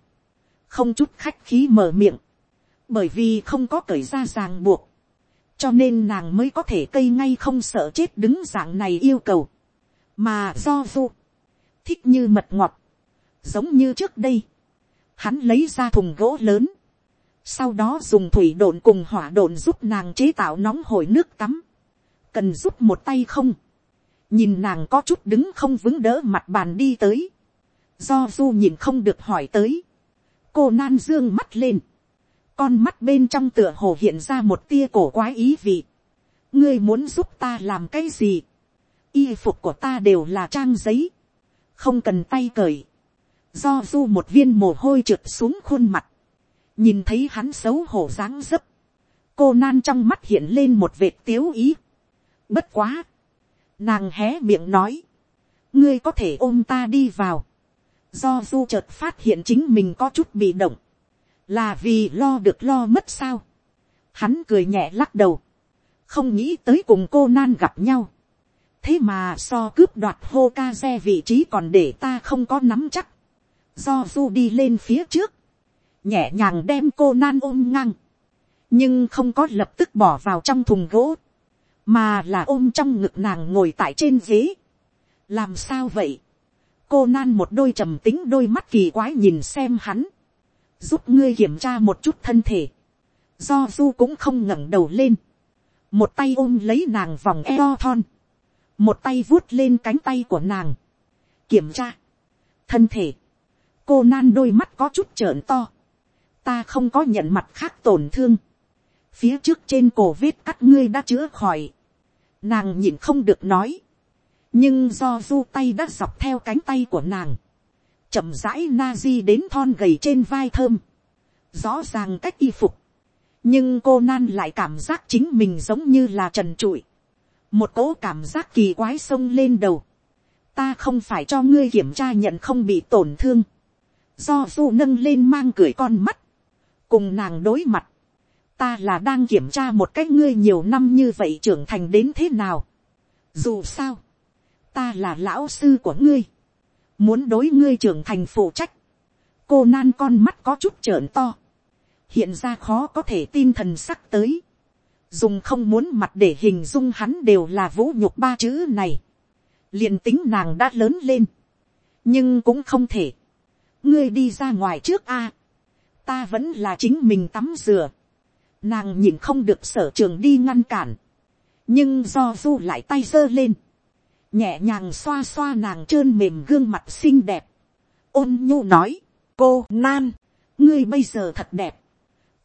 không chút khách khí mở miệng, bởi vì không có cởi ra ràng buộc cho nên nàng mới có thể cây ngay không sợ chết đứng dạng này yêu cầu, mà do du, thích như mật ngọt, giống như trước đây, hắn lấy ra thùng gỗ lớn, sau đó dùng thủy đồn cùng hỏa đồn giúp nàng chế tạo nóng hổi nước tắm, cần giúp một tay không, nhìn nàng có chút đứng không vững đỡ mặt bàn đi tới, do du nhìn không được hỏi tới, cô nan dương mắt lên, con mắt bên trong tựa hồ hiện ra một tia cổ quái ý vị. ngươi muốn giúp ta làm cái gì. y phục của ta đều là trang giấy. không cần tay cởi. do du một viên mồ hôi trượt xuống khuôn mặt. nhìn thấy hắn xấu hổ dáng dấp. cô nan trong mắt hiện lên một vệt tiếu ý. bất quá. nàng hé miệng nói. ngươi có thể ôm ta đi vào. do du chợt phát hiện chính mình có chút bị động là vì lo được lo mất sao. Hắn cười nhẹ lắc đầu, không nghĩ tới cùng cô nan gặp nhau. thế mà so cướp đoạt hô ca xe vị trí còn để ta không có nắm chắc. do du đi lên phía trước, nhẹ nhàng đem cô nan ôm ngang, nhưng không có lập tức bỏ vào trong thùng gỗ, mà là ôm trong ngực nàng ngồi tại trên ghế. làm sao vậy, cô nan một đôi trầm tính đôi mắt kỳ quái nhìn xem hắn, giúp ngươi kiểm tra một chút thân thể, do du cũng không ngẩng đầu lên, một tay ôm lấy nàng vòng eo thon, một tay vuốt lên cánh tay của nàng, kiểm tra, thân thể, cô nan đôi mắt có chút trợn to, ta không có nhận mặt khác tổn thương, phía trước trên cổ vết cắt ngươi đã chữa khỏi, nàng nhìn không được nói, nhưng do du tay đã dọc theo cánh tay của nàng, chậm rãi na di đến thon gầy trên vai thơm, rõ ràng cách y phục, nhưng cô nan lại cảm giác chính mình giống như là trần trụi, một cỗ cảm giác kỳ quái xông lên đầu, ta không phải cho ngươi kiểm tra nhận không bị tổn thương, do du nâng lên mang cười con mắt, cùng nàng đối mặt, ta là đang kiểm tra một cách ngươi nhiều năm như vậy trưởng thành đến thế nào. dù sao, ta là lão sư của ngươi, muốn đối ngươi trưởng thành phụ trách, cô nan con mắt có chút trợn to, hiện ra khó có thể tin thần sắc tới, dùng không muốn mặt để hình dung hắn đều là vũ nhục ba chữ này, liền tính nàng đã lớn lên, nhưng cũng không thể, ngươi đi ra ngoài trước a, ta vẫn là chính mình tắm rửa, nàng nhìn không được sở trường đi ngăn cản, nhưng do du lại tay giơ lên, nhẹ nhàng xoa xoa nàng trơn mềm gương mặt xinh đẹp, ôn nhu nói, cô nan, ngươi bây giờ thật đẹp,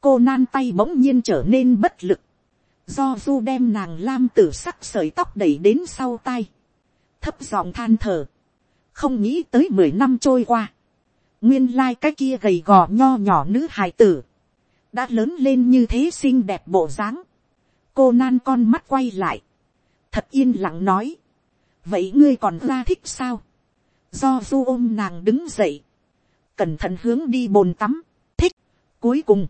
cô nan tay bỗng nhiên trở nên bất lực, do du đem nàng lam tử sắc sợi tóc đẩy đến sau tay thấp giọng than thở, không nghĩ tới mười năm trôi qua, nguyên lai cái kia gầy gò nho nhỏ nữ hài tử, đã lớn lên như thế xinh đẹp bộ dáng, cô nan con mắt quay lại, thật yên lặng nói, vậy ngươi còn ra thích sao, do du ôm nàng đứng dậy, cẩn thận hướng đi bồn tắm, thích, cuối cùng,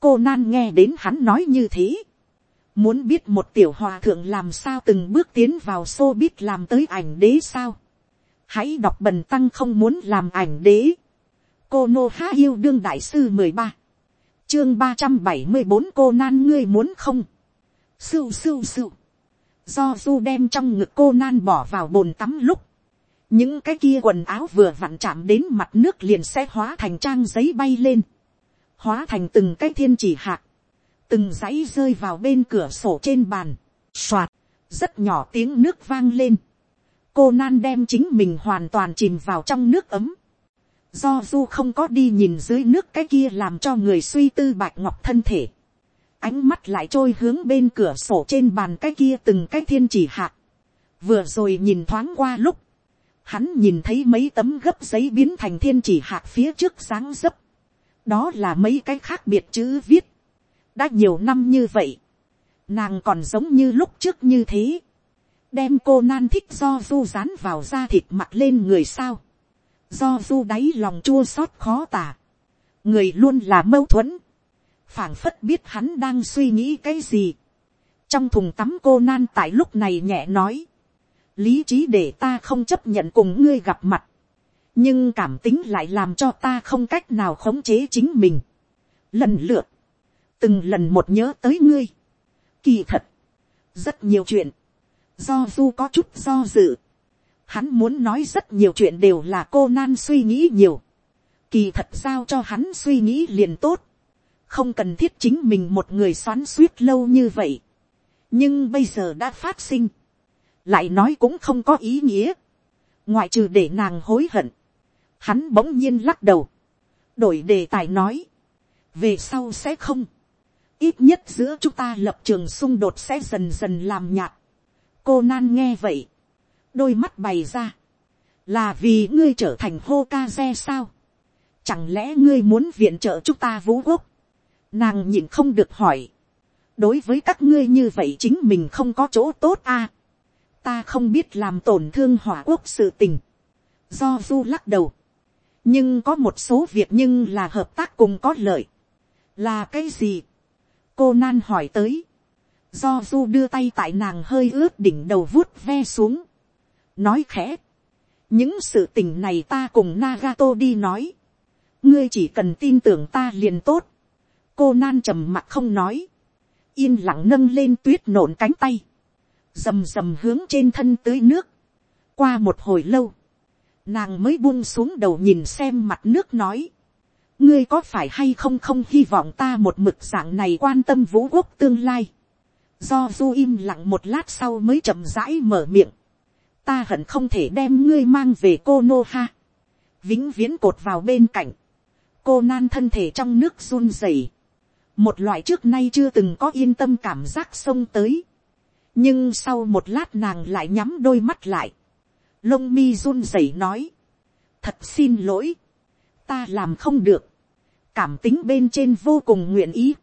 cô nan nghe đến hắn nói như thế, muốn biết một tiểu hòa thượng làm sao từng bước tiến vào xô biết làm tới ảnh đế sao, hãy đọc bần tăng không muốn làm ảnh đế, cô nô há yêu đương đại sư mười ba, chương ba trăm bảy mươi bốn cô nan ngươi muốn không, sưu sưu sưu, do du đem trong ngực cô nan bỏ vào bồn tắm lúc, những cái kia quần áo vừa vặn chạm đến mặt nước liền sẽ hóa thành trang giấy bay lên, hóa thành từng cái thiên chỉ hạt, từng dãy rơi vào bên cửa sổ trên bàn, soạt, rất nhỏ tiếng nước vang lên, cô nan đem chính mình hoàn toàn chìm vào trong nước ấm, do du không có đi nhìn dưới nước cái kia làm cho người suy tư bạch ngọc thân thể, ánh mắt lại trôi hướng bên cửa sổ trên bàn cái kia từng cái thiên chỉ hạt, vừa rồi nhìn thoáng qua lúc, hắn nhìn thấy mấy tấm gấp giấy biến thành thiên chỉ hạt phía trước sáng dấp, đó là mấy cái khác biệt chữ viết, đã nhiều năm như vậy, nàng còn giống như lúc trước như thế, đem cô nan thích do du dán vào da thịt mặt lên người sao, do du đáy lòng chua xót khó tả, người luôn là mâu thuẫn, phảng phất biết hắn đang suy nghĩ cái gì, trong thùng tắm cô nan tại lúc này nhẹ nói, lý trí để ta không chấp nhận cùng ngươi gặp mặt, nhưng cảm tính lại làm cho ta không cách nào khống chế chính mình. Lần lượt, từng lần một nhớ tới ngươi. Kỳ thật, rất nhiều chuyện, do du có chút do dự. Hắn muốn nói rất nhiều chuyện đều là cô nan suy nghĩ nhiều. Kỳ thật sao cho hắn suy nghĩ liền tốt. Không cần thiết chính mình một người xoắn suýt lâu như vậy. Nhưng bây giờ đã phát sinh. Lại nói cũng không có ý nghĩa. Ngoại trừ để nàng hối hận hắn bỗng nhiên lắc đầu, đổi đề tài nói, về sau sẽ không, ít nhất giữa chúng ta lập trường xung đột sẽ dần dần làm nhạt. cô nan nghe vậy, đôi mắt bày ra, là vì ngươi trở thành hô ca xe sao, chẳng lẽ ngươi muốn viện trợ chúng ta vũ quốc, nàng nhìn không được hỏi, đối với các ngươi như vậy chính mình không có chỗ tốt a, à? ta không biết làm tổn thương hỏa quốc sự tình, do du lắc đầu, nhưng có một số việc nhưng là hợp tác cùng có lợi. là cái gì. cô nan hỏi tới. do du đưa tay tại nàng hơi ướt đỉnh đầu vuốt ve xuống. nói khẽ. những sự tình này ta cùng Nagato đi nói. ngươi chỉ cần tin tưởng ta liền tốt cô nan trầm mặt không nói. yên lặng nâng lên tuyết nổn cánh tay. rầm rầm hướng trên thân tưới nước. qua một hồi lâu nàng mới buông xuống đầu nhìn xem mặt nước nói, ngươi có phải hay không không hy vọng ta một mực dạng này quan tâm vũ quốc tương lai. do du im lặng một lát sau mới chậm rãi mở miệng. ta hận không thể đem ngươi mang về cô nô ha. vĩnh viễn cột vào bên cạnh. cô nan thân thể trong nước run rẩy một loại trước nay chưa từng có yên tâm cảm giác xông tới. nhưng sau một lát nàng lại nhắm đôi mắt lại. Lông mi run rẩy nói, thật xin lỗi, ta làm không được, cảm tính bên trên vô cùng nguyện ý,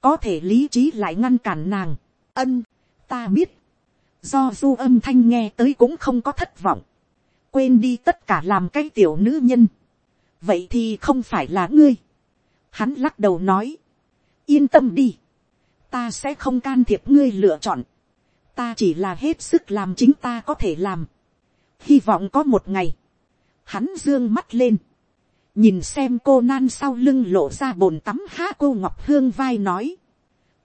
có thể lý trí lại ngăn cản nàng, ân, ta biết, do du âm thanh nghe tới cũng không có thất vọng, quên đi tất cả làm cái tiểu nữ nhân, vậy thì không phải là ngươi, hắn lắc đầu nói, yên tâm đi, ta sẽ không can thiệp ngươi lựa chọn, ta chỉ là hết sức làm chính ta có thể làm, hy vọng có một ngày, hắn dương mắt lên, nhìn xem cô nan sau lưng lộ ra bồn tắm há cô ngọc hương vai nói,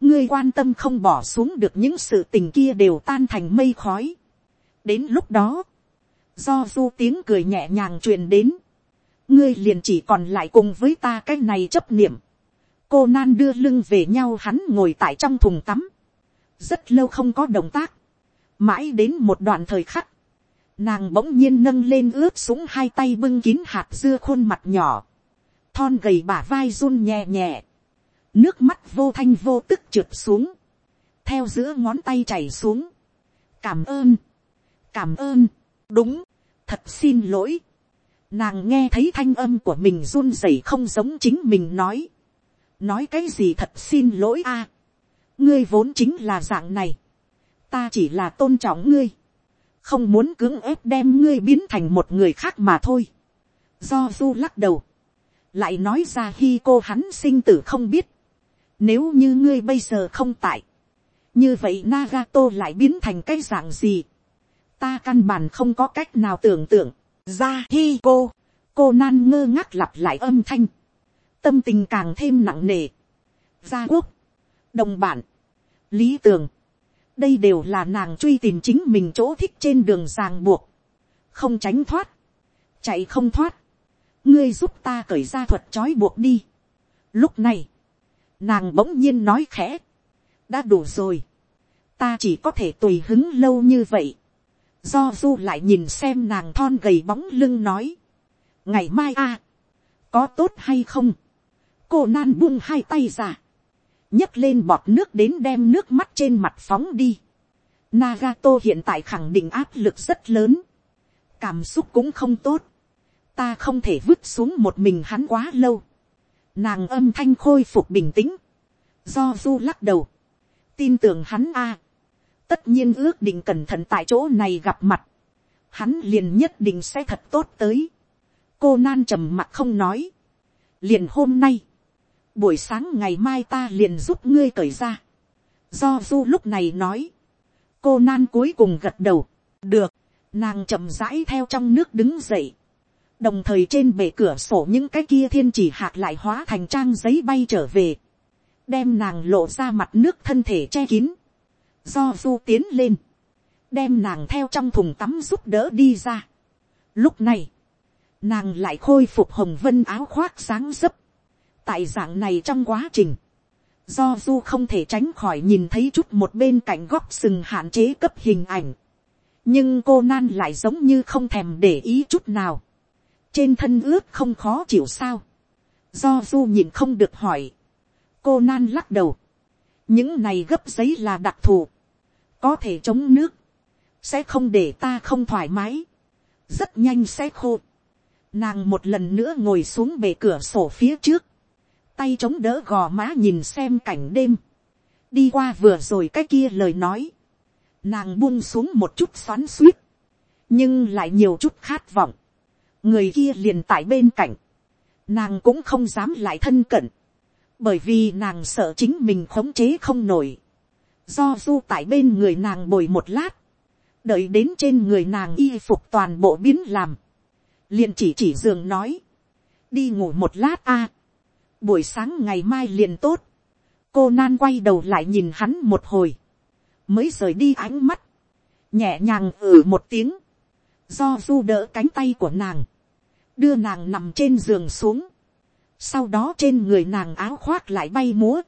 ngươi quan tâm không bỏ xuống được những sự tình kia đều tan thành mây khói. đến lúc đó, do du tiếng cười nhẹ nhàng truyền đến, ngươi liền chỉ còn lại cùng với ta cái này chấp niệm cô nan đưa lưng về nhau hắn ngồi tại trong thùng tắm, rất lâu không có động tác, mãi đến một đoạn thời khắc, Nàng bỗng nhiên nâng lên ướt súng hai tay bưng kín hạt dưa khuôn mặt nhỏ. Thon gầy bả vai run nhẹ nhẹ. Nước mắt vô thanh vô tức trượt xuống. Theo giữa ngón tay chảy xuống. Cảm ơn. Cảm ơn. Đúng. Thật xin lỗi. Nàng nghe thấy thanh âm của mình run rẩy không giống chính mình nói. Nói cái gì thật xin lỗi a? Ngươi vốn chính là dạng này. Ta chỉ là tôn trọng ngươi. Không muốn cưỡng ép đem ngươi biến thành một người khác mà thôi. do du lắc đầu, lại nói ra khi cô hắn sinh tử không biết, nếu như ngươi bây giờ không tại, như vậy Nagato lại biến thành cái dạng gì, ta căn bản không có cách nào tưởng tượng, ra hi cô, cô nan ngơ ngác lặp lại âm thanh, tâm tình càng thêm nặng nề, gia quốc, đồng bản, lý tường, đây đều là nàng truy tìm chính mình chỗ thích trên đường ràng buộc, không tránh thoát, chạy không thoát, ngươi giúp ta cởi ra thuật trói buộc đi. Lúc này, nàng bỗng nhiên nói khẽ, đã đủ rồi, ta chỉ có thể tùy hứng lâu như vậy, do du lại nhìn xem nàng thon gầy bóng lưng nói, ngày mai a, có tốt hay không, cô nan buông hai tay ra, nhấc lên bọt nước đến đem nước mắt trên mặt phóng đi. Nagato hiện tại khẳng định áp lực rất lớn, cảm xúc cũng không tốt, ta không thể vứt xuống một mình hắn quá lâu, nàng âm thanh khôi phục bình tĩnh, do du lắc đầu, tin tưởng hắn a, tất nhiên ước định cẩn thận tại chỗ này gặp mặt, hắn liền nhất định sẽ thật tốt tới. cô nan trầm mặt không nói, liền hôm nay, buổi sáng ngày mai ta liền giúp ngươi cởi ra. do du lúc này nói, cô nan cuối cùng gật đầu, được, nàng chậm rãi theo trong nước đứng dậy, đồng thời trên bể cửa sổ những cái kia thiên chỉ hạt lại hóa thành trang giấy bay trở về, đem nàng lộ ra mặt nước thân thể che kín, do du tiến lên, đem nàng theo trong thùng tắm giúp đỡ đi ra. Lúc này, nàng lại khôi phục hồng vân áo khoác sáng dấp tại dạng này trong quá trình, do du không thể tránh khỏi nhìn thấy chút một bên cạnh góc sừng hạn chế cấp hình ảnh. nhưng cô nan lại giống như không thèm để ý chút nào. trên thân ướt không khó chịu sao. do du nhìn không được hỏi. cô nan lắc đầu những này gấp giấy là đặc thù, có thể chống nước, sẽ không để ta không thoải mái, rất nhanh sẽ khô. Nàng một lần nữa ngồi xuống bề cửa sổ phía trước, tay chống đỡ gò má nhìn xem cảnh đêm, đi qua vừa rồi cái kia lời nói, nàng buông xuống một chút xoắn suýt, nhưng lại nhiều chút khát vọng, người kia liền tại bên cạnh, nàng cũng không dám lại thân cận, bởi vì nàng sợ chính mình khống chế không nổi, do du tại bên người nàng bồi một lát, đợi đến trên người nàng y phục toàn bộ biến làm, liền chỉ chỉ giường nói, đi ngủ một lát a, buổi sáng ngày mai liền tốt, cô nan quay đầu lại nhìn hắn một hồi, mới rời đi ánh mắt, nhẹ nhàng ử một tiếng, do du đỡ cánh tay của nàng, đưa nàng nằm trên giường xuống, sau đó trên người nàng áo khoác lại bay múa,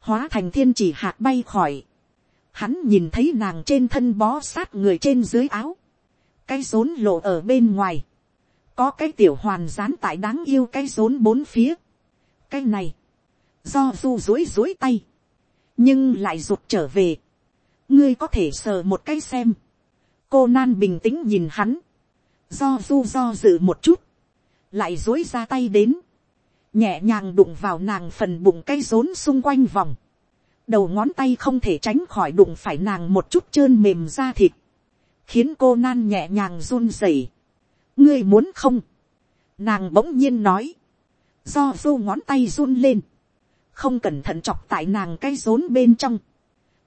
hóa thành thiên chỉ hạt bay khỏi, hắn nhìn thấy nàng trên thân bó sát người trên dưới áo, cái rốn lộ ở bên ngoài, có cái tiểu hoàn dán tại đáng yêu cái rốn bốn phía, cái này, do du dối dối tay, nhưng lại rụt trở về, ngươi có thể sờ một cái xem, cô nan bình tĩnh nhìn hắn, do du do dự một chút, lại dối ra tay đến, nhẹ nhàng đụng vào nàng phần bụng cây rốn xung quanh vòng, đầu ngón tay không thể tránh khỏi đụng phải nàng một chút trơn mềm da thịt, khiến cô nan nhẹ nhàng run rẩy. ngươi muốn không, nàng bỗng nhiên nói, do du ngón tay run lên, không cẩn thận chọc tại nàng cái rốn bên trong,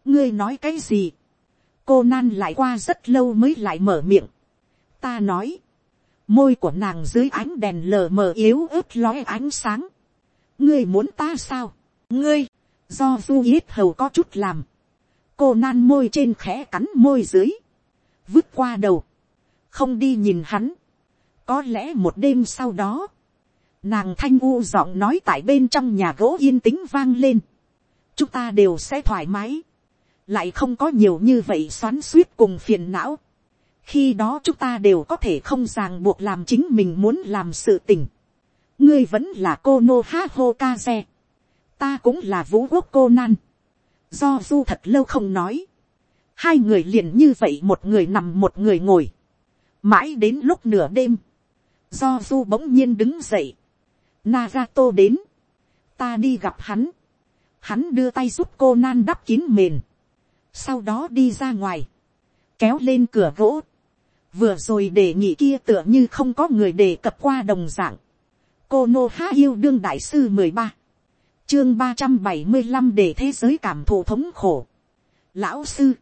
ngươi nói cái gì, cô nan lại qua rất lâu mới lại mở miệng, ta nói, môi của nàng dưới ánh đèn lờ mờ yếu ớt lóe ánh sáng. ngươi muốn ta sao, ngươi, do du yết hầu có chút làm, cô nan môi trên khẽ cắn môi dưới, vứt qua đầu, không đi nhìn hắn, có lẽ một đêm sau đó, nàng thanh u giọng nói tại bên trong nhà gỗ yên tĩnh vang lên, chúng ta đều sẽ thoải mái, lại không có nhiều như vậy xoắn suýt cùng phiền não, khi đó chúng ta đều có thể không ràng buộc làm chính mình muốn làm sự tình. ngươi vẫn là cô nô ha hô ca xe. ta cũng là vũ quốc cô nan. do du thật lâu không nói. hai người liền như vậy một người nằm một người ngồi. mãi đến lúc nửa đêm. do du bỗng nhiên đứng dậy. Nagato đến. ta đi gặp hắn. hắn đưa tay giúp cô nan đắp kín mền. sau đó đi ra ngoài kéo lên cửa gỗ, vừa rồi đề nghị kia tựa như không có người đề cập qua đồng dạng. cô nô há yêu đương đại sư mười ba, chương ba trăm bảy mươi năm để thế giới cảm thụ thống khổ. lão sư,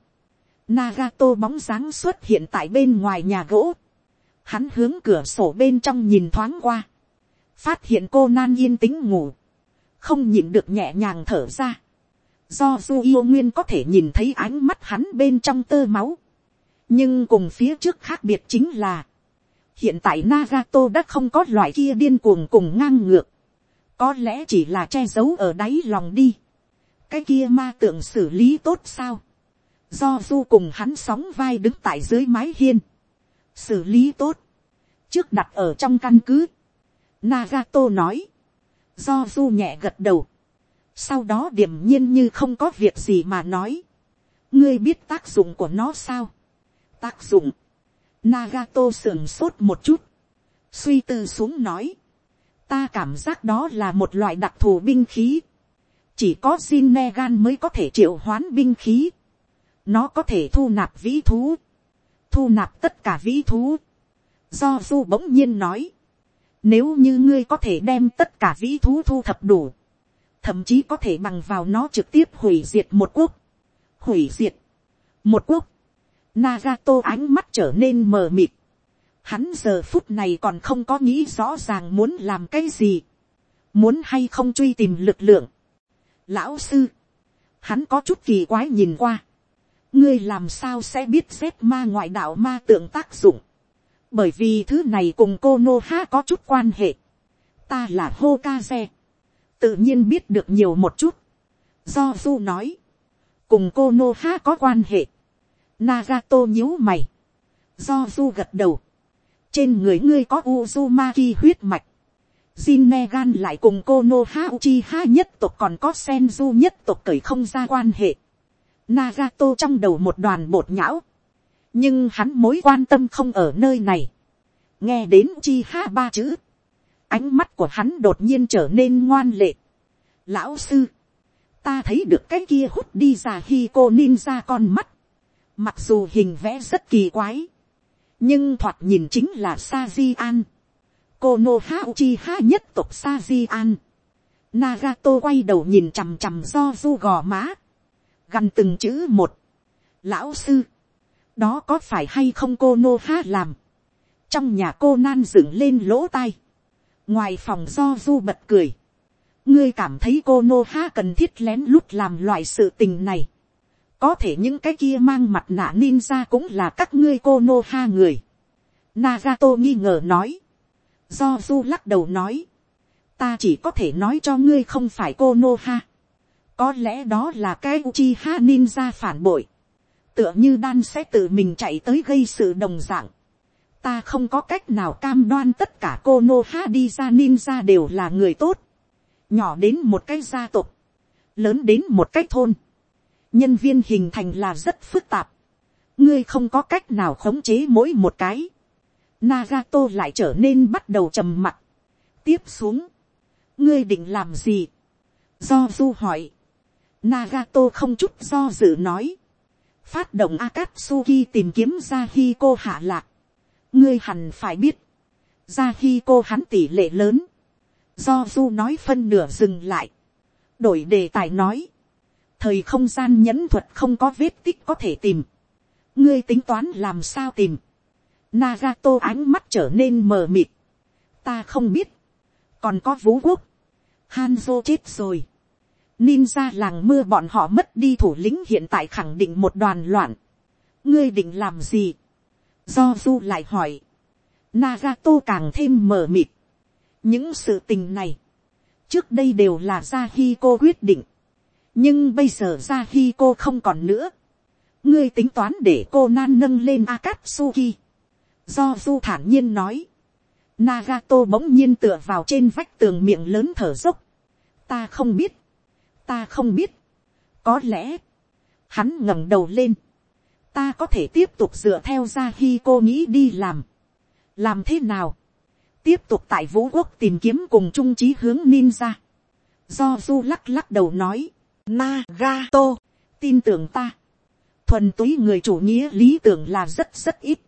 Nagato bóng dáng xuất hiện tại bên ngoài nhà gỗ. Hắn hướng cửa sổ bên trong nhìn thoáng qua. Phát hiện cô nan yên tĩnh ngủ. Không nhìn được nhẹ nhàng thở ra. Do du yêu nguyên có thể nhìn thấy ánh mắt hắn bên trong tơ máu nhưng cùng phía trước khác biệt chính là, hiện tại Nagato đã không có loại kia điên cuồng cùng ngang ngược. có lẽ chỉ là che giấu ở đáy lòng đi, cái kia ma tượng xử lý tốt sao, do du cùng hắn sóng vai đứng tại dưới mái hiên, xử lý tốt, trước đặt ở trong căn cứ, Nagato nói, do du nhẹ gật đầu, sau đó điểm nhiên như không có việc gì mà nói, ngươi biết tác dụng của nó sao, tác dụng, Nagato sườn sốt một chút, suy tư xuống nói, ta cảm giác đó là một loại đặc thù binh khí, chỉ có Jinegan mới có thể triệu hoán binh khí, nó có thể thu nạp vĩ thú, thu nạp tất cả vĩ thú, do du bỗng nhiên nói, nếu như ngươi có thể đem tất cả vĩ thú thu thập đủ, thậm chí có thể bằng vào nó trực tiếp hủy diệt một quốc, hủy diệt một quốc, Nagato ánh mắt trở nên mờ mịt, hắn giờ phút này còn không có nghĩ rõ ràng muốn làm cái gì, muốn hay không truy tìm lực lượng. Lão sư, hắn có chút kỳ quái nhìn qua, ngươi làm sao sẽ biết xếp ma ngoại đạo ma tượng tác dụng, bởi vì thứ này cùng cô nô ha có chút quan hệ, ta là hô ca xe, tự nhiên biết được nhiều một chút, do du nói, cùng cô nô ha có quan hệ, Nagato nhíu mày, do du gật đầu, trên người ngươi có Uzumaki huyết mạch, Jinnegan lại cùng cô Uchiha nhất tộc còn có Senju nhất tộc cởi không ra quan hệ. Nagato trong đầu một đoàn bột nhão. Nhưng hắn mối quan tâm không ở nơi này. Nghe đến chi ha ba chữ. Ánh mắt của hắn đột nhiên trở nên ngoan lệ. Lão sư. Ta thấy được cái kia hút đi ra khi cô ninja con mắt. Mặc dù hình vẽ rất kỳ quái nhưng thoạt nhìn chính là sa di an, cô nô ha uchi ha nhất tộc sa di an, Nagato quay đầu nhìn chằm chằm do du gò má, gần từng chữ một, lão sư, đó có phải hay không cô nô ha làm, trong nhà cô nan dựng lên lỗ tai, ngoài phòng do du bật cười, ngươi cảm thấy cô nô ha cần thiết lén lút làm loại sự tình này, có thể những cái kia mang mặt nạ ninja cũng là các ngươi cô nô ha người. Nagato nghi ngờ nói. Do du lắc đầu nói. Ta chỉ có thể nói cho ngươi không phải cô nô ha. Có lẽ đó là cái uchi ha ninja phản bội. Tựa như đan sẽ tự mình chạy tới gây sự đồng dạng. Ta không có cách nào cam đoan tất cả cô nô ha đi ra ninja đều là người tốt. Nhỏ đến một cái gia tộc. Lớn đến một cái thôn nhân viên hình thành là rất phức tạp. ngươi không có cách nào khống chế mỗi một cái. Nagato lại trở nên bắt đầu trầm mặc. tiếp xuống, ngươi định làm gì. do du hỏi. Nagato không chút do dự nói phát động Akatsuki tìm kiếm ra khi cô hạ lạc. ngươi hẳn phải biết. ra khi cô hắn tỷ lệ lớn. do du nói phân nửa dừng lại. đổi đề tài nói thời không gian nhẫn thuật không có vết tích có thể tìm, ngươi tính toán làm sao tìm, Nagato ánh mắt trở nên mờ mịt, ta không biết, còn có vũ quốc, Hanzo chết rồi, ninja làng mưa bọn họ mất đi thủ lĩnh hiện tại khẳng định một đoàn loạn, ngươi định làm gì, do du lại hỏi, Nagato càng thêm mờ mịt, những sự tình này, trước đây đều là ra khi cô quyết định, nhưng bây giờ ra khi cô không còn nữa, ngươi tính toán để cô nan nâng lên akatsuki. do du thản nhiên nói, Nagato bỗng nhiên tựa vào trên vách tường miệng lớn thở dốc. ta không biết, ta không biết, có lẽ, hắn ngẩng đầu lên, ta có thể tiếp tục dựa theo ra khi cô nghĩ đi làm, làm thế nào, tiếp tục tại vũ quốc tìm kiếm cùng trung trí hướng ninja. Do du lắc lắc đầu nói, Nagato, tin tưởng ta. Thuần túy người chủ nghĩa lý tưởng là rất rất ít.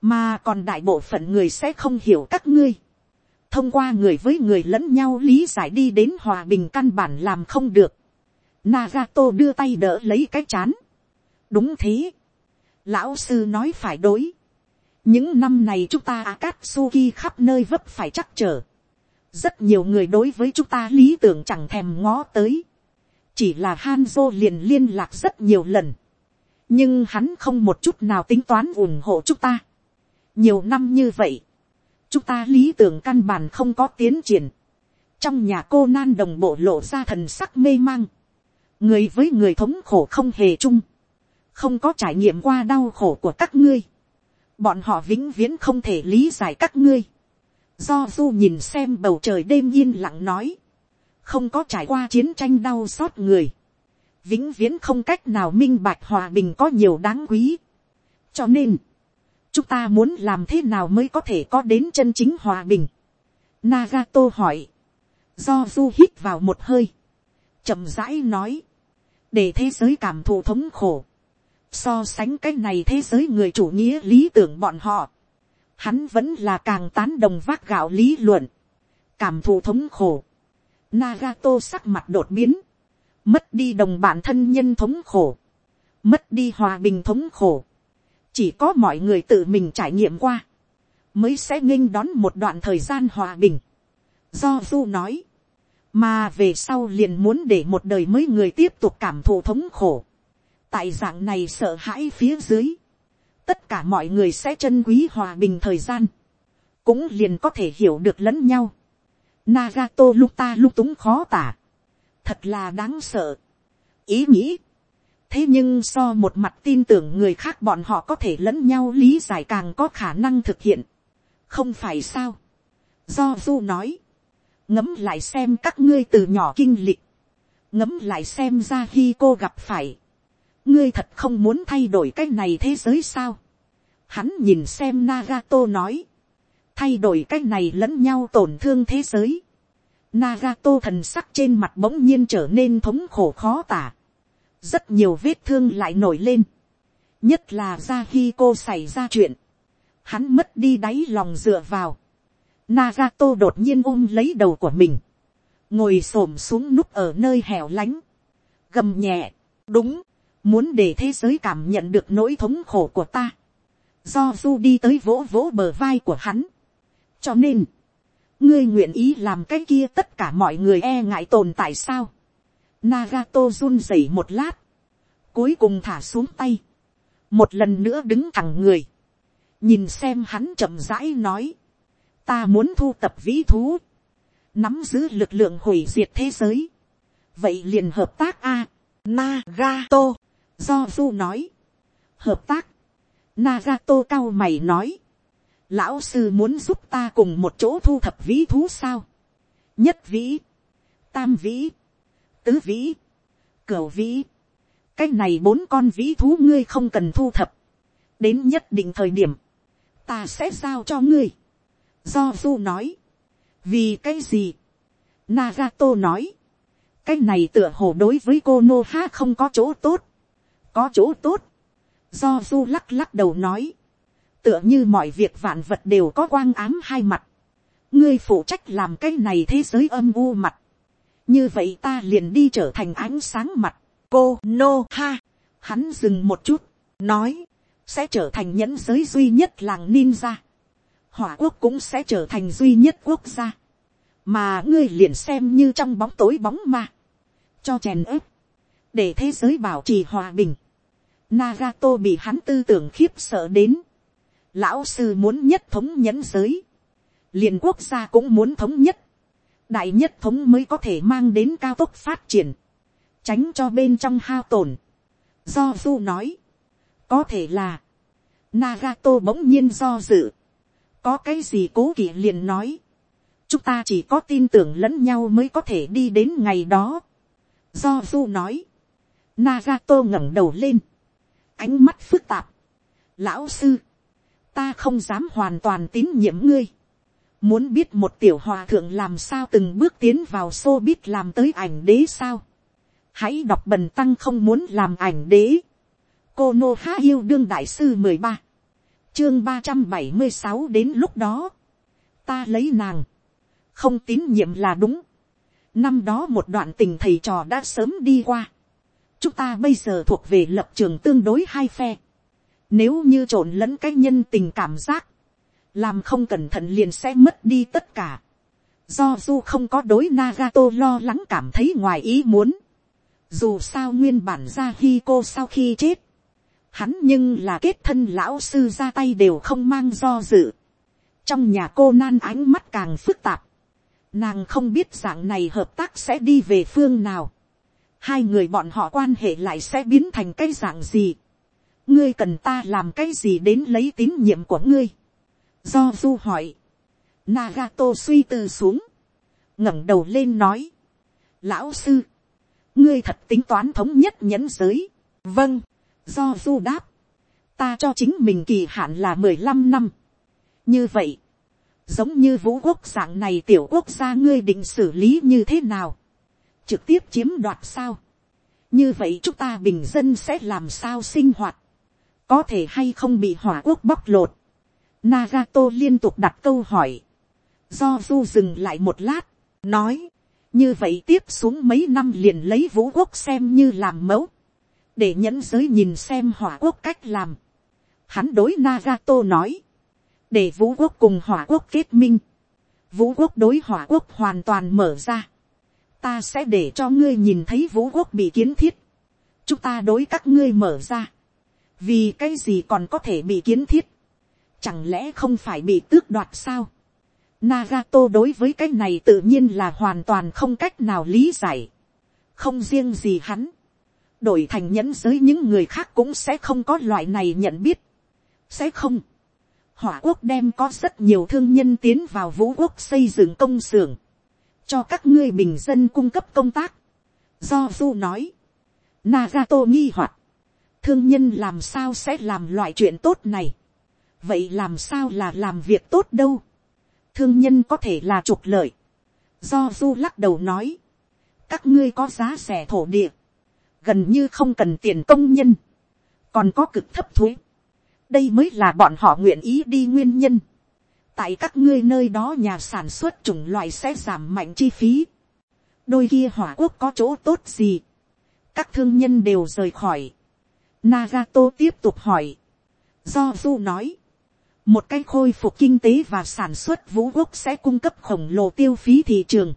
Mà còn đại bộ phận người sẽ không hiểu các ngươi. Thông qua người với người lẫn nhau lý giải đi đến hòa bình căn bản làm không được. Nagato đưa tay đỡ lấy cái chán. Đúng thế. Lão sư nói phải đối. Những năm này chúng ta Akatsuki khắp nơi vấp phải chắc trở. Rất nhiều người đối với chúng ta lý tưởng chẳng thèm ngó tới chỉ là Hanzo liền liên lạc rất nhiều lần. nhưng hắn không một chút nào tính toán ủng hộ chúng ta. nhiều năm như vậy, chúng ta lý tưởng căn bản không có tiến triển. trong nhà cô nan đồng bộ lộ ra thần sắc mê mang, người với người thống khổ không hề chung, không có trải nghiệm qua đau khổ của các ngươi, bọn họ vĩnh viễn không thể lý giải các ngươi, do du nhìn xem bầu trời đêm yên lặng nói, không có trải qua chiến tranh đau xót người, vĩnh viễn không cách nào minh bạch hòa bình có nhiều đáng quý. cho nên, chúng ta muốn làm thế nào mới có thể có đến chân chính hòa bình. Nagato hỏi, do du hít vào một hơi, chậm rãi nói, để thế giới cảm thụ thống khổ, so sánh cái này thế giới người chủ nghĩa lý tưởng bọn họ, hắn vẫn là càng tán đồng vác gạo lý luận, cảm thụ thống khổ, Nagato sắc mặt đột biến, mất đi đồng bạn thân nhân thống khổ, mất đi hòa bình thống khổ, chỉ có mọi người tự mình trải nghiệm qua, mới sẽ nghênh đón một đoạn thời gian hòa bình. Do du nói, mà về sau liền muốn để một đời mới người tiếp tục cảm thụ thống khổ. tại dạng này sợ hãi phía dưới, tất cả mọi người sẽ trân quý hòa bình thời gian, cũng liền có thể hiểu được lẫn nhau. Nagato lúc ta lúc túng khó tả, thật là đáng sợ. ý nghĩ, thế nhưng so một mặt tin tưởng người khác bọn họ có thể lẫn nhau lý giải càng có khả năng thực hiện. không phải sao. do du nói, ngẫm lại xem các ngươi từ nhỏ kinh lịch, ngẫm lại xem ra khi cô gặp phải, ngươi thật không muốn thay đổi cái này thế giới sao. hắn nhìn xem Nagato nói, thay đổi cái này lẫn nhau tổn thương thế giới. Nagato thần sắc trên mặt bỗng nhiên trở nên thống khổ khó tả. Rất nhiều vết thương lại nổi lên. Nhất là ra khi cô xảy ra chuyện. Hắn mất đi đáy lòng dựa vào. Nagato đột nhiên ôm lấy đầu của mình. Ngồi xổm xuống núp ở nơi hẻo lánh. Gầm nhẹ. Đúng. Muốn để thế giới cảm nhận được nỗi thống khổ của ta. Do du đi tới vỗ vỗ bờ vai của hắn. Cho nên, ngươi nguyện ý làm cái kia tất cả mọi người e ngại tồn tại sao. Nagato run rẩy một lát, cuối cùng thả xuống tay, một lần nữa đứng thẳng người, nhìn xem hắn chậm rãi nói, ta muốn thu tập vĩ thú, nắm giữ lực lượng hủy diệt thế giới, vậy liền hợp tác a, Nagato, do du nói, hợp tác, Nagato cao mày nói, lão sư muốn giúp ta cùng một chỗ thu thập vĩ thú sao. nhất vĩ, tam vĩ, tứ vĩ, cửu vĩ. cái này bốn con vĩ thú ngươi không cần thu thập. đến nhất định thời điểm, ta sẽ giao cho ngươi. do du nói, vì cái gì. Nagato nói, cái này tựa hồ đối với cô nô ha không có chỗ tốt. có chỗ tốt. do du lắc lắc đầu nói, tựa như mọi việc vạn vật đều có quang ám hai mặt, ngươi phụ trách làm cái này thế giới âm u mặt, như vậy ta liền đi trở thành ánh sáng mặt, cô nô ha, hắn dừng một chút, nói, sẽ trở thành nhẫn giới duy nhất làng ninja, hỏa quốc cũng sẽ trở thành duy nhất quốc gia, mà ngươi liền xem như trong bóng tối bóng ma, cho chèn ớp, để thế giới bảo trì hòa bình, Nagato bị hắn tư tưởng khiếp sợ đến, lão sư muốn nhất thống nhẫn giới, liền quốc gia cũng muốn thống nhất, đại nhất thống mới có thể mang đến cao tốc phát triển, tránh cho bên trong hao tổn. Do du nói, có thể là, Nagato bỗng nhiên do dự, có cái gì cố kỵ liền nói, chúng ta chỉ có tin tưởng lẫn nhau mới có thể đi đến ngày đó. Do du nói, Nagato ngẩng đầu lên, ánh mắt phức tạp, lão sư, ta không dám hoàn toàn tín nhiệm ngươi. Muốn biết một tiểu hòa thượng làm sao từng bước tiến vào xô biết làm tới ảnh đế sao. Hãy đọc bần tăng không muốn làm ảnh đế. Cô Nô Há yêu đương đại sư mười ba Chương ba trăm bảy mươi sáu đến lúc đó. Ta lấy nàng. Không tín nhiệm là đúng. Năm đó một đoạn tình thầy trò đã sớm đi qua. Chúng ta bây giờ thuộc về lập trường tương đối hai phe nếu như trộn lẫn cái nhân tình cảm giác. Làm không cẩn thận liền sẽ mất đi tất cả. Do du không có đối Nagato lo lắng cảm thấy ngoài ý muốn. Dù sao nguyên bản ra khi cô sau khi chết. Hắn nhưng là kết thân lão sư ra tay đều không mang do dự. Trong nhà cô nan ánh mắt càng phức tạp. Nàng không biết dạng này hợp tác sẽ đi về phương nào. Hai người bọn họ quan hệ lại sẽ biến thành cái dạng gì. Ngươi cần ta làm cái gì đến lấy tín nhiệm của ngươi. Do du hỏi. Nagato suy tư xuống. ngẩng đầu lên nói. Lão sư. Ngươi thật tính toán thống nhất nhẫn giới. Vâng. Do du đáp. Ta cho chính mình kỳ hạn là mười lăm năm. Như vậy giống như vũ quốc dạng này tiểu quốc gia ngươi định xử lý như thế nào, trực tiếp chiếm đoạt sao, như vậy chúng ta bình dân sẽ làm sao sinh hoạt, có thể hay không bị hỏa quốc bóc lột. Nagato liên tục đặt câu hỏi, do du dừng lại một lát, nói, như vậy tiếp xuống mấy năm liền lấy vũ quốc xem như làm mẫu, để nhẫn giới nhìn xem hỏa quốc cách làm. Hắn đối Nagato nói, để vũ quốc cùng hỏa quốc kết minh, vũ quốc đối hỏa quốc hoàn toàn mở ra, ta sẽ để cho ngươi nhìn thấy vũ quốc bị kiến thiết, chúng ta đối các ngươi mở ra, vì cái gì còn có thể bị kiến thiết, chẳng lẽ không phải bị tước đoạt sao. Nagato đối với cái này tự nhiên là hoàn toàn không cách nào lý giải, không riêng gì hắn, đổi thành nhẫn giới những người khác cũng sẽ không có loại này nhận biết, sẽ không, hỏa quốc đem có rất nhiều thương nhân tiến vào vũ quốc xây dựng công xưởng, cho các ngươi bình dân cung cấp công tác. Do du nói, Nagato nghi hoặc, thương nhân làm sao sẽ làm loại chuyện tốt này vậy làm sao là làm việc tốt đâu. thương nhân có thể là trục lợi. do du lắc đầu nói, các ngươi có giá rẻ thổ địa, gần như không cần tiền công nhân, còn có cực thấp thuế đây mới là bọn họ nguyện ý đi nguyên nhân. tại các ngươi nơi đó nhà sản xuất chủng loại sẽ giảm mạnh chi phí. đôi kia hỏa quốc có chỗ tốt gì. các thương nhân đều rời khỏi. Nagato tiếp tục hỏi. do du nói một cách khôi phục kinh tế và sản xuất vũ quốc sẽ cung cấp khổng lồ tiêu phí thị trường.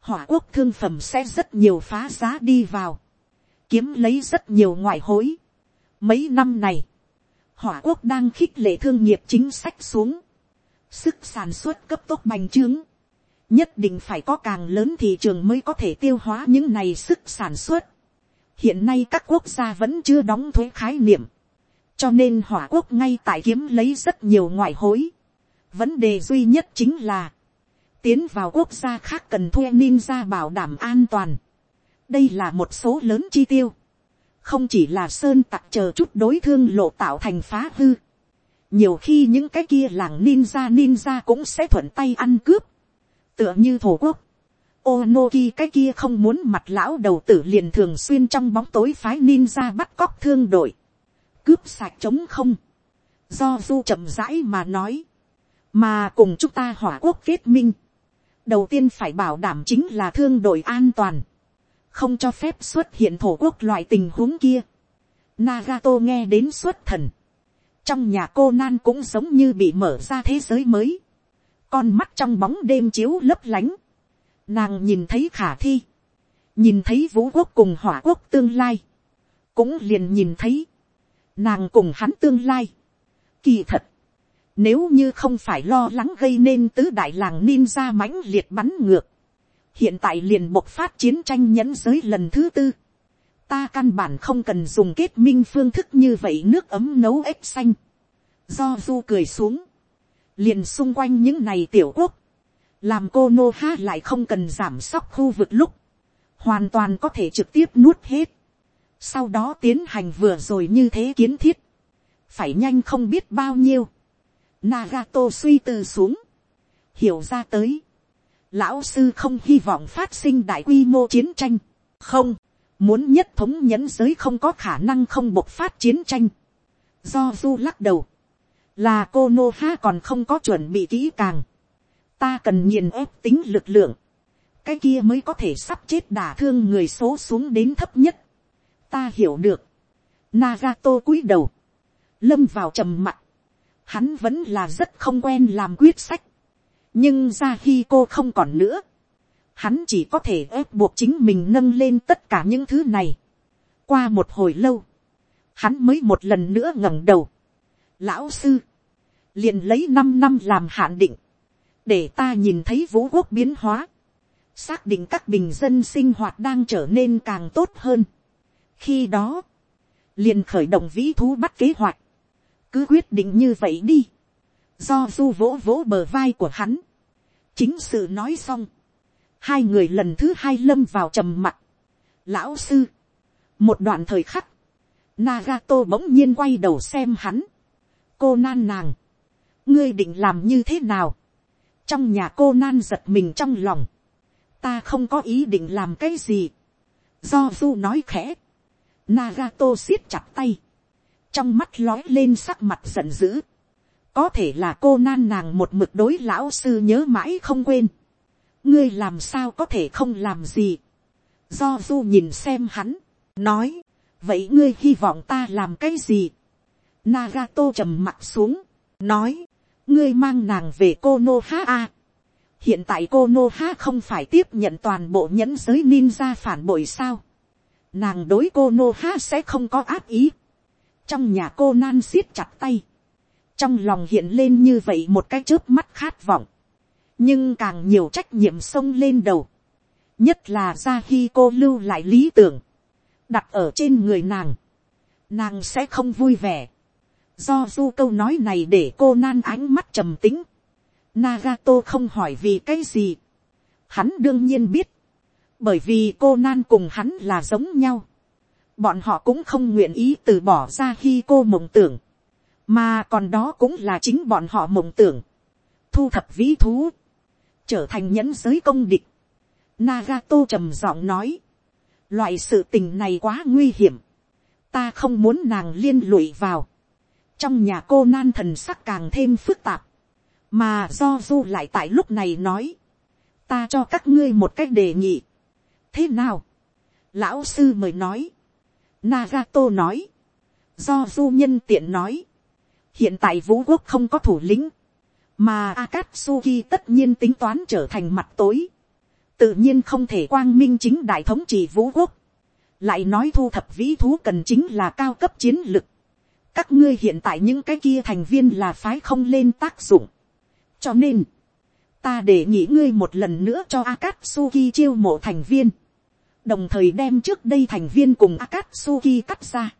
hỏa quốc thương phẩm sẽ rất nhiều phá giá đi vào. kiếm lấy rất nhiều ngoại hối. mấy năm này, hỏa quốc đang khích lệ thương nghiệp chính sách xuống, sức sản xuất cấp tốc bành trướng, nhất định phải có càng lớn thị trường mới có thể tiêu hóa những này sức sản xuất. hiện nay các quốc gia vẫn chưa đóng thuế khái niệm, cho nên hỏa quốc ngay tại kiếm lấy rất nhiều ngoại hối. vấn đề duy nhất chính là, tiến vào quốc gia khác cần thuê ninja bảo đảm an toàn. đây là một số lớn chi tiêu không chỉ là sơn tặc chờ chút đối thương lộ tạo thành phá hư. nhiều khi những cái kia làng ninja ninja cũng sẽ thuận tay ăn cướp. tựa như thổ quốc. Onoki cái kia không muốn mặt lão đầu tử liền thường xuyên trong bóng tối phái ninja bắt cóc thương đội. Cướp sạch trống không. Do du chậm rãi mà nói. Mà cùng chúng ta hỏa quốc kết minh. Đầu tiên phải bảo đảm chính là thương đội an toàn không cho phép xuất hiện thổ quốc loại tình huống kia. Nagato nghe đến xuất thần. Trong nhà cô Nan cũng giống như bị mở ra thế giới mới. Con mắt trong bóng đêm chiếu lấp lánh. Nàng nhìn thấy khả thi. Nhìn thấy vũ quốc cùng hỏa quốc tương lai. Cũng liền nhìn thấy. Nàng cùng hắn tương lai. Kỳ thật. Nếu như không phải lo lắng gây nên tứ đại làng ninja mãnh liệt bắn ngược hiện tại liền bộc phát chiến tranh nhẫn giới lần thứ tư. ta căn bản không cần dùng kết minh phương thức như vậy nước ấm nấu ếch xanh. do du cười xuống, liền xung quanh những này tiểu quốc, làm cô nô ha lại không cần giảm sóc khu vực lúc, hoàn toàn có thể trực tiếp nuốt hết sau đó tiến hành vừa rồi như thế kiến thiết, phải nhanh không biết bao nhiêu. Nagato suy tư xuống, hiểu ra tới, lão sư không hy vọng phát sinh đại quy mô chiến tranh, không, muốn nhất thống nhẫn giới không có khả năng không bộc phát chiến tranh, do du lắc đầu, là cô nô ha còn không có chuẩn bị kỹ càng, ta cần nhìn ép tính lực lượng, cái kia mới có thể sắp chết đả thương người số xuống đến thấp nhất, ta hiểu được, Nagato cúi đầu, lâm vào trầm mặt, hắn vẫn là rất không quen làm quyết sách, nhưng ra khi cô không còn nữa, hắn chỉ có thể ép buộc chính mình nâng lên tất cả những thứ này. qua một hồi lâu, hắn mới một lần nữa ngẩng đầu. lão sư, liền lấy năm năm làm hạn định, để ta nhìn thấy vũ quốc biến hóa, xác định các bình dân sinh hoạt đang trở nên càng tốt hơn khi đó, liền khởi động vĩ thú bắt kế hoạch, cứ quyết định như vậy đi, do du vỗ vỗ bờ vai của hắn, chính sự nói xong, hai người lần thứ hai lâm vào trầm mặt, lão sư, một đoạn thời khắc, Nagato bỗng nhiên quay đầu xem hắn, cô nan nàng, ngươi định làm như thế nào, trong nhà cô nan giật mình trong lòng, ta không có ý định làm cái gì, do du nói khẽ, Nagato siết chặt tay, trong mắt lói lên sắc mặt giận dữ, có thể là cô nan nàng một mực đối lão sư nhớ mãi không quên, ngươi làm sao có thể không làm gì, do du nhìn xem hắn, nói, vậy ngươi hy vọng ta làm cái gì, Nagato trầm mặt xuống, nói, ngươi mang nàng về cô a. À? hiện tại cô nô ha không phải tiếp nhận toàn bộ nhẫn giới ninja phản bội sao nàng đối cô nô ha sẽ không có áp ý. trong nhà cô nan siết chặt tay. trong lòng hiện lên như vậy một cái chớp mắt khát vọng. nhưng càng nhiều trách nhiệm xông lên đầu. nhất là ra khi cô lưu lại lý tưởng. đặt ở trên người nàng. nàng sẽ không vui vẻ Do du câu nói này để cô nan ánh mắt trầm tính. Nagato không hỏi vì cái gì. Hắn đương nhiên biết. Bởi vì cô nan cùng hắn là giống nhau. Bọn họ cũng không nguyện ý từ bỏ ra khi cô mộng tưởng. Mà còn đó cũng là chính bọn họ mộng tưởng. Thu thập vĩ thú. Trở thành nhẫn giới công địch. Nagato trầm giọng nói. Loại sự tình này quá nguy hiểm. Ta không muốn nàng liên lụy vào trong nhà cô nan thần sắc càng thêm phức tạp, mà do du lại tại lúc này nói, ta cho các ngươi một cách đề nghị, thế nào, lão sư mời nói, Nagato nói, do du nhân tiện nói, hiện tại vũ quốc không có thủ lĩnh, mà Akatsuki tất nhiên tính toán trở thành mặt tối, tự nhiên không thể quang minh chính đại thống trị vũ quốc, lại nói thu thập vĩ thú cần chính là cao cấp chiến lực, các ngươi hiện tại những cái kia thành viên là phái không lên tác dụng. cho nên, ta để nghĩ ngươi một lần nữa cho Akatsuki chiêu mộ thành viên, đồng thời đem trước đây thành viên cùng Akatsuki cắt ra,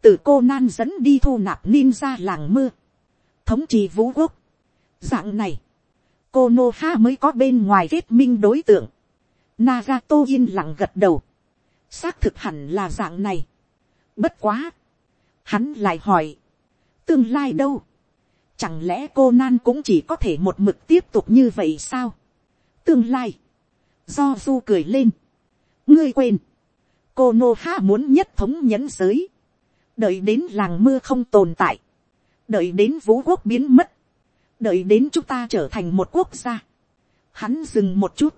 từ cô nan dẫn đi thu nạp ninja làng mưa, thống trị vũ quốc. dạng này, cô nô ha mới có bên ngoài kết minh đối tượng, Nagato yên lặng gật đầu, xác thực hẳn là dạng này. bất quá, Hắn lại hỏi. Tương lai đâu? Chẳng lẽ cô nan cũng chỉ có thể một mực tiếp tục như vậy sao? Tương lai. Do du cười lên. Ngươi quên. Cô Nô Ha muốn nhất thống nhẫn giới. Đợi đến làng mưa không tồn tại. Đợi đến vũ quốc biến mất. Đợi đến chúng ta trở thành một quốc gia. Hắn dừng một chút.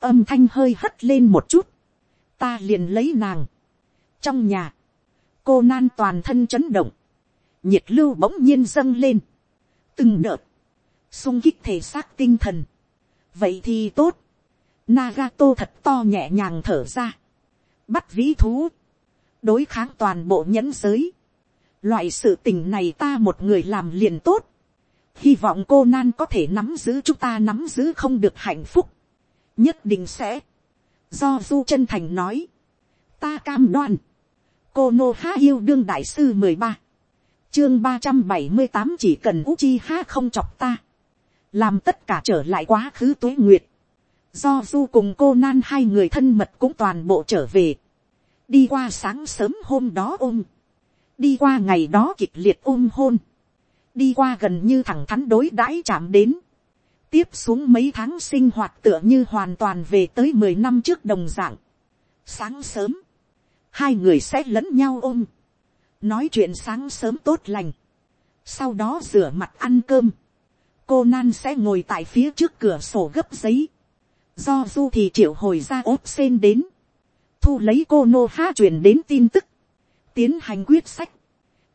Âm thanh hơi hất lên một chút. Ta liền lấy nàng. Trong nhà cô nan toàn thân chấn động, nhiệt lưu bỗng nhiên dâng lên, từng đợt, sung kích thể xác tinh thần, vậy thì tốt, Nagato thật to nhẹ nhàng thở ra, bắt vĩ thú, đối kháng toàn bộ nhẫn giới, loại sự tình này ta một người làm liền tốt, hy vọng cô nan có thể nắm giữ chúng ta nắm giữ không được hạnh phúc, nhất định sẽ, do du chân thành nói, ta cam đoan, cô nô ha yêu đương đại sư mười ba. Chương ba trăm bảy mươi tám chỉ cần Uchiha không chọc ta. Làm tất cả trở lại quá khứ tuế nguyệt do du cùng cô nan hai người thân mật cũng toàn bộ trở về. Đi qua sáng sớm hôm đó ôm. Đi qua ngày đó kịch liệt ôm hôn. Đi qua gần như thẳng thắn đối đãi chạm đến. Tiếp xuống mấy tháng sinh hoạt tựa như hoàn toàn về tới mười năm trước đồng dạng. Sáng sớm hai người sẽ lẫn nhau ôm, nói chuyện sáng sớm tốt lành, sau đó rửa mặt ăn cơm, cô nan sẽ ngồi tại phía trước cửa sổ gấp giấy, do du thì triệu hồi ra ốp sen đến, thu lấy cô nô ha truyền đến tin tức, tiến hành quyết sách,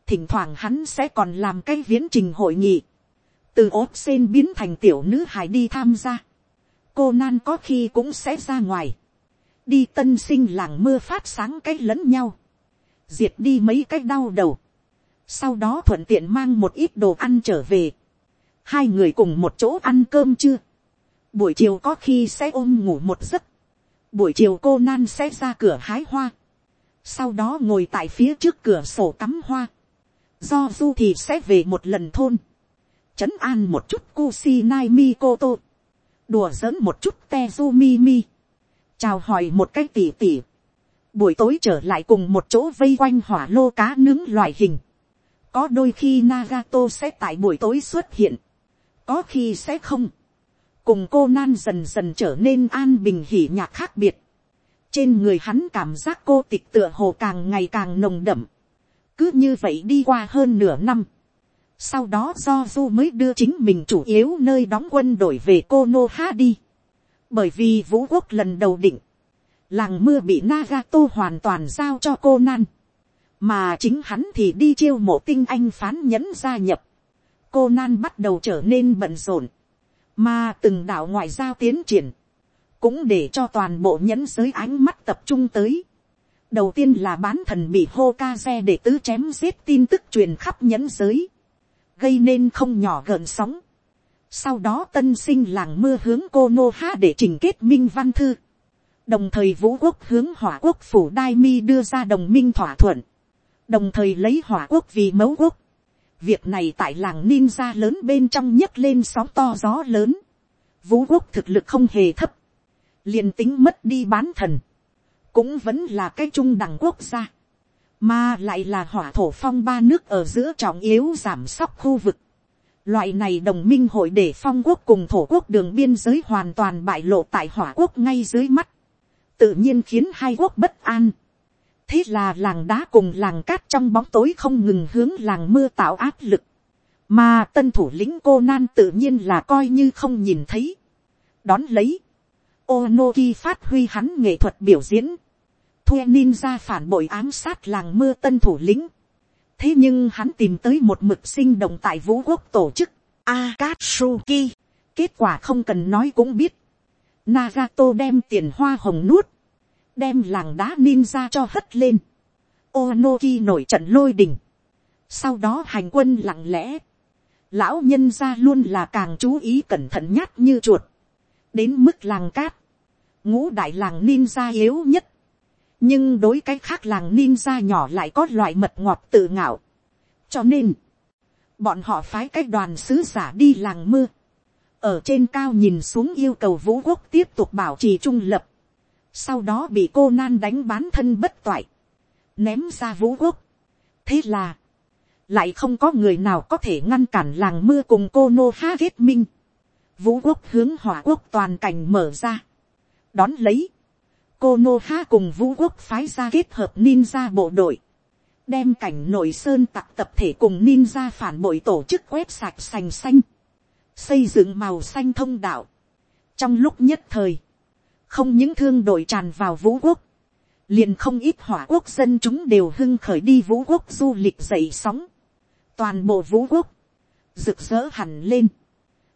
thỉnh thoảng hắn sẽ còn làm cái viễn trình hội nghị, từ ốp sen biến thành tiểu nữ hải đi tham gia, cô nan có khi cũng sẽ ra ngoài, đi tân sinh làng mưa phát sáng cái lẫn nhau, diệt đi mấy cái đau đầu, sau đó thuận tiện mang một ít đồ ăn trở về, hai người cùng một chỗ ăn cơm chưa, buổi chiều có khi sẽ ôm ngủ một giấc, buổi chiều cô nan sẽ ra cửa hái hoa, sau đó ngồi tại phía trước cửa sổ cắm hoa, do du thì sẽ về một lần thôn, trấn an một chút Kusinai Mikoto, đùa giỡn một chút Tezu mi chào hỏi một cái tỉ tỉ, buổi tối trở lại cùng một chỗ vây quanh hỏa lô cá nướng loại hình, có đôi khi Nagato sẽ tại buổi tối xuất hiện, có khi sẽ không, cùng cô nan dần dần trở nên an bình hỉ nhạc khác biệt, trên người hắn cảm giác cô tịch tựa hồ càng ngày càng nồng đậm, cứ như vậy đi qua hơn nửa năm, sau đó do du mới đưa chính mình chủ yếu nơi đóng quân đổi về cô nô ha đi, bởi vì vũ quốc lần đầu định, làng mưa bị Nagato hoàn toàn giao cho cô nan, mà chính hắn thì đi chiêu mộ tinh anh phán nhẫn gia nhập, cô nan bắt đầu trở nên bận rộn, mà từng đạo ngoại giao tiến triển, cũng để cho toàn bộ nhẫn giới ánh mắt tập trung tới. đầu tiên là bán thần bị hô ca xe để tứ chém giết tin tức truyền khắp nhẫn giới, gây nên không nhỏ gợn sóng. sau đó tân sinh làng mưa hướng cô nô ha để trình kết minh văn thư. đồng thời vũ quốc hướng hỏa quốc phủ đai mi đưa ra đồng minh thỏa thuận. đồng thời lấy hỏa quốc vì mẫu quốc việc này tại làng ninja lớn bên trong nhấc lên sóng to gió lớn. vũ quốc thực lực không hề thấp liền tính mất đi bán thần, cũng vẫn là cái trung đẳng quốc gia, mà lại là hỏa thổ phong ba nước ở giữa trọng yếu giảm sóc khu vực. Loại này đồng minh hội để phong quốc cùng thổ quốc đường biên giới hoàn toàn bại lộ tại hỏa quốc ngay dưới mắt, tự nhiên khiến hai quốc bất an thế là làng đá cùng làng cát trong bóng tối không ngừng hướng làng mưa tạo áp lực, mà tân thủ lĩnh cô nan tự nhiên là coi như không nhìn thấy. đón lấy, Onoki phát huy hắn nghệ thuật biểu diễn. Thuê ninja phản bội ám sát làng mưa tân thủ lĩnh. Thế nhưng hắn tìm tới một mực sinh động tại vũ quốc tổ chức. Akatsuki. Kết quả không cần nói cũng biết. Nagato đem tiền hoa hồng nuốt. Đem làng đá ninja cho hất lên. Onoki nổi trận lôi đình. Sau đó hành quân lặng lẽ. Lão nhân ra luôn là càng chú ý cẩn thận nhát như chuột. Đến mức làng cát ngũ đại làng ninja yếu nhất, nhưng đối cái khác làng ninja nhỏ lại có loại mật ngọt tự ngạo. cho nên, bọn họ phái cái đoàn sứ giả đi làng mưa, ở trên cao nhìn xuống yêu cầu vũ quốc tiếp tục bảo trì trung lập, sau đó bị cô nan đánh bán thân bất toại, ném ra vũ quốc. thế là, lại không có người nào có thể ngăn cản làng mưa cùng cô nô ha kết minh. vũ quốc hướng hỏa quốc toàn cảnh mở ra đón lấy, cô nô ha cùng vũ quốc phái ra kết hợp ninja bộ đội, đem cảnh nội sơn tặc tập thể cùng ninja phản bội tổ chức quét sạch sành xanh, xây dựng màu xanh thông đạo. trong lúc nhất thời, không những thương đội tràn vào vũ quốc, liền không ít hỏa quốc dân chúng đều hưng khởi đi vũ quốc du lịch dậy sóng, toàn bộ vũ quốc, rực rỡ hẳn lên,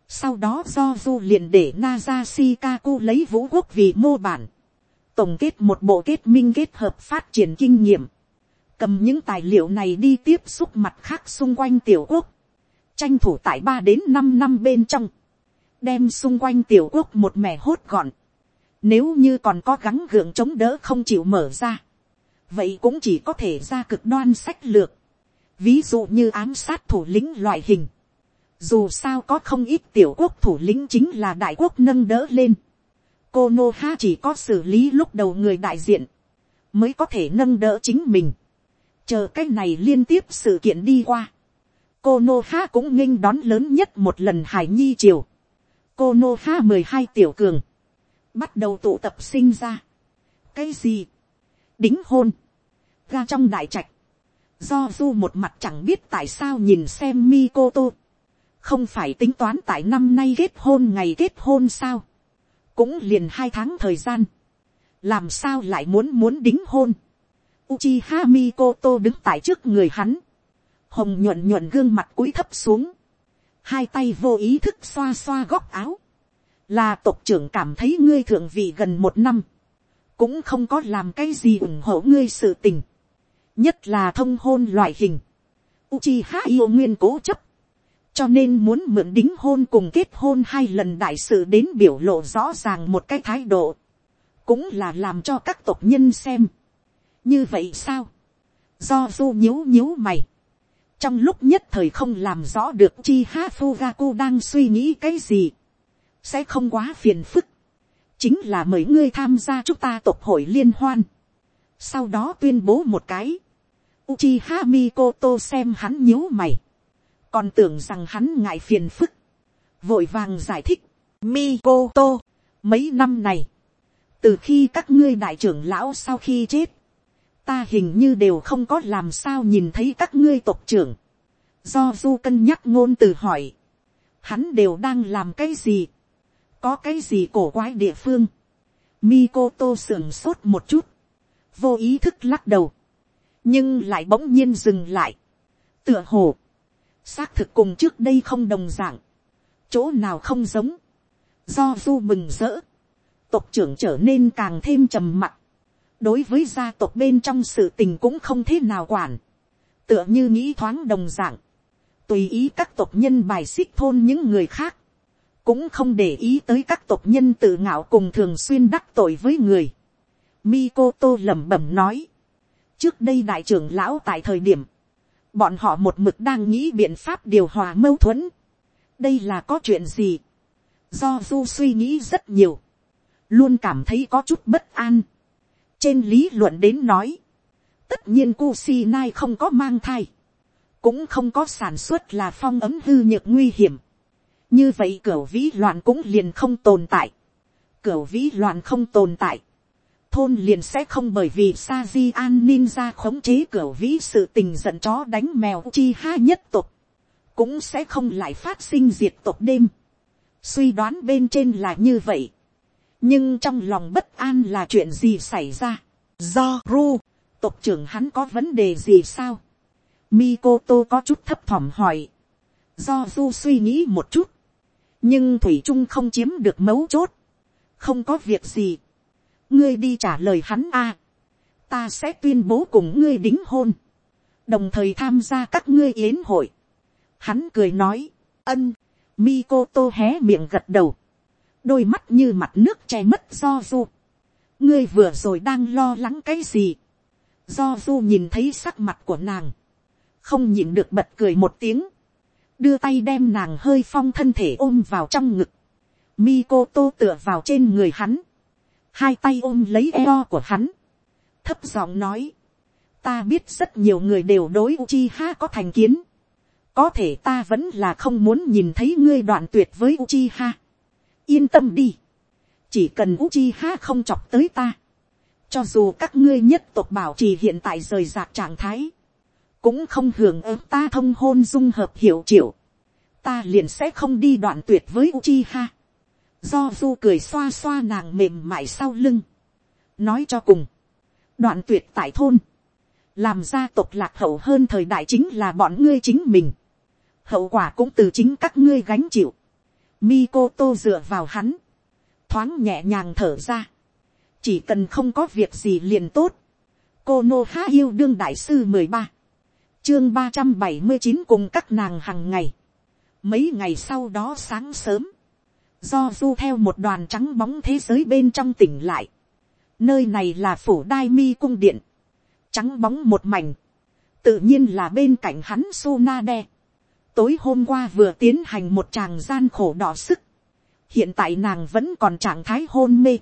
sau đó do du liền để Naza Shikaku lấy vũ quốc vì mô bản. Tổng kết một bộ kết minh kết hợp phát triển kinh nghiệm. Cầm những tài liệu này đi tiếp xúc mặt khác xung quanh tiểu quốc. Tranh thủ tại ba đến năm năm bên trong. Đem xung quanh tiểu quốc một mẻ hốt gọn. Nếu như còn có gắng gượng chống đỡ không chịu mở ra. Vậy cũng chỉ có thể ra cực đoan sách lược. Ví dụ như ám sát thủ lĩnh loại hình dù sao có không ít tiểu quốc thủ lĩnh chính là đại quốc nâng đỡ lên. cô nô ha chỉ có xử lý lúc đầu người đại diện, mới có thể nâng đỡ chính mình. chờ cách này liên tiếp sự kiện đi qua. cô nô ha cũng nghênh đón lớn nhất một lần hải nhi triều. cô nô ha mười hai tiểu cường, bắt đầu tụ tập sinh ra. cái gì, đính hôn, ra trong đại trạch, do du một mặt chẳng biết tại sao nhìn xem mi cô tô không phải tính toán tại năm nay kết hôn ngày kết hôn sao, cũng liền hai tháng thời gian, làm sao lại muốn muốn đính hôn. Uchiha Mikoto đứng tại trước người hắn, hồng nhuận nhuận gương mặt cúi thấp xuống, hai tay vô ý thức xoa xoa góc áo, là tộc trưởng cảm thấy ngươi thượng vị gần một năm, cũng không có làm cái gì ủng hộ ngươi sự tình, nhất là thông hôn loại hình. Uchiha yêu nguyên cố chấp, cho nên muốn mượn đính hôn cùng kết hôn hai lần đại sự đến biểu lộ rõ ràng một cái thái độ, cũng là làm cho các tộc nhân xem. như vậy sao, do du nhíu nhíu mày, trong lúc nhất thời không làm rõ được chi ha fugaku đang suy nghĩ cái gì, sẽ không quá phiền phức, chính là mời ngươi tham gia chúng ta tộc hội liên hoan, sau đó tuyên bố một cái, Uchiha Mikoto xem hắn nhíu mày, còn tưởng rằng hắn ngại phiền phức, vội vàng giải thích, Mikoto, mấy năm này, từ khi các ngươi đại trưởng lão sau khi chết, ta hình như đều không có làm sao nhìn thấy các ngươi tộc trưởng, do du cân nhắc ngôn từ hỏi, hắn đều đang làm cái gì, có cái gì cổ quái địa phương, Mikoto sưởng sốt một chút, vô ý thức lắc đầu, nhưng lại bỗng nhiên dừng lại, tựa hồ, xác thực cùng trước đây không đồng d ạ n g chỗ nào không giống, do du mừng rỡ, tộc trưởng trở nên càng thêm trầm mặc, đối với gia tộc bên trong sự tình cũng không thế nào quản, tựa như nghĩ thoáng đồng d ạ n g tùy ý các tộc nhân bài xích thôn những người khác, cũng không để ý tới các tộc nhân tự ngạo cùng thường xuyên đắc tội với người. Mikoto lẩm bẩm nói, trước đây đại trưởng lão tại thời điểm, bọn họ một mực đang nghĩ biện pháp điều hòa mâu thuẫn. đây là có chuyện gì. do du suy nghĩ rất nhiều, luôn cảm thấy có chút bất an. trên lý luận đến nói, tất nhiên Kusinai không có mang thai, cũng không có sản xuất là phong ấm hư nhược nguy hiểm như vậy cửa vĩ loạn cũng liền không tồn tại. cửa vĩ loạn không tồn tại. Thôn liền sẽ không bởi vì sa di an ninja khống chế cửa vĩ sự tình giận chó đánh mèo chi ha nhất tục, cũng sẽ không lại phát sinh diệt tục đêm. suy đoán bên trên là như vậy, nhưng trong lòng bất an là chuyện gì xảy ra, do ru, tộc trưởng hắn có vấn đề gì sao, Mikoto có chút thấp thỏm hỏi, do du suy nghĩ một chút, nhưng thủy trung không chiếm được mấu chốt, không có việc gì, ngươi đi trả lời hắn a, ta sẽ tuyên bố cùng ngươi đính hôn, đồng thời tham gia các ngươi yến hội. Hắn cười nói, ân, Mikoto hé miệng gật đầu, đôi mắt như mặt nước che mất do du. ngươi vừa rồi đang lo lắng cái gì, do du nhìn thấy sắc mặt của nàng, không nhịn được bật cười một tiếng, đưa tay đem nàng hơi phong thân thể ôm vào trong ngực, Mikoto tựa vào trên người hắn, hai tay ôm lấy eo của hắn, thấp giọng nói, ta biết rất nhiều người đều đối Uchiha có thành kiến, có thể ta vẫn là không muốn nhìn thấy ngươi đoạn tuyệt với Uchiha. yên tâm đi, chỉ cần Uchiha không chọc tới ta, cho dù các ngươi nhất tộc bảo trì hiện tại rời rạc trạng thái, cũng không hưởng ứng ta thông hôn dung hợp hiểu triệu, ta liền sẽ không đi đoạn tuyệt với Uchiha. Do du cười xoa xoa nàng mềm mại sau lưng, nói cho cùng, đoạn tuyệt tại thôn, làm gia tộc lạc hậu hơn thời đại chính là bọn ngươi chính mình, hậu quả cũng từ chính các ngươi gánh chịu, Mikoto dựa vào hắn, thoáng nhẹ nhàng thở ra, chỉ cần không có việc gì liền tốt, cô nô há yêu đương đại sư mười ba, chương ba trăm bảy mươi chín cùng các nàng hàng ngày, mấy ngày sau đó sáng sớm, do du theo một đoàn trắng bóng thế giới bên trong tỉnh lại. nơi này là phủ đai mi cung điện, trắng bóng một mảnh, tự nhiên là bên cạnh hắn su na đe. tối hôm qua vừa tiến hành một tràng gian khổ đỏ sức, hiện tại nàng vẫn còn trạng thái hôn mê.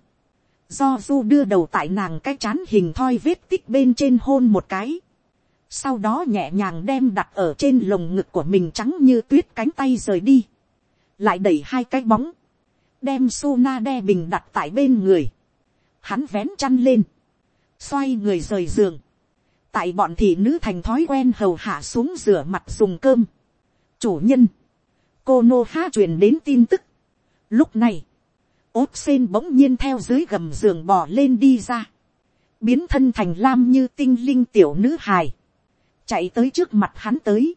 do du đưa đầu tại nàng cái chán hình thoi vết tích bên trên hôn một cái sau đó nhẹ nhàng đem đặt ở trên lồng ngực của mình trắng như tuyết cánh tay rời đi. lại đẩy hai cái bóng đem Suna đe bình đặt tại bên người. Hắn vén chăn lên. Xoay người rời giường. Tại bọn thị nữ thành thói quen hầu hạ xuống rửa mặt dùng cơm. Chủ nhân. Cô Nô Ha truyền đến tin tức. Lúc này. ốt sen bỗng nhiên theo dưới gầm giường bò lên đi ra. Biến thân thành lam như tinh linh tiểu nữ hài. Chạy tới trước mặt hắn tới.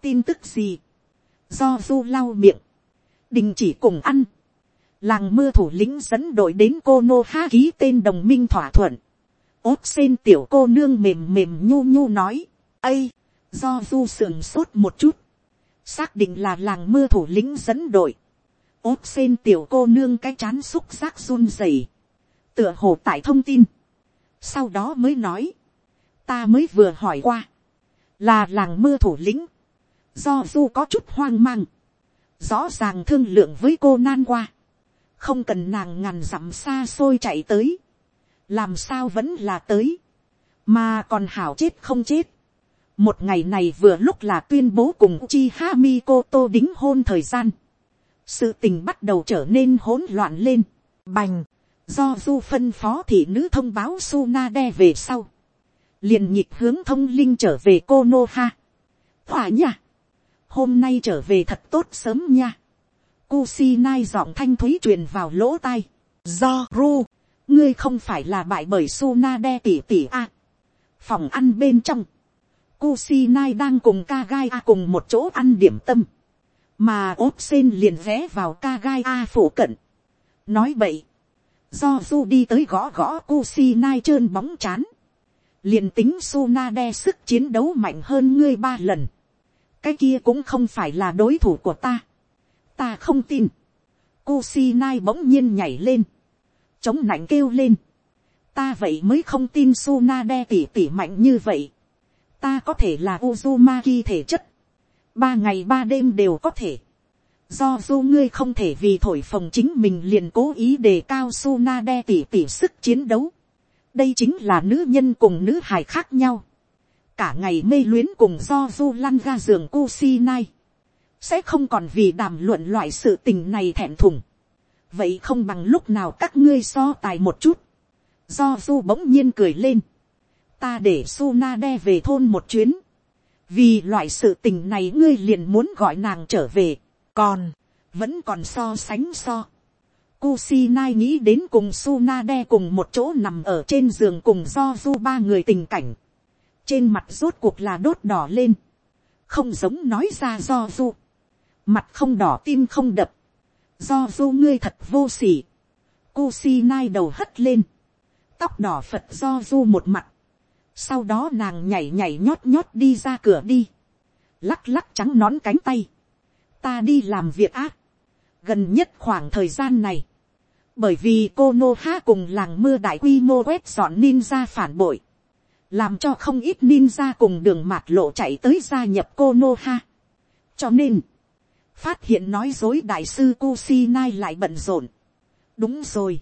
Tin tức gì? Do du lau miệng. Đình chỉ cùng ăn làng mưa thủ lĩnh dẫn đội đến cô nô ha ký tên đồng minh thỏa thuận. ốt sen tiểu cô nương mềm mềm nhu nhu nói, ây, do du sườn sốt một chút, xác định là làng mưa thủ lĩnh dẫn đội, ốt sen tiểu cô nương cái chán xúc giác run rẩy, tựa hồ tại thông tin, sau đó mới nói, ta mới vừa hỏi qua, là làng mưa thủ lĩnh, do du có chút hoang mang, rõ ràng thương lượng với cô nan qua, không cần nàng ngàn dặm xa xôi chạy tới, làm sao vẫn là tới, mà còn hảo chết không chết. một ngày này vừa lúc là tuyên bố cùng chi ha mi cô tô đính hôn thời gian, sự tình bắt đầu trở nên hỗn loạn lên, bành, do du phân phó thị nữ thông báo Suna đe về sau, liền nhịp hướng thông linh trở về cô nô ha. Hỏa nha, hôm nay trở về thật tốt sớm nha. Kusinai giọng thanh thúy truyền vào lỗ tai. Do ru, ngươi không phải là bại bởi su na đe tỉ tỉ a. Phòng ăn bên trong, Kusinai đang cùng Kagai a cùng một chỗ ăn điểm tâm. Mà ốp sen liền ghé vào Kagai a phủ cận. Nói bậy, do du đi tới gõ gõ Kusinai trơn bóng chán. Liền tính Suna đe sức chiến đấu mạnh hơn ngươi ba lần. Cái kia cũng không phải là đối thủ của ta ta không tin. Kusinai bỗng nhiên nhảy lên. Chống nảnh kêu lên. Ta vậy mới không tin Suna đe tỉ tỉ mạnh như vậy. Ta có thể là Uzumaki thể chất. Ba ngày ba đêm đều có thể. Do du ngươi không thể vì thổi phồng chính mình liền cố ý đề cao Suna đe tỉ tỉ sức chiến đấu. Đây chính là nữ nhân cùng nữ hài khác nhau. Cả ngày mê luyến cùng do du lăn ra giường cu si nai. sẽ không còn vì đàm luận loại sự tình này thẹn thùng. vậy không bằng lúc nào các ngươi so tài một chút. do du bỗng nhiên cười lên. ta để su na đe về thôn một chuyến. vì loại sự tình này ngươi liền muốn gọi nàng trở về. còn, vẫn còn so sánh so. Kusinai nghĩ đến cùng Sunade cùng một chỗ nằm ở trên giường cùng do du ba người tình cảnh. Trên mặt rốt cuộc là đốt đỏ lên. Không giống nói ra do du. Mặt không đỏ tim không đập, do du ngươi thật vô sỉ. Kusinai nai đầu hất lên, tóc đỏ phật do du một mặt, sau đó nàng nhảy nhảy nhót nhót đi ra cửa đi, lắc lắc trắng nón cánh tay, ta đi làm việc ác, gần nhất khoảng thời gian này, bởi vì cô nô ha cùng làng mưa đại quy mô quét dọn ninja phản bội, làm cho không ít ninja cùng đường mạt lộ chạy tới gia nhập cô nô ha. cho nên, phát hiện nói dối đại sư Kusinai lại bận rộn. đúng rồi.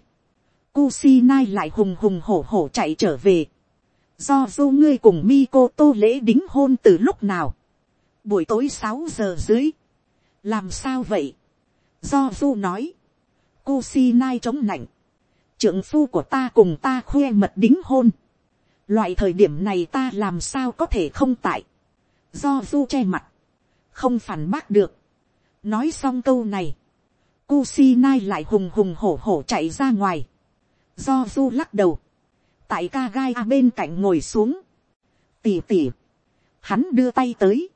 Kusinai lại hùng hùng hổ hổ chạy trở về. do du ngươi cùng Mikoto lễ đính hôn từ lúc nào. buổi tối sáu giờ dưới. làm sao vậy. do du nói. Kusinai chống nạnh. trưởng phu của ta cùng ta khoe mật đính hôn. loại thời điểm này ta làm sao có thể không tại. do du che mặt. không phản bác được. Nói xong câu này, Kusinai lại hùng hùng hổ hổ chạy ra ngoài, do du lắc đầu, tại ca gai a bên cạnh ngồi xuống, tỉ tỉ, hắn đưa tay tới,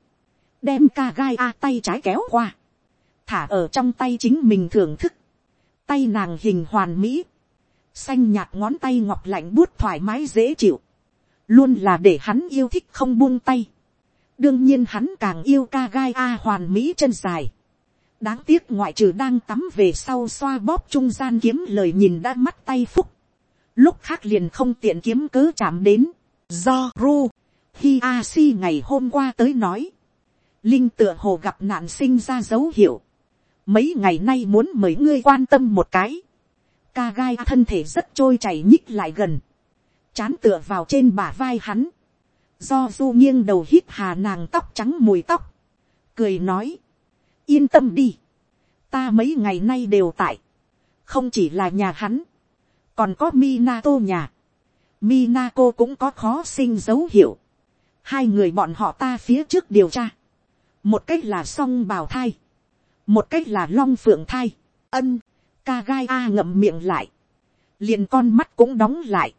đem ca gai a tay trái kéo qua, thả ở trong tay chính mình thưởng thức, tay nàng hình hoàn mỹ, xanh nhạt ngón tay ngọc lạnh bút thoải mái dễ chịu, luôn là để hắn yêu thích không buông tay. đương nhiên hắn càng yêu ca gai a hoàn mỹ chân dài, đáng tiếc ngoại trừ đang tắm về sau xoa bóp trung gian kiếm lời nhìn đã mắt tay phúc. lúc khác liền không tiện kiếm cớ chạm đến. do ru, hi a si ngày hôm qua tới nói. linh tựa hồ gặp nạn sinh ra dấu hiệu mấy ngày nay muốn mời ngươi quan tâm một cái. ca gai thân thể rất trôi chảy nhích lại gần. chán tựa vào trên bả vai hắn. do du nghiêng đầu hít hà nàng tóc trắng mùi tóc. cười nói yên tâm đi, ta mấy ngày nay đều tại, không chỉ là nhà hắn, còn có Minato nhà, Minako cũng có khó sinh dấu hiệu, hai người bọn họ ta phía trước điều tra, một cách là song bào thai, một cách là long phượng thai, ân, ca gai a ngậm miệng lại, liền con mắt cũng đóng lại,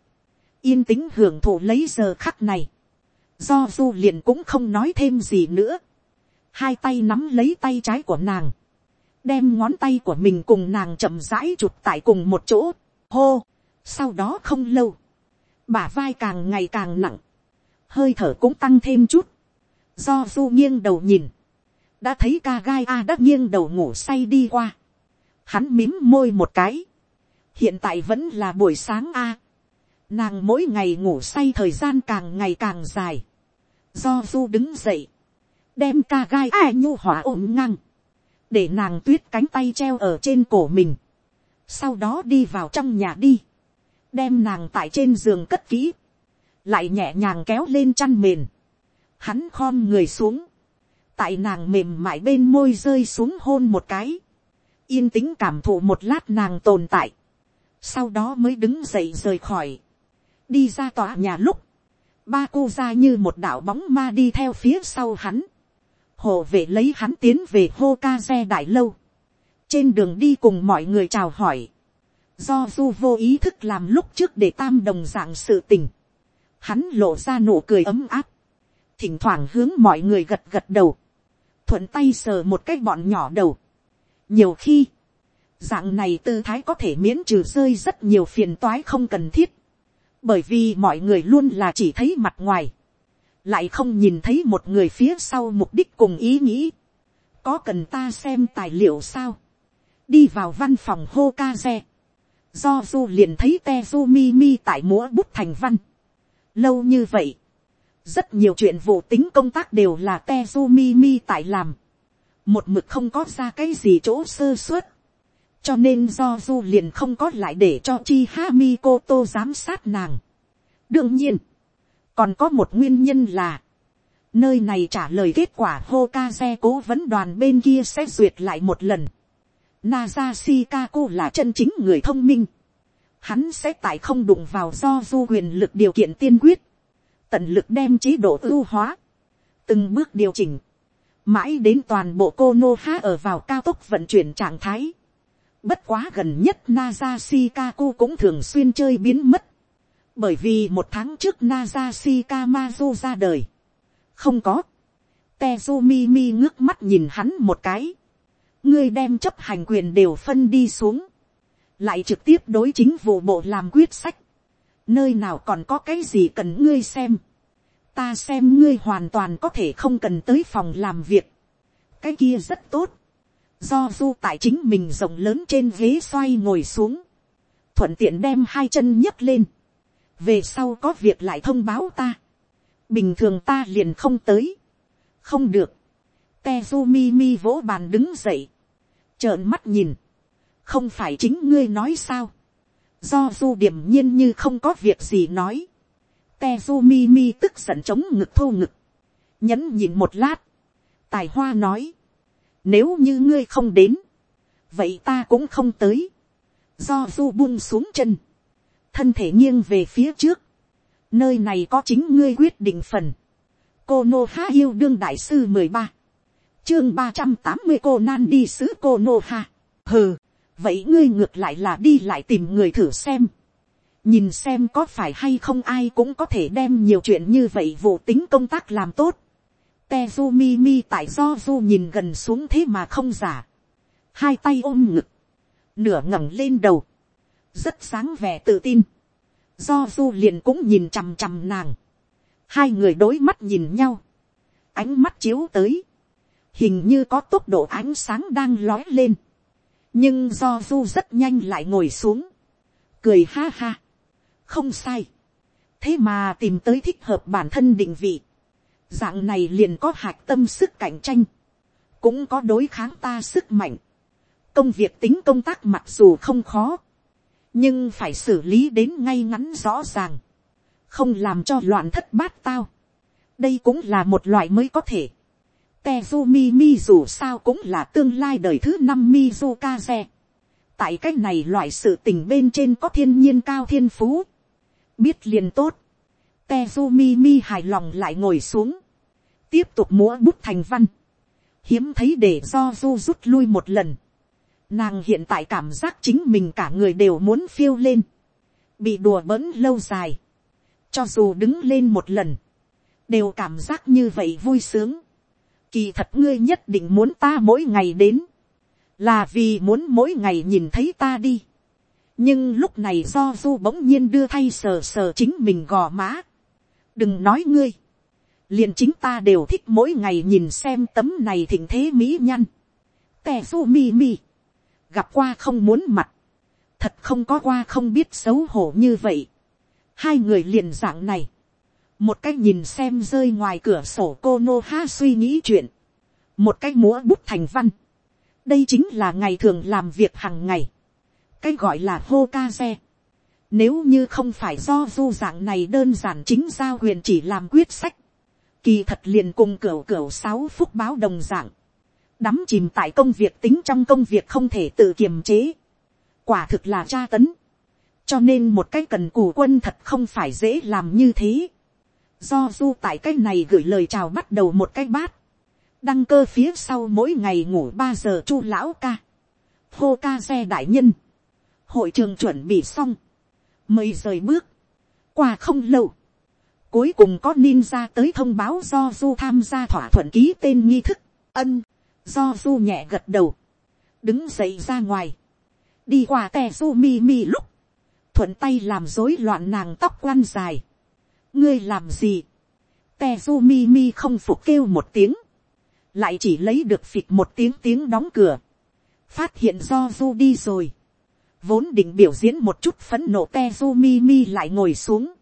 yên tính hưởng thụ lấy giờ khắc này, do du liền cũng không nói thêm gì nữa, hai tay nắm lấy tay trái của nàng, đem ngón tay của mình cùng nàng chậm rãi chụp tại cùng một chỗ, hô, sau đó không lâu, bả vai càng ngày càng nặng, hơi thở cũng tăng thêm chút, do du nghiêng đầu nhìn, đã thấy ca gai a đã nghiêng đầu ngủ say đi qua, hắn mím môi một cái, hiện tại vẫn là buổi sáng a, nàng mỗi ngày ngủ say thời gian càng ngày càng dài, do du đứng dậy, đem ca gai a nhu hỏa ôm ngang, để nàng tuyết cánh tay treo ở trên cổ mình, sau đó đi vào trong nhà đi, đem nàng tại trên giường cất kỹ, lại nhẹ nhàng kéo lên chăn mền, hắn khom người xuống, tại nàng mềm mại bên môi rơi xuống hôn một cái, yên tĩnh cảm thụ một lát nàng tồn tại, sau đó mới đứng dậy rời khỏi, đi ra tòa nhà lúc, ba cô ra như một đạo bóng ma đi theo phía sau hắn, hộ vệ lấy hắn tiến về hô ca xe đại lâu, trên đường đi cùng mọi người chào hỏi, do du vô ý thức làm lúc trước để tam đồng dạng sự tình, hắn lộ ra nụ cười ấm áp, thỉnh thoảng hướng mọi người gật gật đầu, thuận tay sờ một cái bọn nhỏ đầu. nhiều khi, dạng này tư thái có thể miễn trừ rơi rất nhiều phiền toái không cần thiết, bởi vì mọi người luôn là chỉ thấy mặt ngoài, lại không nhìn thấy một người phía sau mục đích cùng ý nghĩ, có cần ta xem tài liệu sao, đi vào văn phòng hô ca xe, do du liền thấy te du mi mi tại múa bút thành văn, lâu như vậy, rất nhiều chuyện vụ tính công tác đều là Tezumi mi tại làm. Một mực không có ra cái gì chỗ sơ suất. Cho nên do du liền không có lại để cho chi ha mi cô tô giám sát nàng. Đương nhiên, còn có một nguyên nhân là, nơi này trả lời kết quả Hokage cố vấn đoàn bên kia sẽ duyệt lại một lần. Naza Shikaku là chân chính người thông minh. Hắn sẽ tại không đụng vào do du quyền lực điều kiện tiên quyết tận lực đem chế độ ưu hóa, từng bước điều chỉnh, mãi đến toàn bộ cô nô ha ở vào cao tốc vận chuyển trạng thái. Bất quá gần nhất Naza Shikaku cũng thường xuyên chơi biến mất. Bởi vì một tháng trước Naza Shikamazu ra đời. Không có. Tezumi mi ngước mắt nhìn hắn một cái. Ngươi đem chấp hành quyền đều phân đi xuống. Lại trực tiếp đối chính vụ bộ làm quyết sách nơi nào còn có cái gì cần ngươi xem, ta xem ngươi hoàn toàn có thể không cần tới phòng làm việc, cái kia rất tốt, do du tại chính mình rộng lớn trên ghế xoay ngồi xuống, thuận tiện đem hai chân nhấc lên, về sau có việc lại thông báo ta, bình thường ta liền không tới, không được, tezu mi mi vỗ bàn đứng dậy, trợn mắt nhìn, không phải chính ngươi nói sao, do du điểm nhiên như không có việc gì nói, te Tezu mi tức giận chống ngực thô ngực, nhẫn nhìn một lát, tài hoa nói, nếu như ngươi không đến, vậy ta cũng không tới, do du buông xuống chân, thân thể nghiêng về phía trước, nơi này có chính ngươi quyết định phần, cô nô ha yêu đương đại sư mười ba, chương ba trăm tám mươi cô nan đi sứ cô nô ha, hừ, vậy ngươi ngược lại là đi lại tìm người thử xem, nhìn xem có phải hay không ai cũng có thể đem nhiều chuyện như vậy vụ tính công tác làm tốt. Tezu mi mi tại do du nhìn gần xuống thế mà không giả. Hai tay ôm ngực. Nửa ngẩng lên đầu. Rất sáng vẻ tự tin. Do du liền cũng nhìn chằm chằm nàng. Hai người đối mắt nhìn nhau. Ánh mắt chiếu tới. Hình như có tốc độ ánh sáng đang lói lên nhưng do du rất nhanh lại ngồi xuống, cười ha ha, không sai, thế mà tìm tới thích hợp bản thân định vị, dạng này liền có hạch tâm sức cạnh tranh, cũng có đối kháng ta sức mạnh, công việc tính công tác mặc dù không khó, nhưng phải xử lý đến ngay ngắn rõ ràng, không làm cho loạn thất bát tao, đây cũng là một loại mới có thể, Tezumi Mi dù sao cũng là tương lai đời thứ năm Mizukaze. Tại cách này loại sự tình bên trên có thiên nhiên cao thiên phú. Biết liền tốt. Tezumi Mi hài lòng lại ngồi xuống. Tiếp tục múa bút thành văn. Hiếm thấy để do du rút lui một lần. Nàng hiện tại cảm giác chính mình cả người đều muốn phiêu lên. Bị đùa bỡn lâu dài. Cho dù đứng lên một lần. Đều cảm giác như vậy vui sướng Kỳ thật ngươi nhất định muốn ta mỗi ngày đến. Là vì muốn mỗi ngày nhìn thấy ta đi. Nhưng lúc này do du bỗng nhiên đưa thay sờ sờ chính mình gò má. Đừng nói ngươi. liền chính ta đều thích mỗi ngày nhìn xem tấm này thịnh thế mỹ nhăn. tè su mi mi, gặp qua không muốn mặt, thật không có qua không biết xấu hổ như vậy. hai người liền dạng này, một cách nhìn xem rơi ngoài cửa sổ cô nô ha suy nghĩ chuyện, một cách múa bút thành văn, đây chính là ngày thường làm việc hàng ngày, cái gọi là hô ca xe. Nếu như không phải do du dạng này đơn giản chính giao huyền chỉ làm quyết sách, kỳ thật liền cùng cửa cửa sáu phút báo đồng dạng, đắm chìm tại công việc tính trong công việc không thể tự kiềm chế, quả thực là tra tấn, cho nên một cái cần cù quân thật không phải dễ làm như thế, do du tại cái này gửi lời chào bắt đầu một cái bát, đăng cơ phía sau mỗi ngày ngủ ba giờ chu lão ca, hô ca xe đại nhân, hội trường chuẩn bị xong, mời rời bước, qua không lâu, cuối cùng có ninja tới thông báo do du tham gia thỏa thuận ký tên nghi thức, ân, do du nhẹ gật đầu, đứng dậy ra ngoài, đi qua tè su mi mi lúc, thuận tay làm rối loạn nàng tóc quăn dài, ngươi làm gì, tezu mi mi không phục kêu một tiếng, lại chỉ lấy được phịch một tiếng tiếng đóng cửa, phát hiện do du đi rồi, vốn định biểu diễn một chút phấn nộ te mi mi lại ngồi xuống,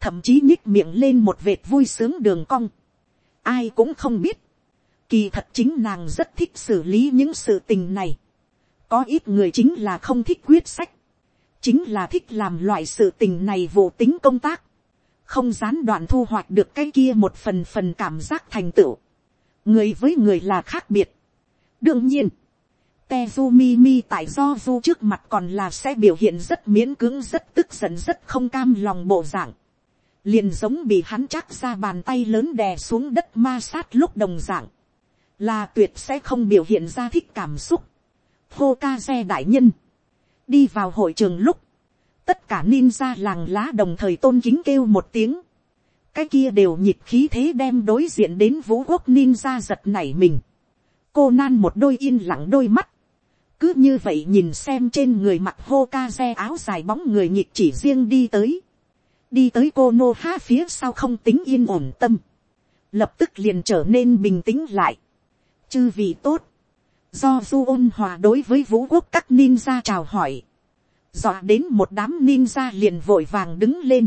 thậm chí nhích miệng lên một vệt vui sướng đường cong, ai cũng không biết, kỳ thật chính nàng rất thích xử lý những sự tình này, có ít người chính là không thích quyết sách, chính là thích làm loại sự tình này vô tính công tác, không gián đoạn thu hoạch được cái kia một phần phần cảm giác thành tựu, người với người là khác biệt. đương nhiên, Tezu Mi tại do du trước mặt còn là sẽ biểu hiện rất miễn cưỡng rất tức giận rất không cam lòng bộ dạng. Liền giống bị hắn chắc ra bàn tay lớn đè xuống đất ma sát lúc đồng dạng. Là tuyệt sẽ không biểu hiện ra thích cảm xúc. Hô ca xe đại nhân. Đi vào hội trường lúc. Tất cả ninja làng lá đồng thời tôn kính kêu một tiếng. Cái kia đều nhịp khí thế đem đối diện đến vũ quốc ninja giật nảy mình. Cô nan một đôi yên lặng đôi mắt. Cứ như vậy nhìn xem trên người mặc hô ca xe áo dài bóng người nhịp chỉ riêng đi tới, đi tới cô nô ha phía sau không tính yên ổn tâm, lập tức liền trở nên bình tĩnh lại, chư vì tốt, do du ôn hòa đối với vũ quốc các ninja chào hỏi, dọa đến một đám ninja liền vội vàng đứng lên,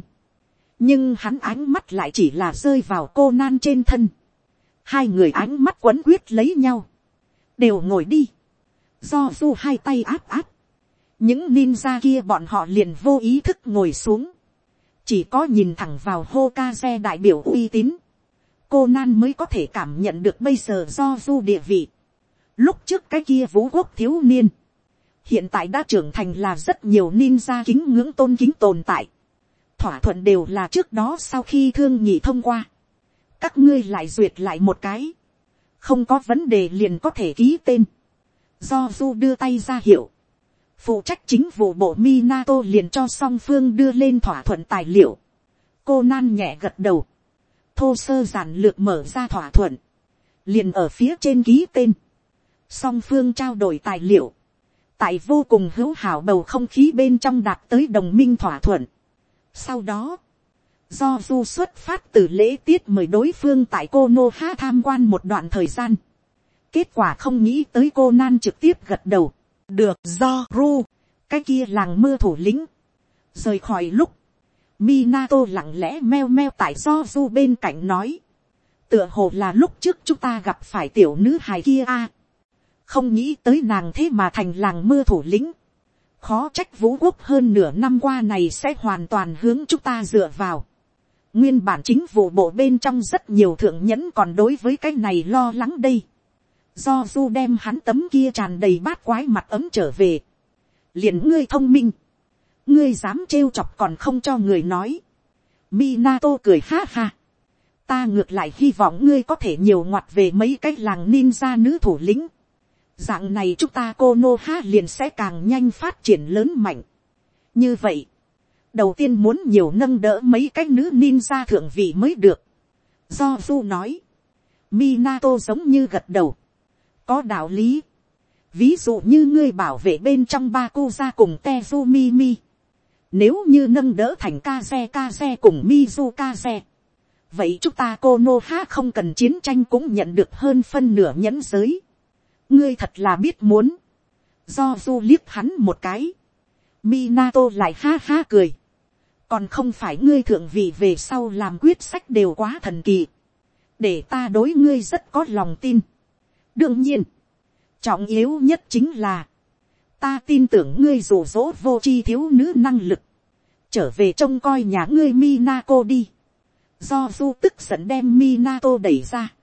nhưng hắn ánh mắt lại chỉ là rơi vào cô nan trên thân, hai người ánh mắt quấn quyết lấy nhau, đều ngồi đi, do du hai tay áp áp, những ninja kia bọn họ liền vô ý thức ngồi xuống, chỉ có nhìn thẳng vào hô ca xe đại biểu uy tín, cô nan mới có thể cảm nhận được bây giờ do du địa vị. Lúc trước cái kia vũ quốc thiếu niên, hiện tại đã trưởng thành là rất nhiều ninja kính ngưỡng tôn kính tồn tại. Thỏa thuận đều là trước đó sau khi thương nhị thông qua. Các ngươi lại duyệt lại một cái. Không có vấn đề liền có thể ký tên do du đưa tay ra hiệu, phụ trách chính vụ bộ Minato liền cho song phương đưa lên thỏa thuận tài liệu. cô nan nhẹ gật đầu, thô sơ giản lược mở ra thỏa thuận, liền ở phía trên ký tên, song phương trao đổi tài liệu, tại vô cùng hữu hảo bầu không khí bên trong đạt tới đồng minh thỏa thuận. Sau đó, do du xuất phát từ lễ tiết mời đối phương tại cô nô ha tham quan một đoạn thời gian, Kết quả không nghĩ tới cô nan trực tiếp gật đầu. Được do ru. Cái kia làng mưa thủ lĩnh. Rời khỏi lúc. Minato lặng lẽ meo meo tại do du bên cạnh nói. Tựa hồ là lúc trước chúng ta gặp phải tiểu nữ hài kia a không nghĩ tới nàng thế mà thành làng mưa thủ lĩnh. Khó trách vũ quốc hơn nửa năm qua này sẽ hoàn toàn hướng chúng ta dựa vào. Nguyên bản chính vụ bộ bên trong rất nhiều thượng nhẫn còn đối với cái này lo lắng đây. Do du đem hắn tấm kia tràn đầy bát quái mặt ấm trở về, liền ngươi thông minh, ngươi dám trêu chọc còn không cho người nói, Minato cười ha ha, ta ngược lại hy vọng ngươi có thể nhiều ngoặt về mấy cái làng ninja nữ thủ lĩnh, dạng này chúng ta cô nô ha liền sẽ càng nhanh phát triển lớn mạnh. như vậy, đầu tiên muốn nhiều nâng đỡ mấy cái nữ ninja thượng vị mới được. do du nói, Minato giống như gật đầu có đạo lý. Ví dụ như ngươi bảo vệ bên trong ba cô ra cùng Tezu Mimi. Nếu như nâng đỡ thành Kaze Kaze cùng Mizu Kaze. vậy chúng ta cô nô ha không cần chiến tranh cũng nhận được hơn phân nửa nhẫn giới ngươi thật là biết muốn. do du liếc hắn một cái. Minato lại ha ha cười. còn không phải ngươi thượng vị về sau làm quyết sách đều quá thần kỳ. để ta đối ngươi rất có lòng tin. đương nhiên, trọng yếu nhất chính là, ta tin tưởng ngươi rủ rỗ vô chi thiếu nữ năng lực, trở về trông coi nhà ngươi Minako đi do du tức giận đem Minato đẩy ra.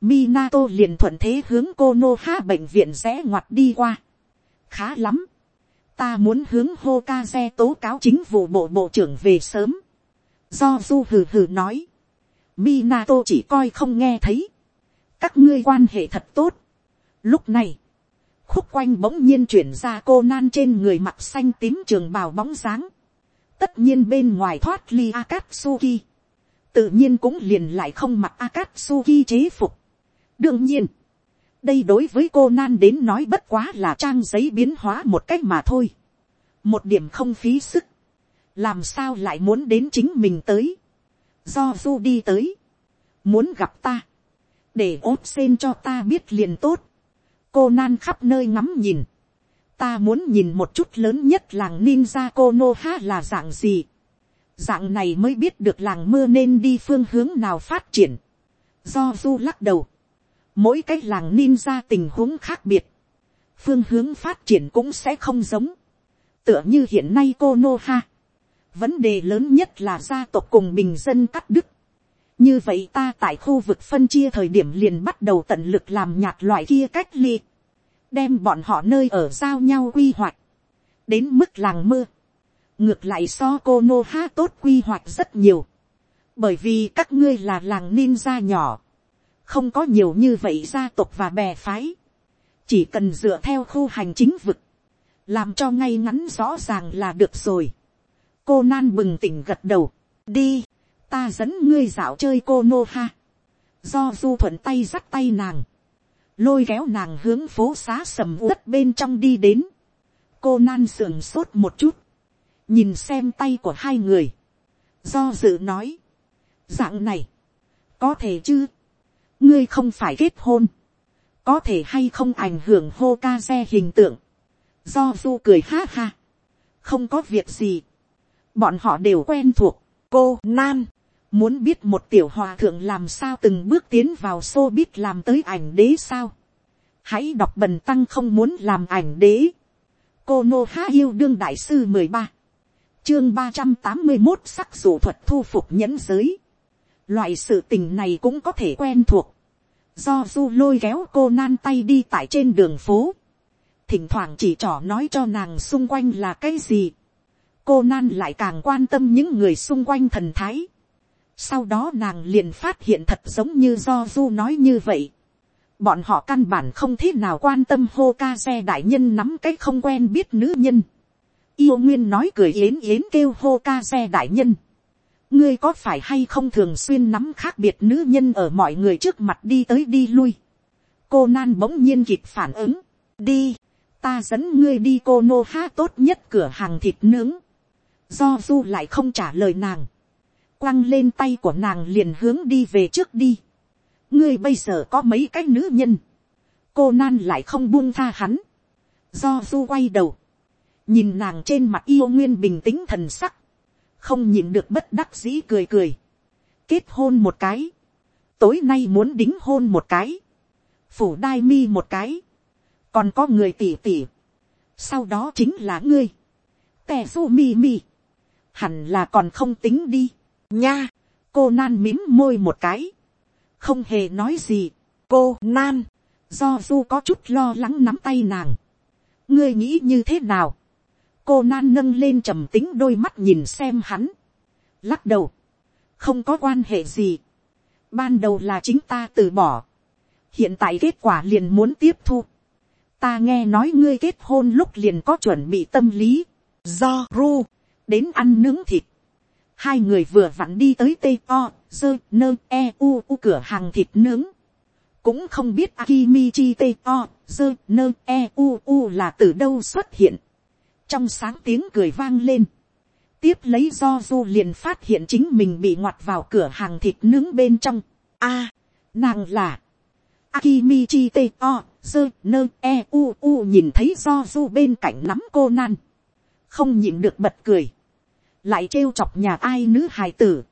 Minato liền thuận thế hướng cô nô ha bệnh viện rẽ ngoặt đi qua. khá lắm. ta muốn hướng Hokage tố cáo chính vụ bộ bộ trưởng về sớm. do du hừ hừ nói. Minato chỉ coi không nghe thấy. các ngươi quan hệ thật tốt. lúc này, khúc quanh bỗng nhiên chuyển ra cô nan trên người mặt xanh tím trường bào bóng dáng. tất nhiên bên ngoài thoát ly akatsuki tự nhiên cũng liền lại không mặc Akatsuki chế phục đương nhiên, đây đối với cô nan đến nói bất quá là trang giấy biến hóa một cách mà thôi. một điểm không phí sức, làm sao lại muốn đến chính mình tới. do du đi tới, muốn gặp ta, để ốp sen cho ta biết liền tốt. cô nan khắp nơi ngắm nhìn, ta muốn nhìn một chút lớn nhất làng ninja Konoha là dạng gì dạng này mới biết được làng mưa nên đi phương hướng nào phát triển. do du lắc đầu, mỗi cái làng ninja tình huống khác biệt, phương hướng phát triển cũng sẽ không giống, tựa như hiện nay cô nô ha. vấn đề lớn nhất là gia tộc cùng bình dân cắt đứt. như vậy ta tại khu vực phân chia thời điểm liền bắt đầu tận lực làm nhạt loại kia cách ly, đem bọn họ nơi ở giao nhau quy hoạch, đến mức làng mưa, ngược lại so cô nô ha tốt quy hoạch rất nhiều, bởi vì các ngươi là làng ninja nhỏ, không có nhiều như vậy gia tộc và bè phái, chỉ cần dựa theo khu hành chính vực, làm cho ngay ngắn rõ ràng là được rồi. cô nan bừng tỉnh gật đầu, đi, ta dẫn ngươi dạo chơi cô nô ha, do du thuận tay dắt tay nàng, lôi kéo nàng hướng phố xá sầm uất bên trong đi đến, cô nan sườn sốt một chút, nhìn xem tay của hai người, do dự nói, dạng này, có thể chứ, ngươi không phải kết hôn, có thể hay không ảnh hưởng hô ca xe hình tượng, do du cười ha ha, không có việc gì, bọn họ đều quen thuộc, cô nan, muốn biết một tiểu hòa thượng làm sao từng bước tiến vào xô biết làm tới ảnh đế sao, hãy đọc bần tăng không muốn làm ảnh đế, cô nô há yêu đương đại sư mười ba, chương ba trăm tám mươi một sắc dụ thuật thu phục nhẫn giới. Loại sự tình này cũng có thể quen thuộc. Do du lôi kéo cô nan tay đi tại trên đường phố. Thỉnh thoảng chỉ trỏ nói cho nàng xung quanh là cái gì. Cô nan lại càng quan tâm những người xung quanh thần thái. Sau đó nàng liền phát hiện thật giống như do du nói như vậy. Bọn họ căn bản không thế nào quan tâm hô ca xe đại nhân nắm cái không quen biết nữ nhân yêu nguyên nói cười yến yến kêu hô ca xe đại nhân ngươi có phải hay không thường xuyên nắm khác biệt nữ nhân ở mọi người trước mặt đi tới đi lui. cô nan bỗng nhiên kịp phản ứng. đi, ta dẫn ngươi đi cô nô ha tốt nhất cửa hàng thịt nướng. do du lại không trả lời nàng. quăng lên tay của nàng liền hướng đi về trước đi. ngươi bây giờ có mấy cái nữ nhân. cô nan lại không buông tha hắn. do du quay đầu nhìn nàng trên mặt yêu nguyên bình tĩnh thần sắc, không nhìn được bất đắc dĩ cười cười, kết hôn một cái, tối nay muốn đính hôn một cái, phủ đai mi một cái, còn có người tỉ tỉ, sau đó chính là ngươi, tè su mi mi, hẳn là còn không tính đi, nha, cô nan mím môi một cái, không hề nói gì, cô nan, do du có chút lo lắng nắm tay nàng, ngươi nghĩ như thế nào, cô nan nâng lên trầm tính đôi mắt nhìn xem hắn. lắc đầu. không có quan hệ gì. ban đầu là chính ta từ bỏ. hiện tại kết quả liền muốn tiếp thu. ta nghe nói ngươi kết hôn lúc liền có chuẩn bị tâm lý. do ru, đến ăn nướng thịt. hai người vừa vặn đi tới tây o, dơ nơ e u u cửa hàng thịt nướng. cũng không biết akimichi tây o, dơ nơ e u u là từ đâu xuất hiện trong sáng tiếng cười vang lên, tiếp lấy do du liền phát hiện chính mình bị ngoặt vào cửa hàng thịt nướng bên trong. a, nàng là, Akimichi T o, dơ nơ e u u nhìn thấy do du bên cạnh nắm cô nan. Không nhịn được bật cười. Lại trêu chọc nhà ai nữ hài tử.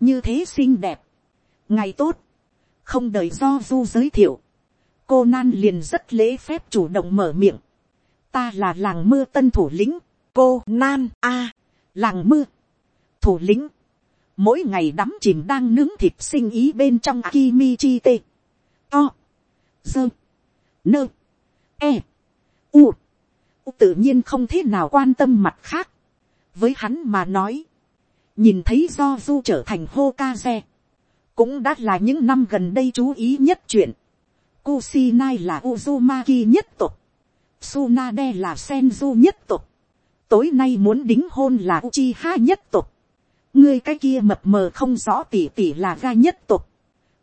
Như thế xinh đẹp. Ngày tốt. Không đợi do du giới thiệu. Cô nan liền rất lễ phép chủ động mở miệng. Ta là làng mưa tân thủ lĩnh. Cô nan a làng mưa. Thủ lĩnh. Mỗi ngày đắm chìm đang nướng thịt sinh ý bên trong Akimichi tê, O. Dơ. Nơ. E. U. Tự nhiên không thế nào quan tâm mặt khác. Với hắn mà nói. Nhìn thấy do du trở thành Hokage. Cũng đã là những năm gần đây chú ý nhất chuyện. Kusinai là Uzumaki nhất tục. Tsunade là Senju nhất tục. Tối nay muốn đính hôn là Uchiha nhất tục. Ngươi cái kia mập mờ không rõ tỉ tỉ là ga nhất tục.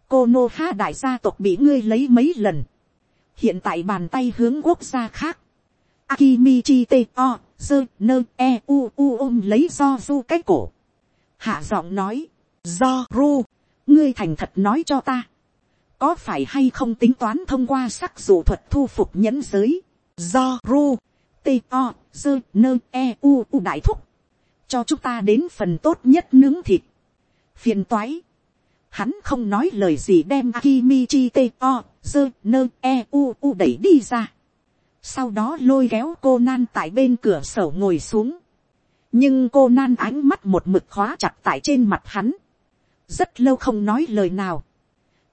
Konoha đại gia tộc bị ngươi lấy mấy lần. Hiện tại bàn tay hướng quốc gia khác. Akimichi T O dơ, nơ, e, u, u ôm lấy do du cái cổ. Hạ giọng nói. Do ru, ngươi thành thật nói cho ta. Có phải hay không tính toán thông qua sắc dụ thuật thu phục nhẫn giới. Do ru, T o, dơ, nơ, e, u, u đại thúc. Cho chúng ta đến phần tốt nhất nướng thịt. Phiền toái Hắn không nói lời gì đem Akimichi T o, dơ, nơ, e, u, u đẩy đi ra. Sau đó lôi kéo cô nan tại bên cửa sổ ngồi xuống. Nhưng cô nan ánh mắt một mực khóa chặt tại trên mặt hắn. Rất lâu không nói lời nào.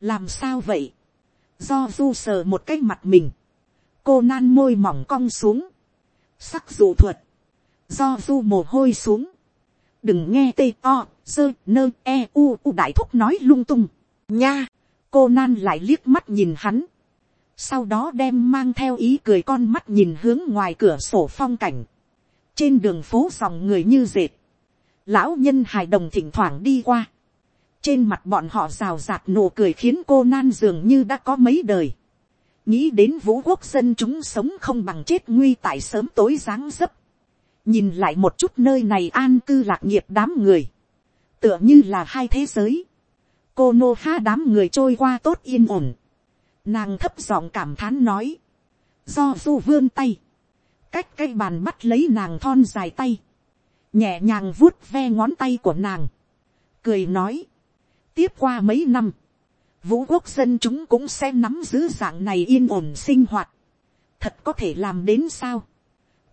Làm sao vậy? Do du sờ một cái mặt mình. Cô nan môi mỏng cong xuống. Sắc dụ thuật. Do du mồ hôi xuống. Đừng nghe tê o, sơ nơ e u u đại thúc nói lung tung. Nha, cô nan lại liếc mắt nhìn hắn. Sau đó đem mang theo ý cười con mắt nhìn hướng ngoài cửa sổ phong cảnh. Trên đường phố dòng người như dệt. Lão nhân hài đồng thỉnh thoảng đi qua. Trên mặt bọn họ rào rạt nụ cười khiến cô nan dường như đã có mấy đời. Nghĩ đến vũ quốc dân chúng sống không bằng chết nguy tại sớm tối dáng dấp. Nhìn lại một chút nơi này an cư lạc nghiệp đám người. Tựa như là hai thế giới, cô nô ha đám người trôi qua tốt yên ổn, nàng thấp giọng cảm thán nói, do du vươn tay, cách cái bàn bắt lấy nàng thon dài tay, nhẹ nhàng vuốt ve ngón tay của nàng, cười nói, tiếp qua mấy năm, vũ quốc dân chúng cũng sẽ nắm giữ dạng này yên ổn sinh hoạt, thật có thể làm đến sao,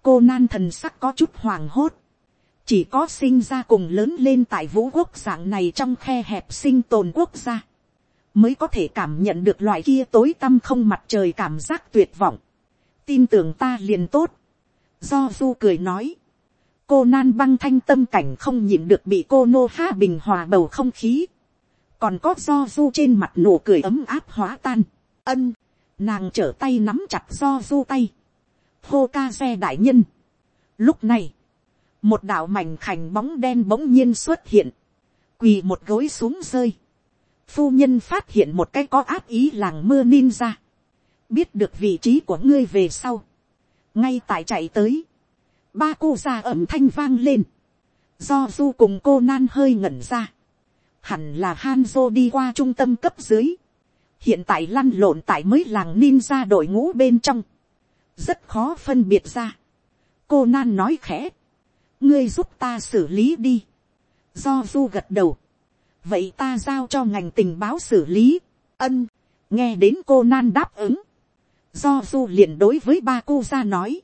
cô nan thần sắc có chút hoàng hốt, chỉ có sinh ra cùng lớn lên tại vũ quốc dạng này trong khe hẹp sinh tồn quốc gia, mới có thể cảm nhận được loại kia tối tăm không mặt trời cảm giác tuyệt vọng. tin tưởng ta liền tốt. do du cười nói, cô nan băng thanh tâm cảnh không nhịn được bị cô nô ha bình hòa bầu không khí còn có do du trên mặt nụ cười ấm áp hóa tan. ân, nàng trở tay nắm chặt do du tay. hô ca xe đại nhân. lúc này, một đạo mảnh khảnh bóng đen bỗng nhiên xuất hiện, quỳ một gối xuống rơi. Phu nhân phát hiện một cái có áp ý làng mưa ninja, biết được vị trí của ngươi về sau, ngay tại chạy tới, ba cô già ẩm thanh vang lên, do du cùng cô nan hơi ngẩn ra, hẳn là Hanzo đi qua trung tâm cấp dưới, hiện tại lăn lộn tại mới làng ninja đội ngũ bên trong, rất khó phân biệt ra. cô nan nói khẽ, ngươi giúp ta xử lý đi. do du gật đầu. vậy ta giao cho ngành tình báo xử lý. ân, nghe đến cô nan đáp ứng. do du liền đối với ba cô ra nói.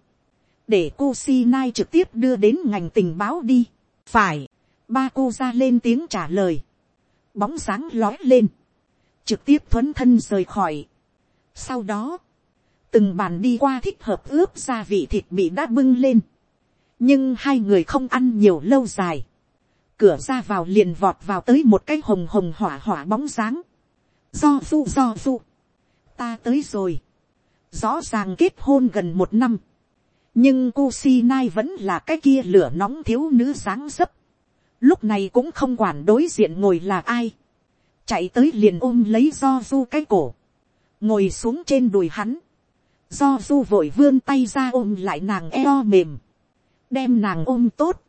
để cô si nai trực tiếp đưa đến ngành tình báo đi. phải, ba cô ra lên tiếng trả lời bóng sáng lói lên. trực tiếp thuấn thân rời khỏi. sau đó, từng bàn đi qua thích hợp ướp gia vị thịt bị đã bưng lên nhưng hai người không ăn nhiều lâu dài, cửa ra vào liền vọt vào tới một cái hồng hồng hỏa hỏa bóng dáng, do du do du, ta tới rồi, rõ ràng kết hôn gần một năm, nhưng cô si nai vẫn là cái kia lửa nóng thiếu nữ sáng sấp lúc này cũng không quản đối diện ngồi là ai, chạy tới liền ôm lấy do du cái cổ, ngồi xuống trên đùi hắn, do du vội vươn tay ra ôm lại nàng eo mềm, đem nàng ôm tốt,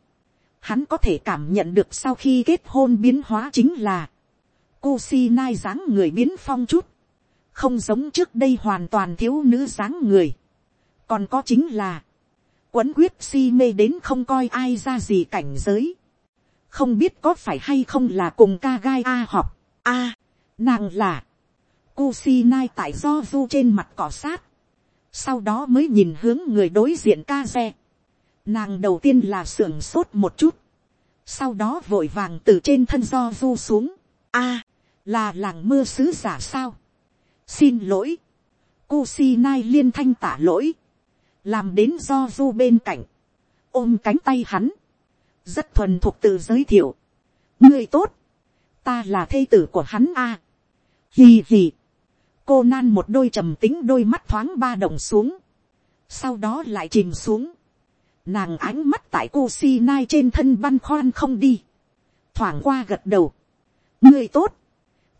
hắn có thể cảm nhận được sau khi kết hôn biến hóa chính là, cô si nai dáng người biến phong chút, không giống trước đây hoàn toàn thiếu nữ dáng người. còn có chính là, quấn quyết si mê đến không coi ai ra gì cảnh giới không biết có phải hay không là cùng ca gai a học. a, nàng là, Kusinai tại do du trên mặt cỏ sát. sau đó mới nhìn hướng người đối diện ca xe. nàng đầu tiên là sưởng sốt một chút. sau đó vội vàng từ trên thân do du xuống. a, là làng mưa sứ giả sao. xin lỗi. Kusinai liên thanh tả lỗi làm đến do du bên cạnh, ôm cánh tay hắn, rất thuần thuộc tự giới thiệu, ngươi tốt, ta là thê tử của hắn a, à. hì hì, cô nan một đôi trầm tính đôi mắt thoáng ba đồng xuống, sau đó lại chìm xuống, nàng ánh mắt tại cô si nai trên thân băn khoăn không đi, thoảng qua gật đầu, ngươi tốt,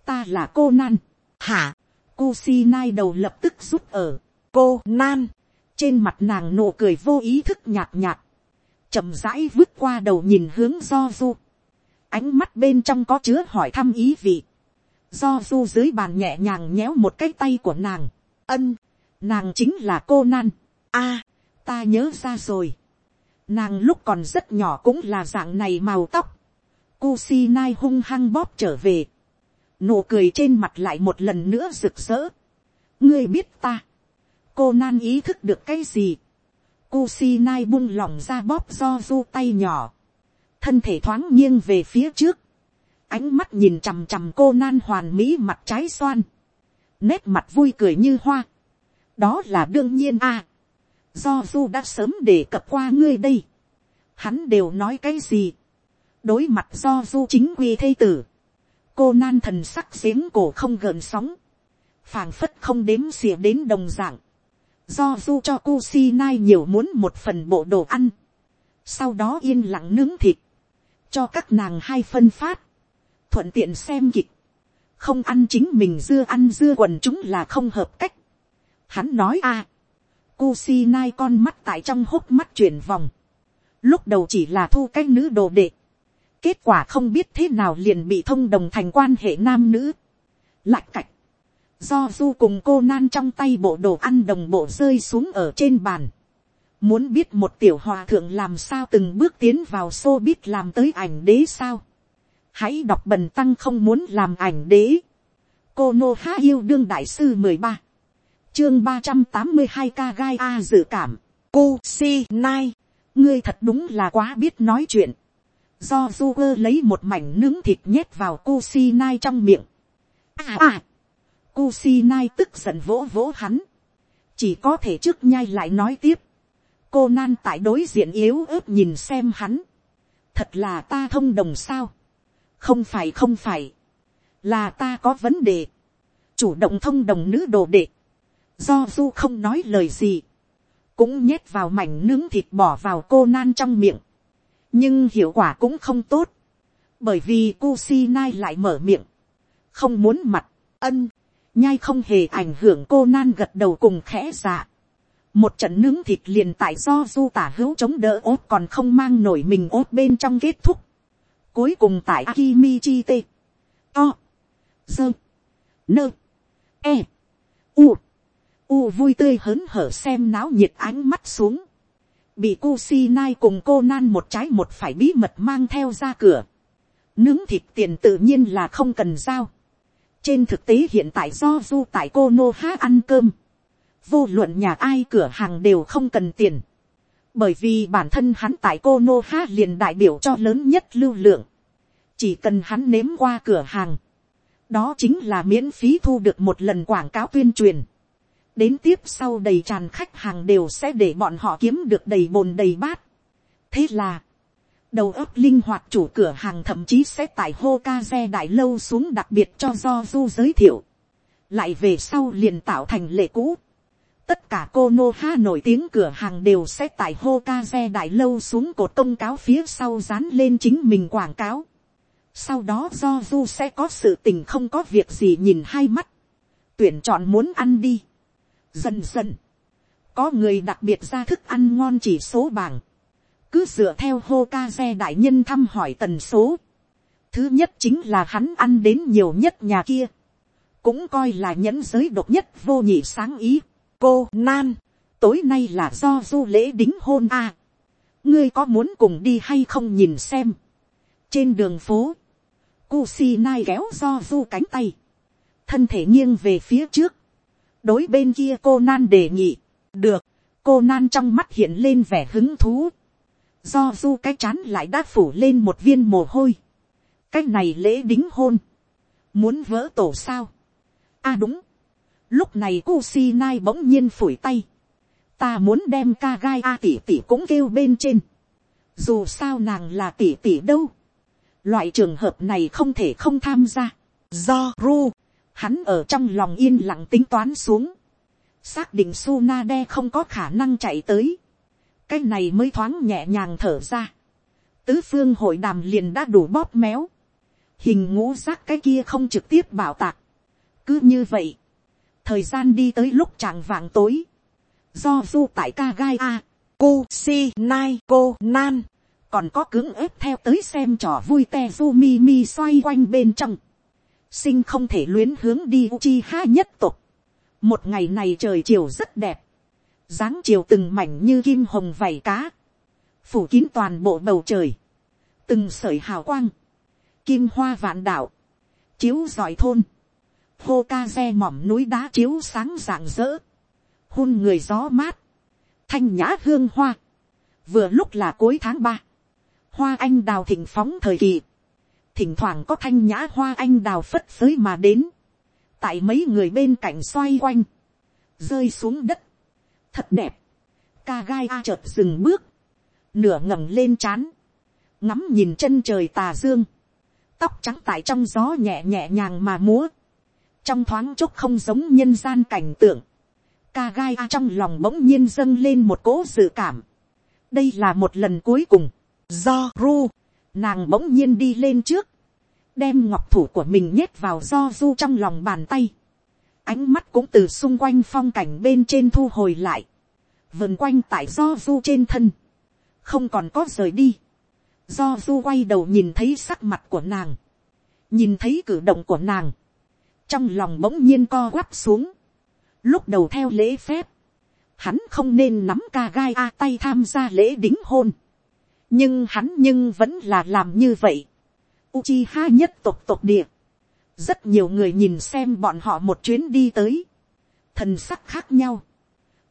ta là cô nan, hả, cô si nai đầu lập tức rút ở, cô nan, trên mặt nàng nụ cười vô ý thức nhạt nhạt, chậm rãi vứt qua đầu nhìn hướng do du, ánh mắt bên trong có chứa hỏi thăm ý vị, do du dưới bàn nhẹ nhàng nhéo một cái tay của nàng, ân, nàng chính là cô nan, a, ta nhớ ra rồi, nàng lúc còn rất nhỏ cũng là dạng này màu tóc, Kusi nai hung hăng bóp trở về, nụ cười trên mặt lại một lần nữa rực rỡ, ngươi biết ta, cô nan ý thức được cái gì. Kusinai buông lỏng ra bóp do du tay nhỏ. Thân thể thoáng nghiêng về phía trước. Ánh mắt nhìn chằm chằm cô nan hoàn mỹ mặt trái xoan. Nét mặt vui cười như hoa. Đó là đương nhiên a. do du đã sớm đề cập qua ngươi đây. Hắn đều nói cái gì. Đối mặt do du chính quy thây tử. Cô nan thần sắc giếng cổ không gợn sóng. phảng phất không đếm xỉa đến đồng dạng do du cho Nai nhiều muốn một phần bộ đồ ăn, sau đó yên lặng nướng thịt, cho các nàng hai phân phát, thuận tiện xem kịch, không ăn chính mình dưa ăn dưa quần chúng là không hợp cách. Hắn nói a, à, Nai con mắt tại trong hốc mắt chuyển vòng, lúc đầu chỉ là thu cái nữ đồ đệ, kết quả không biết thế nào liền bị thông đồng thành quan hệ nam nữ, lạch cạch, do du cùng cô nan trong tay bộ đồ ăn đồng bộ rơi xuống ở trên bàn. Muốn biết một tiểu hòa thượng làm sao từng bước tiến vào xô biết làm tới ảnh đế sao. Hãy đọc bần tăng không muốn làm ảnh đế. Cô Nô Há Yêu Đương Đại Sư mười ba Chương ba trăm tám mươi hai ca gai A dự cảm. Cô Si Nai. Ngươi thật đúng là quá biết nói chuyện. Do du ơ lấy một mảnh nướng thịt nhét vào cô Si Nai trong miệng. À à Kusinai tức giận vỗ vỗ hắn. Chỉ có thể trước nhai lại nói tiếp. Cô nan tại đối diện yếu ớt nhìn xem hắn. Thật là ta thông đồng sao. Không phải không phải. Là ta có vấn đề. Chủ động thông đồng nữ đồ đệ. Do du không nói lời gì. Cũng nhét vào mảnh nướng thịt bỏ vào cô nan trong miệng. Nhưng hiệu quả cũng không tốt. Bởi vì Kusinai lại mở miệng. Không muốn mặt, ân nhai không hề ảnh hưởng cô nan gật đầu cùng khẽ dạ. một trận nướng thịt liền tại do du tả hữu chống đỡ ốt còn không mang nổi mình ốt bên trong kết thúc. cuối cùng tại akimi chi tê, to, dơ, nơ, e, u, u vui tươi hớn hở xem náo nhiệt ánh mắt xuống. bị cô si nai cùng cô nan một trái một phải bí mật mang theo ra cửa. nướng thịt tiền tự nhiên là không cần giao trên thực tế hiện tại do du tại cô nô há ăn cơm. Vô luận nhà ai cửa hàng đều không cần tiền. Bởi vì bản thân hắn tại cô nô há liền đại biểu cho lớn nhất lưu lượng. Chỉ cần hắn nếm qua cửa hàng. Đó chính là miễn phí thu được một lần quảng cáo tuyên truyền. Đến tiếp sau đầy tràn khách hàng đều sẽ để bọn họ kiếm được đầy bồn đầy bát. Thế là đầu óc linh hoạt chủ cửa hàng thậm chí sẽ tại hô ca xe đại lâu xuống đặc biệt cho do du giới thiệu, lại về sau liền tạo thành lệ cũ. tất cả cô nô ha nổi tiếng cửa hàng đều sẽ tại hô ca xe đại lâu xuống cột công cáo phía sau dán lên chính mình quảng cáo. sau đó do du sẽ có sự tình không có việc gì nhìn hai mắt, tuyển chọn muốn ăn đi. dần dần, có người đặc biệt ra thức ăn ngon chỉ số bảng cứ dựa theo hô ca xe đại nhân thăm hỏi tần số. thứ nhất chính là hắn ăn đến nhiều nhất nhà kia. cũng coi là nhẫn giới độc nhất vô nhị sáng ý. cô nan, tối nay là do du lễ đính hôn à. ngươi có muốn cùng đi hay không nhìn xem. trên đường phố, Kusinai kéo do du cánh tay, thân thể nghiêng về phía trước, đối bên kia cô nan đề nghị, được, cô nan trong mắt hiện lên vẻ hứng thú, do du cái chán lại đã phủ lên một viên mồ hôi, cái này lễ đính hôn, muốn vỡ tổ sao, a à đúng, lúc này Kusinai bỗng nhiên phủi tay, ta muốn đem ca gai a tỷ tỷ cũng kêu bên trên, dù sao nàng là tỷ tỷ đâu, loại trường hợp này không thể không tham gia, do ru, hắn ở trong lòng yên lặng tính toán xuống, xác định Suna đe không có khả năng chạy tới, cái này mới thoáng nhẹ nhàng thở ra, tứ phương hội đàm liền đã đủ bóp méo, hình ngũ giác cái kia không trực tiếp bảo tạc, cứ như vậy, thời gian đi tới lúc chẳng vàng tối, do du tại ca gai a, cô si nai cô nan, còn có cứng ép theo tới xem trò vui te du mi mi xoay quanh bên trong, sinh không thể luyến hướng đi uchi ha nhất tục. một ngày này trời chiều rất đẹp, dáng chiều từng mảnh như kim hồng vảy cá, phủ kín toàn bộ bầu trời, từng sởi hào quang, kim hoa vạn đạo, chiếu giỏi thôn, hô ca xe mỏm núi đá chiếu sáng rạng rỡ, hôn người gió mát, thanh nhã hương hoa, vừa lúc là cuối tháng ba, hoa anh đào thịnh phóng thời kỳ, thỉnh thoảng có thanh nhã hoa anh đào phất phới mà đến, tại mấy người bên cạnh xoay quanh, rơi xuống đất, thật đẹp, ca gai a chợt dừng bước, nửa ngẩng lên c h á n ngắm nhìn chân trời tà dương, tóc trắng tại trong gió nhẹ nhẹ nhàng mà múa, trong thoáng chốc không giống nhân gian cảnh tượng, ca gai a trong lòng bỗng nhiên dâng lên một cỗ dự cảm, đây là một lần cuối cùng, do ru, nàng bỗng nhiên đi lên trước, đem ngọc thủ của mình nhét vào do du trong lòng bàn tay, ánh mắt cũng từ xung quanh phong cảnh bên trên thu hồi lại, vườn quanh tại do du trên thân, không còn có rời đi, do du quay đầu nhìn thấy sắc mặt của nàng, nhìn thấy cử động của nàng, trong lòng bỗng nhiên co quắp xuống, lúc đầu theo lễ phép, hắn không nên nắm ca gai a tay tham gia lễ đính hôn, nhưng hắn nhưng vẫn là làm như vậy. Uchiha nhất tộc tộc địa rất nhiều người nhìn xem bọn họ một chuyến đi tới. thần sắc khác nhau.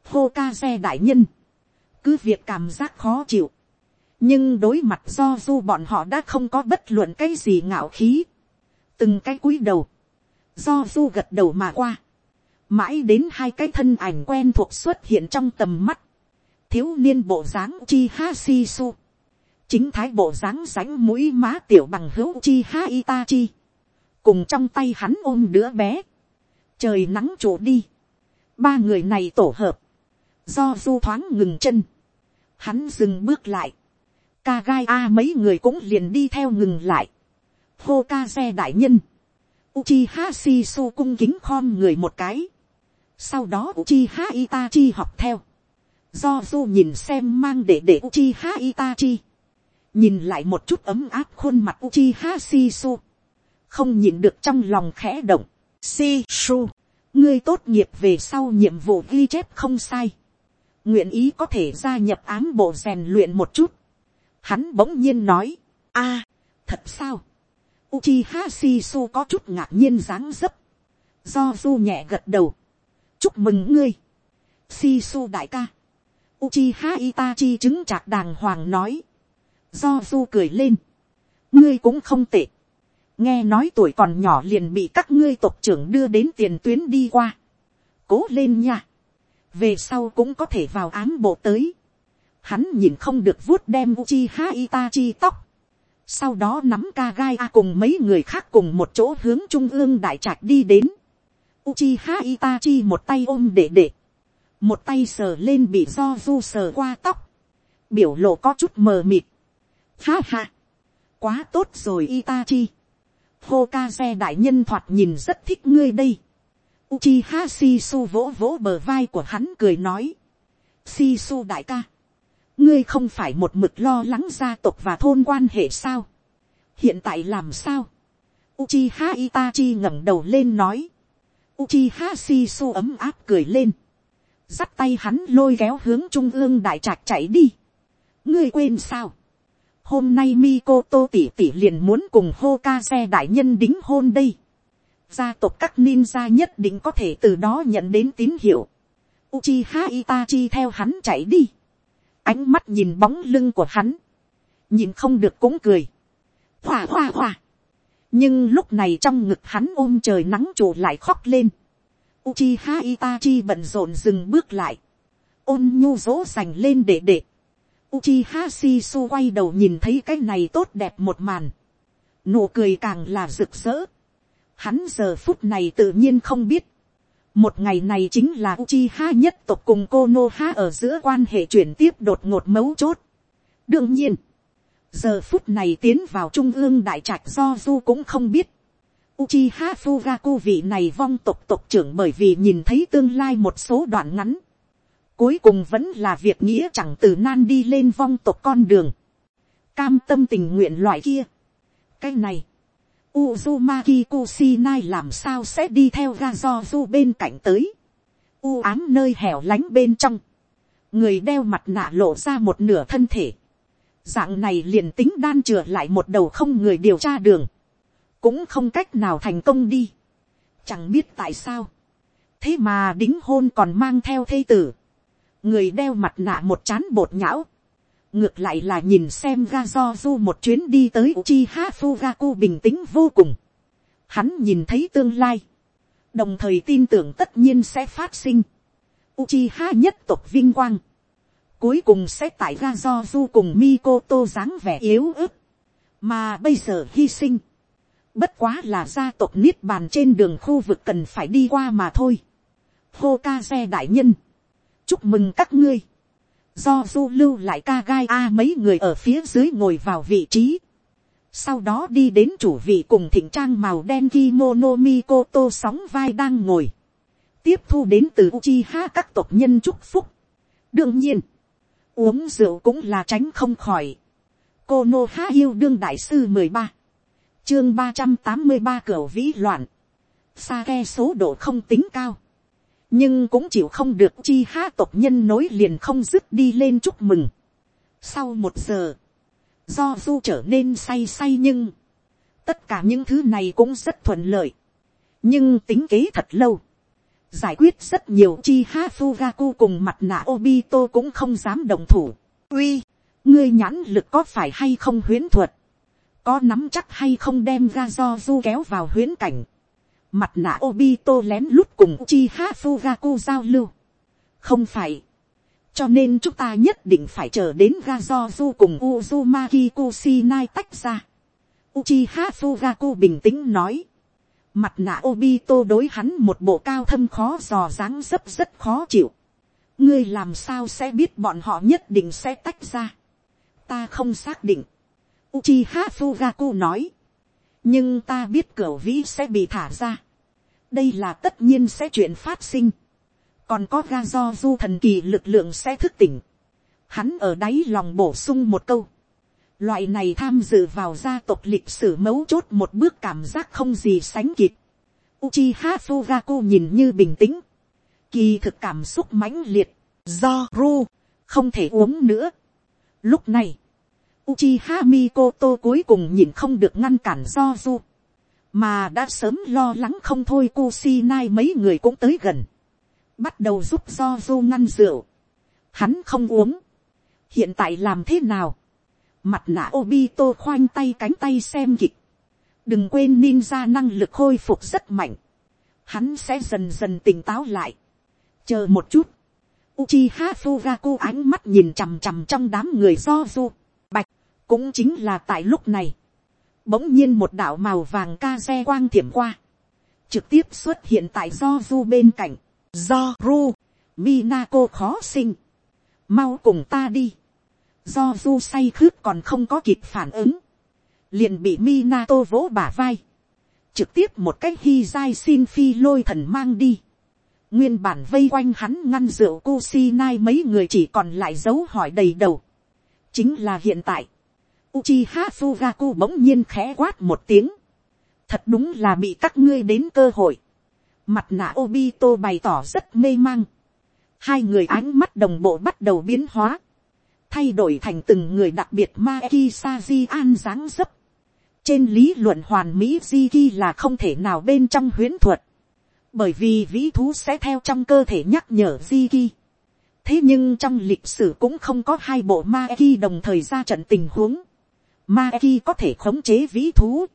Hokage đại nhân. cứ việc cảm giác khó chịu. nhưng đối mặt do du bọn họ đã không có bất luận cái gì ngạo khí. từng cái cúi đầu. do du gật đầu mà qua. mãi đến hai cái thân ảnh quen thuộc xuất hiện trong tầm mắt. thiếu niên bộ dáng chi ha si su chính thái bộ dáng sánh mũi má tiểu bằng hữu chi ha itachi, cùng trong tay hắn ôm đứa bé, trời nắng trổ đi, ba người này tổ hợp, do du thoáng ngừng chân, hắn dừng bước lại, ca gai a mấy người cũng liền đi theo ngừng lại, hô ca xe đại nhân, Uchiha su cung kính khom người một cái. Sau đó Uchiha Itachi học theo. Do Du nhìn xem mang để để Uchiha Itachi. Nhìn lại một chút ấm áp khuôn mặt Uchiha Shisu, không nhìn được trong lòng khẽ động. Shisu, ngươi tốt nghiệp về sau nhiệm vụ ghi chép không sai, nguyện ý có thể gia nhập ám bộ rèn luyện một chút. Hắn bỗng nhiên nói, a, thật sao, Uchiha Shisu có chút ngạc nhiên dáng dấp, do du nhẹ gật đầu, chúc mừng ngươi, Shisu đại ca, Uchiha Itachi chứng chạc đàng hoàng nói, Do du cười lên. Ngươi cũng không tệ. Nghe nói tuổi còn nhỏ liền bị các ngươi tộc trưởng đưa đến tiền tuyến đi qua. Cố lên nha. Về sau cũng có thể vào ám bộ tới. Hắn nhìn không được vuốt đem Uchiha Itachi tóc. Sau đó nắm Kagai A cùng mấy người khác cùng một chỗ hướng trung ương đại trạch đi đến. Uchiha Itachi một tay ôm để để. Một tay sờ lên bị do du sờ qua tóc. Biểu lộ có chút mờ mịt. Ha ha. Quá tốt rồi Itachi. Hokage đại nhân thoạt nhìn rất thích ngươi đây. Uchiha Shisu vỗ vỗ bờ vai của hắn cười nói. Shisu đại ca. ngươi không phải một mực lo lắng gia tộc và thôn quan hệ sao. hiện tại làm sao. Uchiha Itachi ngẩng đầu lên nói. Uchiha Shisu ấm áp cười lên. Dắt tay hắn lôi kéo hướng trung ương đại trạch chạy đi. Ngươi quên sao? Hôm nay Mikoto tỷ tỷ liền muốn cùng Hokage đại nhân đính hôn đây. Gia tộc các ninja nhất định có thể từ đó nhận đến tín hiệu. Uchiha Itachi theo hắn chạy đi. Ánh mắt nhìn bóng lưng của hắn. Nhìn không được cũng cười. Hòa hòa hòa. Nhưng lúc này trong ngực hắn ôm trời nắng trụ lại khóc lên. Uchiha Itachi bận rộn dừng bước lại. Ôn nhu dỗ dành lên để để. Uchiha Shisu quay đầu nhìn thấy cái này tốt đẹp một màn. Nụ cười càng là rực rỡ. Hắn giờ phút này tự nhiên không biết. Một ngày này chính là Uchiha nhất tộc cùng Konoha ở giữa quan hệ chuyển tiếp đột ngột mấu chốt. Đương nhiên, giờ phút này tiến vào trung ương đại trạch do du cũng không biết. Uchiha Fugaku vị này vong tộc tộc trưởng bởi vì nhìn thấy tương lai một số đoạn ngắn. Cuối cùng vẫn là việc nghĩa chẳng từ nan đi lên vong tộc con đường. Cam tâm tình nguyện loại kia. Cái này. Uzumaki Kusinai làm sao sẽ đi theo Gazozu bên cạnh tới. U ám nơi hẻo lánh bên trong. Người đeo mặt nạ lộ ra một nửa thân thể. Dạng này liền tính đan chừa lại một đầu không người điều tra đường. Cũng không cách nào thành công đi. Chẳng biết tại sao. Thế mà đính hôn còn mang theo thê tử. Người đeo mặt nạ một chán bột nhão ngược lại là nhìn xem ga do du một chuyến đi tới Uchiha Fugaku bình tĩnh vô cùng. Hắn nhìn thấy tương lai, đồng thời tin tưởng tất nhiên sẽ phát sinh. Uchiha nhất tộc vinh quang, cuối cùng sẽ tại ga do du cùng Mikoto dáng vẻ yếu ớt, mà bây giờ hy sinh. Bất quá là gia tộc niết bàn trên đường khu vực cần phải đi qua mà thôi. Hokage đại nhân, chúc mừng các ngươi do du lưu lại ca gai a mấy người ở phía dưới ngồi vào vị trí. sau đó đi đến chủ vị cùng thịnh trang màu đen kimono mikoto sóng vai đang ngồi. tiếp thu đến từ Uchiha các tộc nhân chúc phúc. đương nhiên, uống rượu cũng là tránh không khỏi. cô nô há yêu đương đại sư mười ba, chương ba trăm tám mươi ba cửa vĩ loạn. sa ke số độ không tính cao nhưng cũng chịu không được chi ha tộc nhân nối liền không dứt đi lên chúc mừng. Sau một giờ, do du trở nên say say nhưng, tất cả những thứ này cũng rất thuận lợi, nhưng tính kế thật lâu, giải quyết rất nhiều chi ha fugaku cùng mặt nạ obito cũng không dám đồng thủ. uy, ngươi nhãn lực có phải hay không huyến thuật, có nắm chắc hay không đem ra do du kéo vào huyến cảnh, Mặt nạ Obito lén lút cùng Uchiha Fugaku giao lưu. Không phải. Cho nên chúng ta nhất định phải chờ đến Gazozu cùng Uzumaki Kusinai tách ra. Uchiha Fugaku bình tĩnh nói. Mặt nạ Obito đối hắn một bộ cao thâm khó dò dáng dấp rất khó chịu. Ngươi làm sao sẽ biết bọn họ nhất định sẽ tách ra. Ta không xác định. Uchiha Fugaku nói nhưng ta biết cửa vĩ sẽ bị thả ra. đây là tất nhiên sẽ chuyện phát sinh. còn có ga do du thần kỳ lực lượng sẽ thức tỉnh. hắn ở đáy lòng bổ sung một câu. loại này tham dự vào gia tộc lịch sử mấu chốt một bước cảm giác không gì sánh kịp. Uchiha Fugaku nhìn như bình tĩnh. Kỳ thực cảm xúc mãnh liệt. Do, ru. Không thể uống nữa. Lúc này. Uchiha Mikoto cuối cùng nhìn không được ngăn cản do du. Mà đã sớm lo lắng không thôi Kusinai mấy người cũng tới gần. Bắt đầu giúp do du ngăn rượu. Hắn không uống. Hiện tại làm thế nào? Mặt nạ Obito khoanh tay cánh tay xem kịch. Đừng quên ninja năng lực khôi phục rất mạnh. Hắn sẽ dần dần tỉnh táo lại. Chờ một chút. Uchiha Furaku ánh mắt nhìn chằm chằm trong đám người do du bạch cũng chính là tại lúc này, bỗng nhiên một đạo màu vàng ca xe quang thiểm qua, trực tiếp xuất hiện tại do du bên cạnh, do ru, minako khó sinh, mau cùng ta đi, do du say khướt còn không có kịp phản ứng, liền bị Minato vỗ bả vai, trực tiếp một cách hy dai xin phi lôi thần mang đi. Nguyên bản vây quanh hắn ngăn rượu Kusinai mấy người chỉ còn lại dấu hỏi đầy đầu. Chính là hiện tại. Uchiha Fugaku bỗng nhiên khẽ quát một tiếng. Thật đúng là bị các ngươi đến cơ hội. Mặt nạ Obito bày tỏ rất mê mang. Hai người ánh mắt đồng bộ bắt đầu biến hóa. Thay đổi thành từng người đặc biệt Maeki Saji an dáng dấp. Trên lý luận hoàn mỹ Jiki là không thể nào bên trong huyến thuật. Bởi vì vĩ thú sẽ theo trong cơ thể nhắc nhở Jiki. Thế nhưng trong lịch sử cũng không có hai bộ ma Maeki đồng thời ra trận tình huống. ma Maeki có thể khống chế vĩ thú.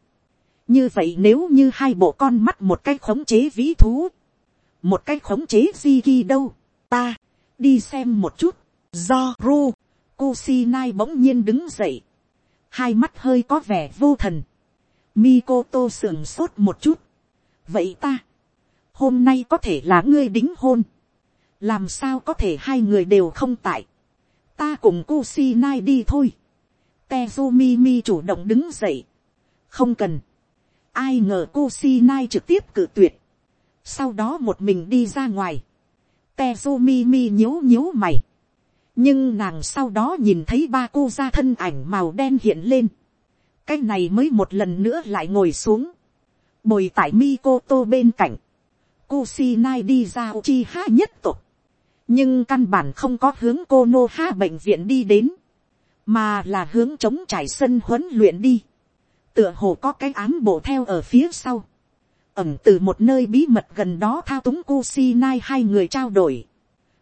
Như vậy nếu như hai bộ con mắt một cách khống chế vĩ thú. Một cách khống chế Ziki đâu. Ta, đi xem một chút. Do Ru, Kusinai bỗng nhiên đứng dậy. Hai mắt hơi có vẻ vô thần. Mikoto sườn sốt một chút. Vậy ta, hôm nay có thể là ngươi đính hôn. Làm sao có thể hai người đều không tại. Ta cùng Kusinai đi thôi. Tezumi mi chủ động đứng dậy. Không cần. Ai ngờ Kusinai trực tiếp cử tuyệt. Sau đó một mình đi ra ngoài. Tezumi mi nhíu nhíu mày. Nhưng nàng sau đó nhìn thấy ba cô ra thân ảnh màu đen hiện lên. Cái này mới một lần nữa lại ngồi xuống. Bồi tại Mikoto bên cạnh. Kusinai đi ra Uchiha nhất tục. Nhưng căn bản không có hướng cô nô ha bệnh viện đi đến mà là hướng chống trải sân huấn luyện đi, tựa hồ có cái ám bộ theo ở phía sau, ẩm từ một nơi bí mật gần đó thao túng Kusinai hai người trao đổi,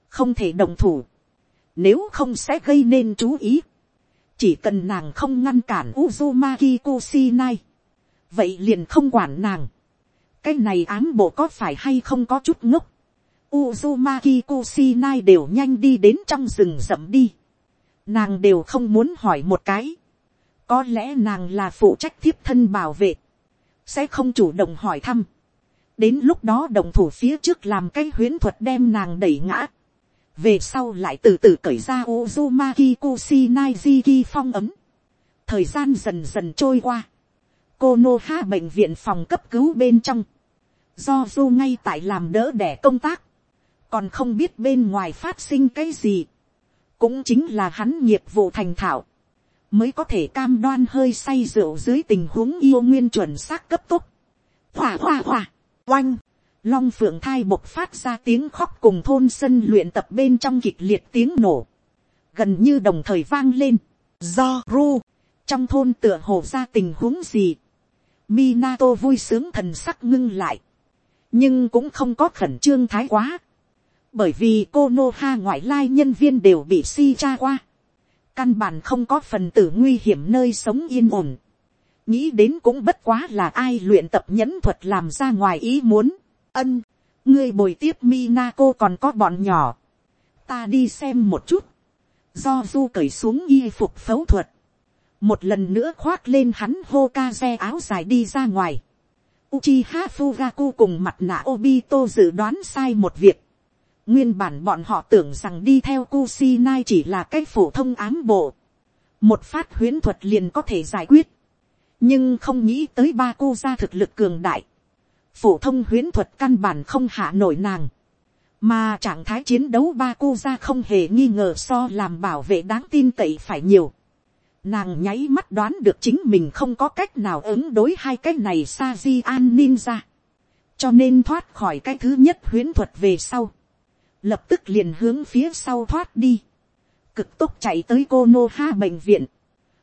không thể đồng thủ, nếu không sẽ gây nên chú ý, chỉ cần nàng không ngăn cản Uzumaki Kusinai, vậy liền không quản nàng, cái này ám bộ có phải hay không có chút ngốc, Uzumaki Kusinai đều nhanh đi đến trong rừng rậm đi nàng đều không muốn hỏi một cái. có lẽ nàng là phụ trách thiếp thân bảo vệ, sẽ không chủ động hỏi thăm. đến lúc đó đồng thủ phía trước làm cái huyễn thuật đem nàng đẩy ngã. về sau lại từ từ cởi ra Uzumaki Kusinai Jiki phong ấm. thời gian dần dần trôi qua. cô nô ha bệnh viện phòng cấp cứu bên trong. do du ngay tại làm đỡ đẻ công tác còn không biết bên ngoài phát sinh cái gì. Cũng chính là hắn nghiệp vụ thành thạo, mới có thể cam đoan hơi say rượu dưới tình huống yêu nguyên chuẩn xác cấp tốc. hòa hòa hòa. Oanh, long phượng thai bộc phát ra tiếng khóc cùng thôn sân luyện tập bên trong kịch liệt tiếng nổ, gần như đồng thời vang lên, do ru, trong thôn tựa hồ ra tình huống gì, Minato vui sướng thần sắc ngưng lại, nhưng cũng không có khẩn trương thái quá, bởi vì cô nô ha ngoại lai nhân viên đều bị si tra qua, căn bản không có phần tử nguy hiểm nơi sống yên ổn, nghĩ đến cũng bất quá là ai luyện tập nhẫn thuật làm ra ngoài ý muốn, ân, ngươi bồi tiếp Minako còn có bọn nhỏ, ta đi xem một chút, do du cởi xuống y phục phẫu thuật, một lần nữa khoác lên hắn hô ca xe áo dài đi ra ngoài, Uchiha Fugaku cùng mặt nạ Obito dự đoán sai một việc. Nguyên bản bọn họ tưởng rằng đi theo Kusinai chỉ là cái phổ thông ám bộ. Một phát huyến thuật liền có thể giải quyết. Nhưng không nghĩ tới ba cô ra thực lực cường đại. Phổ thông huyến thuật căn bản không hạ nổi nàng. Mà trạng thái chiến đấu ba cô ra không hề nghi ngờ so làm bảo vệ đáng tin cậy phải nhiều. Nàng nháy mắt đoán được chính mình không có cách nào ứng đối hai cái này sa di an ninja. Cho nên thoát khỏi cái thứ nhất huyến thuật về sau lập tức liền hướng phía sau thoát đi, cực tốc chạy tới cô nô ha bệnh viện,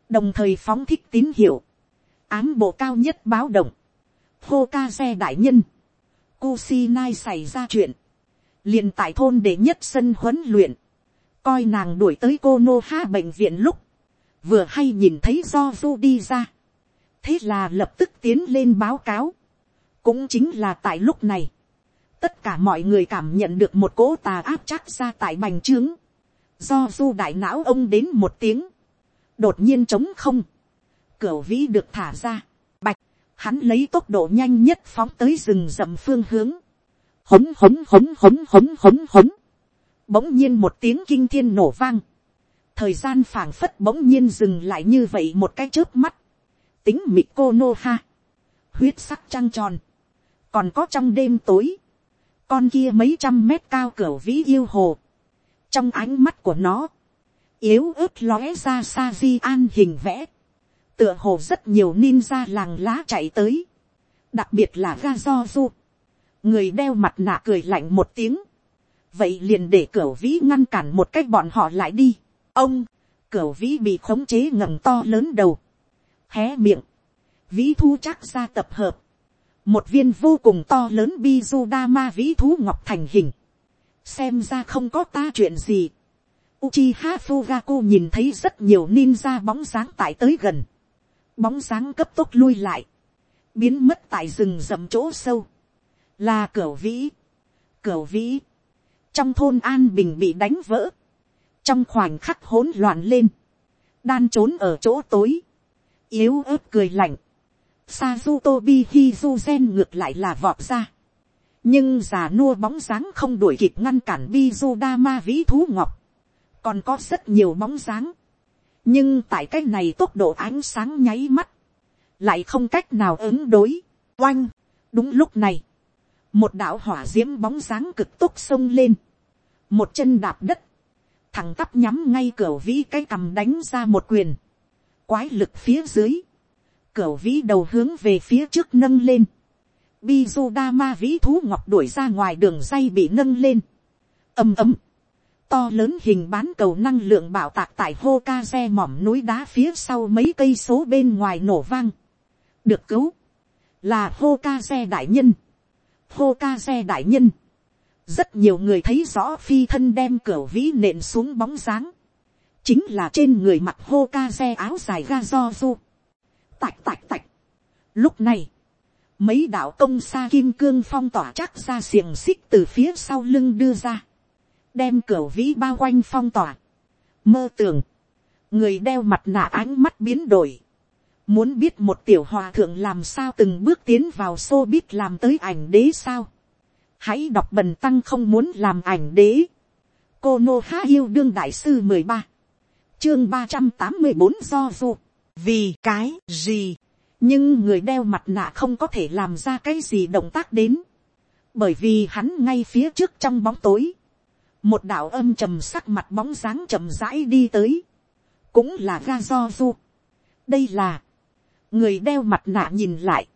đồng thời phóng thích tín hiệu, ám bộ cao nhất báo động, hô ca xe đại nhân, Kusinai xảy ra chuyện, liền tại thôn để nhất sân huấn luyện, coi nàng đuổi tới cô nô ha bệnh viện lúc, vừa hay nhìn thấy do du đi ra, thế là lập tức tiến lên báo cáo, cũng chính là tại lúc này, tất cả mọi người cảm nhận được một cỗ tà áp chắc ra tại bành trướng, do du đại não ông đến một tiếng, đột nhiên trống không, cửa vĩ được thả ra, bạch, hắn lấy tốc độ nhanh nhất phóng tới rừng rậm phương hướng, hống hống hống hống hống hống hống, bỗng nhiên một tiếng kinh thiên nổ vang, thời gian phảng phất bỗng nhiên dừng lại như vậy một cái trước mắt, tính mịt cô nô ha, huyết sắc trăng tròn, còn có trong đêm tối, con kia mấy trăm mét cao cửa vĩ yêu hồ, trong ánh mắt của nó, yếu ớt lóe ra sa di an hình vẽ, tựa hồ rất nhiều ninja làng lá chạy tới, đặc biệt là ga do du, người đeo mặt nạ cười lạnh một tiếng, vậy liền để cửa vĩ ngăn cản một cách bọn họ lại đi. ông, cửa vĩ bị khống chế ngầm to lớn đầu, hé miệng, vĩ thu chắc ra tập hợp, một viên vô cùng to lớn bi du đa ma vĩ thú ngọc thành hình, xem ra không có ta chuyện gì. Uchiha Fugaku nhìn thấy rất nhiều ninja bóng dáng tại tới gần, bóng dáng cấp tốc lui lại, biến mất tại rừng rậm chỗ sâu, là cửa vĩ, cửa vĩ, trong thôn an bình bị đánh vỡ, trong khoảnh khắc hỗn loạn lên, đan trốn ở chỗ tối, yếu ớt cười lạnh, Sazutobi Hizuzen ngược lại là vọt ra. Nhưng già nua bóng dáng không đuổi kịp ngăn cản Bizudama vĩ thú ngọc. Còn có rất nhiều bóng dáng. Nhưng tại cái này tốc độ ánh sáng nháy mắt. Lại không cách nào ứng đối. Oanh. Đúng lúc này. Một đạo hỏa diễm bóng dáng cực tốc sông lên. Một chân đạp đất. Thằng tắp nhắm ngay cửa vĩ cái cầm đánh ra một quyền. Quái lực phía dưới Cửu vĩ đầu hướng về phía trước nâng lên. Bizudama vĩ thú ngọc đuổi ra ngoài đường dây bị nâng lên. ầm ầm. To lớn hình bán cầu năng lượng bảo tạc tại Hokage mỏm núi đá phía sau mấy cây số bên ngoài nổ vang. Được cứu. Là Hokage đại nhân. Hokage đại nhân. Rất nhiều người thấy rõ phi thân đem cửa vĩ nện xuống bóng dáng. Chính là trên người mặt Hokage áo dài ga do du tạch tạch tạch. Lúc này, mấy đạo công xa kim cương phong tỏa chắc ra xiềng xích từ phía sau lưng đưa ra. Đem cửa vĩ bao quanh phong tỏa. Mơ tưởng, người đeo mặt nạ ánh mắt biến đổi. Muốn biết một tiểu hòa thượng làm sao từng bước tiến vào xô biết làm tới ảnh đế sao. Hãy đọc bần tăng không muốn làm ảnh đế. Cô Nô Há Yêu Đương Đại Sư mười ba Chương ba trăm tám mươi bốn do du vì cái gì, nhưng người đeo mặt nạ không có thể làm ra cái gì động tác đến, bởi vì hắn ngay phía trước trong bóng tối, một đạo âm trầm sắc mặt bóng dáng chậm rãi đi tới, cũng là ga do du. đây là, người đeo mặt nạ nhìn lại,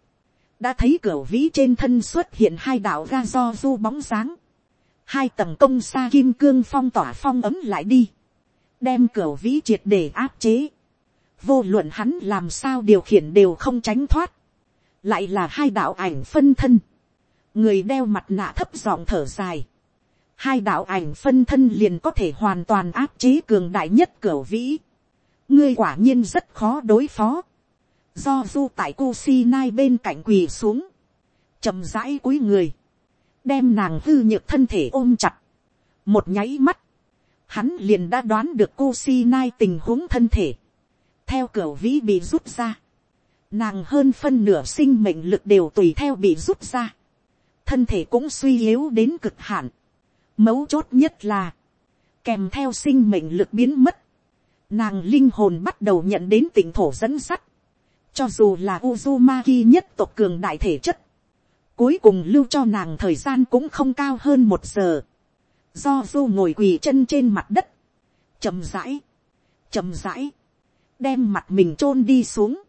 đã thấy cửa vĩ trên thân xuất hiện hai đạo ga do du bóng dáng, hai tầng công xa kim cương phong tỏa phong ấm lại đi, đem cửa vĩ triệt để áp chế, vô luận hắn làm sao điều khiển đều không tránh thoát, lại là hai đạo ảnh phân thân, người đeo mặt nạ thấp giọng thở dài, hai đạo ảnh phân thân liền có thể hoàn toàn áp chế cường đại nhất cửa vĩ, ngươi quả nhiên rất khó đối phó, do du tại cô si nai bên cạnh quỳ xuống, chầm rãi cúi người, đem nàng hư nhược thân thể ôm chặt, một nháy mắt, hắn liền đã đoán được cô si nai tình huống thân thể, theo cửa vĩ bị rút ra, nàng hơn phân nửa sinh mệnh lực đều tùy theo bị rút ra, thân thể cũng suy yếu đến cực hạn, mấu chốt nhất là, kèm theo sinh mệnh lực biến mất, nàng linh hồn bắt đầu nhận đến tỉnh thổ dẫn sắt, cho dù là Uzumaki nhất tộc cường đại thể chất, cuối cùng lưu cho nàng thời gian cũng không cao hơn một giờ, do du ngồi quỳ chân trên mặt đất, chậm rãi, chậm rãi, đem mặt mình chôn đi xuống,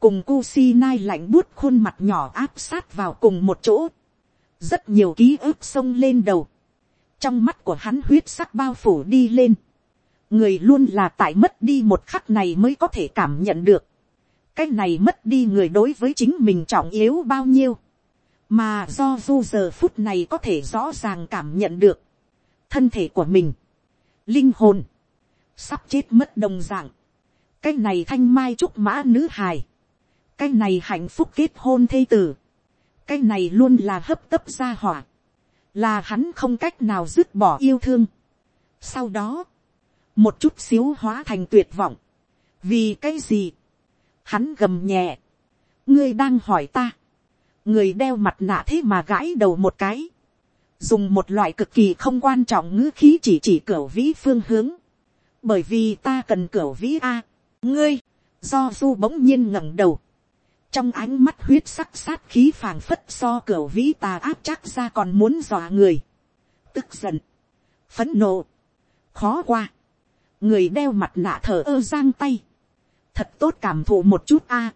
cùng Kusinai lạnh buốt khuôn mặt nhỏ áp sát vào cùng một chỗ, rất nhiều ký ức sông lên đầu, trong mắt của hắn huyết sắc bao phủ đi lên, người luôn là tại mất đi một khắc này mới có thể cảm nhận được, cái này mất đi người đối với chính mình trọng yếu bao nhiêu, mà do du giờ phút này có thể rõ ràng cảm nhận được, thân thể của mình, linh hồn, sắp chết mất đồng dạng, cái này thanh mai trúc mã nữ hài, cái này hạnh phúc kết hôn thê tử, cái này luôn là hấp tấp ra hỏa, là hắn không cách nào dứt bỏ yêu thương. sau đó, một chút xíu hóa thành tuyệt vọng, vì cái gì, hắn gầm nhẹ, ngươi đang hỏi ta, người đeo mặt nạ thế mà gãi đầu một cái, dùng một loại cực kỳ không quan trọng ngữ khí chỉ chỉ cửa vĩ phương hướng, bởi vì ta cần cửa vĩ a, ngươi, do du bỗng nhiên ngẩng đầu, trong ánh mắt huyết sắc sát khí phảng phất so cửa vĩ tà áp chắc ra còn muốn dọa người, tức giận, phấn nộ, khó qua, người đeo mặt nạ thở ơ giang tay, thật tốt cảm thụ một chút a,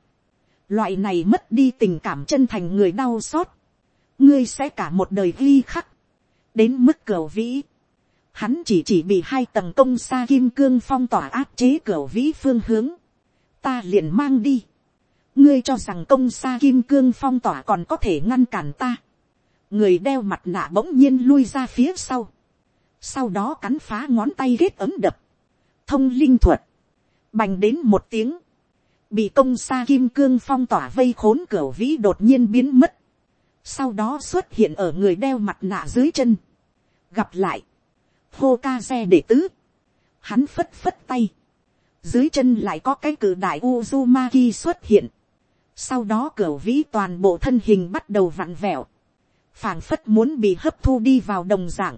loại này mất đi tình cảm chân thành người đau xót, ngươi sẽ cả một đời ghi khắc, đến mức cửa vĩ, hắn chỉ chỉ bị hai tầng công xa kim cương phong tỏa áp chế cửa vĩ phương hướng, ta liền mang đi, ngươi cho rằng công xa kim cương phong tỏa còn có thể ngăn cản ta, người đeo mặt nạ bỗng nhiên lui ra phía sau, sau đó cắn phá ngón tay ghét ấm đập, thông linh thuật, bành đến một tiếng, bị công xa kim cương phong tỏa vây khốn cửa vĩ đột nhiên biến mất, sau đó xuất hiện ở người đeo mặt nạ dưới chân, gặp lại, hô ca xe đệ tứ, hắn phất phất tay, dưới chân lại có cái cử đại Uzumaki xuất hiện, sau đó cửa vĩ toàn bộ thân hình bắt đầu vặn vẹo, phảng phất muốn bị hấp thu đi vào đồng dạng,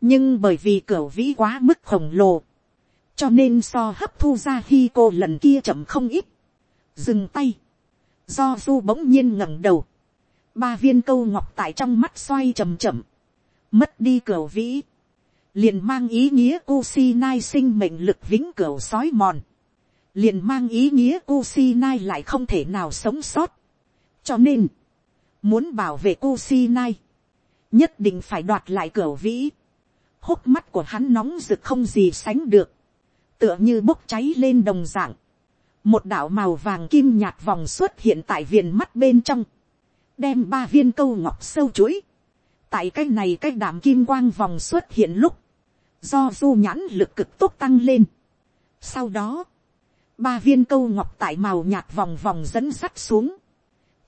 nhưng bởi vì cửa vĩ quá mức khổng lồ, cho nên so hấp thu ra khi cô lần kia chậm không ít, dừng tay, do du bỗng nhiên ngẩng đầu, ba viên câu ngọc tại trong mắt xoay chầm chậm, mất đi cửa vĩ, liền mang ý nghĩa Kusinai sinh mệnh lực vĩnh cửu sói mòn, liền mang ý nghĩa Kusinai lại không thể nào sống sót. cho nên, muốn bảo vệ Kusinai, nhất định phải đoạt lại cửu vĩ. hốc mắt của hắn nóng rực không gì sánh được, tựa như bốc cháy lên đồng dạng. một đạo màu vàng kim nhạt vòng xuất hiện tại viền mắt bên trong, đem ba viên câu ngọc sâu chuỗi tại cái này cái đảm kim quang vòng xuất hiện lúc, do du nhãn lực cực tốt tăng lên. sau đó, ba viên câu ngọc tại màu nhạt vòng vòng dẫn sắt xuống,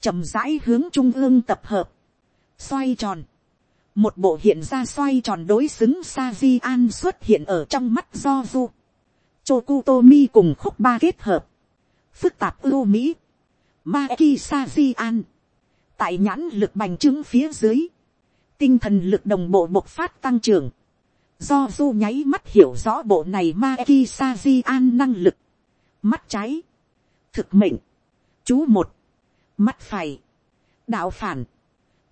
chậm rãi hướng trung ương tập hợp, xoay tròn, một bộ hiện ra xoay tròn đối xứng sa di an xuất hiện ở trong mắt do du, Chokutomi cùng khúc ba kết hợp, phức tạp ưu mỹ, Maeki sa di an, tại nhãn lực bành trướng phía dưới, tinh thần lực đồng bộ bộc phát tăng trưởng, do du nháy mắt hiểu rõ bộ này Maeki sa di an năng lực, mắt trái, thực mệnh, chú một, mắt phải, đạo phản,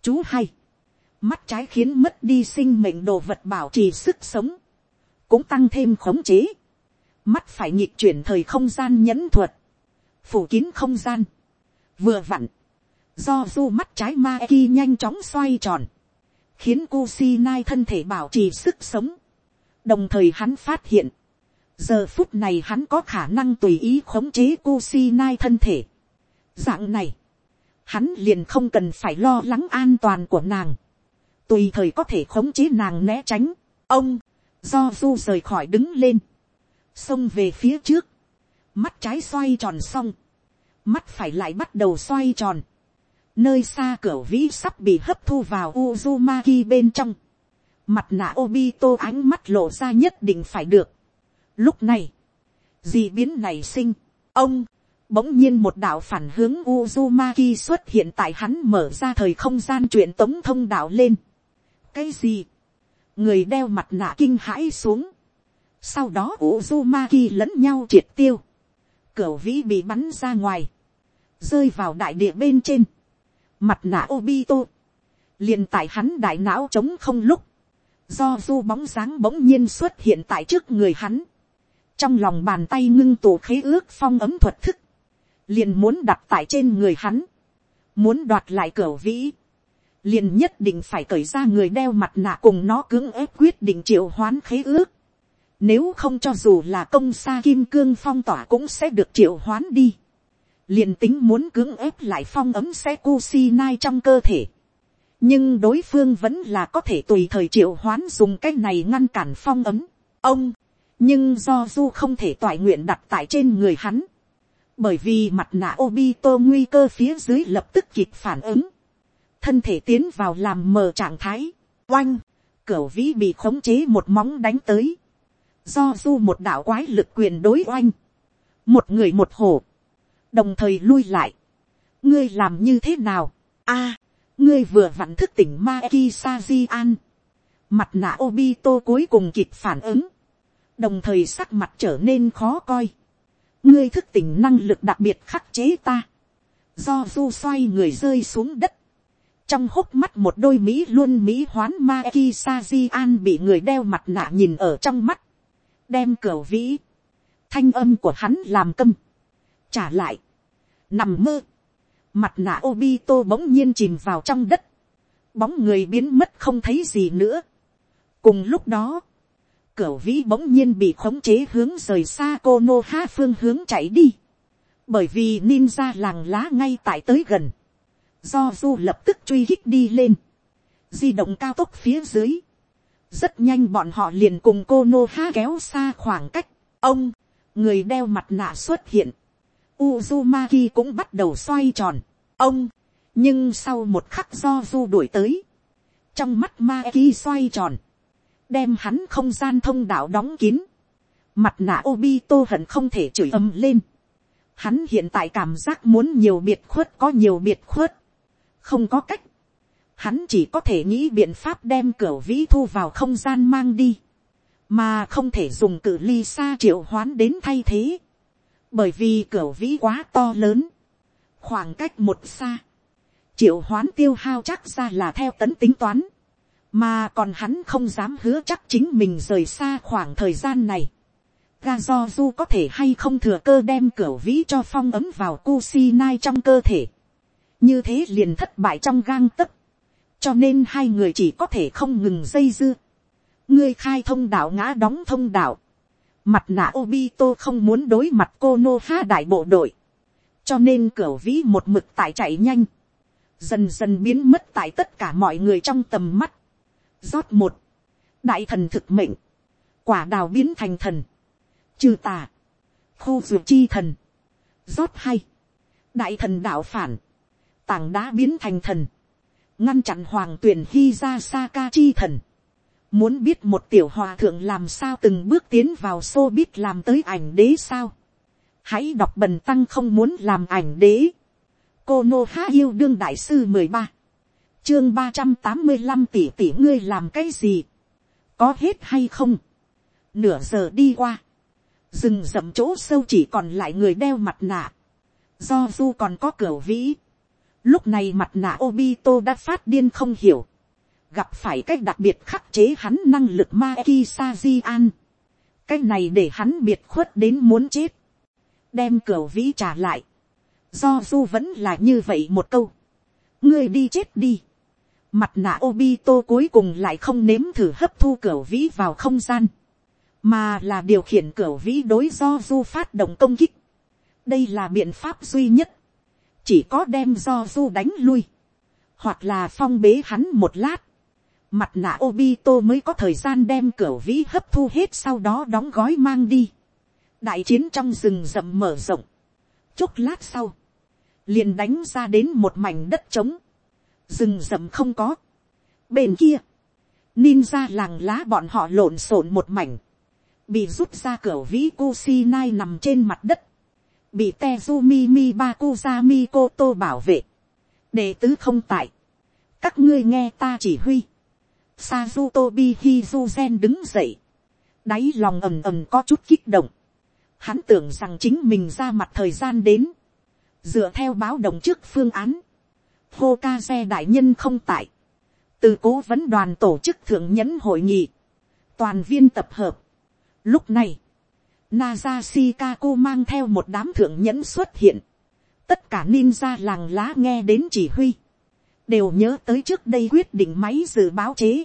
chú hai, mắt trái khiến mất đi sinh mệnh đồ vật bảo trì sức sống, cũng tăng thêm khống chế, mắt phải nhịp chuyển thời không gian nhẫn thuật, phủ kín không gian, vừa vặn, do du mắt trái ma ki nhanh chóng xoay tròn, khiến Kusinai thân thể bảo trì sức sống, đồng thời hắn phát hiện, giờ phút này hắn có khả năng tùy ý khống chế Kusinai thân thể. Dạng này, hắn liền không cần phải lo lắng an toàn của nàng, tùy thời có thể khống chế nàng né tránh. ông, do du rời khỏi đứng lên, xông về phía trước, mắt trái xoay tròn xong, mắt phải lại bắt đầu xoay tròn, nơi xa cửa vĩ sắp bị hấp thu vào Uzumaki bên trong, mặt nạ Obito ánh mắt lộ ra nhất định phải được, Lúc này, dị biến này sinh, ông, bỗng nhiên một đạo phản hướng Uzumaki xuất hiện tại hắn mở ra thời không gian chuyện tống thông đạo lên. Cái gì? Người đeo mặt nạ kinh hãi xuống. Sau đó Uzumaki lẫn nhau triệt tiêu. Cửu vĩ bị bắn ra ngoài. Rơi vào đại địa bên trên. Mặt nạ Obito. liền tại hắn đại não trống không lúc. Do du bóng dáng bỗng nhiên xuất hiện tại trước người hắn trong lòng bàn tay ngưng tụ khế ước phong ấm thuật thức, liền muốn đặt tại trên người hắn, muốn đoạt lại cửa vĩ, liền nhất định phải cởi ra người đeo mặt nạ cùng nó cưỡng ép quyết định triệu hoán khế ước. Nếu không cho dù là công xa kim cương phong tỏa cũng sẽ được triệu hoán đi liền tính muốn cưỡng ép lại phong ấm xe cu si nai trong cơ thể. nhưng đối phương vẫn là có thể tùy thời triệu hoán dùng cái này ngăn cản phong ấm. ông, nhưng do du không thể toại nguyện đặt tại trên người hắn, bởi vì mặt nạ Obito nguy cơ phía dưới lập tức kịp phản ứng, thân thể tiến vào làm mờ trạng thái, oanh, cửa vĩ bị khống chế một móng đánh tới, do du một đạo quái lực quyền đối oanh, một người một hổ, đồng thời lui lại, ngươi làm như thế nào, a, ngươi vừa vặn thức tỉnh ma ki sa di an, mặt nạ Obito cuối cùng kịp phản ứng, đồng thời sắc mặt trở nên khó coi. ngươi thức tỉnh năng lực đặc biệt khắc chế ta. do du xoay người rơi xuống đất, trong hốc mắt một đôi mỹ luôn mỹ hoán ma ki sa di an bị người đeo mặt nạ nhìn ở trong mắt, đem cửa vĩ, thanh âm của hắn làm câm, trả lại, nằm mơ, mặt nạ Obito bỗng nhiên chìm vào trong đất, bóng người biến mất không thấy gì nữa. cùng lúc đó, Cửu vĩ bỗng nhiên bị khống chế hướng rời xa cô nô ha phương hướng chạy đi, bởi vì ninja làng lá ngay tại tới gần, do du lập tức truy hích đi lên, di động cao tốc phía dưới, rất nhanh bọn họ liền cùng cô nô ha kéo xa khoảng cách, ông, người đeo mặt nạ xuất hiện, Uzumaki cũng bắt đầu xoay tròn, ông, nhưng sau một khắc do du đuổi tới, trong mắt ma ki xoay tròn, đem hắn không gian thông đạo đóng kín, mặt nạ Obito hận không thể chửi ầm lên, hắn hiện tại cảm giác muốn nhiều biệt khuất có nhiều biệt khuất, không có cách, hắn chỉ có thể nghĩ biện pháp đem cửa vĩ thu vào không gian mang đi, mà không thể dùng cử ly xa triệu hoán đến thay thế, bởi vì cửa vĩ quá to lớn, khoảng cách một xa, triệu hoán tiêu hao chắc ra là theo tấn tính toán, mà còn hắn không dám hứa chắc chính mình rời xa khoảng thời gian này. Ga do du có thể hay không thừa cơ đem cửa vĩ cho phong ấm vào Kusinai trong cơ thể. Như thế liền thất bại trong gang tấc. Cho nên hai người chỉ có thể không ngừng dây dưa. Ngươi khai thông đạo ngã đóng thông đạo. Mặt nạ Obito không muốn đối mặt cô Nô Ha đại bộ đội. Cho nên cửa vĩ một mực tại chạy nhanh. Dần dần biến mất tại tất cả mọi người trong tầm mắt. rót một. Đại thần thực mệnh. Quả đào biến thành thần. Trừ tà. Khu dược chi thần. rót hai. Đại thần đạo phản. Tảng đá biến thành thần. Ngăn chặn hoàng tuyển hy ra Saka chi thần Muốn biết một tiểu hòa thượng làm sao từng bước tiến vào xô biết làm tới ảnh đế sao. Hãy đọc bần tăng không muốn làm ảnh đế. Cô Nô Há yêu đương đại sư mười ba Chương ba trăm tám mươi 385 tỷ tỷ ngươi làm cái gì? Có hết hay không? Nửa giờ đi qua. Rừng rậm chỗ sâu chỉ còn lại người đeo mặt nạ. Do du còn có cửa vĩ. Lúc này mặt nạ Obito đã phát điên không hiểu gặp phải cách đặc biệt khắc chế hắn năng lực ma ki sa di an. cái này để hắn biệt khuất đến muốn chết. đem cửa vĩ trả lại. do du vẫn là như vậy một câu. ngươi đi chết đi. mặt nạ obito cuối cùng lại không nếm thử hấp thu cửa vĩ vào không gian. mà là điều khiển cửa vĩ đối do du phát động công kích. đây là biện pháp duy nhất. chỉ có đem do du đánh lui. hoặc là phong bế hắn một lát mặt nạ Obito mới có thời gian đem cửa vĩ hấp thu hết sau đó đóng gói mang đi. Đại chiến trong rừng rậm mở rộng. Chốc lát sau, liền đánh ra đến một mảnh đất trống. Rừng rậm không có. Bên kia, ninja làng lá bọn họ lộn xộn một mảnh. Bị rút ra cửa vĩ Kusinai nằm trên mặt đất. Bị Tezumi Mibakuzami Koto bảo vệ. Đệ tứ không tại. Các ngươi nghe ta chỉ huy Sazutobi Hizuzen đứng dậy. Đáy lòng ầm ầm có chút kích động. Hắn tưởng rằng chính mình ra mặt thời gian đến. Dựa theo báo động trước phương án. Hokage đại nhân không tại. Từ cố vấn đoàn tổ chức thượng nhẫn hội nghị. Toàn viên tập hợp. Lúc này. Naza Shikaku mang theo một đám thượng nhẫn xuất hiện. Tất cả ninja làng lá nghe đến chỉ huy đều nhớ tới trước đây quyết định máy dự báo chế,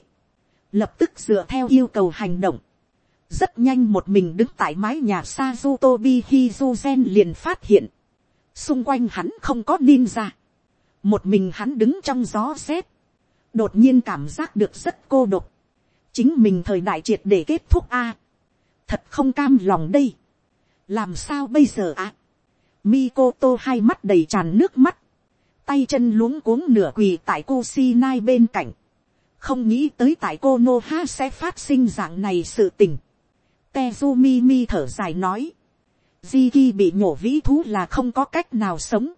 lập tức dựa theo yêu cầu hành động, rất nhanh một mình đứng tại mái nhà Sazutobi Hizuzen liền phát hiện, xung quanh hắn không có ninja, một mình hắn đứng trong gió rét, đột nhiên cảm giác được rất cô độc, chính mình thời đại triệt để kết thúc a, thật không cam lòng đây, làm sao bây giờ ạ, à? Mikoto hai mắt đầy tràn nước mắt, tay chân luống cuống nửa quỳ tại cô si nai bên cạnh, không nghĩ tới tại cô nô ha sẽ phát sinh dạng này sự tình. Tezumi mi thở dài nói, Di bị nhổ vĩ thú là không có cách nào sống.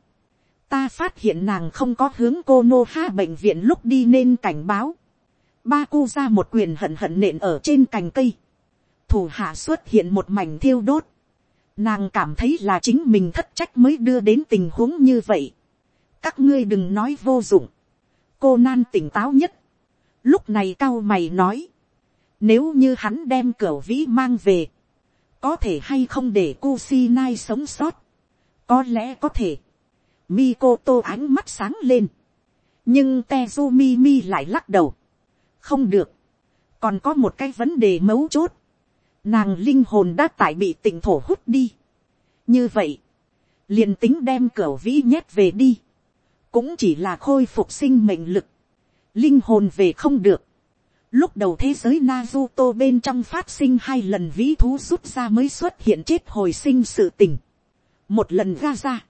Ta phát hiện nàng không có hướng cô nô ha bệnh viện lúc đi nên cảnh báo. Ba cu ra một quyền hận hận nện ở trên cành cây. Thủ hạ xuất hiện một mảnh thiêu đốt. Nàng cảm thấy là chính mình thất trách mới đưa đến tình huống như vậy các ngươi đừng nói vô dụng, cô nan tỉnh táo nhất, lúc này cao mày nói, nếu như hắn đem cửa vĩ mang về, có thể hay không để cô xi nai sống sót, có lẽ có thể, Mikoto ánh mắt sáng lên, nhưng tezu mi lại lắc đầu, không được, còn có một cái vấn đề mấu chốt, nàng linh hồn đã tại bị tỉnh thổ hút đi, như vậy, liền tính đem cửa vĩ nhét về đi, cũng chỉ là khôi phục sinh mệnh lực, linh hồn về không được. Lúc đầu thế giới Naruto bên trong phát sinh hai lần vĩ thú rút ra mới xuất hiện chết hồi sinh sự tình. Một lần ra ra,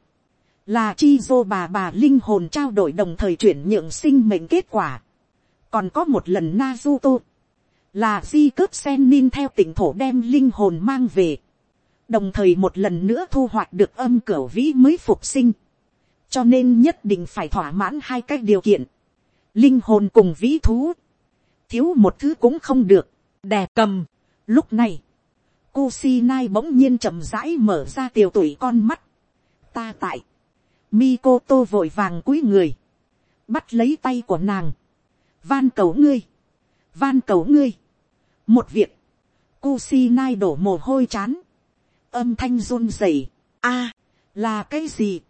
là chi dô bà bà linh hồn trao đổi đồng thời chuyển nhượng sinh mệnh kết quả. Còn có một lần Naruto, là di cướp sen nin theo tỉnh thổ đem linh hồn mang về. Đồng thời một lần nữa thu hoạch được âm cửa vĩ mới phục sinh. Cho nên nhất định phải thỏa mãn hai cái điều kiện. Linh hồn cùng vĩ thú. Thiếu một thứ cũng không được. Đè cầm. Lúc này. Kusinai bỗng nhiên chậm rãi mở ra tiểu tuổi con mắt. Ta tại. Mikoto vội vàng cúi người. Bắt lấy tay của nàng. Van cầu ngươi. Van cầu ngươi. Một việc. Kusinai đổ mồ hôi chán. Âm thanh run rẩy. a, là cái gì?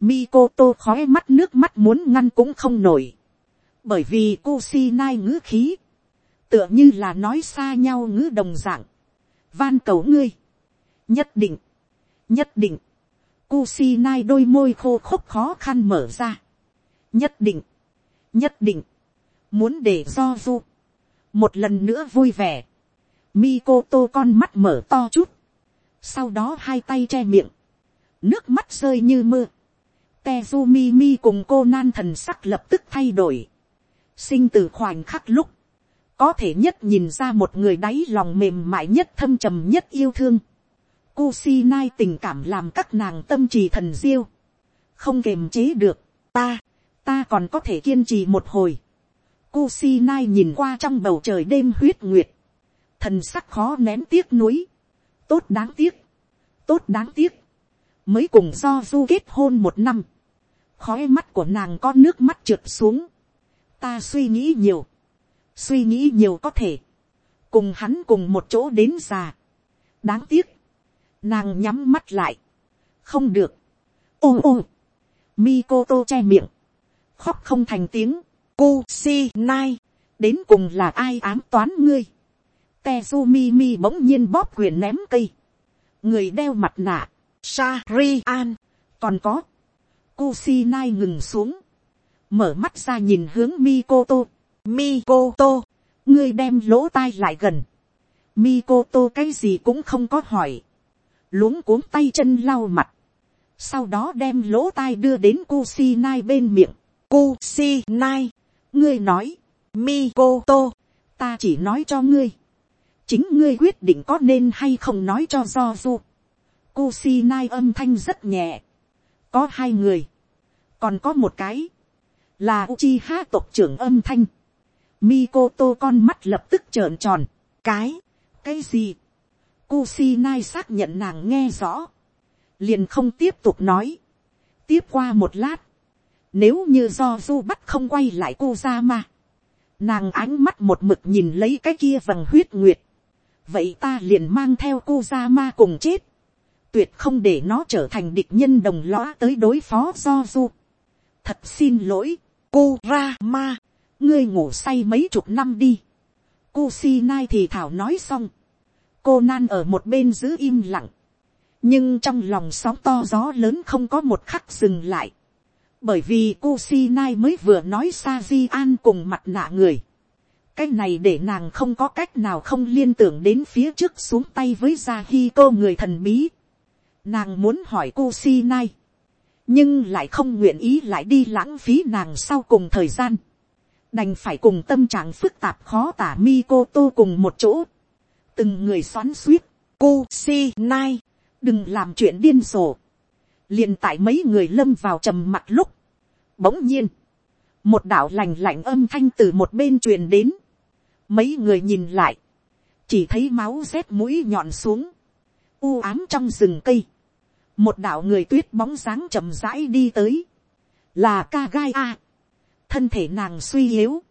Mikoto khói mắt nước mắt muốn ngăn cũng không nổi. Bởi vì Kusinai ngữ khí. Tựa như là nói xa nhau ngữ đồng dạng. Van cầu ngươi. Nhất định. Nhất định. Kusinai đôi môi khô khốc khó khăn mở ra. Nhất định. Nhất định. Muốn để do du. Một lần nữa vui vẻ. Mikoto con mắt mở to chút. Sau đó hai tay che miệng. Nước mắt rơi như mưa. Tezumi mi cùng cô nan thần sắc lập tức thay đổi. Sinh từ khoảnh khắc lúc. Có thể nhất nhìn ra một người đáy lòng mềm mại nhất thâm trầm nhất yêu thương. Kusinai tình cảm làm các nàng tâm trì thần diêu. Không kềm chế được. Ta, ta còn có thể kiên trì một hồi. Kusinai nhìn qua trong bầu trời đêm huyết nguyệt. Thần sắc khó nén tiếc nuối. Tốt đáng tiếc. Tốt đáng tiếc. Mới cùng do du kết hôn một năm. Khói mắt của nàng có nước mắt trượt xuống. Ta suy nghĩ nhiều. Suy nghĩ nhiều có thể. Cùng hắn cùng một chỗ đến già. Đáng tiếc. Nàng nhắm mắt lại. Không được. Ô ô. Mikoto che miệng. Khóc không thành tiếng. Cô si nai. Đến cùng là ai ám toán ngươi. Tezumi mi bỗng nhiên bóp quyền ném cây. Người đeo mặt nạ. Shari an. Còn có. Kusinai ngừng xuống. Mở mắt ra nhìn hướng Mikoto. Mikoto. Ngươi đem lỗ tai lại gần. Mikoto cái gì cũng không có hỏi luống cuống tay chân lau mặt, sau đó đem lỗ tai đưa đến Kusinai bên miệng. Kusinai, ngươi nói, Mikoto, ta chỉ nói cho ngươi, chính ngươi quyết định có nên hay không nói cho do du. Kusinai âm thanh rất nhẹ, có hai người, còn có một cái, là Uchiha tộc trưởng âm thanh. Mikoto con mắt lập tức trợn tròn, cái, cái gì, Kusinai xác nhận nàng nghe rõ. Liền không tiếp tục nói. Tiếp qua một lát. Nếu như do du bắt không quay lại Kozama. Nàng ánh mắt một mực nhìn lấy cái kia vầng huyết nguyệt. Vậy ta liền mang theo Kozama cùng chết. Tuyệt không để nó trở thành địch nhân đồng lõa tới đối phó do du. Thật xin lỗi. Kurama. Ngươi ngủ say mấy chục năm đi. Kusinai thì thảo nói xong cô nan ở một bên giữ im lặng, nhưng trong lòng sóng to gió lớn không có một khắc dừng lại, bởi vì Kusinai mới vừa nói sa di an cùng mặt nạ người, cái này để nàng không có cách nào không liên tưởng đến phía trước xuống tay với gia hi cô người thần bí, nàng muốn hỏi Kusinai, nhưng lại không nguyện ý lại đi lãng phí nàng sau cùng thời gian, đành phải cùng tâm trạng phức tạp khó tả mi cô tô cùng một chỗ, từng người xoắn suýt, cô si nai, đừng làm chuyện điên rồ. liền tại mấy người lâm vào trầm mặt lúc, bỗng nhiên, một đạo lành lạnh âm thanh từ một bên truyền đến, mấy người nhìn lại, chỉ thấy máu rét mũi nhọn xuống, u ám trong rừng cây, một đạo người tuyết bóng dáng chậm rãi đi tới, là ca gai a, thân thể nàng suy yếu,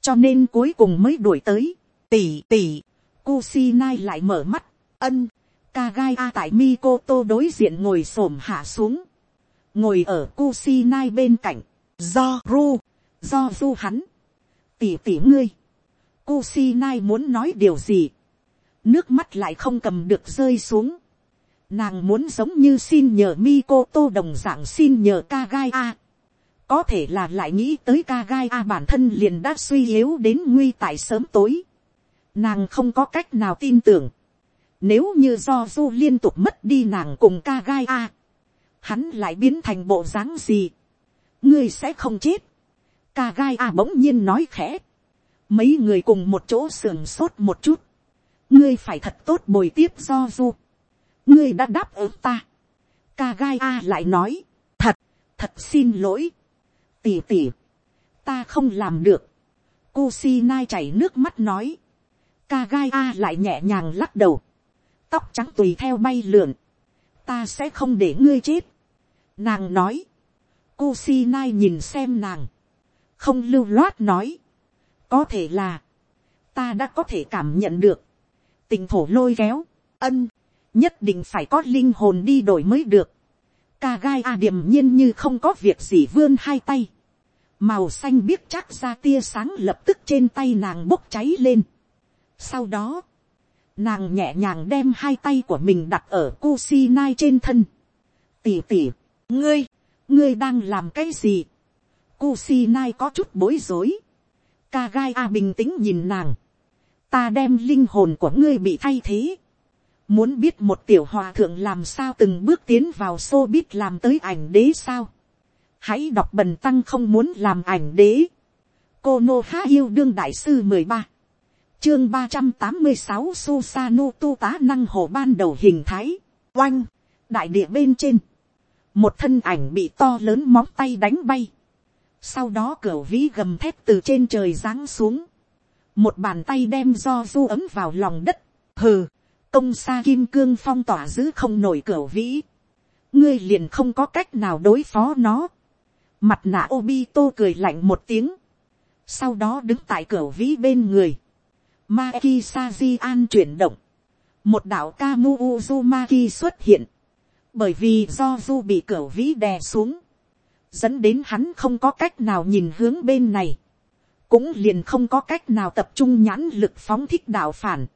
cho nên cuối cùng mới đuổi tới, tỉ tỉ, Kusinai lại mở mắt, ân, ca gai a tại Mikoto đối diện ngồi xổm hạ xuống, ngồi ở Kusinai bên cạnh, do ru, do du hắn, tỉ tỉ ngươi, Kusinai muốn nói điều gì, nước mắt lại không cầm được rơi xuống, nàng muốn giống như xin nhờ Mikoto đồng dạng xin nhờ Kagai A. Có thể là lại nghĩ tới Kagai A bản thân liền đã suy yếu đến nguy tại sớm tối. Nàng không có cách nào tin tưởng. Nếu như do du liên tục mất đi nàng cùng Kagai A. Hắn lại biến thành bộ dáng gì. Ngươi sẽ không chết. Kagai A bỗng nhiên nói khẽ. Mấy người cùng một chỗ sườn sốt một chút. Ngươi phải thật tốt bồi tiếp do du ngươi đã đáp ứng ta. ca gai a lại nói, thật, thật xin lỗi. tỉ tỉ, ta không làm được. Kusi nai chảy nước mắt nói. ca gai a lại nhẹ nhàng lắc đầu. tóc trắng tùy theo bay lượn. ta sẽ không để ngươi chết. nàng nói. Kusi nai nhìn xem nàng. không lưu loát nói. có thể là, ta đã có thể cảm nhận được. tình thổ lôi kéo, ân, nhất định phải có linh hồn đi đổi mới được. Ca gai a điềm nhiên như không có việc gì vươn hai tay. Màu xanh biết chắc ra tia sáng lập tức trên tay nàng bốc cháy lên. Sau đó, nàng nhẹ nhàng đem hai tay của mình đặt ở Kusinai trên thân. Tỉ tỉ, ngươi, ngươi đang làm cái gì? Kusinai có chút bối rối. Ca gai a bình tĩnh nhìn nàng. Ta đem linh hồn của ngươi bị thay thế Muốn biết một tiểu hòa thượng làm sao từng bước tiến vào xô biết làm tới ảnh đế sao. Hãy đọc bần tăng không muốn làm ảnh đế. Cô Nô Há Yêu Đương Đại Sư mười ba Chương ba trăm tám mươi sáu Susano tu tá năng hồ ban đầu hình thái. Oanh. Đại địa bên trên. Một thân ảnh bị to lớn móng tay đánh bay. Sau đó cửa vĩ gầm thép từ trên trời giáng xuống. Một bàn tay đem do du ấm vào lòng đất. Hừ công xa kim cương phong tỏa giữ không nổi cửa vĩ, ngươi liền không có cách nào đối phó nó. Mặt nạ Obito cười lạnh một tiếng, sau đó đứng tại cửa vĩ bên người. Maki Saji an chuyển động, một đạo Kamu Uzumaki xuất hiện, bởi vì do du bị cửa vĩ đè xuống, dẫn đến hắn không có cách nào nhìn hướng bên này, cũng liền không có cách nào tập trung nhãn lực phóng thích đạo phản,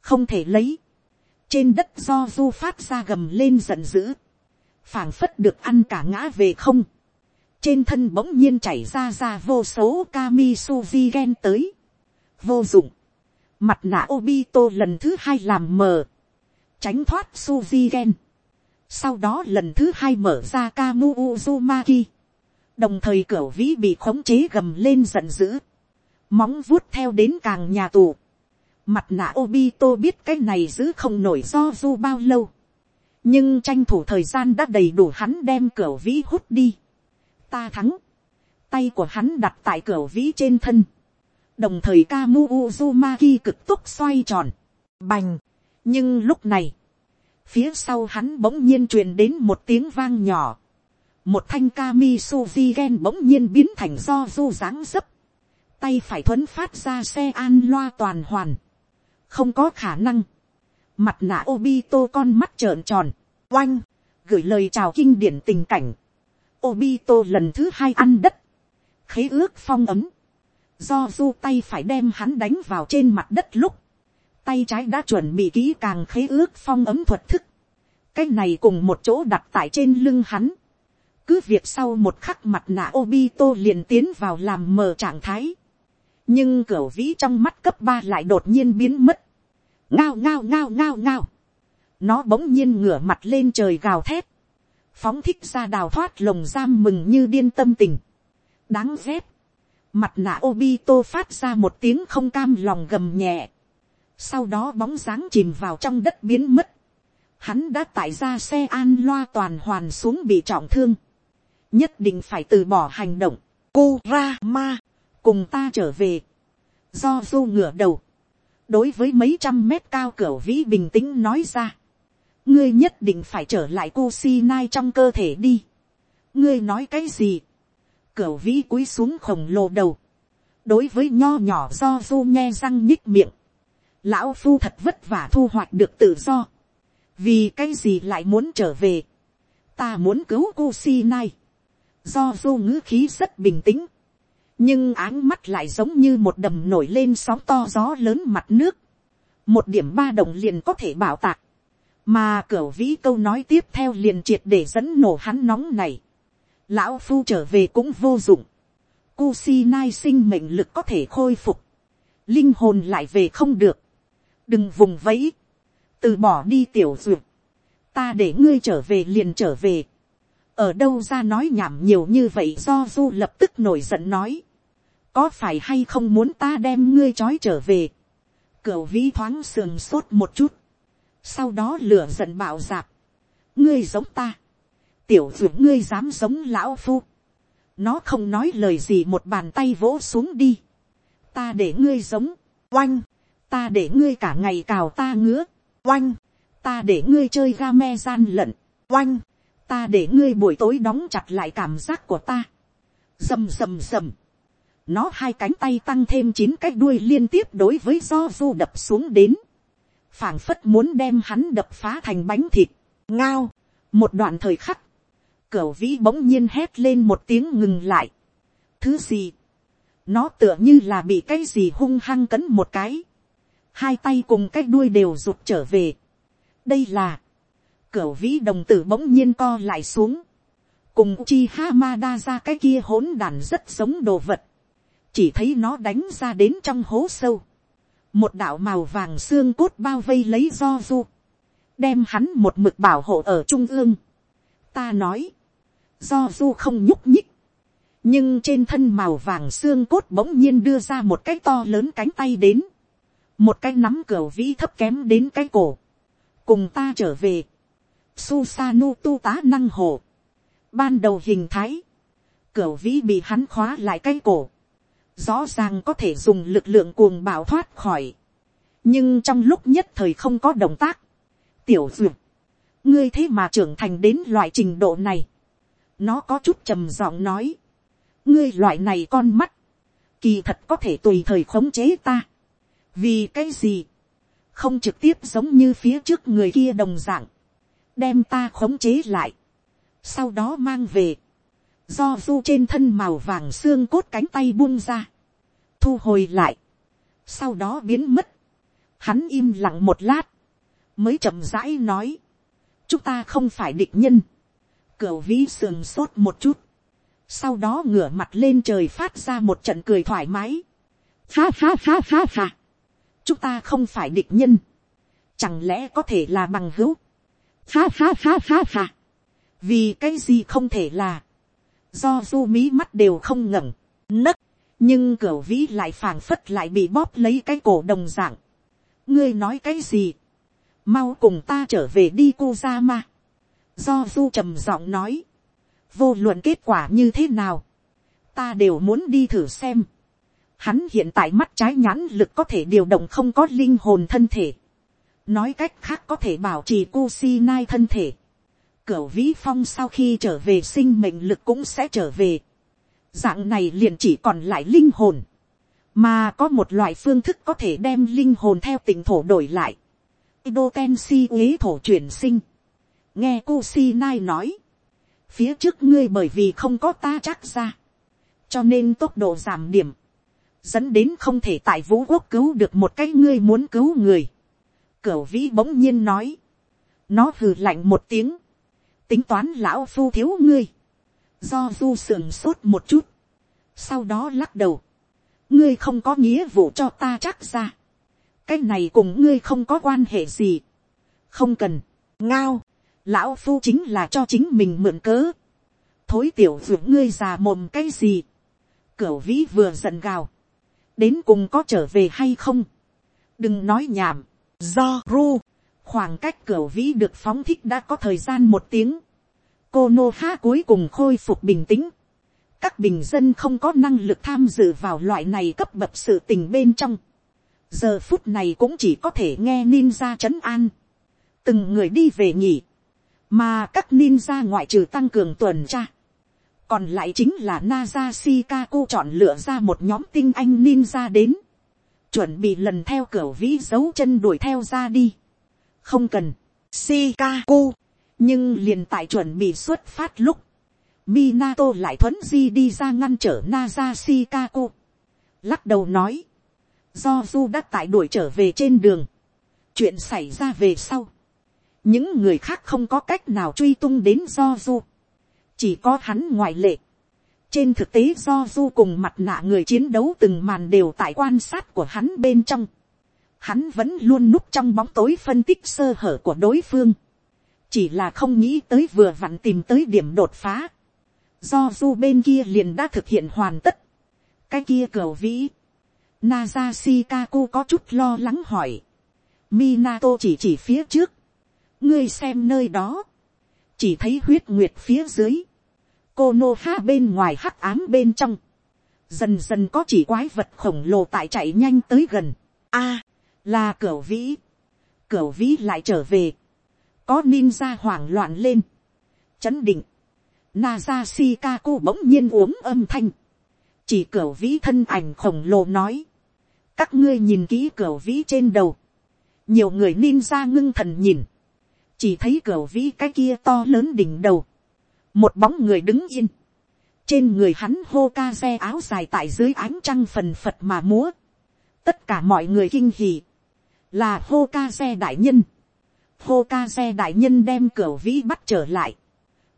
không thể lấy, trên đất do du phát ra gầm lên giận dữ, phảng phất được ăn cả ngã về không, trên thân bỗng nhiên chảy ra ra vô số kami suzy gen tới, vô dụng, mặt nạ obito lần thứ hai làm mờ, tránh thoát suzy gen, sau đó lần thứ hai mở ra kamu uzumaki, đồng thời cửa vĩ bị khống chế gầm lên giận dữ, móng vuốt theo đến càng nhà tù, Mặt nạ Obito biết cái này giữ không nổi do du bao lâu. Nhưng tranh thủ thời gian đã đầy đủ hắn đem cửa vĩ hút đi. Ta thắng. Tay của hắn đặt tại cửa vĩ trên thân. Đồng thời Kamu Uzumaki cực tốc xoay tròn. Bành. Nhưng lúc này. Phía sau hắn bỗng nhiên truyền đến một tiếng vang nhỏ. Một thanh Kami Suzy gen bỗng nhiên biến thành do du dáng dấp. Tay phải thuấn phát ra xe an loa toàn hoàn không có khả năng. Mặt nạ Obito con mắt trợn tròn, oanh, gửi lời chào kinh điển tình cảnh. Obito lần thứ hai ăn đất, khế ước phong ấm, do du tay phải đem hắn đánh vào trên mặt đất lúc, tay trái đã chuẩn bị kỹ càng khế ước phong ấm thuật thức, cái này cùng một chỗ đặt tại trên lưng hắn, cứ việc sau một khắc mặt nạ Obito liền tiến vào làm mờ trạng thái, nhưng cửa vĩ trong mắt cấp ba lại đột nhiên biến mất, ngao ngao ngao ngao ngao, nó bỗng nhiên ngửa mặt lên trời gào thét, phóng thích ra đào thoát lồng giam mừng như điên tâm tình, đáng ghét, mặt nạ Obito phát ra một tiếng không cam lòng gầm nhẹ, sau đó bóng dáng chìm vào trong đất biến mất, hắn đã tải ra xe an loa toàn hoàn xuống bị trọng thương, nhất định phải từ bỏ hành động, Kurama, cùng ta trở về, do du ngửa đầu, đối với mấy trăm mét cao cửa vĩ bình tĩnh nói ra, ngươi nhất định phải trở lại Kusinai trong cơ thể đi. ngươi nói cái gì, cửa vĩ cúi xuống khổng lồ đầu. Đối với nho nhỏ do du nghe răng nhích miệng. Lão phu thật vất vả thu hoạch được tự do. Vì cái gì lại muốn trở về. Ta muốn cứu cu si nai. Do du ngữ khí rất bình tĩnh. Nhưng áng mắt lại giống như một đầm nổi lên sóng to gió lớn mặt nước. Một điểm ba đồng liền có thể bảo tạc. Mà cửa vĩ câu nói tiếp theo liền triệt để dẫn nổ hắn nóng này. Lão phu trở về cũng vô dụng, ku si nai sinh mệnh lực có thể khôi phục, linh hồn lại về không được, đừng vùng vẫy, từ bỏ đi tiểu duyệt, ta để ngươi trở về liền trở về, ở đâu ra nói nhảm nhiều như vậy do du lập tức nổi giận nói, có phải hay không muốn ta đem ngươi trói trở về, cửu vĩ thoáng sườn sốt một chút, sau đó lửa giận bạo dạp, ngươi giống ta, tiểu d ngươi dám giống lão phu, nó không nói lời gì một bàn tay vỗ xuống đi, ta để ngươi giống, oanh, ta để ngươi cả ngày cào ta ngứa, oanh, ta để ngươi chơi ga me gian lận, oanh, ta để ngươi buổi tối đóng chặt lại cảm giác của ta, rầm rầm rầm, nó hai cánh tay tăng thêm chín cái đuôi liên tiếp đối với do du đập xuống đến, phảng phất muốn đem hắn đập phá thành bánh thịt, ngao, một đoạn thời khắc, Cửu vĩ bỗng nhiên hét lên một tiếng ngừng lại. Thứ gì? Nó tựa như là bị cái gì hung hăng cấn một cái. Hai tay cùng cái đuôi đều rụt trở về. Đây là. Cửu vĩ đồng tử bỗng nhiên co lại xuống. Cùng chi ha ma đa ra cái kia hỗn đàn rất giống đồ vật. Chỉ thấy nó đánh ra đến trong hố sâu. Một đạo màu vàng xương cốt bao vây lấy do du đem hắn một mực bảo hộ ở trung ương. Ta nói, do du không nhúc nhích, nhưng trên thân màu vàng xương cốt bỗng nhiên đưa ra một cái to lớn cánh tay đến, một cái nắm cửa vĩ thấp kém đến cái cổ, cùng ta trở về, Susanu tu tá năng hồ, ban đầu hình thái, Cửu vĩ bị hắn khóa lại cái cổ, rõ ràng có thể dùng lực lượng cuồng bạo thoát khỏi, nhưng trong lúc nhất thời không có động tác, tiểu dược. ngươi thế mà trưởng thành đến loại trình độ này, nó có chút trầm giọng nói. Ngươi loại này con mắt. Kỳ thật có thể tùy thời khống chế ta. Vì cái gì? Không trực tiếp giống như phía trước người kia đồng dạng. Đem ta khống chế lại. Sau đó mang về. Do du trên thân màu vàng xương cốt cánh tay buông ra. Thu hồi lại. Sau đó biến mất. Hắn im lặng một lát. Mới chậm rãi nói. Chúng ta không phải địch nhân Cửu vĩ sườn sốt một chút. Sau đó ngửa mặt lên trời phát ra một trận cười thoải mái. Ha ha ha ha ha. Chúng ta không phải địch nhân. Chẳng lẽ có thể là bằng hữu. Ha ha ha ha ha. Vì cái gì không thể là. Do du mí mắt đều không ngẩng, nấc. Nhưng cửa vĩ lại phảng phất lại bị bóp lấy cái cổ đồng dạng. Ngươi nói cái gì? Mau cùng ta trở về đi cô ra ma Do du trầm giọng nói. Vô luận kết quả như thế nào. Ta đều muốn đi thử xem. Hắn hiện tại mắt trái nhãn lực có thể điều động không có linh hồn thân thể. Nói cách khác có thể bảo trì Kusinai thân thể. Cửu vĩ phong sau khi trở về sinh mệnh lực cũng sẽ trở về. Dạng này liền chỉ còn lại linh hồn. Mà có một loại phương thức có thể đem linh hồn theo tỉnh thổ đổi lại. đô ten si uế thổ chuyển sinh nghe cu si nai nói, phía trước ngươi bởi vì không có ta chắc ra, cho nên tốc độ giảm điểm, dẫn đến không thể tại vũ quốc cứu được một cái ngươi muốn cứu người. Cửu vĩ bỗng nhiên nói, nó hừ lạnh một tiếng, tính toán lão phu thiếu ngươi, do du sườn sốt một chút, sau đó lắc đầu, ngươi không có nghĩa vụ cho ta chắc ra, cái này cùng ngươi không có quan hệ gì, không cần, ngao, lão phu chính là cho chính mình mượn cớ. thối tiểu dụ ngươi già mồm cái gì. cửu vĩ vừa giận gào. đến cùng có trở về hay không. đừng nói nhảm do ru. khoảng cách cửu vĩ được phóng thích đã có thời gian một tiếng. cô nô ha cuối cùng khôi phục bình tĩnh. các bình dân không có năng lực tham dự vào loại này cấp bậc sự tình bên trong. giờ phút này cũng chỉ có thể nghe ninja chấn an. từng người đi về nghỉ mà các ninja ngoại trừ tăng cường tuần tra, còn lại chính là Naza Shikaku chọn lựa ra một nhóm tinh anh ninja đến, chuẩn bị lần theo cửa vĩ dấu chân đuổi theo ra đi. không cần, Shikaku, nhưng liền tại chuẩn bị xuất phát lúc, Minato lại thuấn di đi ra ngăn trở Naza Shikaku, lắc đầu nói, do du đã tại đuổi trở về trên đường, chuyện xảy ra về sau, những người khác không có cách nào truy tung đến do du, chỉ có hắn ngoại lệ trên thực tế do du cùng mặt nạ người chiến đấu từng màn đều tại quan sát của hắn bên trong, hắn vẫn luôn núp trong bóng tối phân tích sơ hở của đối phương, chỉ là không nghĩ tới vừa vặn tìm tới điểm đột phá, do du bên kia liền đã thực hiện hoàn tất, cái kia cửa vĩ, Naza Shikaku có chút lo lắng hỏi. Minato chỉ chỉ phía trước. Ngươi xem nơi đó. Chỉ thấy huyết nguyệt phía dưới cô nô ha bên ngoài hắc ám bên trong. Dần dần có chỉ quái vật khổng lồ tại chạy nhanh tới gần. a là cửa vĩ. Cửa vĩ lại trở về. Có ninja hoảng loạn lên. Chấn định. Naza Shikaku bỗng nhiên uống âm thanh. Chỉ cửa vĩ thân ảnh khổng lồ nói các ngươi nhìn kỹ cửa vĩ trên đầu, nhiều người ninja ngưng thần nhìn, chỉ thấy cửa vĩ cái kia to lớn đỉnh đầu, một bóng người đứng yên, trên người hắn hô ca xe áo dài tại dưới ánh trăng phần phật mà múa, tất cả mọi người kinh hì, là hô ca xe đại nhân, hô ca xe đại nhân đem cửa vĩ bắt trở lại,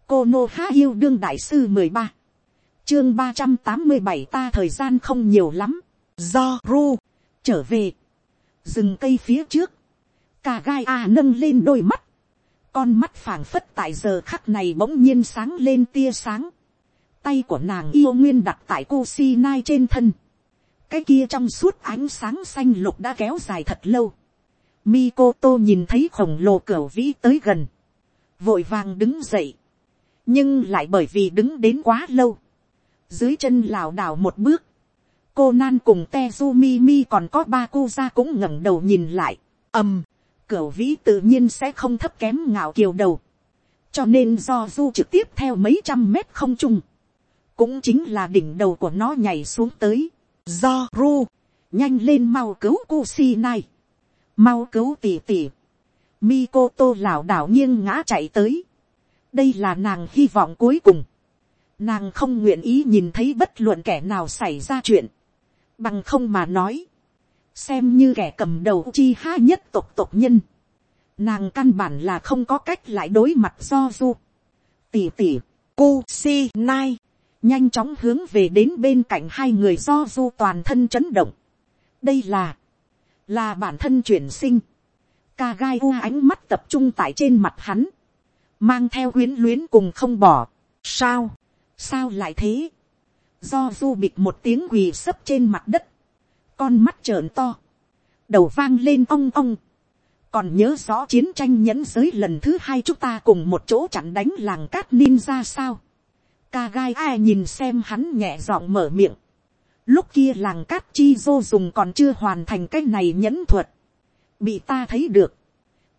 cô nô há yêu đương đại sư mười ba, chương ba trăm tám mươi bảy ta thời gian không nhiều lắm, do ru. Trở về, rừng cây phía trước, cả gai a nâng lên đôi mắt, con mắt phảng phất tại giờ khắc này bỗng nhiên sáng lên tia sáng, tay của nàng yêu nguyên đặt tại cô si nai trên thân, cái kia trong suốt ánh sáng xanh lục đã kéo dài thật lâu, Mikoto nhìn thấy khổng lồ cửa vĩ tới gần, vội vàng đứng dậy, nhưng lại bởi vì đứng đến quá lâu, dưới chân lảo đảo một bước, cô nan cùng Tezumi mi còn có ba cô ra cũng ngẩng đầu nhìn lại, ầm, cửu vĩ tự nhiên sẽ không thấp kém ngạo kiều đầu, cho nên do du trực tiếp theo mấy trăm mét không trung, cũng chính là đỉnh đầu của nó nhảy xuống tới, do ru, nhanh lên mau cứu cu si nai, mau cứu tỉ tỉ, tô lảo đảo nghiêng ngã chạy tới, đây là nàng hy vọng cuối cùng, nàng không nguyện ý nhìn thấy bất luận kẻ nào xảy ra chuyện, Bằng không mà nói. Xem như kẻ cầm đầu chi ha nhất tộc tộc nhân. Nàng căn bản là không có cách lại đối mặt do du. Tỉ tỉ, cu si nai. Nhanh chóng hướng về đến bên cạnh hai người do du toàn thân chấn động. Đây là, là bản thân chuyển sinh. Ca gai u ánh mắt tập trung tại trên mặt hắn. Mang theo huyến luyến cùng không bỏ. Sao? Sao lại thế? do du bịt một tiếng quỳ sấp trên mặt đất, con mắt trợn to, đầu vang lên ong ong, còn nhớ rõ chiến tranh nhẫn giới lần thứ hai chúng ta cùng một chỗ chặn đánh làng cát ninja sao. ca gai ai nhìn xem hắn nhẹ giọng mở miệng. lúc kia làng cát chi dô dùng còn chưa hoàn thành cái này nhẫn thuật. bị ta thấy được.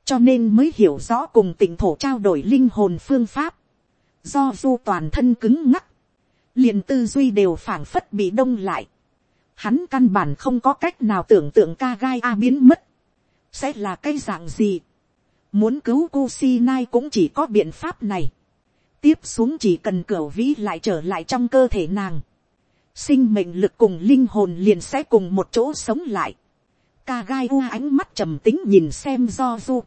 cho nên mới hiểu rõ cùng tỉnh thổ trao đổi linh hồn phương pháp. do du toàn thân cứng ngắc liền tư duy đều phảng phất bị đông lại. Hắn căn bản không có cách nào tưởng tượng ca gai a biến mất. Sẽ là cái dạng gì? Muốn cứu Kusinai cũng chỉ có biện pháp này. Tiếp xuống chỉ cần cửa vĩ lại trở lại trong cơ thể nàng. Sinh mệnh lực cùng linh hồn liền sẽ cùng một chỗ sống lại. Ca gai u ánh mắt trầm tính nhìn xem do du.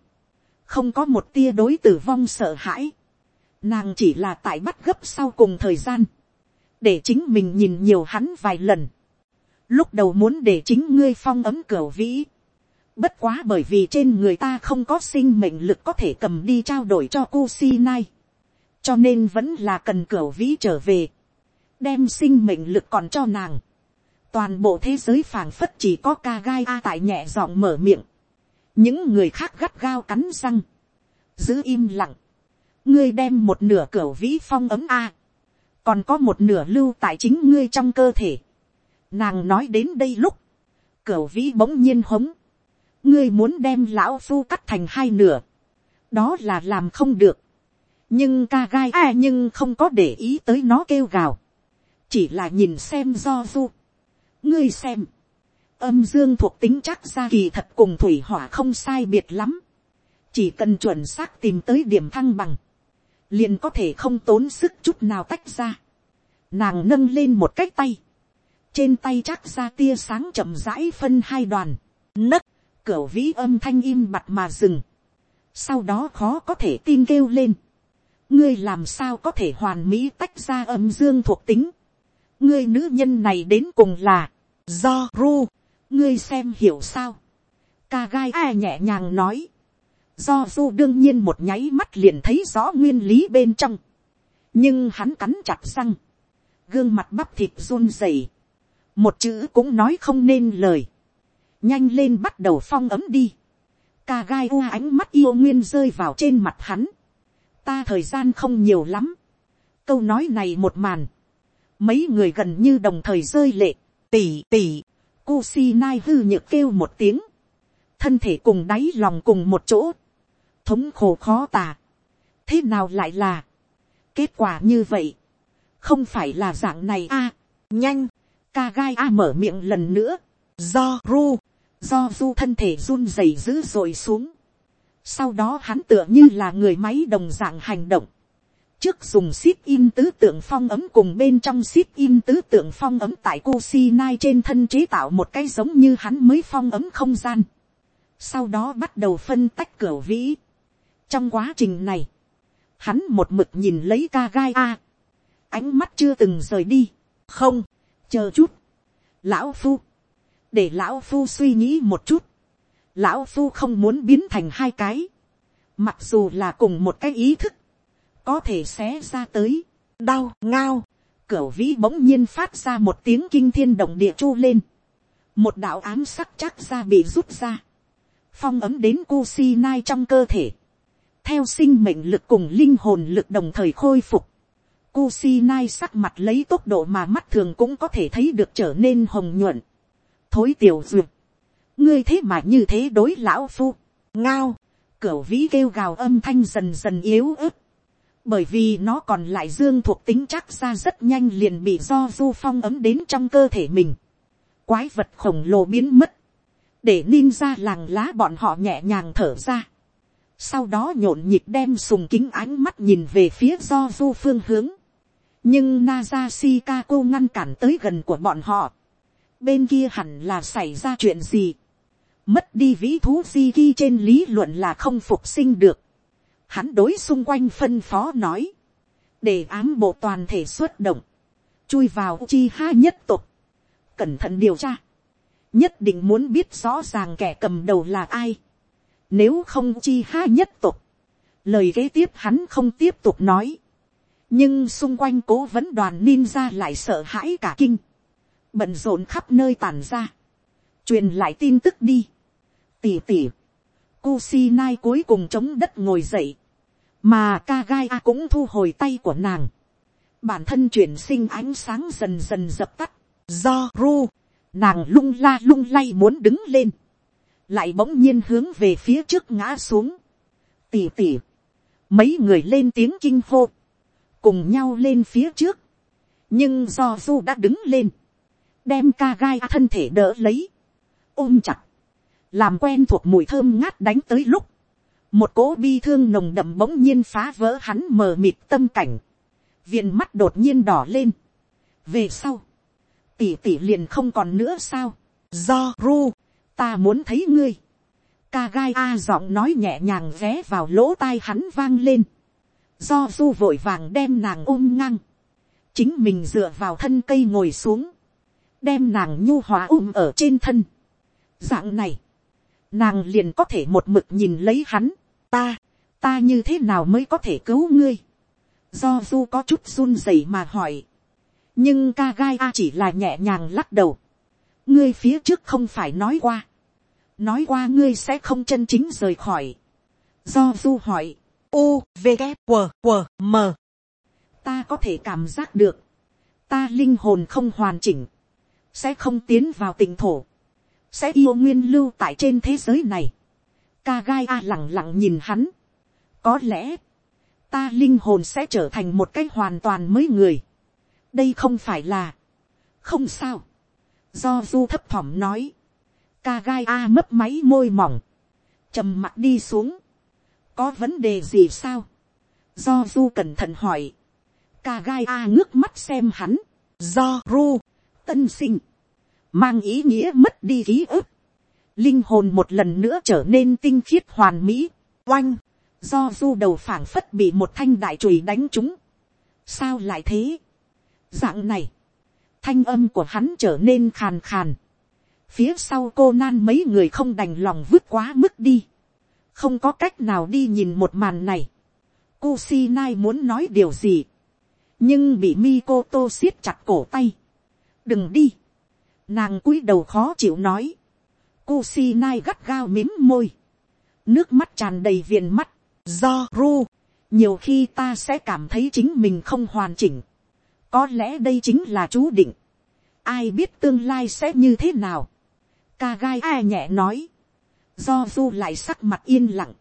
Không có một tia đối tử vong sợ hãi. Nàng chỉ là tại bắt gấp sau cùng thời gian để chính mình nhìn nhiều hắn vài lần. Lúc đầu muốn để chính ngươi phong ấm cửa vĩ. Bất quá bởi vì trên người ta không có sinh mệnh lực có thể cầm đi trao đổi cho cu si nai. Cho nên vẫn là cần cửa vĩ trở về. Đem sinh mệnh lực còn cho nàng. Toàn bộ thế giới phảng phất chỉ có ca gai A tại nhẹ giọng mở miệng. Những người khác gắt gao cắn răng. Giữ im lặng. Ngươi đem một nửa cửa vĩ phong ấm A còn có một nửa lưu tại chính ngươi trong cơ thể. Nàng nói đến đây lúc, cửu vĩ bỗng nhiên hống, ngươi muốn đem lão phu cắt thành hai nửa, đó là làm không được. nhưng ca gai à nhưng không có để ý tới nó kêu gào, chỉ là nhìn xem do du. ngươi xem, âm dương thuộc tính chắc ra kỳ thật cùng thủy hỏa không sai biệt lắm, chỉ cần chuẩn xác tìm tới điểm thăng bằng, liền có thể không tốn sức chút nào tách ra. Nàng nâng lên một cái tay, trên tay chắc ra tia sáng chậm rãi phân hai đoàn, nấc, cửa vĩ âm thanh im bặt mà dừng, sau đó khó có thể tin kêu lên, ngươi làm sao có thể hoàn mỹ tách ra âm dương thuộc tính, ngươi nữ nhân này đến cùng là, do ru, ngươi xem hiểu sao, ca gai a nhẹ nhàng nói, do du đương nhiên một nháy mắt liền thấy rõ nguyên lý bên trong, nhưng hắn cắn chặt răng, gương mặt bắp thịt run rẩy, một chữ cũng nói không nên lời, nhanh lên bắt đầu phong ấm đi, ca gai u ánh mắt yêu nguyên rơi vào trên mặt hắn, ta thời gian không nhiều lắm, câu nói này một màn, mấy người gần như đồng thời rơi lệ, tỉ tỉ, Kusinai hư nhược kêu một tiếng. Thân thể cùng đáy lòng cùng một chỗ. Thống khổ khó tả. Thế nào lại là. Kết quả như vậy. Không phải là dạng này a Nhanh. Ca gai a mở miệng lần nữa. Do ru. Do du thân thể run rẩy dữ rồi xuống. Sau đó hắn tựa như là người máy đồng dạng hành động trước dùng ship in tứ tượng phong ấm cùng bên trong ship in tứ tượng phong ấm tại cô si nai trên thân chế tạo một cái giống như hắn mới phong ấm không gian. Sau đó bắt đầu phân tách cửa vĩ. Trong quá trình này, hắn một mực nhìn lấy ca gai a. Ánh mắt chưa từng rời đi. Không, chờ chút. Lão Phu. Để Lão Phu suy nghĩ một chút. Lão Phu không muốn biến thành hai cái. Mặc dù là cùng một cái ý thức có thể xé ra tới, đau ngao, cửa vĩ bỗng nhiên phát ra một tiếng kinh thiên động địa chu lên, một đạo ám sắc chắc ra bị rút ra, phong ấm đến Kusi nai trong cơ thể, theo sinh mệnh lực cùng linh hồn lực đồng thời khôi phục, Kusinai sắc mặt lấy tốc độ mà mắt thường cũng có thể thấy được trở nên hồng nhuận, thối tiểu duyệt, ngươi thế mà như thế đối lão phu, ngao, Cửu vĩ kêu gào âm thanh dần dần yếu ớt, bởi vì nó còn lại dương thuộc tính chắc ra rất nhanh liền bị do du phong ấm đến trong cơ thể mình. quái vật khổng lồ biến mất, để ninja làng lá bọn họ nhẹ nhàng thở ra. sau đó nhộn nhịp đem sùng kính ánh mắt nhìn về phía do du phương hướng nhưng naza cô ngăn cản tới gần của bọn họ. bên kia hẳn là xảy ra chuyện gì. mất đi vĩ thú di ghi trên lý luận là không phục sinh được. Hắn đối xung quanh phân phó nói, để ám bộ toàn thể xuất động, chui vào chi ha nhất tục, cẩn thận điều tra, nhất định muốn biết rõ ràng kẻ cầm đầu là ai, nếu không chi ha nhất tục, lời kế tiếp hắn không tiếp tục nói, nhưng xung quanh cố vấn đoàn ninja lại sợ hãi cả kinh, bận rộn khắp nơi tàn ra, truyền lại tin tức đi, tỉ tỉ, Kusinai cuối cùng chống đất ngồi dậy, mà kagai a cũng thu hồi tay của nàng, bản thân chuyển sinh ánh sáng dần dần dập tắt, do ru, nàng lung la lung lay muốn đứng lên, lại bỗng nhiên hướng về phía trước ngã xuống, tỉ tỉ, mấy người lên tiếng kinh hô, cùng nhau lên phía trước, nhưng do du đã đứng lên, đem ca gai thân thể đỡ lấy, ôm chặt, làm quen thuộc mùi thơm ngát đánh tới lúc, một cỗ bi thương nồng đậm bỗng nhiên phá vỡ hắn mờ mịt tâm cảnh, viền mắt đột nhiên đỏ lên. về sau, tỷ tỷ liền không còn nữa sao, do ru, ta muốn thấy ngươi, ca gai a giọng nói nhẹ nhàng ghé vào lỗ tai hắn vang lên, do du vội vàng đem nàng ôm ngang, chính mình dựa vào thân cây ngồi xuống, đem nàng nhu hòa ôm ở trên thân. dạng này, nàng liền có thể một mực nhìn lấy hắn, ta, ta như thế nào mới có thể cứu ngươi, do du có chút run rẩy mà hỏi, nhưng ca gai a chỉ là nhẹ nhàng lắc đầu, ngươi phía trước không phải nói qua, nói qua ngươi sẽ không chân chính rời khỏi, do du hỏi, u v g q q m ta có thể cảm giác được, ta linh hồn không hoàn chỉnh, sẽ không tiến vào tỉnh thổ, sẽ yêu nguyên lưu tại trên thế giới này. Ca gai a lẳng lặng nhìn hắn. Có lẽ, ta linh hồn sẽ trở thành một cái hoàn toàn mới người. đây không phải là, không sao, do du thấp thỏm nói, ca gai a mấp máy môi mỏng, trầm mặt đi xuống, có vấn đề gì sao, do du cẩn thận hỏi, ca gai a ngước mắt xem hắn, do ru, tân sinh, mang ý nghĩa mất đi ký ức, linh hồn một lần nữa trở nên tinh khiết hoàn mỹ, oanh, do du đầu phảng phất bị một thanh đại chùy đánh trúng, sao lại thế, dạng này, thanh âm của hắn trở nên khàn khàn, phía sau cô nan mấy người không đành lòng vứt quá mức đi, không có cách nào đi nhìn một màn này, Kusinai muốn nói điều gì, nhưng bị Mikoto siết chặt cổ tay. đừng đi, nàng cúi đầu khó chịu nói, Kusinai gắt gao mím môi, nước mắt tràn đầy viền mắt, do ru, nhiều khi ta sẽ cảm thấy chính mình không hoàn chỉnh, có lẽ đây chính là chú định, ai biết tương lai sẽ như thế nào, Kagai ai nhẹ nói, do du lại sắc mặt yên lặng,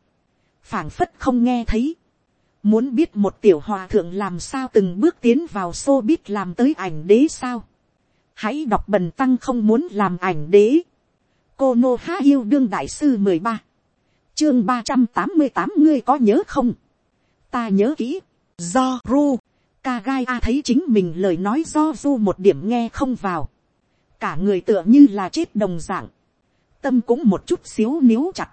phảng phất không nghe thấy, Muốn biết một tiểu hòa thượng làm sao từng bước tiến vào xô biết làm tới ảnh đế sao. Hãy đọc bần tăng không muốn làm ảnh đế. Cô Nô Há yêu đương đại sư mười ba Chương ba trăm tám mươi tám ngươi có nhớ không? Ta nhớ kỹ. Do Ru. ca gai A thấy chính mình lời nói do Du một điểm nghe không vào. Cả người tựa như là chết đồng dạng. Tâm cũng một chút xíu níu chặt.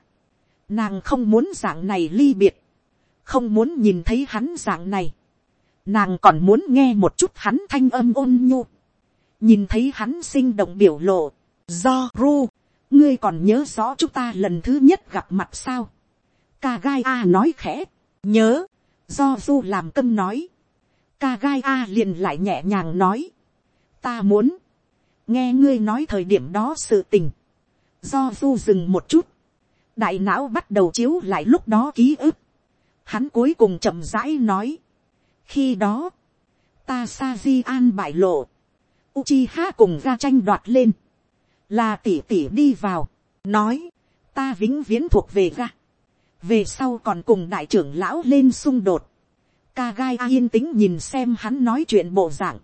Nàng không muốn dạng này ly biệt. Không muốn nhìn thấy hắn dạng này, nàng còn muốn nghe một chút hắn thanh âm ôn nhu, nhìn thấy hắn sinh động biểu lộ, do ru, ngươi còn nhớ rõ chúng ta lần thứ nhất gặp mặt sao, ca gai a nói khẽ, nhớ, do ru làm câm nói, ca gai a liền lại nhẹ nhàng nói, ta muốn, nghe ngươi nói thời điểm đó sự tình, do du dừng một chút, đại não bắt đầu chiếu lại lúc đó ký ức, hắn cuối cùng chậm rãi nói, khi đó, ta sa di an bại lộ, Uchiha cùng ra tranh đoạt lên, là tỷ tỷ đi vào, nói, ta vĩnh viễn thuộc về ra, về sau còn cùng đại trưởng lão lên xung đột, kagai yên tĩnh nhìn xem hắn nói chuyện bộ dạng,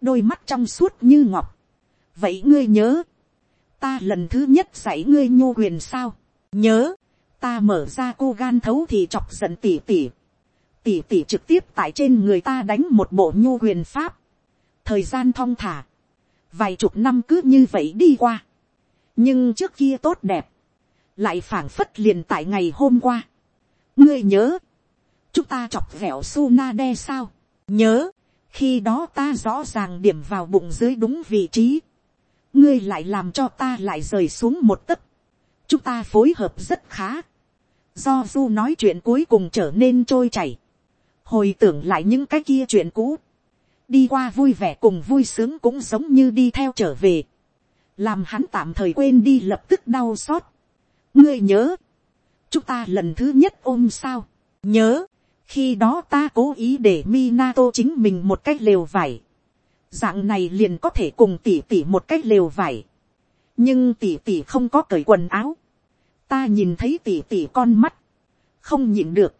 đôi mắt trong suốt như ngọc, vậy ngươi nhớ, ta lần thứ nhất dạy ngươi nhô quyền sao, nhớ, ta mở ra cô gan thấu thì chọc giận tỉ tỉ. Tỉ tỉ trực tiếp tại trên người ta đánh một bộ nhu huyền pháp. Thời gian thong thả. Vài chục năm cứ như vậy đi qua. Nhưng trước kia tốt đẹp. Lại phảng phất liền tại ngày hôm qua. Ngươi nhớ. Chúng ta chọc vẹo su na đe sao. Nhớ. Khi đó ta rõ ràng điểm vào bụng dưới đúng vị trí. Ngươi lại làm cho ta lại rời xuống một tấc chúng ta phối hợp rất khá. do du nói chuyện cuối cùng trở nên trôi chảy. hồi tưởng lại những cái kia chuyện cũ. đi qua vui vẻ cùng vui sướng cũng giống như đi theo trở về. làm hắn tạm thời quên đi lập tức đau xót. ngươi nhớ, chúng ta lần thứ nhất ôm sao. nhớ, khi đó ta cố ý để Minato chính mình một cách lều vải dạng này liền có thể cùng tỉ tỉ một cách lều vải. Nhưng tỷ tỷ không có cởi quần áo, ta nhìn thấy tỷ tỷ con mắt, không nhìn được,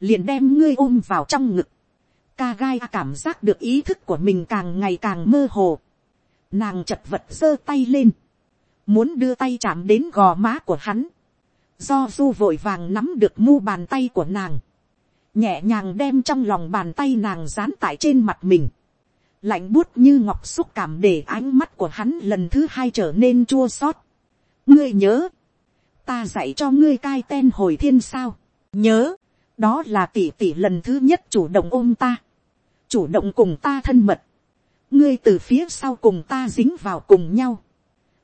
liền đem ngươi ôm vào trong ngực, ca gai cảm giác được ý thức của mình càng ngày càng mơ hồ, nàng chật vật giơ tay lên, muốn đưa tay chạm đến gò má của hắn, do du vội vàng nắm được mu bàn tay của nàng, nhẹ nhàng đem trong lòng bàn tay nàng dán tại trên mặt mình, lạnh buốt như ngọc xúc cảm để ánh mắt của hắn lần thứ hai trở nên chua xót. ngươi nhớ, ta dạy cho ngươi cai ten hồi thiên sao, nhớ, đó là tỷ tỷ lần thứ nhất chủ động ôm ta, chủ động cùng ta thân mật, ngươi từ phía sau cùng ta dính vào cùng nhau,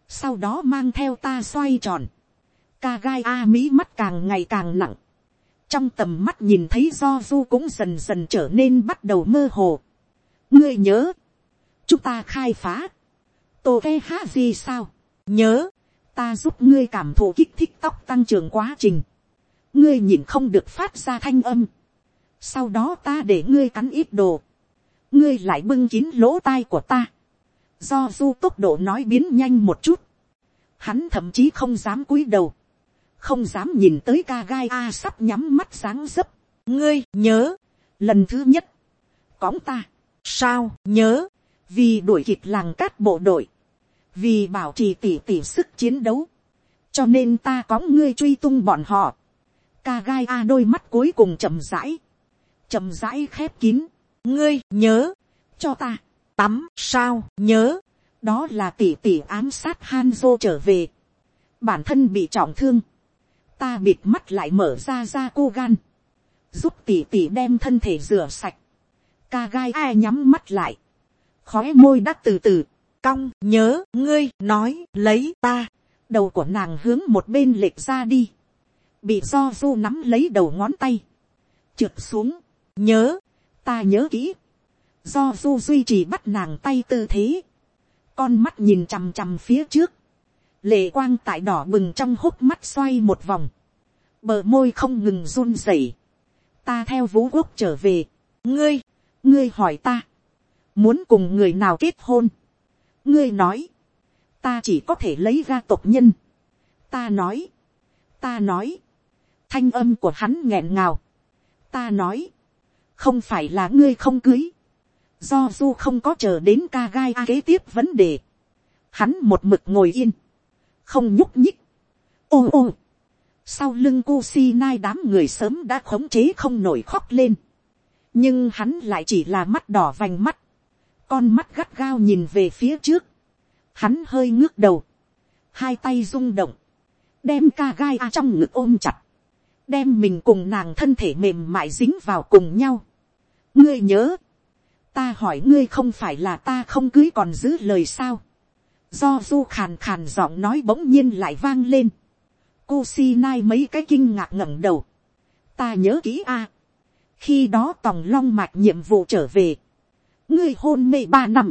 sau đó mang theo ta xoay tròn, ca gai a mỹ mắt càng ngày càng nặng, trong tầm mắt nhìn thấy do du cũng dần dần trở nên bắt đầu mơ hồ, ngươi nhớ, chúng ta khai phá, tô ve há gì sao, nhớ, ta giúp ngươi cảm thụ kích thích tóc tăng trưởng quá trình, ngươi nhìn không được phát ra thanh âm, sau đó ta để ngươi cắn ít đồ, ngươi lại bưng kín lỗ tai của ta, do du tốc độ nói biến nhanh một chút, hắn thậm chí không dám cúi đầu, không dám nhìn tới ca gai a sắp nhắm mắt sáng dấp, ngươi nhớ, lần thứ nhất, cõng ta, sao? Nhớ, vì đuổi kịp làng cát bộ đội, vì bảo trì tỉ tỉ sức chiến đấu, cho nên ta có ngươi truy tung bọn họ, ca gai a đôi mắt cuối cùng chậm rãi, chậm rãi khép kín, ngươi nhớ, cho ta, tắm. Sao? Nhớ, đó là tỉ tỉ ám sát Hanzo trở về, bản thân bị trọng thương, ta bịt mắt lại mở ra ra cô gan, giúp tỉ tỉ đem thân thể rửa sạch, ca gai ai nhắm mắt lại, khói môi đắt từ từ, cong nhớ ngươi nói lấy ta, đầu của nàng hướng một bên lệch ra đi, bị do du nắm lấy đầu ngón tay, trượt xuống, nhớ, ta nhớ kỹ, do du duy trì bắt nàng tay tư thế, con mắt nhìn chằm chằm phía trước, lệ quang tại đỏ bừng trong hốc mắt xoay một vòng, bờ môi không ngừng run rẩy, ta theo vũ quốc trở về, ngươi, ngươi hỏi ta, muốn cùng người nào kết hôn, ngươi nói, ta chỉ có thể lấy ra tộc nhân, ta nói, ta nói, thanh âm của hắn nghẹn ngào, ta nói, không phải là ngươi không cưới, do du không có chờ đến ca gai a kế tiếp vấn đề, hắn một mực ngồi yên, không nhúc nhích, ô ô, sau lưng cu si nai đám người sớm đã khống chế không nổi khóc lên, nhưng hắn lại chỉ là mắt đỏ vành mắt, con mắt gắt gao nhìn về phía trước, hắn hơi ngước đầu, hai tay rung động, đem ca gai a trong ngực ôm chặt, đem mình cùng nàng thân thể mềm mại dính vào cùng nhau. ngươi nhớ, ta hỏi ngươi không phải là ta không cưới còn giữ lời sao. do du khàn khàn giọng nói bỗng nhiên lại vang lên. cô si nai mấy cái kinh ngạc ngẩng đầu. ta nhớ kỹ a khi đó tòng long mạch nhiệm vụ trở về. ngươi hôn mê ba năm.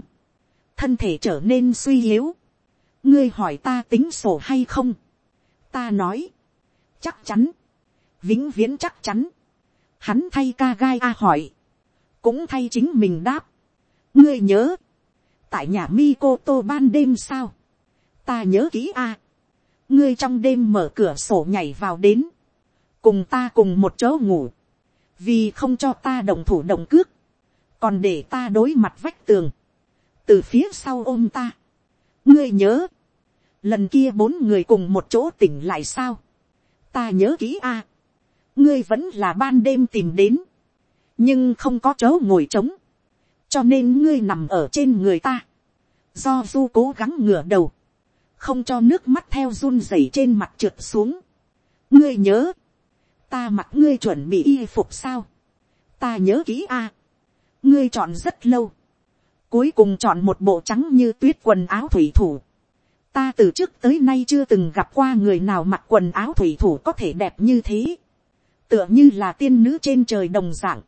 thân thể trở nên suy yếu. ngươi hỏi ta tính sổ hay không. ta nói. chắc chắn. vĩnh viễn chắc chắn. hắn thay ca gai a hỏi cũng thay chính mình đáp. ngươi nhớ, tại nhà mi cô tô ban đêm sao, ta nhớ kỹ a, ngươi trong đêm mở cửa sổ nhảy vào đến, cùng ta cùng một chỗ ngủ, vì không cho ta đồng thủ đồng cước, còn để ta đối mặt vách tường, từ phía sau ôm ta. ngươi nhớ, lần kia bốn người cùng một chỗ tỉnh lại sao, ta nhớ kỹ a, ngươi vẫn là ban đêm tìm đến, nhưng không có chỗ ngồi trống, cho nên ngươi nằm ở trên người ta, do du cố gắng ngửa đầu, không cho nước mắt theo run rẩy trên mặt trượt xuống. ngươi nhớ, ta mặc ngươi chuẩn bị y phục sao, ta nhớ kỹ a, à. ngươi chọn rất lâu, cuối cùng chọn một bộ trắng như tuyết quần áo thủy thủ, ta từ trước tới nay chưa từng gặp qua người nào mặc quần áo thủy thủ có thể đẹp như thế, tựa như là tiên nữ trên trời đồng dạng,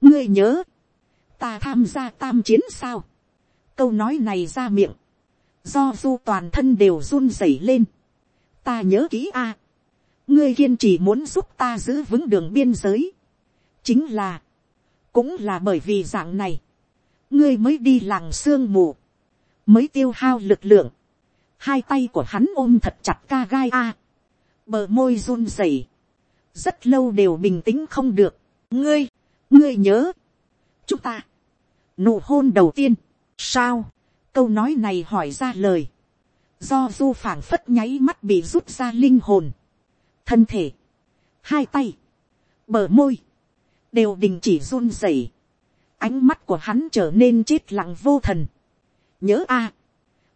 ngươi nhớ, ta tham gia tam chiến sao, câu nói này ra miệng, do du toàn thân đều run rẩy lên, ta nhớ kỹ a, à ngươi kiên trì muốn giúp ta giữ vững đường biên giới, chính là, cũng là bởi vì dạng này, ngươi mới đi làng sương mù, mới tiêu hao lực lượng, hai tay của hắn ôm thật chặt ca gai a, bờ môi run rẩy, rất lâu đều bình tĩnh không được, ngươi, ngươi nhớ, chúng ta, nụ hôn đầu tiên, sao, câu nói này hỏi ra lời, do du phảng phất nháy mắt bị rút ra linh hồn, thân thể, hai tay, bờ môi, đều đình chỉ run rẩy, ánh mắt của hắn trở nên chết lặng vô thần, nhớ a,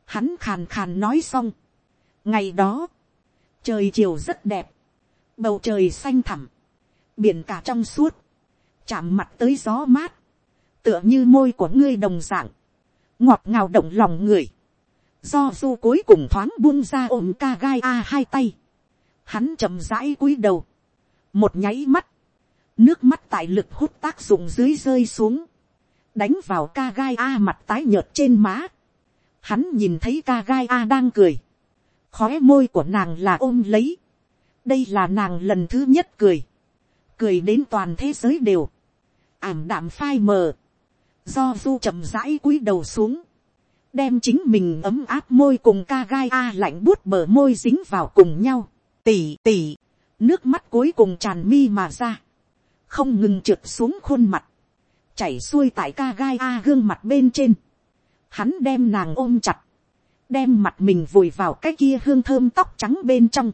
hắn khàn khàn nói xong, ngày đó, trời chiều rất đẹp, bầu trời xanh thẳm, biển cả trong suốt, chạm mặt tới gió mát, tựa như môi của ngươi đồng dạng, ngọt ngào động lòng người, do du cuối cùng thoáng buông ra ôm ca gai a hai tay, hắn chậm rãi cúi đầu, một nháy mắt, nước mắt tại lực hút tác dụng dưới rơi xuống, đánh vào ca gai a mặt tái nhợt trên má, hắn nhìn thấy ca gai a đang cười, khói môi của nàng là ôm lấy, đây là nàng lần thứ nhất cười, cười đến toàn thế giới đều, ảm đạm phai mờ, do du chậm rãi cúi đầu xuống, đem chính mình ấm áp môi cùng ca gai a lạnh buốt bờ môi dính vào cùng nhau, tỉ tỉ, nước mắt cuối cùng tràn mi mà ra, không ngừng trượt xuống khuôn mặt, chảy xuôi tại ca gai a gương mặt bên trên, hắn đem nàng ôm chặt, đem mặt mình vùi vào cái kia hương thơm tóc trắng bên trong,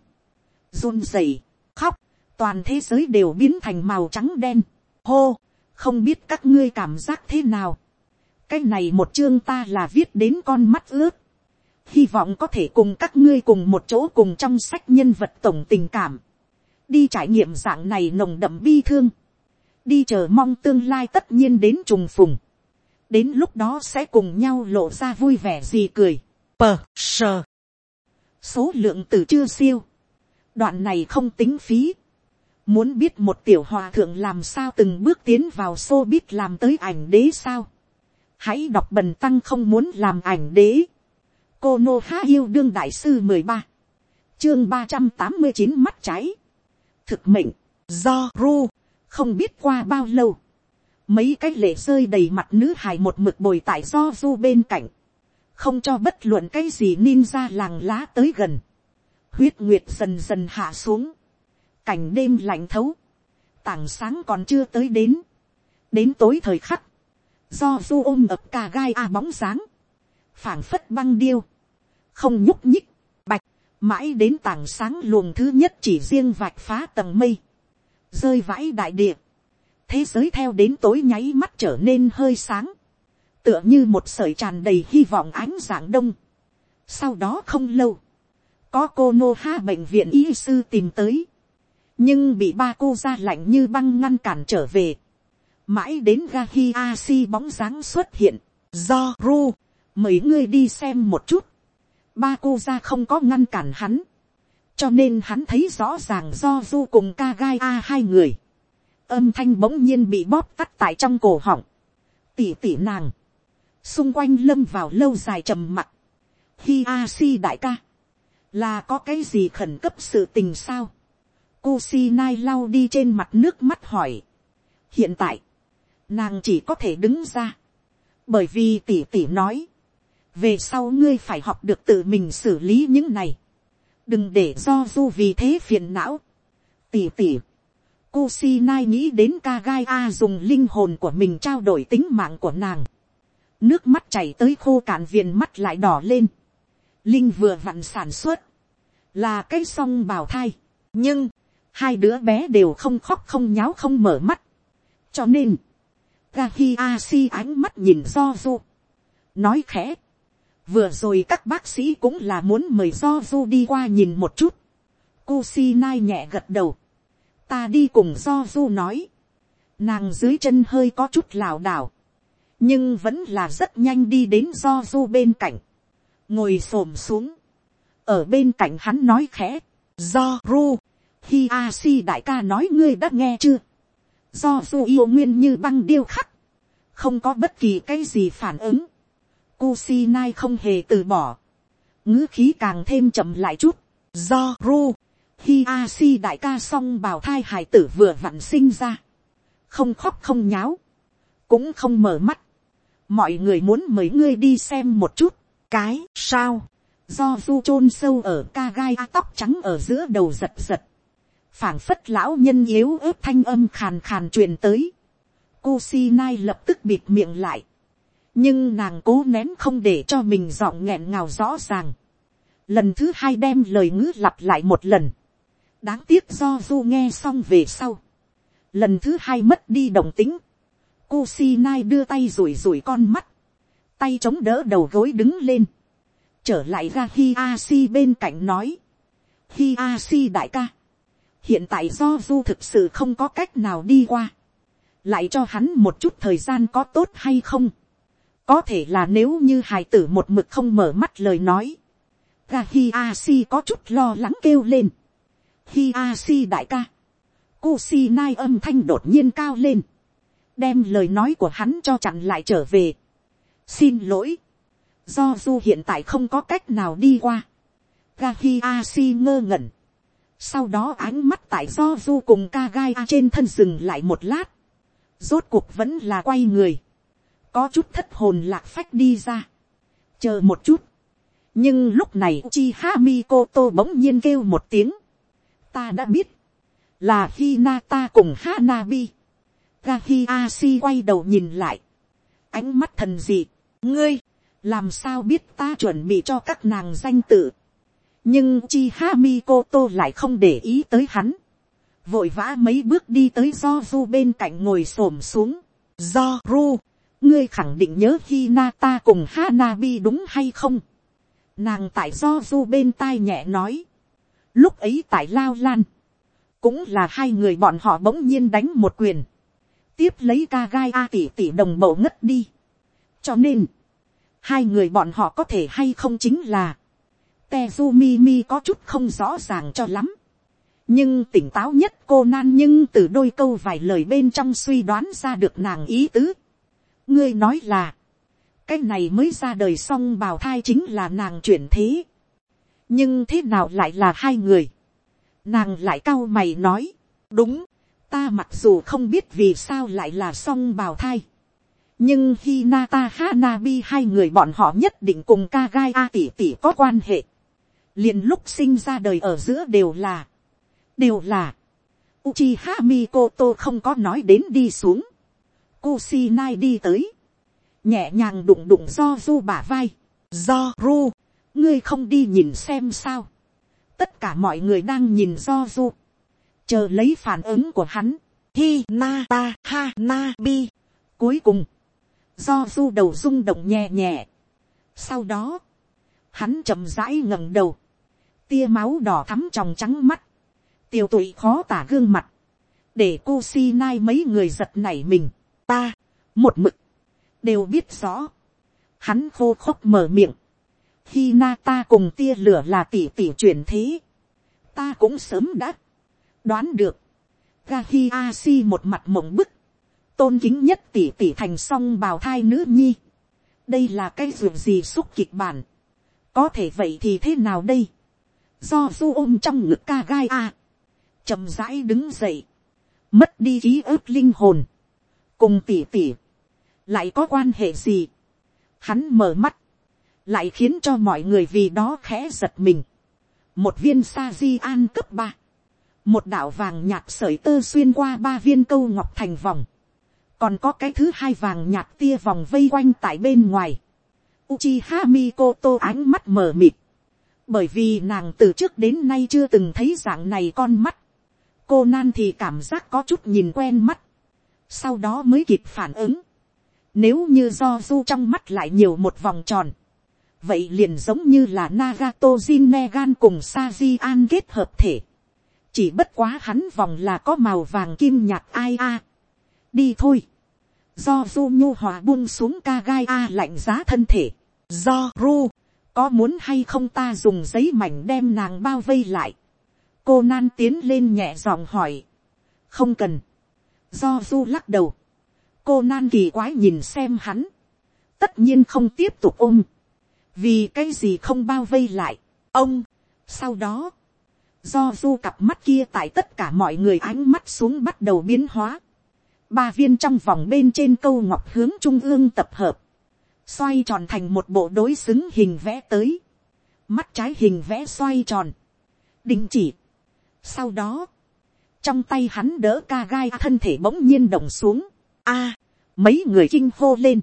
run rẩy, khóc, toàn thế giới đều biến thành màu trắng đen, hô, không biết các ngươi cảm giác thế nào, cái này một chương ta là viết đến con mắt ướt, hy vọng có thể cùng các ngươi cùng một chỗ cùng trong sách nhân vật tổng tình cảm, đi trải nghiệm dạng này nồng đậm bi thương, đi chờ mong tương lai tất nhiên đến trùng phùng, đến lúc đó sẽ cùng nhau lộ ra vui vẻ gì cười, pờ sờ, số lượng từ chưa siêu, đoạn này không tính phí, muốn biết một tiểu hòa thượng làm sao từng bước tiến vào xô biết làm tới ảnh đế sao, hãy đọc bần tăng không muốn làm ảnh đế, cô nô há yêu đương đại sư mười ba, chương ba trăm tám mươi chín mắt cháy, thực mệnh, do ru, không biết qua bao lâu, mấy cái lệ rơi đầy mặt nữ hài một mực bồi tại do du bên cạnh, không cho bất luận cái gì ninja làng lá tới gần, huyết nguyệt dần dần hạ xuống, cảnh đêm lạnh thấu, tảng sáng còn chưa tới đến, đến tối thời khắc, do du ôm ập cà gai a bóng dáng, phảng phất băng điêu, không nhúc nhích, bạch, mãi đến tảng sáng luồng thứ nhất chỉ riêng vạch phá tầng mây, rơi vãi đại địa, thế giới theo đến tối nháy mắt trở nên hơi sáng, tựa như một sợi tràn đầy hy vọng ánh dạng đông. sau đó không lâu, có cô nô ha bệnh viện y sư tìm tới, nhưng bị ba cô ra lạnh như băng ngăn cản trở về, mãi đến ga hi a si bóng dáng xuất hiện, do ru, mời ngươi đi xem một chút, ba cô ra không có ngăn cản hắn, cho nên hắn thấy rõ ràng do du cùng ca gai a hai người, âm thanh bỗng nhiên bị bóp tắt tại trong cổ họng, tỉ tỉ nàng, xung quanh lâm vào lâu dài trầm mặc, hi a si đại ca, là có cái gì khẩn cấp sự tình sao, Cô C Nai lau đi trên mặt nước mắt hỏi. Hiện tại, nàng chỉ có thể đứng ra. Bởi vì tỷ tỷ nói, về sau ngươi phải học được tự mình xử lý những này. Đừng để do du vì thế phiền não. Tỷ tỷ, nai nghĩ đến ca gai A dùng linh hồn của mình trao đổi tính mạng của nàng. Nước mắt chảy tới khô cạn viền mắt lại đỏ lên. Linh vừa vặn sản xuất. Là cái song bào thai. Nhưng, hai đứa bé đều không khóc không nháo không mở mắt. cho nên, Gahi Asi ánh mắt nhìn do du. nói khẽ vừa rồi các bác sĩ cũng là muốn mời do du đi qua nhìn một chút. Kusinai nhẹ gật đầu. ta đi cùng do du nói. nàng dưới chân hơi có chút lảo đảo. nhưng vẫn là rất nhanh đi đến do du bên cạnh. ngồi s ổ m xuống. ở bên cạnh hắn nói khẽ. do ru Hi A Si đại ca nói ngươi đã nghe chưa? Do du yêu nguyên như băng điêu khắc. Không có bất kỳ cái gì phản ứng. Kusinai không hề từ bỏ. ngữ khí càng thêm chậm lại chút. Do ru. Hiasi đại ca song bào thai hải tử vừa vặn sinh ra. Không khóc không nháo. Cũng không mở mắt. Mọi người muốn mời ngươi đi xem một chút. Cái sao? Do du chôn sâu ở ca gai tóc trắng ở giữa đầu giật giật phảng phất lão nhân yếu ớt thanh âm khàn khàn truyền tới. Kusinai lập tức bịt miệng lại nhưng nàng cố nén không để cho mình giọng nghẹn ngào rõ ràng. lần thứ hai đem lời ngữ lặp lại một lần. đáng tiếc do du nghe xong về sau. lần thứ hai mất đi đồng tính. cu si nai đưa tay rủi rủi con mắt. tay chống đỡ đầu gối đứng lên. trở lại ra khi a si bên cạnh nói. khi a si đại ca hiện tại do du thực sự không có cách nào đi qua, lại cho hắn một chút thời gian có tốt hay không, có thể là nếu như hài tử một mực không mở mắt lời nói, ga hi a si có chút lo lắng kêu lên, hi a si đại ca, cu si nai âm thanh đột nhiên cao lên, đem lời nói của hắn cho chặn lại trở về. xin lỗi, do du hiện tại không có cách nào đi qua, ga hi a si ngơ ngẩn, sau đó ánh mắt tại do du cùng ka gai a trên thân dừng lại một lát. Rốt cuộc vẫn là quay người. Có chút thất hồn lạc phách đi ra. Chờ một chút. Nhưng lúc này chi ha mi cô tô bỗng nhiên kêu một tiếng. Ta đã biết. Là khi nata cùng ha na vi kagiyaki quay đầu nhìn lại. Ánh mắt thần dị. Ngươi, làm sao biết ta chuẩn bị cho các nàng danh tự. Nhưng chi ha mi cô tô lại không để ý tới hắn. Vội vã mấy bước đi tới do du bên cạnh ngồi xổm xuống. Do ru, ngươi khẳng định nhớ Hinata cùng Hanabi đúng hay không? Nàng tại do du bên tai nhẹ nói. Lúc ấy tại Lao Lan. Cũng là hai người bọn họ bỗng nhiên đánh một quyền. Tiếp lấy ca gai A tỷ tỷ đồng bầu ngất đi. Cho nên. Hai người bọn họ có thể hay không chính là. Tezumi có chút không rõ ràng cho lắm. Nhưng tỉnh táo nhất cô nan nhưng từ đôi câu vài lời bên trong suy đoán ra được nàng ý tứ. Ngươi nói là cái này mới ra đời xong bào thai chính là nàng chuyển thế. nhưng thế nào lại là hai người. nàng lại cau mày nói, đúng, ta mặc dù không biết vì sao lại là song bào thai. nhưng khi nata ha na bi hai người bọn họ nhất định cùng Kagai A tỷ tỷ có quan hệ. liền lúc sinh ra đời ở giữa đều là, đều là, Uchiha Mikoto không có nói đến đi xuống. Kusinai đi tới. Nhẹ nhàng đụng đụng do Ru bả vai, do ru, ngươi không đi nhìn xem sao, tất cả mọi người đang nhìn do Ru, chờ lấy phản ứng của hắn, hi na ta ha na bi, cuối cùng, do du đầu rung động nhẹ nhẹ, sau đó, hắn chậm rãi ngẩng đầu, tia máu đỏ thắm tròng trắng mắt, tiêu tụy khó tả gương mặt, để cô si nai mấy người giật nảy mình, ta, một mực, đều biết rõ. Hắn khô khốc mở miệng. Khi na ta cùng tia lửa là tỷ tỷ chuyển thế. Ta cũng sớm đã đoán được. Gahi Asi một mặt mộng bức. Tôn kính nhất tỷ tỷ thành song bào thai nữ nhi. Đây là cái ruộng gì xúc kịch bản. Có thể vậy thì thế nào đây? Do du ôm trong ngực ca gai a. chậm rãi đứng dậy. Mất đi ký ức linh hồn. Cùng tỷ tỷ lại có quan hệ gì. Hắn mở mắt, lại khiến cho mọi người vì đó khẽ giật mình. một viên sa di an cấp ba, một đạo vàng nhạt sởi tơ xuyên qua ba viên câu ngọc thành vòng, còn có cái thứ hai vàng nhạt tia vòng vây quanh tại bên ngoài. Uchiha Mikoto ánh mắt mờ mịt, bởi vì nàng từ trước đến nay chưa từng thấy dạng này con mắt. cô nan thì cảm giác có chút nhìn quen mắt, sau đó mới kịp phản ứng. Nếu như do du trong mắt lại nhiều một vòng tròn. Vậy liền giống như là Nagato Jinnegan cùng Saji An kết hợp thể. Chỉ bất quá hắn vòng là có màu vàng kim nhạt ai a. Đi thôi. Do du nhu hòa buông xuống ca gai a lạnh giá thân thể. Do ru. Có muốn hay không ta dùng giấy mảnh đem nàng bao vây lại. Cô nan tiến lên nhẹ giọng hỏi. Không cần. Do du lắc đầu. Cô nan kỳ quái nhìn xem hắn, tất nhiên không tiếp tục ôm, vì cái gì không bao vây lại, ông, sau đó, do du cặp mắt kia tại tất cả mọi người ánh mắt xuống bắt đầu biến hóa, ba viên trong vòng bên trên câu ngọc hướng trung ương tập hợp, xoay tròn thành một bộ đối xứng hình vẽ tới, mắt trái hình vẽ xoay tròn, đình chỉ. Sau đó, trong tay hắn đỡ ca gai thân thể bỗng nhiên động xuống, a, mấy người kinh hô lên,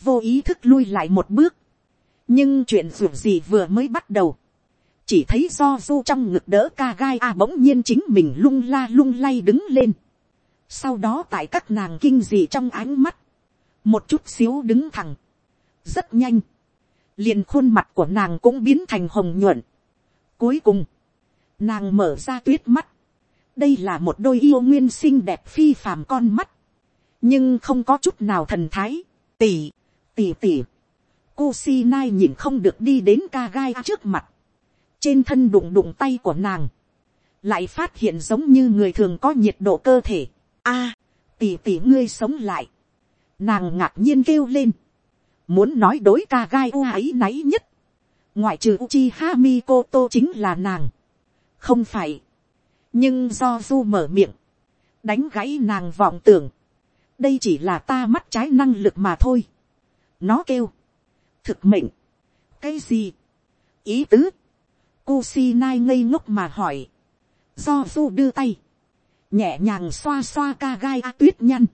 vô ý thức lui lại một bước, nhưng chuyện dù gì vừa mới bắt đầu, chỉ thấy do du trong ngực đỡ ca gai a bỗng nhiên chính mình lung la lung lay đứng lên, sau đó tại các nàng kinh dị trong ánh mắt, một chút xíu đứng thẳng, rất nhanh, liền khuôn mặt của nàng cũng biến thành hồng nhuận. Cuối cùng, nàng mở ra tuyết mắt, đây là một đôi yêu nguyên xinh đẹp phi phàm con mắt, nhưng không có chút nào thần thái, tỉ, tỉ tỉ. cô si nai nhìn không được đi đến ca gai trước mặt, trên thân đụng đụng tay của nàng, lại phát hiện giống như người thường có nhiệt độ cơ thể. a, à, tỉ tỉ ngươi sống lại, nàng ngạc nhiên kêu lên, muốn nói đối ca gai u ấy náy nhất, ngoại trừ uchi hami koto chính là nàng, không phải, nhưng do du mở miệng, đánh gãy nàng vọng tưởng, đây chỉ là ta mắt trái năng lực mà thôi. nó kêu, thực mệnh, cái gì, ý tứ, Kusinai ngây ngốc mà hỏi, do du đưa tay, nhẹ nhàng xoa xoa ca gai a tuyết nhăn.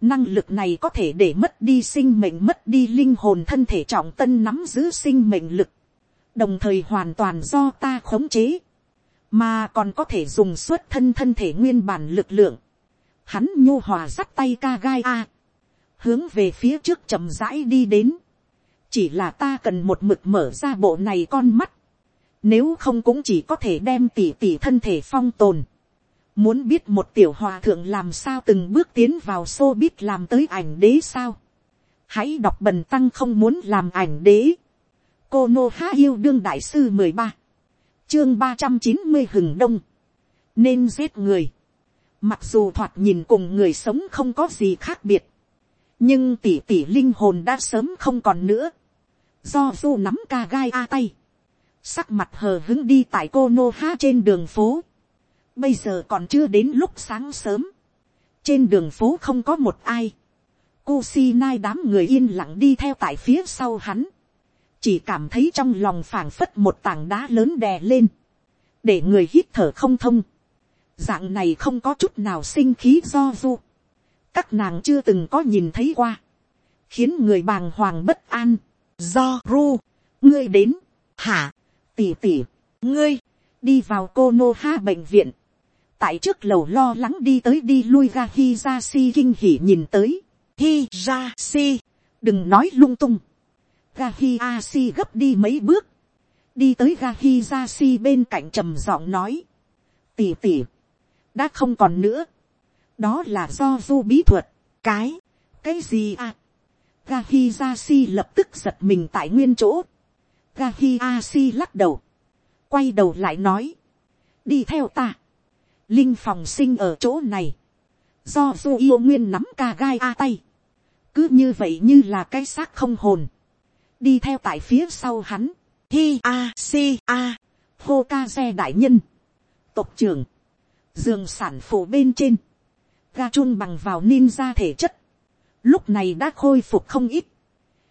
Năng lực này có thể để mất đi sinh mệnh mất đi linh hồn thân thể trọng tân nắm giữ sinh mệnh lực. Đồng thời hoàn toàn do ta khống chế. Mà còn có thể dùng suốt thân thân thể nguyên bản lực lượng. Hắn nhu hòa dắt tay ca gai a. Hướng về phía trước chậm rãi đi đến. Chỉ là ta cần một mực mở ra bộ này con mắt. Nếu không cũng chỉ có thể đem tỉ tỉ thân thể phong tồn Muốn biết một tiểu hòa thượng làm sao từng bước tiến vào xô biết làm tới ảnh đế sao. Hãy đọc bần tăng không muốn làm ảnh đế. Cô Nô Há Yêu Đương Đại Sư mười ba Chương ba trăm chín mươi hừng đông. Nên giết người. Mặc dù thoạt nhìn cùng người sống không có gì khác biệt. Nhưng tỷ tỷ linh hồn đã sớm không còn nữa. Do du nắm ca gai a tay. Sắc mặt hờ hứng đi tại cô Nô ha trên đường phố Bây giờ còn chưa đến lúc sáng sớm. Trên đường phố không có một ai. Kusinai đám người yên lặng đi theo tại phía sau hắn. Chỉ cảm thấy trong lòng phảng phất một tảng đá lớn đè lên. Để người hít thở không thông. Dạng này không có chút nào sinh khí do du. Các nàng chưa từng có nhìn thấy qua. Khiến người bàng hoàng bất an. Do ru. Ngươi đến. Hả. Tỉ tỉ. Ngươi. Đi vào cô nô ha bệnh viện tại trước lầu lo lắng đi tới đi lui ga hi ra si kinh hỉ nhìn tới, hi ra si, đừng nói lung tung, Gahi gấp đi mấy bước, đi tới Gahi bên cạnh trầm giọng nói, tỉ tỉ, đã không còn nữa, đó là do du bí thuật, cái, cái gì à, Gahi lập tức giật mình tại nguyên chỗ, Gahi lắc đầu, quay đầu lại nói, đi theo ta, linh phòng sinh ở chỗ này, do du yêu nguyên nắm ca gai a tay, cứ như vậy như là cái xác không hồn, đi theo tại phía sau hắn, hi a si a, hô ca xe đại nhân, tộc trưởng, giường sản phụ bên trên, ga chun bằng vào ninja thể chất, lúc này đã khôi phục không ít,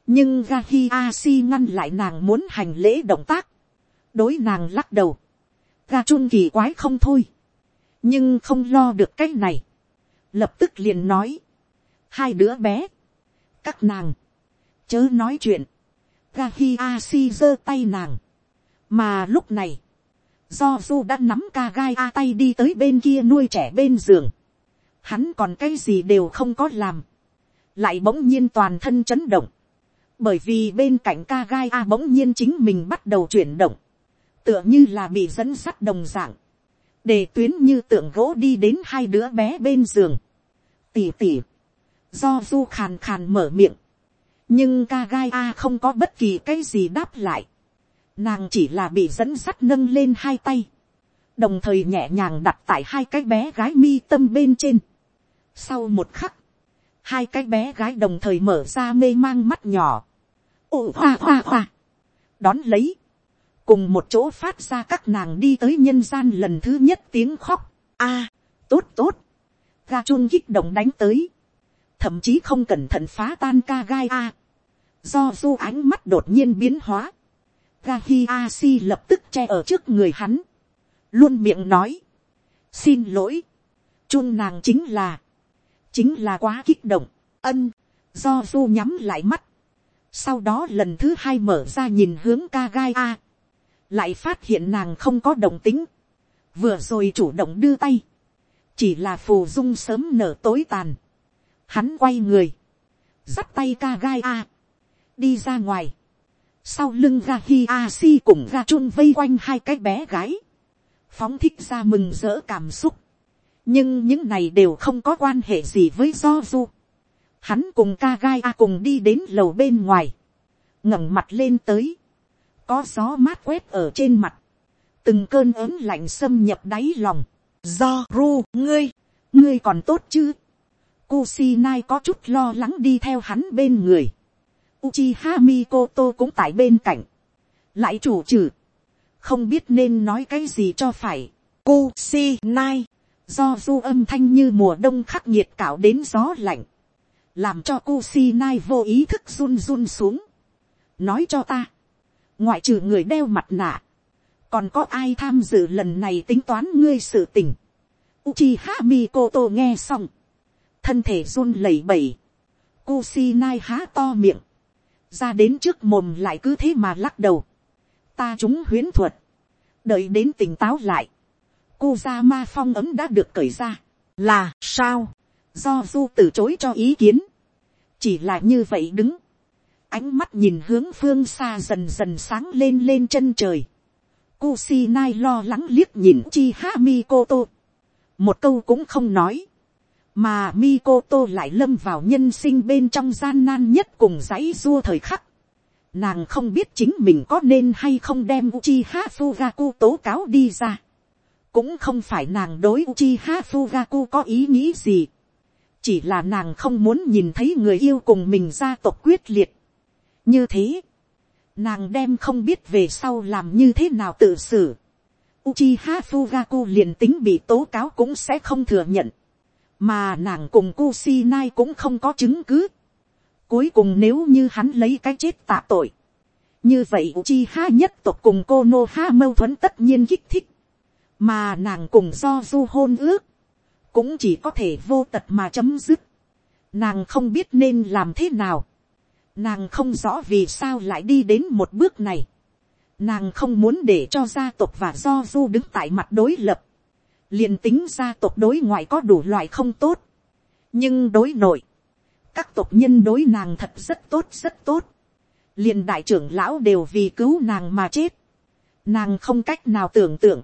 nhưng ga hi a si ngăn lại nàng muốn hành lễ động tác, đối nàng lắc đầu, ga chun kỳ quái không thôi, nhưng không lo được cái này, lập tức liền nói, hai đứa bé, các nàng, chớ nói chuyện, Gahi Asi giơ tay nàng, mà lúc này, do du đã nắm ca gai a tay đi tới bên kia nuôi trẻ bên giường, hắn còn cái gì đều không có làm, lại bỗng nhiên toàn thân chấn động, bởi vì bên cạnh ca gai a bỗng nhiên chính mình bắt đầu chuyển động, tựa như là bị dẫn sắt đồng dạng, Để tuyến như tượng gỗ đi đến hai đứa bé bên giường, tỉ tỉ, do du khàn khàn mở miệng, nhưng ca gai a không có bất kỳ cái gì đáp lại, nàng chỉ là bị dẫn sắt nâng lên hai tay, đồng thời nhẹ nhàng đặt tại hai cái bé gái mi tâm bên trên. Sau một khắc, hai cái bé gái đồng thời mở ra mê mang mắt nhỏ, ồ hoa hoa hoa, đón lấy, cùng một chỗ phát ra các nàng đi tới nhân gian lần thứ nhất tiếng khóc, a, tốt tốt, ga chun kích động đánh tới, thậm chí không cẩn thận phá tan ca gai a, do du ánh mắt đột nhiên biến hóa, ga hi a si lập tức che ở trước người hắn, luôn miệng nói, xin lỗi, chun nàng chính là, chính là quá kích động, ân, do du nhắm lại mắt, sau đó lần thứ hai mở ra nhìn hướng ca gai a, lại phát hiện nàng không có động tính, vừa rồi chủ động đưa tay, chỉ là phù dung sớm nở tối tàn, hắn quay người, dắt tay ca gai a, đi ra ngoài, sau lưng ga hi a si cùng ga chun vây quanh hai cái bé gái, phóng thích ra mừng rỡ cảm xúc, nhưng những này đều không có quan hệ gì với do du, hắn cùng ca gai a cùng đi đến lầu bên ngoài, ngẩng mặt lên tới, có gió mát quét ở trên mặt, từng cơn ớn lạnh xâm nhập đáy lòng, do ru ngươi, ngươi còn tốt chứ, Kusinai có chút lo lắng đi theo hắn bên người, Uchiha Mikoto cũng tại bên cạnh, lại chủ trừ, không biết nên nói cái gì cho phải, Kusinai, do du âm thanh như mùa đông khắc nghiệt cạo đến gió lạnh, làm cho Kusinai vô ý thức run run xuống, nói cho ta, ngoại trừ người đeo mặt nạ, còn có ai tham dự lần này tính toán ngươi sự tình. Uchiha Mikoto nghe xong. Thân thể run lẩy bẩy. Kusinai há to miệng. Ra đến trước mồm lại cứ thế mà lắc đầu. Ta chúng huyến thuật. Đợi đến tỉnh táo lại. Kuzama phong ấm đã được cởi ra. Là, sao? Do du từ chối cho ý kiến. Chỉ là như vậy đứng. Ánh mắt nhìn hướng phương xa dần dần sáng lên lên chân trời. Kusinai lo lắng liếc nhìn chi ha Mikoto. Một câu cũng không nói. Mà Mikoto lại lâm vào nhân sinh bên trong gian nan nhất cùng dãy dua thời khắc. Nàng không biết chính mình có nên hay không đem Uchiha Fugaku tố cáo đi ra. Cũng không phải nàng đối Uchiha Fugaku có ý nghĩ gì. Chỉ là nàng không muốn nhìn thấy người yêu cùng mình gia tộc quyết liệt. Như thế, nàng đem không biết về sau làm như thế nào tự xử. Uchiha Fugaku liền tính bị tố cáo cũng sẽ không thừa nhận. Mà nàng cùng Kusinai cũng không có chứng cứ. Cuối cùng nếu như hắn lấy cái chết tạ tội. Như vậy Uchiha nhất tộc cùng Konoha mâu thuẫn tất nhiên kích thích. Mà nàng cùng do du hôn ước. Cũng chỉ có thể vô tật mà chấm dứt. Nàng không biết nên làm thế nào. Nàng không rõ vì sao lại đi đến một bước này. Nàng không muốn để cho gia tộc và do du đứng tại mặt đối lập liền tính gia tộc đối ngoại có đủ loại không tốt. Nhưng đối nội. Các tộc nhân đối nàng thật rất tốt rất tốt. liền đại trưởng lão đều vì cứu nàng mà chết. Nàng không cách nào tưởng tượng.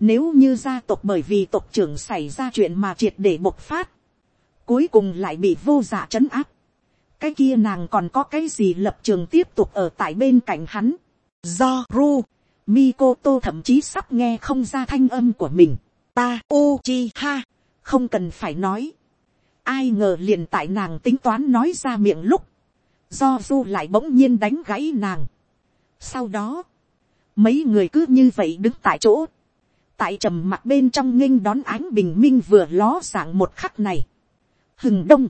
Nếu như gia tộc bởi vì tộc trưởng xảy ra chuyện mà triệt để bộc phát. Cuối cùng lại bị vô giả trấn áp cái kia nàng còn có cái gì lập trường tiếp tục ở tại bên cạnh hắn. Do Ru, Mikoto thậm chí sắp nghe không ra thanh âm của mình. Ta Uchiha, không cần phải nói. Ai ngờ liền tại nàng tính toán nói ra miệng lúc. Do Du lại bỗng nhiên đánh gãy nàng. Sau đó, mấy người cứ như vậy đứng tại chỗ. Tại trầm mặt bên trong nghênh đón ánh bình minh vừa ló dạng một khắc này. Hừng đông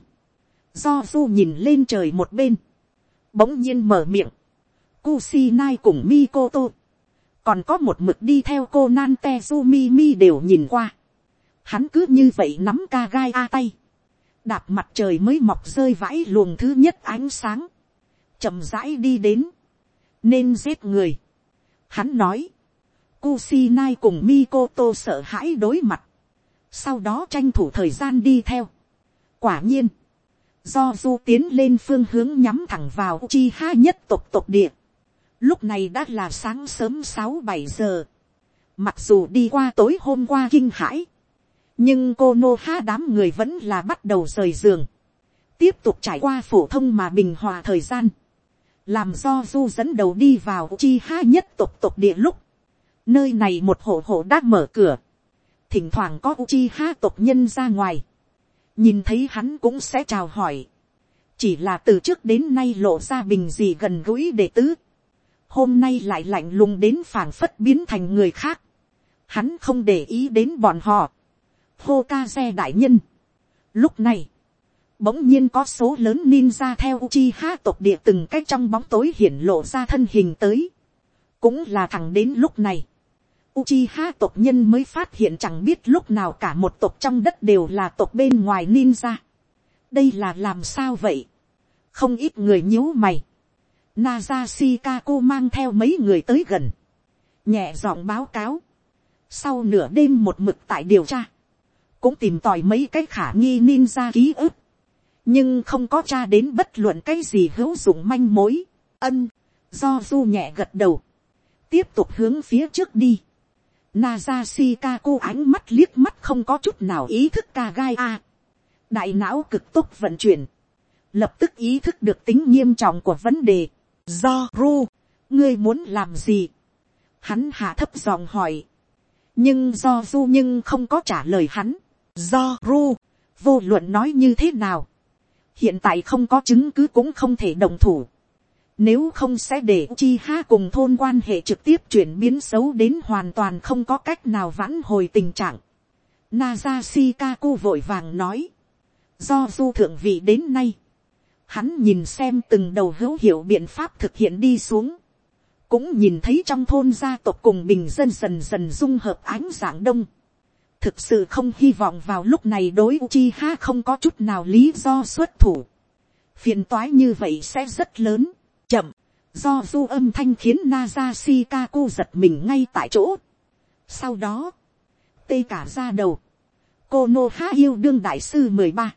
Do du nhìn lên trời một bên. Bỗng nhiên mở miệng. Kusinai cùng Mikoto. Còn có một mực đi theo cô Nan Tezumi đều nhìn qua. Hắn cứ như vậy nắm ca gai a tay. Đạp mặt trời mới mọc rơi vãi luồng thứ nhất ánh sáng. chậm rãi đi đến. Nên giết người. Hắn nói. Kusinai cùng Mikoto sợ hãi đối mặt. Sau đó tranh thủ thời gian đi theo. Quả nhiên do du tiến lên phương hướng nhắm thẳng vào Uchiha nhất tộc tộc địa. Lúc này đã là sáng sớm sáu bảy giờ. Mặc dù đi qua tối hôm qua kinh hãi. Nhưng cô nô ha đám người vẫn là bắt đầu rời giường. Tiếp tục trải qua phổ thông mà bình hòa thời gian. Làm do du dẫn đầu đi vào chi ha nhất tộc tộc địa lúc. Nơi này một hộ hộ đã mở cửa. Thỉnh thoảng có chi ha tộc nhân ra ngoài nhìn thấy hắn cũng sẽ chào hỏi, chỉ là từ trước đến nay lộ ra bình gì gần gũi đệ tứ, hôm nay lại lạnh lùng đến phảng phất biến thành người khác, hắn không để ý đến bọn họ, hô ca xe đại nhân. Lúc này, bỗng nhiên có số lớn ninja theo Uchiha tộc địa từng cách trong bóng tối hiển lộ ra thân hình tới. Cũng là thẳng đến lúc này, Uchiha tộc nhân mới phát hiện chẳng biết lúc nào cả một tộc trong đất đều là tộc bên ngoài ninja. Đây là làm sao vậy? Không ít người nhíu mày. Naza Shikaku mang theo mấy người tới gần. Nhẹ giọng báo cáo. Sau nửa đêm một mực tại điều tra. Cũng tìm tòi mấy cái khả nghi ninja ký ức. Nhưng không có tra đến bất luận cái gì hữu dụng manh mối. Ân. Do du nhẹ gật đầu. Tiếp tục hướng phía trước đi Nazashika ánh mắt liếc mắt không có chút nào ý thức ca gai a. Đại não cực tốc vận chuyển. Lập tức ý thức được tính nghiêm trọng của vấn đề. Do ru, ngươi muốn làm gì? Hắn hạ thấp giọng hỏi. Nhưng do du nhưng không có trả lời hắn. Do ru, vô luận nói như thế nào? Hiện tại không có chứng cứ cũng không thể đồng thủ. Nếu không sẽ để chi ha cùng thôn quan hệ trực tiếp chuyển biến xấu đến hoàn toàn không có cách nào vãn hồi tình trạng. Naza Shikaku vội vàng nói. Do du thượng vị đến nay. Hắn nhìn xem từng đầu hữu hiệu biện pháp thực hiện đi xuống. Cũng nhìn thấy trong thôn gia tộc cùng bình dân dần dần dung hợp ánh dạng đông. thực sự không hy vọng vào lúc này đối Uchiha không có chút nào lý do xuất thủ. Phiền toái như vậy sẽ rất lớn. Chậm, do du âm thanh khiến Naza Shikaku giật mình ngay tại chỗ. Sau đó, tê cả ra đầu. Cô Nô Há yêu đương đại sư mười ba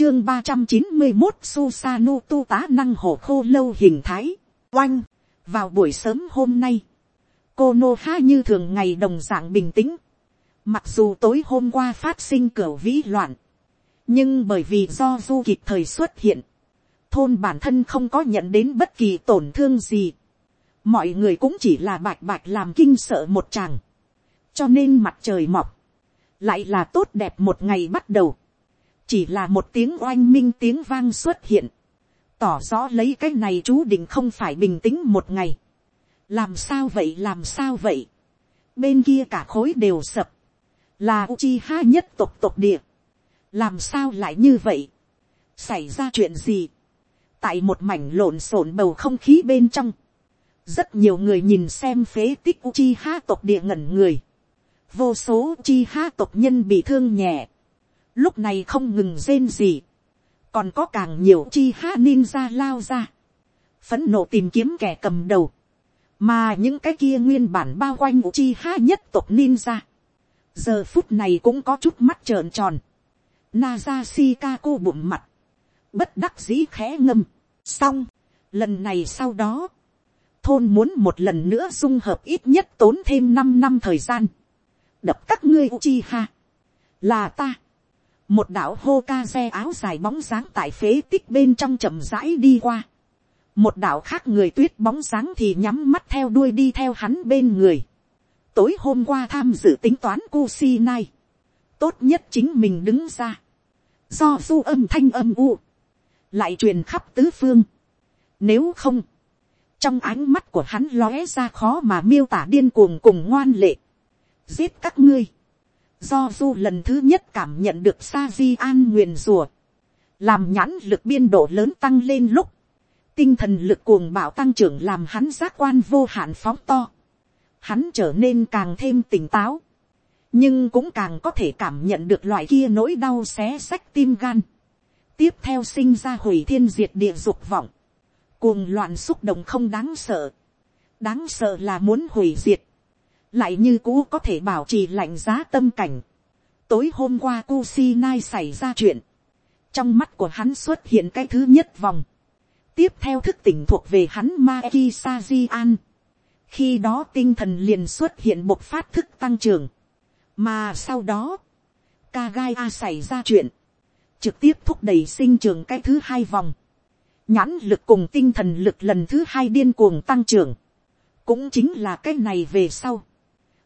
Chương ba trăm chín mươi một Susanu tu tá năng hổ khô lâu hình thái. Oanh. Vào buổi sớm hôm nay. Cô Nô Ha như thường ngày đồng dạng bình tĩnh. Mặc dù tối hôm qua phát sinh cửa vĩ loạn. Nhưng bởi vì do du kịp thời xuất hiện. Thôn bản thân không có nhận đến bất kỳ tổn thương gì. Mọi người cũng chỉ là bạch bạch làm kinh sợ một chàng. Cho nên mặt trời mọc. Lại là tốt đẹp một ngày bắt đầu. Chỉ là một tiếng oanh minh tiếng vang xuất hiện. Tỏ rõ lấy cái này chú định không phải bình tĩnh một ngày. Làm sao vậy làm sao vậy. Bên kia cả khối đều sập là Uchiha nhất tộc tộc địa. làm sao lại như vậy, xảy ra chuyện gì, tại một mảnh lộn xộn bầu không khí bên trong, rất nhiều người nhìn xem phế tích Uchiha tộc địa ngẩn người, vô số Uchiha tộc nhân bị thương nhẹ, lúc này không ngừng rên gì, còn có càng nhiều Uchiha ninja lao ra, phấn nộ tìm kiếm kẻ cầm đầu, mà những cái kia nguyên bản bao quanh Uchiha nhất tộc ninja, giờ phút này cũng có chút mắt trợn tròn, Naza Shikaku bụng mặt, bất đắc dĩ khẽ ngâm, xong, lần này sau đó, thôn muốn một lần nữa dung hợp ít nhất tốn thêm năm năm thời gian, đập các ngươi Uchiha, là ta, một đạo hô ca xe áo dài bóng dáng tại phế tích bên trong chậm rãi đi qua, một đạo khác người tuyết bóng dáng thì nhắm mắt theo đuôi đi theo hắn bên người, tối hôm qua tham dự tính toán Kusinai. Tốt nhất chính mình đứng ra. Do du âm thanh âm u. Lại truyền khắp tứ phương. Nếu không. Trong ánh mắt của hắn lóe ra khó mà miêu tả điên cuồng cùng ngoan lệ. Giết các ngươi. Do du lần thứ nhất cảm nhận được sa di an nguyền rùa. Làm nhãn lực biên độ lớn tăng lên lúc. Tinh thần lực cuồng bạo tăng trưởng làm hắn giác quan vô hạn phóng to hắn trở nên càng thêm tỉnh táo, nhưng cũng càng có thể cảm nhận được loại kia nỗi đau xé xách tim gan. tiếp theo sinh ra hủy thiên diệt địa dục vọng, cuồng loạn xúc động không đáng sợ, đáng sợ là muốn hủy diệt, lại như cũ có thể bảo trì lạnh giá tâm cảnh. tối hôm qua Kusinai xảy ra chuyện, trong mắt của hắn xuất hiện cái thứ nhất vòng, tiếp theo thức tỉnh thuộc về hắn Maeki Sajian. Khi đó tinh thần liền xuất hiện một phát thức tăng trưởng, mà sau đó, Kagaya xảy ra chuyện, trực tiếp thúc đẩy sinh trường cái thứ hai vòng, nhãn lực cùng tinh thần lực lần thứ hai điên cuồng tăng trưởng, cũng chính là cái này về sau.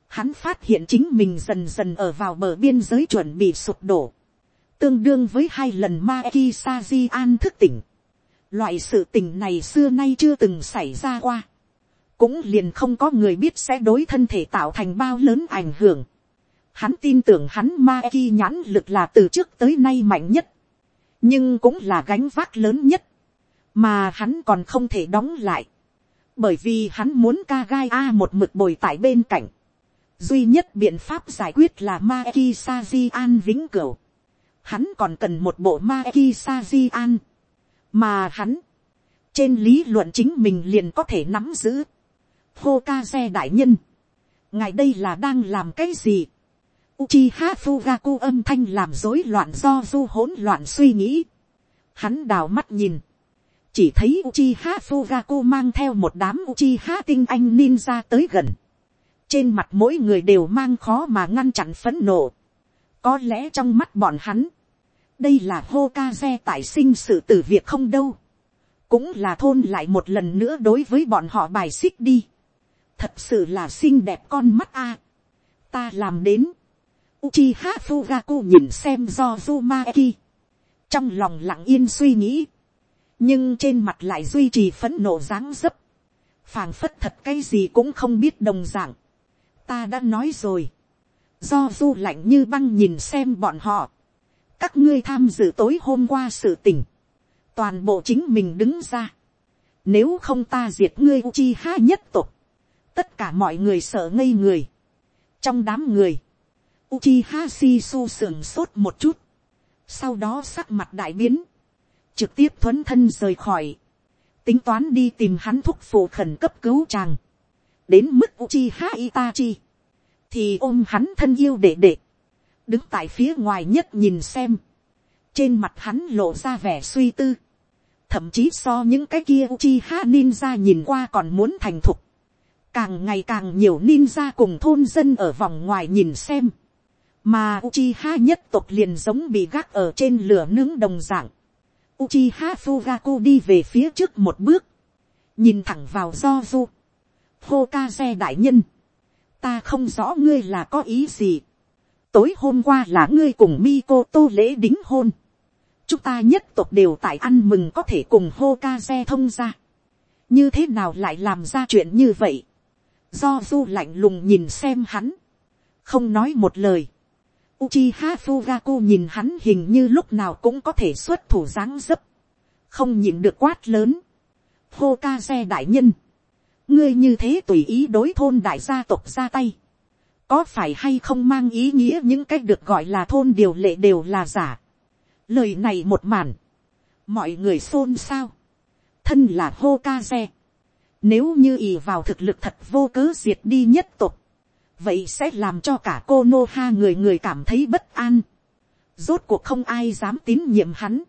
Hắn phát hiện chính mình dần dần ở vào bờ biên giới chuẩn bị sụp đổ, tương đương với hai lần ma ki sa di an thức tỉnh. Loại sự tình này xưa nay chưa từng xảy ra qua cũng liền không có người biết sẽ đối thân thể tạo thành bao lớn ảnh hưởng. Hắn tin tưởng hắn ma ki nhãn lực là từ trước tới nay mạnh nhất, nhưng cũng là gánh vác lớn nhất, mà hắn còn không thể đóng lại, bởi vì hắn muốn ca gai a một mực bồi tại bên cạnh duy nhất biện pháp giải quyết là ma ki sa di an vĩnh cửu. hắn còn cần một bộ ma ki sa di an, mà hắn, trên lý luận chính mình liền có thể nắm giữ hô ca xe đại nhân, ngài đây là đang làm cái gì. Uchiha Fugaku âm thanh làm rối loạn do du hỗn loạn suy nghĩ. Hắn đào mắt nhìn. Chỉ thấy Uchiha Fugaku mang theo một đám Uchiha tinh anh ninja tới gần. Trên mặt mỗi người đều mang khó mà ngăn chặn phấn nộ. Có lẽ trong mắt bọn hắn. Đây là hô ca xe tại sinh sự tử việc không đâu. Cũng là thôn lại một lần nữa đối với bọn họ bài xích đi thật sự là xinh đẹp con mắt a. ta làm đến. Uchiha Fugaku nhìn xem do Zumaeki. Trong lòng lặng yên suy nghĩ. Nhưng trên mặt lại duy trì phấn nộ dáng dấp. phảng phất thật cái gì cũng không biết đồng dạng. Ta đã nói rồi. Do du lạnh như băng nhìn xem bọn họ. Các ngươi tham dự tối hôm qua sự tình. Toàn bộ chính mình đứng ra. Nếu không ta diệt ngươi Uchiha nhất tục tất cả mọi người sợ ngây người. trong đám người, Uchiha Shisu sưởng sốt một chút. Sau đó sắc mặt đại biến. Trực tiếp thuấn thân rời khỏi. Tính toán đi tìm hắn thúc phụ khẩn cấp cứu chàng. Đến mức Uchiha Itachi. Thì ôm hắn thân yêu đệ đệ. Đứng tại phía ngoài nhất nhìn xem. Trên mặt hắn lộ ra vẻ suy tư. Thậm chí so những cái kia Uchiha ninja nhìn qua còn muốn thành thục. Càng ngày càng nhiều ninja cùng thôn dân ở vòng ngoài nhìn xem mà Uchiha nhất tộc liền giống bị gác ở trên lửa nướng đồng dạng. Uchiha Fugaku đi về phía trước một bước, nhìn thẳng vào hô ca xe đại nhân, ta không rõ ngươi là có ý gì. Tối hôm qua là ngươi cùng Mikoto lễ đính hôn. Chúng ta nhất tộc đều tại ăn mừng có thể cùng Hokage thông ra. Như thế nào lại làm ra chuyện như vậy? Do du lạnh lùng nhìn xem hắn. Không nói một lời. Uchiha Fugaku nhìn hắn hình như lúc nào cũng có thể xuất thủ dáng dấp. Không nhìn được quát lớn. Hokage đại nhân. Ngươi như thế tùy ý đối thôn đại gia tộc ra tay. Có phải hay không mang ý nghĩa những cách được gọi là thôn điều lệ đều là giả. Lời này một màn. Mọi người xôn xao. Thân là Hokage. Nếu như ì vào thực lực thật vô cớ diệt đi nhất tộc vậy sẽ làm cho cả cô nô ha người người cảm thấy bất an. rốt cuộc không ai dám tín nhiệm hắn.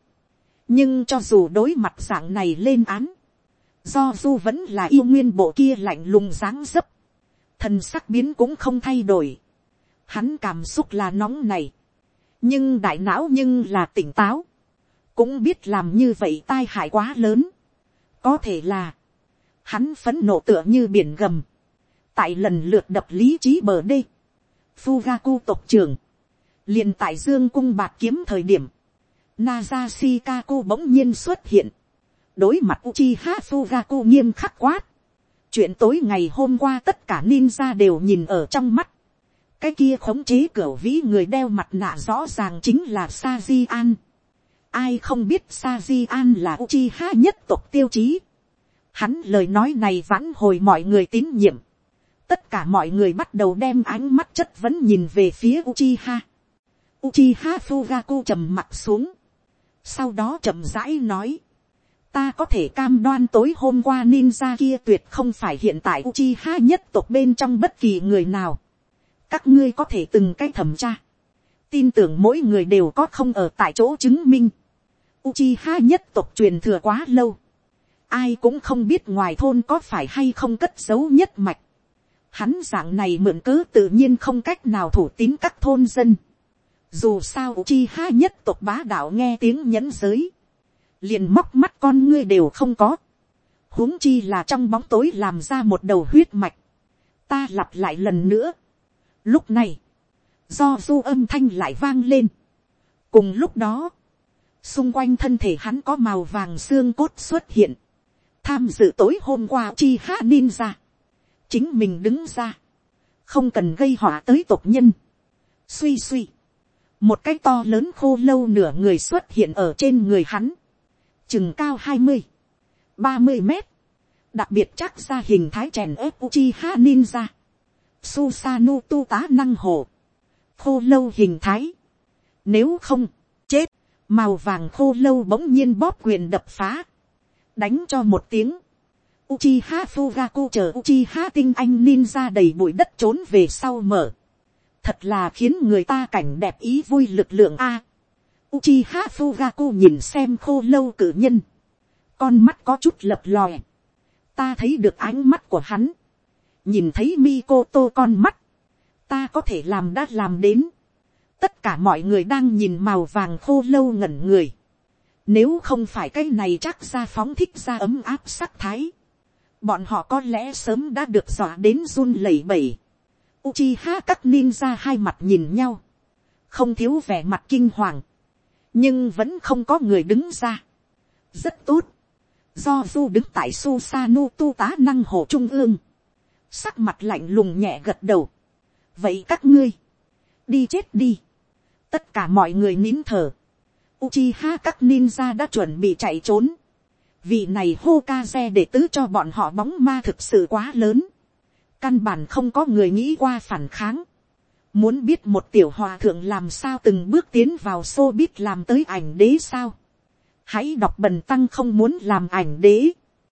nhưng cho dù đối mặt dạng này lên án, do du vẫn là yêu nguyên bộ kia lạnh lùng dáng dấp, thần sắc biến cũng không thay đổi. hắn cảm xúc là nóng này, nhưng đại não nhưng là tỉnh táo, cũng biết làm như vậy tai hại quá lớn. có thể là, hắn phấn nộ tựa như biển gầm, tại lần lượt đập lý trí bờ đê, Fugaku tộc trưởng, liền tại dương cung bạc kiếm thời điểm, Naza Shikaku bỗng nhiên xuất hiện, đối mặt Uchiha Fugaku nghiêm khắc quát, chuyện tối ngày hôm qua tất cả ninja đều nhìn ở trong mắt, cái kia khống chế cửa vĩ người đeo mặt nạ rõ ràng chính là Saji An. Ai không biết Saji An là Uchiha nhất tộc tiêu chí. Hắn lời nói này vãn hồi mọi người tín nhiệm tất cả mọi người bắt đầu đem ánh mắt chất vấn nhìn về phía Uchiha. Uchiha Fugaku trầm mặt xuống. Sau đó chậm rãi nói. Ta có thể cam đoan tối hôm qua ninja kia tuyệt không phải hiện tại Uchiha nhất tộc bên trong bất kỳ người nào. Các ngươi có thể từng cái thẩm tra. Tin tưởng mỗi người đều có không ở tại chỗ chứng minh. Uchiha nhất tộc truyền thừa quá lâu. Ai cũng không biết ngoài thôn có phải hay không cất giấu nhất mạch Hắn dạng này mượn cớ tự nhiên không cách nào thủ tín các thôn dân. Dù sao Uchiha nhất tộc bá đạo nghe tiếng nhẫn giới. Liền móc mắt con ngươi đều không có. huống chi là trong bóng tối làm ra một đầu huyết mạch. Ta lặp lại lần nữa. Lúc này, do du âm thanh lại vang lên. Cùng lúc đó, xung quanh thân thể hắn có màu vàng xương cốt xuất hiện. Tham dự tối hôm qua chi ha ninja chính mình đứng ra, không cần gây họa tới tộc nhân. suy suy, một cái to lớn khô lâu nửa người xuất hiện ở trên người hắn, chừng cao hai mươi, ba mươi mét, đặc biệt chắc ra hình thái chèn ép Uchiha ninja, susanu tu tá năng hồ, khô lâu hình thái, nếu không, chết, màu vàng khô lâu bỗng nhiên bóp quyền đập phá, đánh cho một tiếng, Uchiha Fugaku chờ Uchiha tinh anh ninja đầy bụi đất trốn về sau mở. Thật là khiến người ta cảnh đẹp ý vui lực lượng A. Uchiha Fugaku nhìn xem khô lâu cử nhân. Con mắt có chút lập lòe. Ta thấy được ánh mắt của hắn. Nhìn thấy Mikoto con mắt. Ta có thể làm đã làm đến. Tất cả mọi người đang nhìn màu vàng khô lâu ngẩn người. Nếu không phải cái này chắc ra phóng thích ra ấm áp sắc thái bọn họ có lẽ sớm đã được dọa đến run lẩy bẩy. Uchiha các ninja hai mặt nhìn nhau, không thiếu vẻ mặt kinh hoàng, nhưng vẫn không có người đứng ra. rất tốt, do du đứng tại Susanu tu tá năng hồ trung ương, sắc mặt lạnh lùng nhẹ gật đầu. vậy các ngươi, đi chết đi, tất cả mọi người nín thở, Uchiha các ninja đã chuẩn bị chạy trốn. vị này hokaze để tứ cho bọn họ bóng ma thực sự quá lớn, căn bản không có người nghĩ qua phản kháng, Muốn biết một tiểu hòa thượng làm sao từng bước tiến vào xô biết làm tới ảnh đế sao. Hãy đọc bần tăng không muốn làm ảnh đế